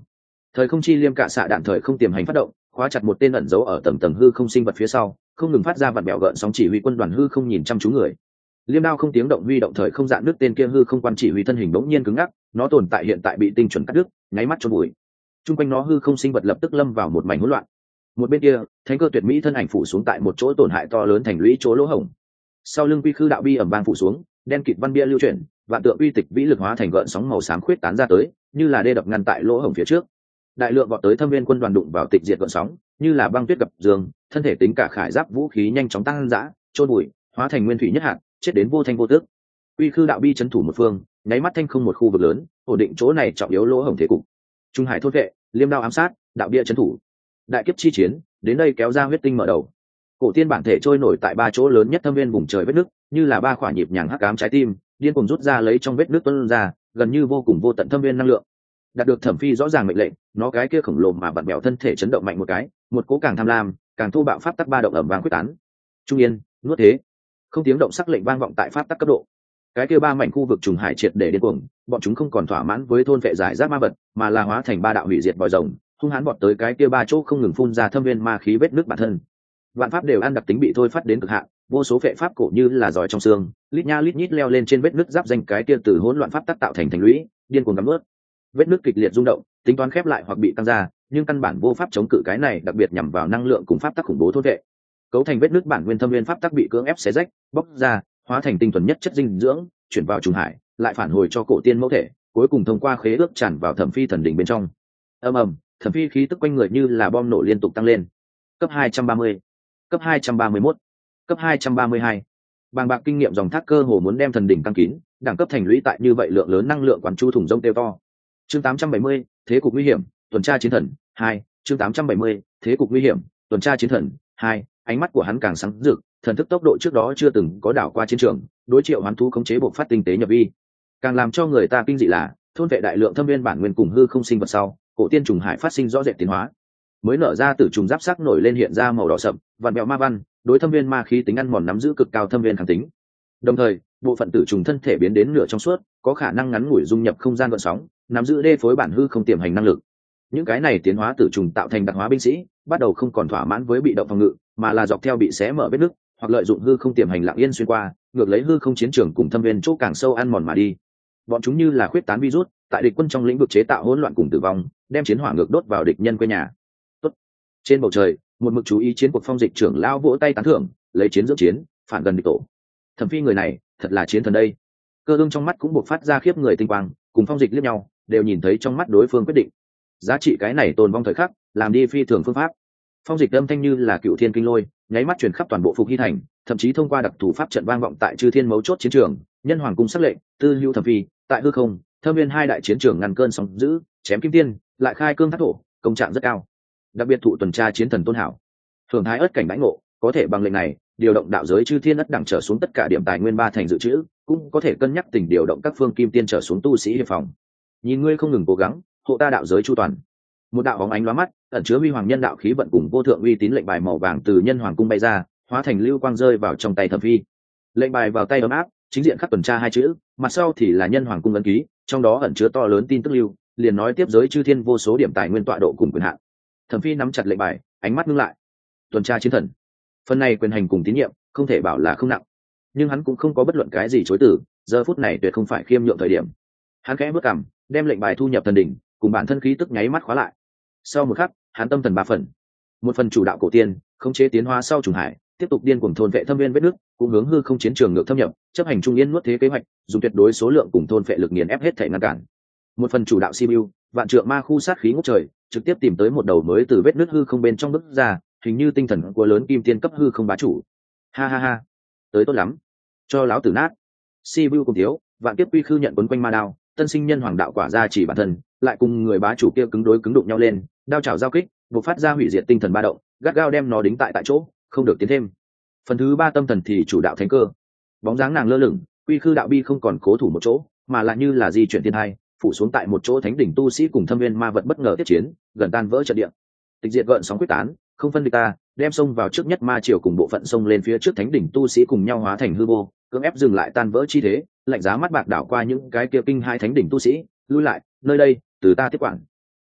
Thời không chi liêm cả xạ đạn thời không tiềm hành phát động, khóa chặt một tên ẩn giấu ở tầng tầng hư không sinh vật phía sau, không ngừng phát ra vặn bẹo gợn sóng chỉ huy quân đoàn hư không nhìn chăm chú người. Liêm đao không tiếng động huy động thời không dạn nước tên kia hư không quan chỉ huy thân hình bỗng nhiên cứng ngắc, nó tồn tại hiện tại bị tinh chuẩn cắt đứt, nháy mắt cho bụi chung quanh nó hư không sinh vật lập tức lâm vào một mảnh hỗn loạn. Một bên kia, thánh cơ tuyệt mỹ thân ảnh phủ xuống tại một chỗ tổn hại to lớn thành lũy chỗ lỗ hổng sau lưng quy khư đạo bi ẩm vang phủ xuống, đen kịt văn bia lưu chuyển, vạn tượng uy tịch vĩ lực hóa thành gợn sóng màu xám khuyết tán ra tới, như là đê đập ngăn tại lỗ hổng phía trước. Đại lượng vọt tới thâm viên quân đoàn đụng vào tịch diệt gợn sóng, như là băng tuyết gặp dương, thân thể tính cả khải giáp vũ khí nhanh chóng tăng dã trôn bụi, hóa thành nguyên thủy nhất hạt, chết đến vô thanh vô tước uy khư đạo bi c thủ một phương, nháy mắt thanh không một khu vực lớn, ổn định chỗ này trọng yếu lỗ hổng thế cục. Trung hải thốt vệ, liêm đao ám sát, đạo bia c thủ. Đại kiếp chi chiến, đến đây kéo ra huyết tinh mở đầu cổ tiên bản thể trôi nổi tại ba chỗ lớn nhất thâm viên vùng trời vết nước, như là ba khỏa nhịp nhàng hắc cám trái tim, điên cùng rút ra lấy trong vết nước tuân ra, gần như vô cùng vô tận thâm viên năng lượng. Đạt được thẩm phi rõ ràng mệnh lệnh, nó cái kia khổng lồ mà bật bèo thân thể chấn động mạnh một cái, một cố càng tham lam, càng thu bạo pháp tắc ba động ẩm vàng quyết tán. Trung yên, nuốt thế. Không tiếng động sắc lệnh vang vọng tại pháp tắc cấp độ. Cái kia ba mảnh khu vực trùng hải triệt để điên cuồng, bọn chúng không còn thỏa mãn với thôn vệ giải rác ma vật, mà là hóa thành ba đạo hủy diệt vòi rồng, hung hãn bọn tới cái kia ba chỗ không ngừng phun ra thâm viên ma khí vết nước bản thân vạn pháp đều ăn đặc tính bị thôi phát đến cực hạn vô số vệ pháp cổ như là giỏi trong xương lít nha lít nhít leo lên trên vết nước giáp danh cái kia từ hỗn loạn pháp tắc tạo thành thành lũy điên cuồng ngắm ướt. Vết nước kịch liệt rung động tính toán khép lại hoặc bị tăng ra nhưng căn bản vô pháp chống cự cái này đặc biệt nhằm vào năng lượng cùng pháp tắc khủng bố thốt vệ. Cấu thành vết nước bản nguyên thâm viên pháp tắc bị cưỡng ép xé rách bóc ra hóa thành tinh thuần nhất chất dinh dưỡng chuyển vào trùng hải lại phản hồi cho cổ tiên mẫu thể cuối cùng thông qua khế ước tràn vào thẩm phi thần đỉnh bên trong. Ầm ầm thẩm phi khí tức quanh người như là bom nổ liên tục tăng lên. Cấp 230, cấp 231, cấp 232. bàng bạc kinh nghiệm dòng thác cơ hồ muốn đem thần đỉnh căng kín đẳng cấp thành lũy tại như vậy lượng lớn năng lượng quán chu thủng rông tiêu to. Chương 870, thế cục nguy hiểm tuần tra chiến thần 2, chương 870, thế cục nguy hiểm tuần tra chiến thần 2, ánh mắt của hắn càng sáng rực thần thức tốc độ trước đó chưa từng có đảo qua chiến trường đối triệu hoán thú khống chế bộ phát tinh tế nhập vi. Càng làm cho người ta kinh dị là thôn vệ đại lượng thâm viên bản nguyên cùng hư không sinh vật sau cổ tiên trùng hải phát sinh rõ rệt tiến hóa mới nở ra từ trùng giáp sắc nổi lên hiện ra màu đỏ sậm, vạn mẹo ma văn, đối thâm viên ma khí tính ăn mòn nắm giữ cực cao thâm viên kháng tính. Đồng thời, bộ phận tử trùng thân thể biến đến nửa trong suốt, có khả năng ngắn ngủi dung nhập không gian gợn sóng, nắm giữ đê phối bản hư không tiềm hành năng lực. Những cái này tiến hóa tử trùng tạo thành đặc hóa binh sĩ, bắt đầu không còn thỏa mãn với bị động phòng ngự, mà là dọc theo bị xé mở vết nứt, hoặc lợi dụng hư không tiềm hành lặng yên xuyên qua, ngược lấy hư không chiến trường cùng thâm viên chỗ càng sâu ăn mòn mà đi. Bọn chúng như là khuyết tán virus, tại địch quân trong lĩnh vực chế tạo hỗn loạn cùng tử vong, đem chiến hỏa ngược đốt vào địch nhân quê nhà trên bầu trời, một mực chú ý chiến cuộc phong dịch trưởng lao vỗ tay tán thưởng, lấy chiến dưỡng chiến, phản gần địch tổ. Thẩm phi người này, thật là chiến thần đây. Cơ ương trong mắt cũng buộc phát ra khiếp người tinh quang, cùng phong dịch liếc nhau, đều nhìn thấy trong mắt đối phương quyết định. Giá trị cái này tồn vong thời khắc, làm đi phi thường phương pháp. Phong dịch âm thanh như là cựu thiên kinh lôi, nháy mắt truyền khắp toàn bộ phục hy thành, thậm chí thông qua đặc thù pháp trận vang vọng tại chư thiên mấu chốt chiến trường, nhân hoàng cung sắc lệnh, tư hữu thẩm phi, tại hư không, thâm viên hai đại chiến trường ngăn cơn sóng giữ chém kim tiên, lại khai cương thác thổ, công trạng rất cao đặc biệt thụ tuần tra chiến thần tôn hảo. Thường thái ớt cảnh bãi ngộ, có thể bằng lệnh này, điều động đạo giới chư thiên ất đẳng trở xuống tất cả điểm tài nguyên ba thành dự trữ, cũng có thể cân nhắc tình điều động các phương kim tiên trở xuống tu sĩ hiệp phòng. Nhìn ngươi không ngừng cố gắng, hộ ta đạo giới chu toàn. Một đạo bóng ánh lóa mắt, ẩn chứa huy hoàng nhân đạo khí vận cùng vô thượng uy tín lệnh bài màu vàng từ nhân hoàng cung bay ra, hóa thành lưu quang rơi vào trong tay thẩm phi. Lệnh bài vào tay ấm áp, chính diện khắc tuần tra hai chữ, mặt sau thì là nhân hoàng cung ấn ký, trong đó ẩn chứa to lớn tin tức lưu, liền nói tiếp giới chư thiên vô số điểm tài nguyên tọa độ cùng quyền hạn thẩm phi nắm chặt lệnh bài, ánh mắt ngưng lại. Tuần tra chiến thần. Phần này quyền hành cùng tín nhiệm, không thể bảo là không nặng. Nhưng hắn cũng không có bất luận cái gì chối từ, giờ phút này tuyệt không phải khiêm nhượng thời điểm. Hắn khẽ bước cảm đem lệnh bài thu nhập thần đỉnh, cùng bản thân khí tức nháy mắt khóa lại. Sau một khắc, hắn tâm thần ba phần. Một phần chủ đạo cổ tiên, khống chế tiến hóa sau trùng hải, tiếp tục điên cuồng thôn vệ thâm viên vết nước, cũng hướng hư không chiến trường ngược thâm nhập, chấp hành trung yên nuốt thế kế hoạch, dùng tuyệt đối số lượng cùng thôn vệ lực nghiền ép hết thể ngăn cản. Một phần chủ đạo simu vạn trượng ma khu sát khí ngút trời trực tiếp tìm tới một đầu mới từ vết nứt hư không bên trong bức ra, hình như tinh thần của lớn kim tiên cấp hư không bá chủ. Ha ha ha. Tới tốt lắm. Cho láo tử nát. Simu cùng thiếu, vạn kiếp quy khư nhận quấn quanh ma đao, tân sinh nhân hoàng đạo quả ra chỉ bản thân, lại cùng người bá chủ kia cứng đối cứng đụng nhau lên, đao chảo giao kích, buộc phát ra hủy diệt tinh thần ba động, gắt gao đem nó đính tại tại chỗ, không được tiến thêm. Phần thứ ba tâm thần thì chủ đạo thánh cơ. Bóng dáng nàng lơ lửng quy khư đạo bi không còn cố thủ một chỗ, mà lại như là di chuyển thiên hai, phủ xuống tại một chỗ thánh đỉnh tu sĩ cùng thâm viên ma vật bất ngờ tiếp chiến gần tan vỡ trận địa. Tịch diệt gợn sóng quyết tán, không phân địch ta, đem sông vào trước nhất ma triều cùng bộ phận sông lên phía trước thánh đỉnh tu sĩ cùng nhau hóa thành hư vô, cưỡng ép dừng lại tan vỡ chi thế, lạnh giá mắt bạc đảo qua những cái kia kinh hai thánh đỉnh tu sĩ, lui lại, nơi đây, từ ta tiếp quản.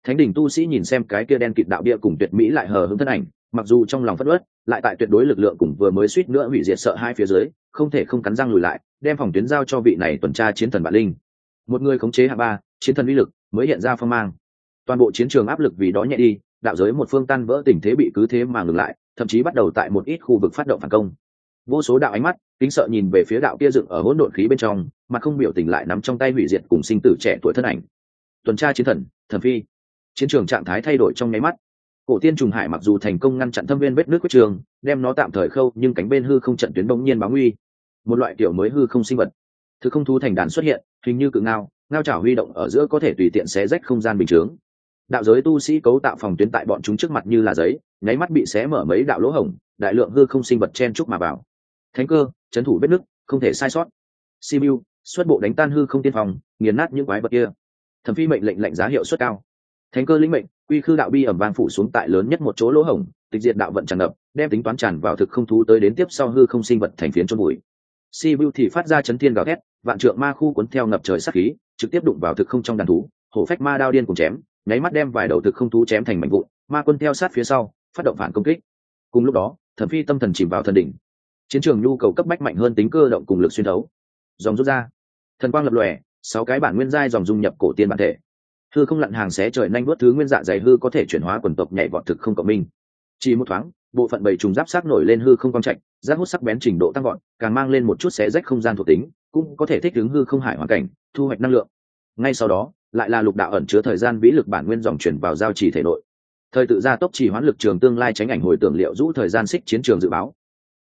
Thánh đỉnh tu sĩ nhìn xem cái kia đen kịt đạo địa cùng tuyệt mỹ lại hờ hững thân ảnh, mặc dù trong lòng phất ớt lại tại tuyệt đối lực lượng cùng vừa mới suýt nữa hủy diệt sợ hai phía dưới, không thể không cắn răng lùi lại, đem phòng tuyến giao cho vị này tuần tra chiến thần bản linh. Một người khống chế hạ ba, chiến thần uy lực mới hiện ra phong mang toàn bộ chiến trường áp lực vì đó nhẹ đi, đạo giới một phương tan vỡ tình thế bị cứ thế mà ngừng lại, thậm chí bắt đầu tại một ít khu vực phát động phản công. Vô số đạo ánh mắt, kính sợ nhìn về phía đạo kia dựng ở hỗn độn khí bên trong, mà không biểu tình lại nắm trong tay hủy diệt cùng sinh tử trẻ tuổi thân ảnh. Tuần tra chiến thần thần phi. Chiến trường trạng thái thay đổi trong nháy mắt. Cổ tiên trùng hải mặc dù thành công ngăn chặn thâm viên vết nước quyết trường, đem nó tạm thời khâu, nhưng cánh bên hư không trận tuyến bỗng nhiên báo nguy. Một loại kiểu mới hư không sinh vật. Thứ không thú thành đàn xuất hiện, hình như cự ngao ngao trảo huy động ở giữa có thể tùy tiện xé rách không gian bình chướng đạo giới tu sĩ cấu tạo phòng tuyến tại bọn chúng trước mặt như là giấy, nháy mắt bị xé mở mấy đạo lỗ hổng, đại lượng hư không sinh vật chen chúc mà vào. Thánh cơ, chấn thủ vết nứt, không thể sai sót. Simu xuất bộ đánh tan hư không tiên phòng nghiền nát những quái vật kia. Thẩm phi mệnh lệnh lệnh giá hiệu suất cao. Thánh cơ lĩnh mệnh, quy khư đạo bi ẩm vang phủ xuống tại lớn nhất một chỗ lỗ hổng, tịch diệt đạo vận tràn ngập, đem tính toán tràn vào thực không thú tới đến tiếp sau hư không sinh vật thành phiến trôn bụi simu thì phát ra chấn thiên gào thét, vạn trượng ma khu cuốn theo ngập trời sắc khí, trực tiếp đụng vào thực không trong đàn thú, hổ phách ma đao điên cùng chém nháy mắt đem vài đầu thực không thú chém thành mảnh vụn, ma quân theo sát phía sau, phát động phản công kích. Cùng lúc đó thẩm phi tâm thần chìm vào thần đỉnh. Chiến trường nhu cầu cấp bách mạnh hơn tính cơ động cùng lực xuyên thấu. Dòng rút ra. Thần quang lập lòe, sáu cái bản nguyên giai dòng dung nhập cổ tiên bản thể. Hư không lặn hàng xé trời nhanh vớt thứ nguyên dạ dày hư có thể chuyển hóa quần tộc nhảy vọt thực không cộng minh. Chỉ một thoáng, bộ phận bầy trùng giáp sát nổi lên hư không quang trạch giác hút sắc bén trình độ tăng gọn càng mang lên một chút xé rách không gian thuộc tính, cũng có thể thích ứng hư không hải hoàn cảnh, thu hoạch năng lượng. Ngay sau đó lại là lục đạo ẩn chứa thời gian vĩ lực bản nguyên dòng chuyển vào giao trì thể nội. Thời tự gia tốc trì hoãn lực trường tương lai tránh ảnh hồi tưởng liệu rũ thời gian xích chiến trường dự báo